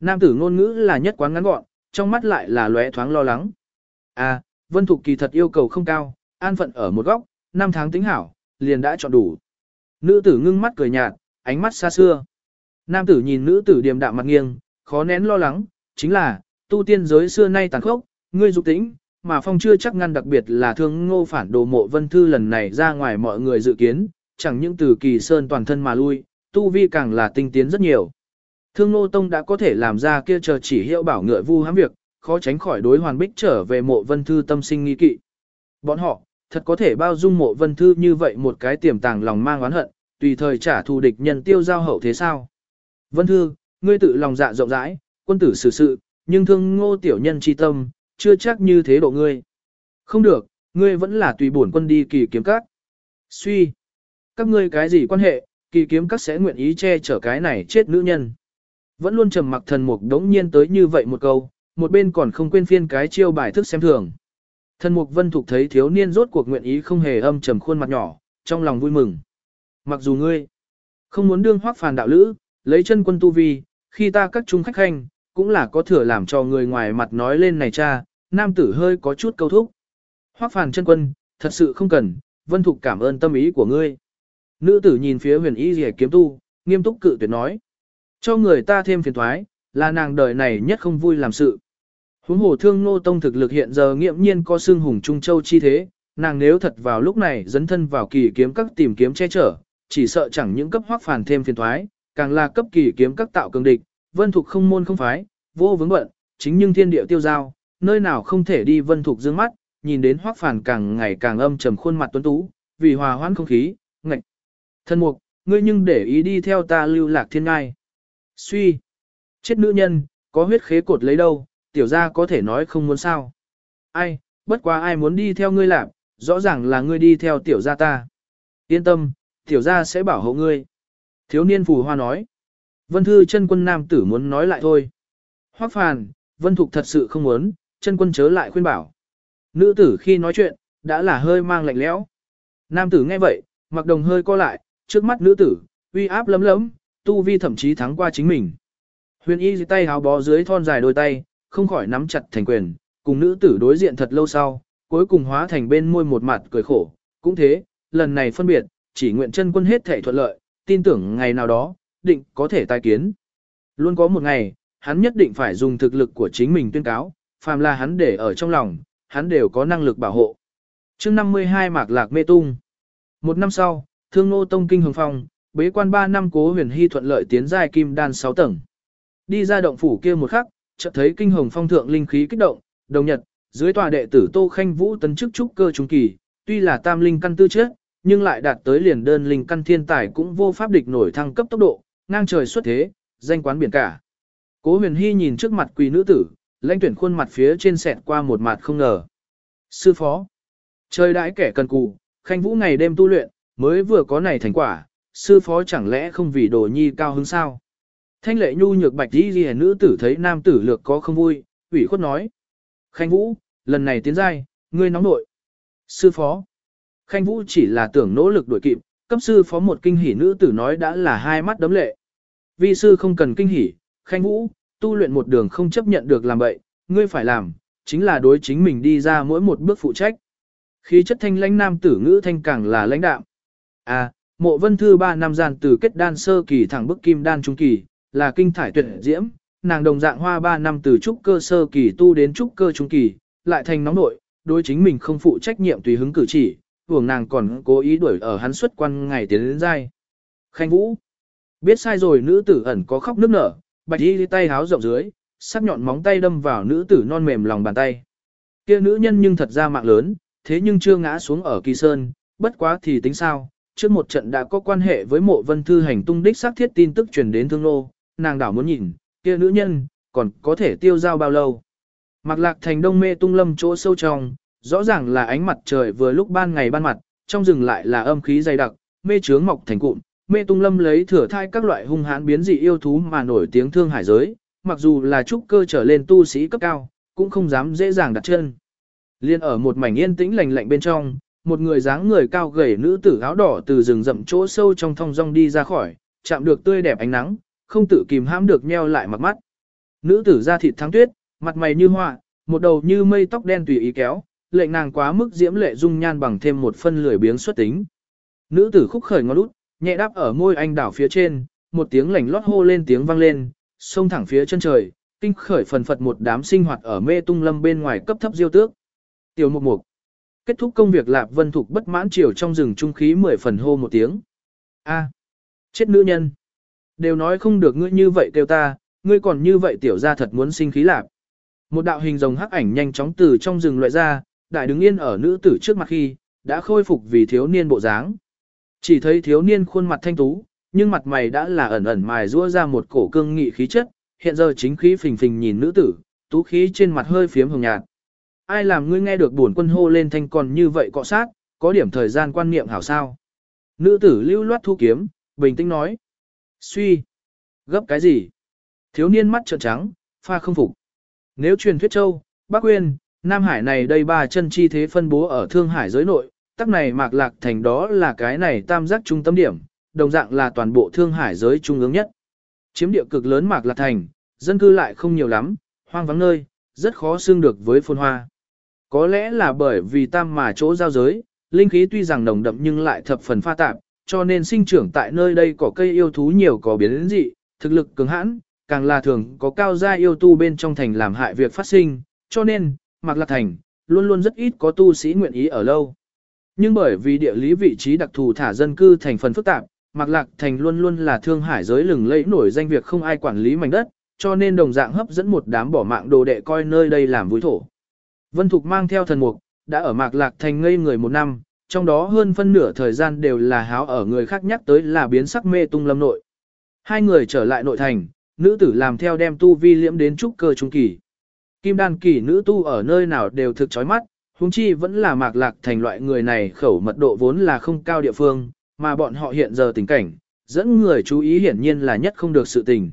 Nam tử ngôn ngữ là nhất quán ngắn gọn, trong mắt lại là lóe thoáng lo lắng. À, vân thục kỳ thật yêu cầu không cao, an phận ở một góc, năm tháng tính hảo, liền đã chọn đủ. Nữ tử ngưng mắt cười nhạt, ánh mắt xa xưa. Nam tử nhìn nữ tử điềm đạm mặt nghiêng, khó nén lo lắng, chính là, tu tiên giới xưa nay tàn khốc, ngươi dục tĩnh, mà phong chưa chắc ngăn đặc biệt là thương ngô phản đồ mộ vân thư lần này ra ngoài mọi người dự kiến, chẳng những từ kỳ sơn toàn thân mà lui, tu vi càng là tinh tiến rất nhiều. Thương ngô tông đã có thể làm ra kia chờ chỉ hiệu bảo ngựa vu hám việc, khó tránh khỏi đối hoàn bích trở về mộ vân thư tâm sinh nghi kỵ. Bọn họ, thật có thể bao dung mộ vân thư như vậy một cái tiềm tàng lòng mang oán hận, tùy thời trả thù địch nhân tiêu giao hậu thế sao. Vân thư, ngươi tự lòng dạ rộng rãi, quân tử xử sự, nhưng thương ngô tiểu nhân chi tâm, chưa chắc như thế độ ngươi. Không được, ngươi vẫn là tùy bổn quân đi kỳ kiếm các. Suy, các ngươi cái gì quan hệ, kỳ kiếm các sẽ nguyện ý che chở cái này chết nữ nhân. Vẫn luôn trầm mặc thần mục đống nhiên tới như vậy một câu, một bên còn không quên phiên cái chiêu bài thức xem thường. Thần mục vân thục thấy thiếu niên rốt cuộc nguyện ý không hề âm trầm khuôn mặt nhỏ, trong lòng vui mừng. Mặc dù ngươi không muốn đương hoác phàn đạo lữ, lấy chân quân tu vi, khi ta các trung khách khanh, cũng là có thừa làm cho người ngoài mặt nói lên này cha, nam tử hơi có chút câu thúc. Hoác phàn chân quân, thật sự không cần, vân thục cảm ơn tâm ý của ngươi. Nữ tử nhìn phía huyền y rìa kiếm tu, nghiêm túc cự tuyệt nói. Cho người ta thêm phiền thoái, là nàng đời này nhất không vui làm sự. Huống hồ thương nô tông thực lực hiện giờ nghiệm nhiên có xương hùng Trung Châu chi thế, nàng nếu thật vào lúc này dấn thân vào kỳ kiếm các tìm kiếm che chở, chỉ sợ chẳng những cấp hoác phản thêm phiền thoái, càng là cấp kỳ kiếm các tạo cường địch, vân thục không môn không phái, vô vướng bận, chính nhưng thiên địa tiêu giao, nơi nào không thể đi vân thục dương mắt, nhìn đến hoác phản càng ngày càng âm trầm khuôn mặt tuấn tú, vì hòa hoãn không khí, ngạch. Thân mục, ngươi nhưng để ý đi theo ta lưu lạc thiên ngai. Suy. Chết nữ nhân, có huyết khế cột lấy đâu, tiểu gia có thể nói không muốn sao. Ai, bất quá ai muốn đi theo ngươi làm, rõ ràng là ngươi đi theo tiểu gia ta. Yên tâm, tiểu gia sẽ bảo hộ ngươi. Thiếu niên phù hoa nói. Vân thư chân quân nam tử muốn nói lại thôi. Hoắc phàn, vân thục thật sự không muốn, chân quân chớ lại khuyên bảo. Nữ tử khi nói chuyện, đã là hơi mang lạnh lẽo. Nam tử nghe vậy, mặc đồng hơi co lại, trước mắt nữ tử, uy áp lấm lấm, tu vi thậm chí thắng qua chính mình. Huyền y tay háo bó dưới thon dài đôi tay, không khỏi nắm chặt thành quyền, cùng nữ tử đối diện thật lâu sau, cuối cùng hóa thành bên môi một mặt cười khổ. Cũng thế, lần này phân biệt, chỉ nguyện chân quân hết thể thuận lợi, tin tưởng ngày nào đó, định có thể tai kiến. Luôn có một ngày, hắn nhất định phải dùng thực lực của chính mình tuyên cáo, phàm là hắn để ở trong lòng, hắn đều có năng lực bảo hộ. chương 52 Mạc Lạc Mê Tung Một năm sau, Thương Nô Tông Kinh Hồng Phong, bế quan 3 năm cố huyền hy thuận lợi tiến giai kim đan 6 tầng. Đi ra động phủ kia một khắc, chợt thấy kinh hồng phong thượng linh khí kích động, đồng nhật, dưới tòa đệ tử Tô Khanh Vũ tấn chức trúc cơ trung kỳ, tuy là tam linh căn tư chất, nhưng lại đạt tới liền đơn linh căn thiên tài cũng vô pháp địch nổi thăng cấp tốc độ, ngang trời xuất thế, danh quán biển cả. Cố Huyền Hy nhìn trước mặt quỳ nữ tử, lãnh tuyển khuôn mặt phía trên sẹt qua một mặt không ngờ. Sư phó, trời đãi kẻ cần cù, Khanh Vũ ngày đêm tu luyện, mới vừa có này thành quả, sư phó chẳng lẽ không vì đồ nhi cao hứng sao? Thanh lệ nhu nhược bạch đi ghi nữ tử thấy nam tử lược có không vui, ủy khuất nói. Khanh Vũ, lần này tiến giai, ngươi nóng nội. Sư phó. Khanh Vũ chỉ là tưởng nỗ lực đuổi kịp, cấp sư phó một kinh hỉ nữ tử nói đã là hai mắt đấm lệ. Vi sư không cần kinh hỉ, Khanh Vũ, tu luyện một đường không chấp nhận được làm vậy, ngươi phải làm, chính là đối chính mình đi ra mỗi một bước phụ trách. Khí chất thanh lãnh nam tử ngữ thanh càng là lãnh đạm. À, mộ vân thư ba năm gian từ kết đan sơ kỳ thẳng bức kim đan trung kỳ, là kinh thải tuyệt diễm, nàng đồng dạng hoa ba năm từ trúc cơ sơ kỳ tu đến trúc cơ trung kỳ, lại thành nóng nội, đối chính mình không phụ trách nhiệm tùy hứng cử chỉ, hưởng nàng còn cố ý đuổi ở hắn xuất quan ngày tiến đến dai. Khanh Vũ biết sai rồi nữ tử ẩn có khóc nước nở, bạch y tay háo rộng dưới, sắc nhọn móng tay đâm vào nữ tử non mềm lòng bàn tay. Kia nữ nhân nhưng thật ra mạng lớn, thế nhưng chưa ngã xuống ở kỳ sơn, bất quá thì tính sao, trước một trận đã có quan hệ với mộ vân thư hành tung đích xác thiết tin tức truyền đến thương nô, nàng đảo muốn nhìn, kia nữ nhân, còn có thể tiêu giao bao lâu. Mạc lạc thành đông mê tung lâm chỗ sâu trong, rõ ràng là ánh mặt trời vừa lúc ban ngày ban mặt, trong rừng lại là âm khí dày đặc, mê trướng mọc thành cụm, mê tung lâm lấy thừa thai các loại hung hãn biến dị yêu thú mà nổi tiếng thương hải giới, mặc dù là trúc cơ trở lên tu sĩ cấp cao, cũng không dám dễ dàng đặt chân. Liên ở một mảnh yên tĩnh lành lạnh bên trong, một người dáng người cao gầy nữ tử áo đỏ từ rừng rậm chỗ sâu trong thong rong đi ra khỏi, chạm được tươi đẹp ánh nắng, không tự kìm hãm được nheo lại mặt mắt. Nữ tử da thịt thắng tuyết, mặt mày như họa, một đầu như mây tóc đen tùy ý kéo, lệnh nàng quá mức diễm lệ dung nhan bằng thêm một phân lười biếng xuất tính. Nữ tử khúc khởi ngón út, nhẹ đáp ở môi anh đảo phía trên, một tiếng lảnh lót hô lên tiếng vang lên, xông thẳng phía chân trời, kinh khởi phần phật một đám sinh hoạt ở mê tung lâm bên ngoài cấp thấp diêu tước. Tiểu mục mục. Kết thúc công việc Lạp Vân Thục bất mãn chiều trong rừng trung khí mười phần hô một tiếng. A, chết nữ nhân. Đều nói không được ngươi như vậy kêu ta, ngươi còn như vậy tiểu ra thật muốn sinh khí lạp. Một đạo hình rồng hắc ảnh nhanh chóng từ trong rừng loại ra, đại đứng yên ở nữ tử trước mặt khi, đã khôi phục vì thiếu niên bộ dáng. Chỉ thấy thiếu niên khuôn mặt thanh tú, nhưng mặt mày đã là ẩn ẩn mài rũa ra một cổ cương nghị khí chất, hiện giờ chính khí phình phình nhìn nữ tử, tú khí trên mặt hơi phiếm hồng nhạt. Ai làm ngươi nghe được buồn quân hô lên thanh còn như vậy cọ sát, có điểm thời gian quan niệm hảo sao. Nữ tử lưu loát thu kiếm, bình tĩnh nói. Suy. Gấp cái gì? Thiếu niên mắt trợn trắng, pha không phục. Nếu truyền thuyết châu, Bắc Quyên, Nam Hải này đây ba chân chi thế phân bố ở Thương Hải giới nội, tắc này mạc lạc thành đó là cái này tam giác trung tâm điểm, đồng dạng là toàn bộ Thương Hải giới trung ương nhất. Chiếm địa cực lớn mạc lạc thành, dân cư lại không nhiều lắm, hoang vắng nơi, rất khó xương được với phồn hoa. Có lẽ là bởi vì tam mà chỗ giao giới, linh khí tuy rằng nồng đậm nhưng lại thập phần pha tạp, cho nên sinh trưởng tại nơi đây có cây yêu thú nhiều có biến dị, thực lực cứng hãn, càng là thường có cao gia yêu tu bên trong thành làm hại việc phát sinh, cho nên, Mạc Lạc Thành, luôn luôn rất ít có tu sĩ nguyện ý ở lâu. Nhưng bởi vì địa lý vị trí đặc thù thả dân cư thành phần phức tạp, Mạc Lạc Thành luôn luôn là thương hải giới lừng lẫy nổi danh việc không ai quản lý mảnh đất, cho nên đồng dạng hấp dẫn một đám bỏ mạng đồ đệ coi nơi đây làm vui thổ. Vân Thục mang theo thần mục, đã ở Mạc Lạc Thành ngây người một năm, trong đó hơn phân nửa thời gian đều là háo ở người khác nhắc tới là biến sắc mê tung lâm nội. Hai người trở lại nội thành, nữ tử làm theo đem tu vi liễm đến trúc cơ trung kỳ. Kim đan kỳ nữ tu ở nơi nào đều thực chói mắt, huống chi vẫn là mạc lạc thành loại người này khẩu mật độ vốn là không cao địa phương, mà bọn họ hiện giờ tình cảnh, dẫn người chú ý hiển nhiên là nhất không được sự tình.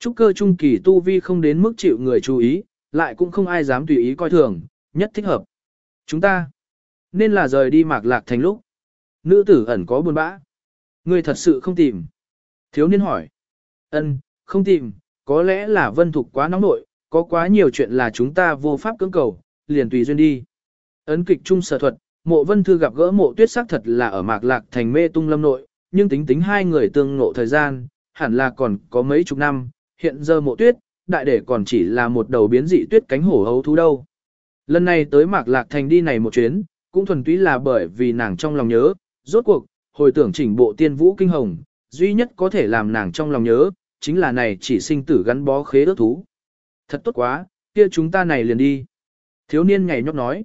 Trúc cơ trung kỳ tu vi không đến mức chịu người chú ý, lại cũng không ai dám tùy ý coi thường, nhất thích hợp. Chúng ta, nên là rời đi mạc lạc thành lúc. Nữ tử ẩn có buồn bã. Người thật sự không tìm. Thiếu niên hỏi. Ân, không tìm, có lẽ là vân thục quá nóng nội, có quá nhiều chuyện là chúng ta vô pháp cưỡng cầu, liền tùy duyên đi. Ấn kịch trung sở thuật, mộ vân thư gặp gỡ mộ tuyết sắc thật là ở mạc lạc thành mê tung lâm nội, nhưng tính tính hai người tương ngộ thời gian, hẳn là còn có mấy chục năm, hiện giờ mộ tuyết, đại để còn chỉ là một đầu biến dị tuyết cánh hổ hấu thú đâu. Lần này tới mạc lạc thành đi này một chuyến, cũng thuần túy là bởi vì nàng trong lòng nhớ, rốt cuộc, hồi tưởng chỉnh bộ tiên vũ kinh hồng, duy nhất có thể làm nàng trong lòng nhớ, chính là này chỉ sinh tử gắn bó khế ước thú. Thật tốt quá, kia chúng ta này liền đi. Thiếu niên nhảy nhóc nói.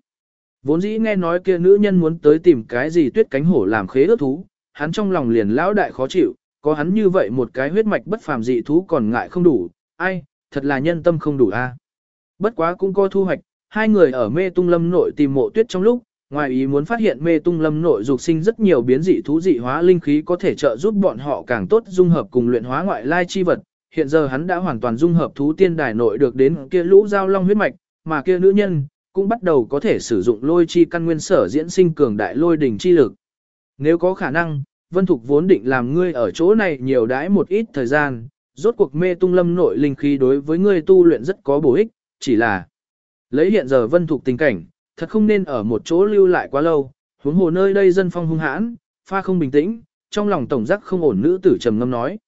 Vốn dĩ nghe nói kia nữ nhân muốn tới tìm cái gì tuyết cánh hổ làm khế ước thú, hắn trong lòng liền lão đại khó chịu, có hắn như vậy một cái huyết mạch bất phàm dị thú còn ngại không đủ, ai, thật là nhân tâm không đủ a. Bất quá cũng có thu hoạch, hai người ở mê tung lâm nội tìm mộ tuyết trong lúc, ngoài ý muốn phát hiện mê tung lâm nội dục sinh rất nhiều biến dị thú dị hóa linh khí có thể trợ giúp bọn họ càng tốt dung hợp cùng luyện hóa ngoại lai chi vật, hiện giờ hắn đã hoàn toàn dung hợp thú tiên đài nội được đến kia lũ giao long huyết mạch, mà kia nữ nhân cũng bắt đầu có thể sử dụng lôi chi căn nguyên sở diễn sinh cường đại lôi đỉnh chi lực. Nếu có khả năng, Vân Thục vốn định làm ngươi ở chỗ này nhiều đãi một ít thời gian, rốt cuộc mê tung lâm nội linh khí đối với ngươi tu luyện rất có bổ ích, chỉ là lấy hiện giờ Vân thuộc tình cảnh, thật không nên ở một chỗ lưu lại quá lâu, huống hồ nơi đây dân phong hung hãn, pha không bình tĩnh, trong lòng tổng giác không ổn nữ tử trầm ngâm nói.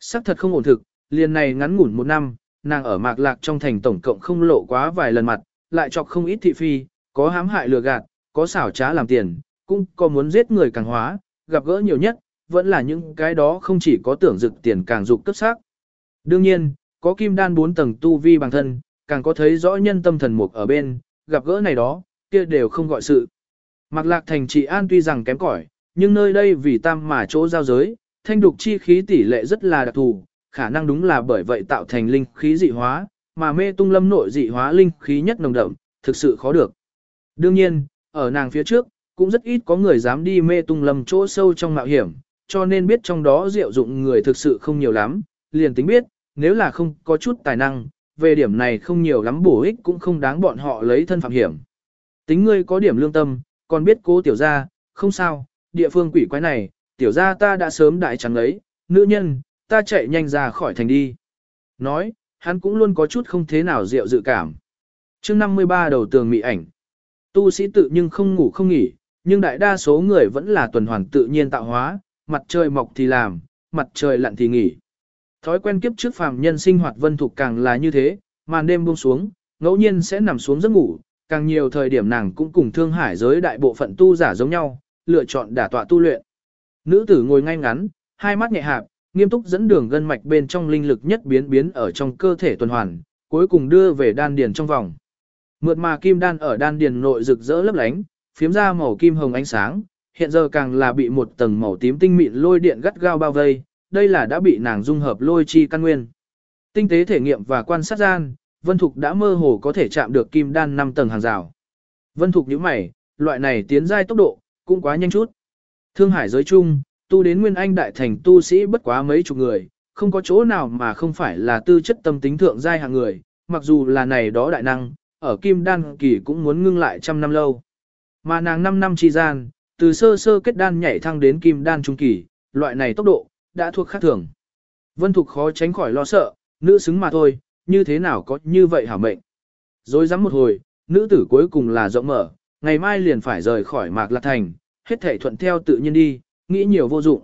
Sắc thật không ổn thực, liền này ngắn ngủn một năm, nàng ở mạc lạc trong thành tổng cộng không lộ quá vài lần mặt, lại chọc không ít thị phi, có hãm hại lừa gạt, có xảo trá làm tiền, cũng có muốn giết người càng hóa, gặp gỡ nhiều nhất, vẫn là những cái đó không chỉ có tưởng dực tiền càng dục cấp sắc. Đương nhiên, có kim đan bốn tầng tu vi bằng thân, càng có thấy rõ nhân tâm thần mục ở bên, gặp gỡ này đó, kia đều không gọi sự. Mạc lạc thành trị an tuy rằng kém cỏi, nhưng nơi đây vì tam mà chỗ giao giới, thanh đục chi khí tỷ lệ rất là đặc thù, khả năng đúng là bởi vậy tạo thành linh khí dị hóa, mà mê tung lâm nội dị hóa linh khí nhất nồng đậm, thực sự khó được. Đương nhiên, ở nàng phía trước, cũng rất ít có người dám đi mê tung lâm chỗ sâu trong mạo hiểm, cho nên biết trong đó diệu dụng người thực sự không nhiều lắm, liền tính biết, nếu là không có chút tài năng, về điểm này không nhiều lắm bổ ích cũng không đáng bọn họ lấy thân phạm hiểm. Tính ngươi có điểm lương tâm, còn biết cố tiểu gia, không sao, địa phương quỷ quái này, tiểu gia ta đã sớm đại trắng lấy nữ nhân, ta chạy nhanh ra khỏi thành đi. Nói, hắn cũng luôn có chút không thế nào rượu dự cảm. chương 53 đầu tường mị ảnh. Tu sĩ tự nhưng không ngủ không nghỉ, nhưng đại đa số người vẫn là tuần hoàn tự nhiên tạo hóa, mặt trời mọc thì làm, mặt trời lặn thì nghỉ. Thói quen kiếp trước phàm nhân sinh hoạt vân thục càng là như thế, màn đêm buông xuống, ngẫu nhiên sẽ nằm xuống giấc ngủ, càng nhiều thời điểm nàng cũng cùng thương hải giới đại bộ phận tu giả giống nhau, lựa chọn đả tọa tu luyện. Nữ tử ngồi ngay ngắn, hai mắt nhẹ hạp, nghiêm túc dẫn đường gân mạch bên trong linh lực nhất biến biến ở trong cơ thể tuần hoàn, cuối cùng đưa về đan điền trong vòng. Mượt mà kim đan ở đan điền nội rực rỡ lấp lánh, phiếm ra màu kim hồng ánh sáng, hiện giờ càng là bị một tầng màu tím tinh mịn lôi điện gắt gao bao vây, đây là đã bị nàng dung hợp lôi chi căn nguyên. Tinh tế thể nghiệm và quan sát gian, Vân Thục đã mơ hồ có thể chạm được kim đan 5 tầng hàng rào. Vân Thục nhíu mày, loại này tiến giai tốc độ, cũng quá nhanh chút. Thương hải giới chung, tu đến nguyên anh đại thành tu sĩ bất quá mấy chục người, không có chỗ nào mà không phải là tư chất tâm tính thượng giai hạng người, mặc dù là này đó đại năng, ở kim đan kỳ cũng muốn ngưng lại trăm năm lâu. Mà nàng 5 năm chi gian, từ sơ sơ kết đan nhảy thăng đến kim đan trung kỳ, loại này tốc độ, đã thuộc khác thường. Vân Thục khó tránh khỏi lo sợ, nữ xứng mà thôi, như thế nào có như vậy hả mệnh. Rồi dám một hồi, nữ tử cuối cùng là rộng mở, ngày mai liền phải rời khỏi Mạc Lạc Thành, hết thể thuận theo tự nhiên đi, nghĩ nhiều vô dụng.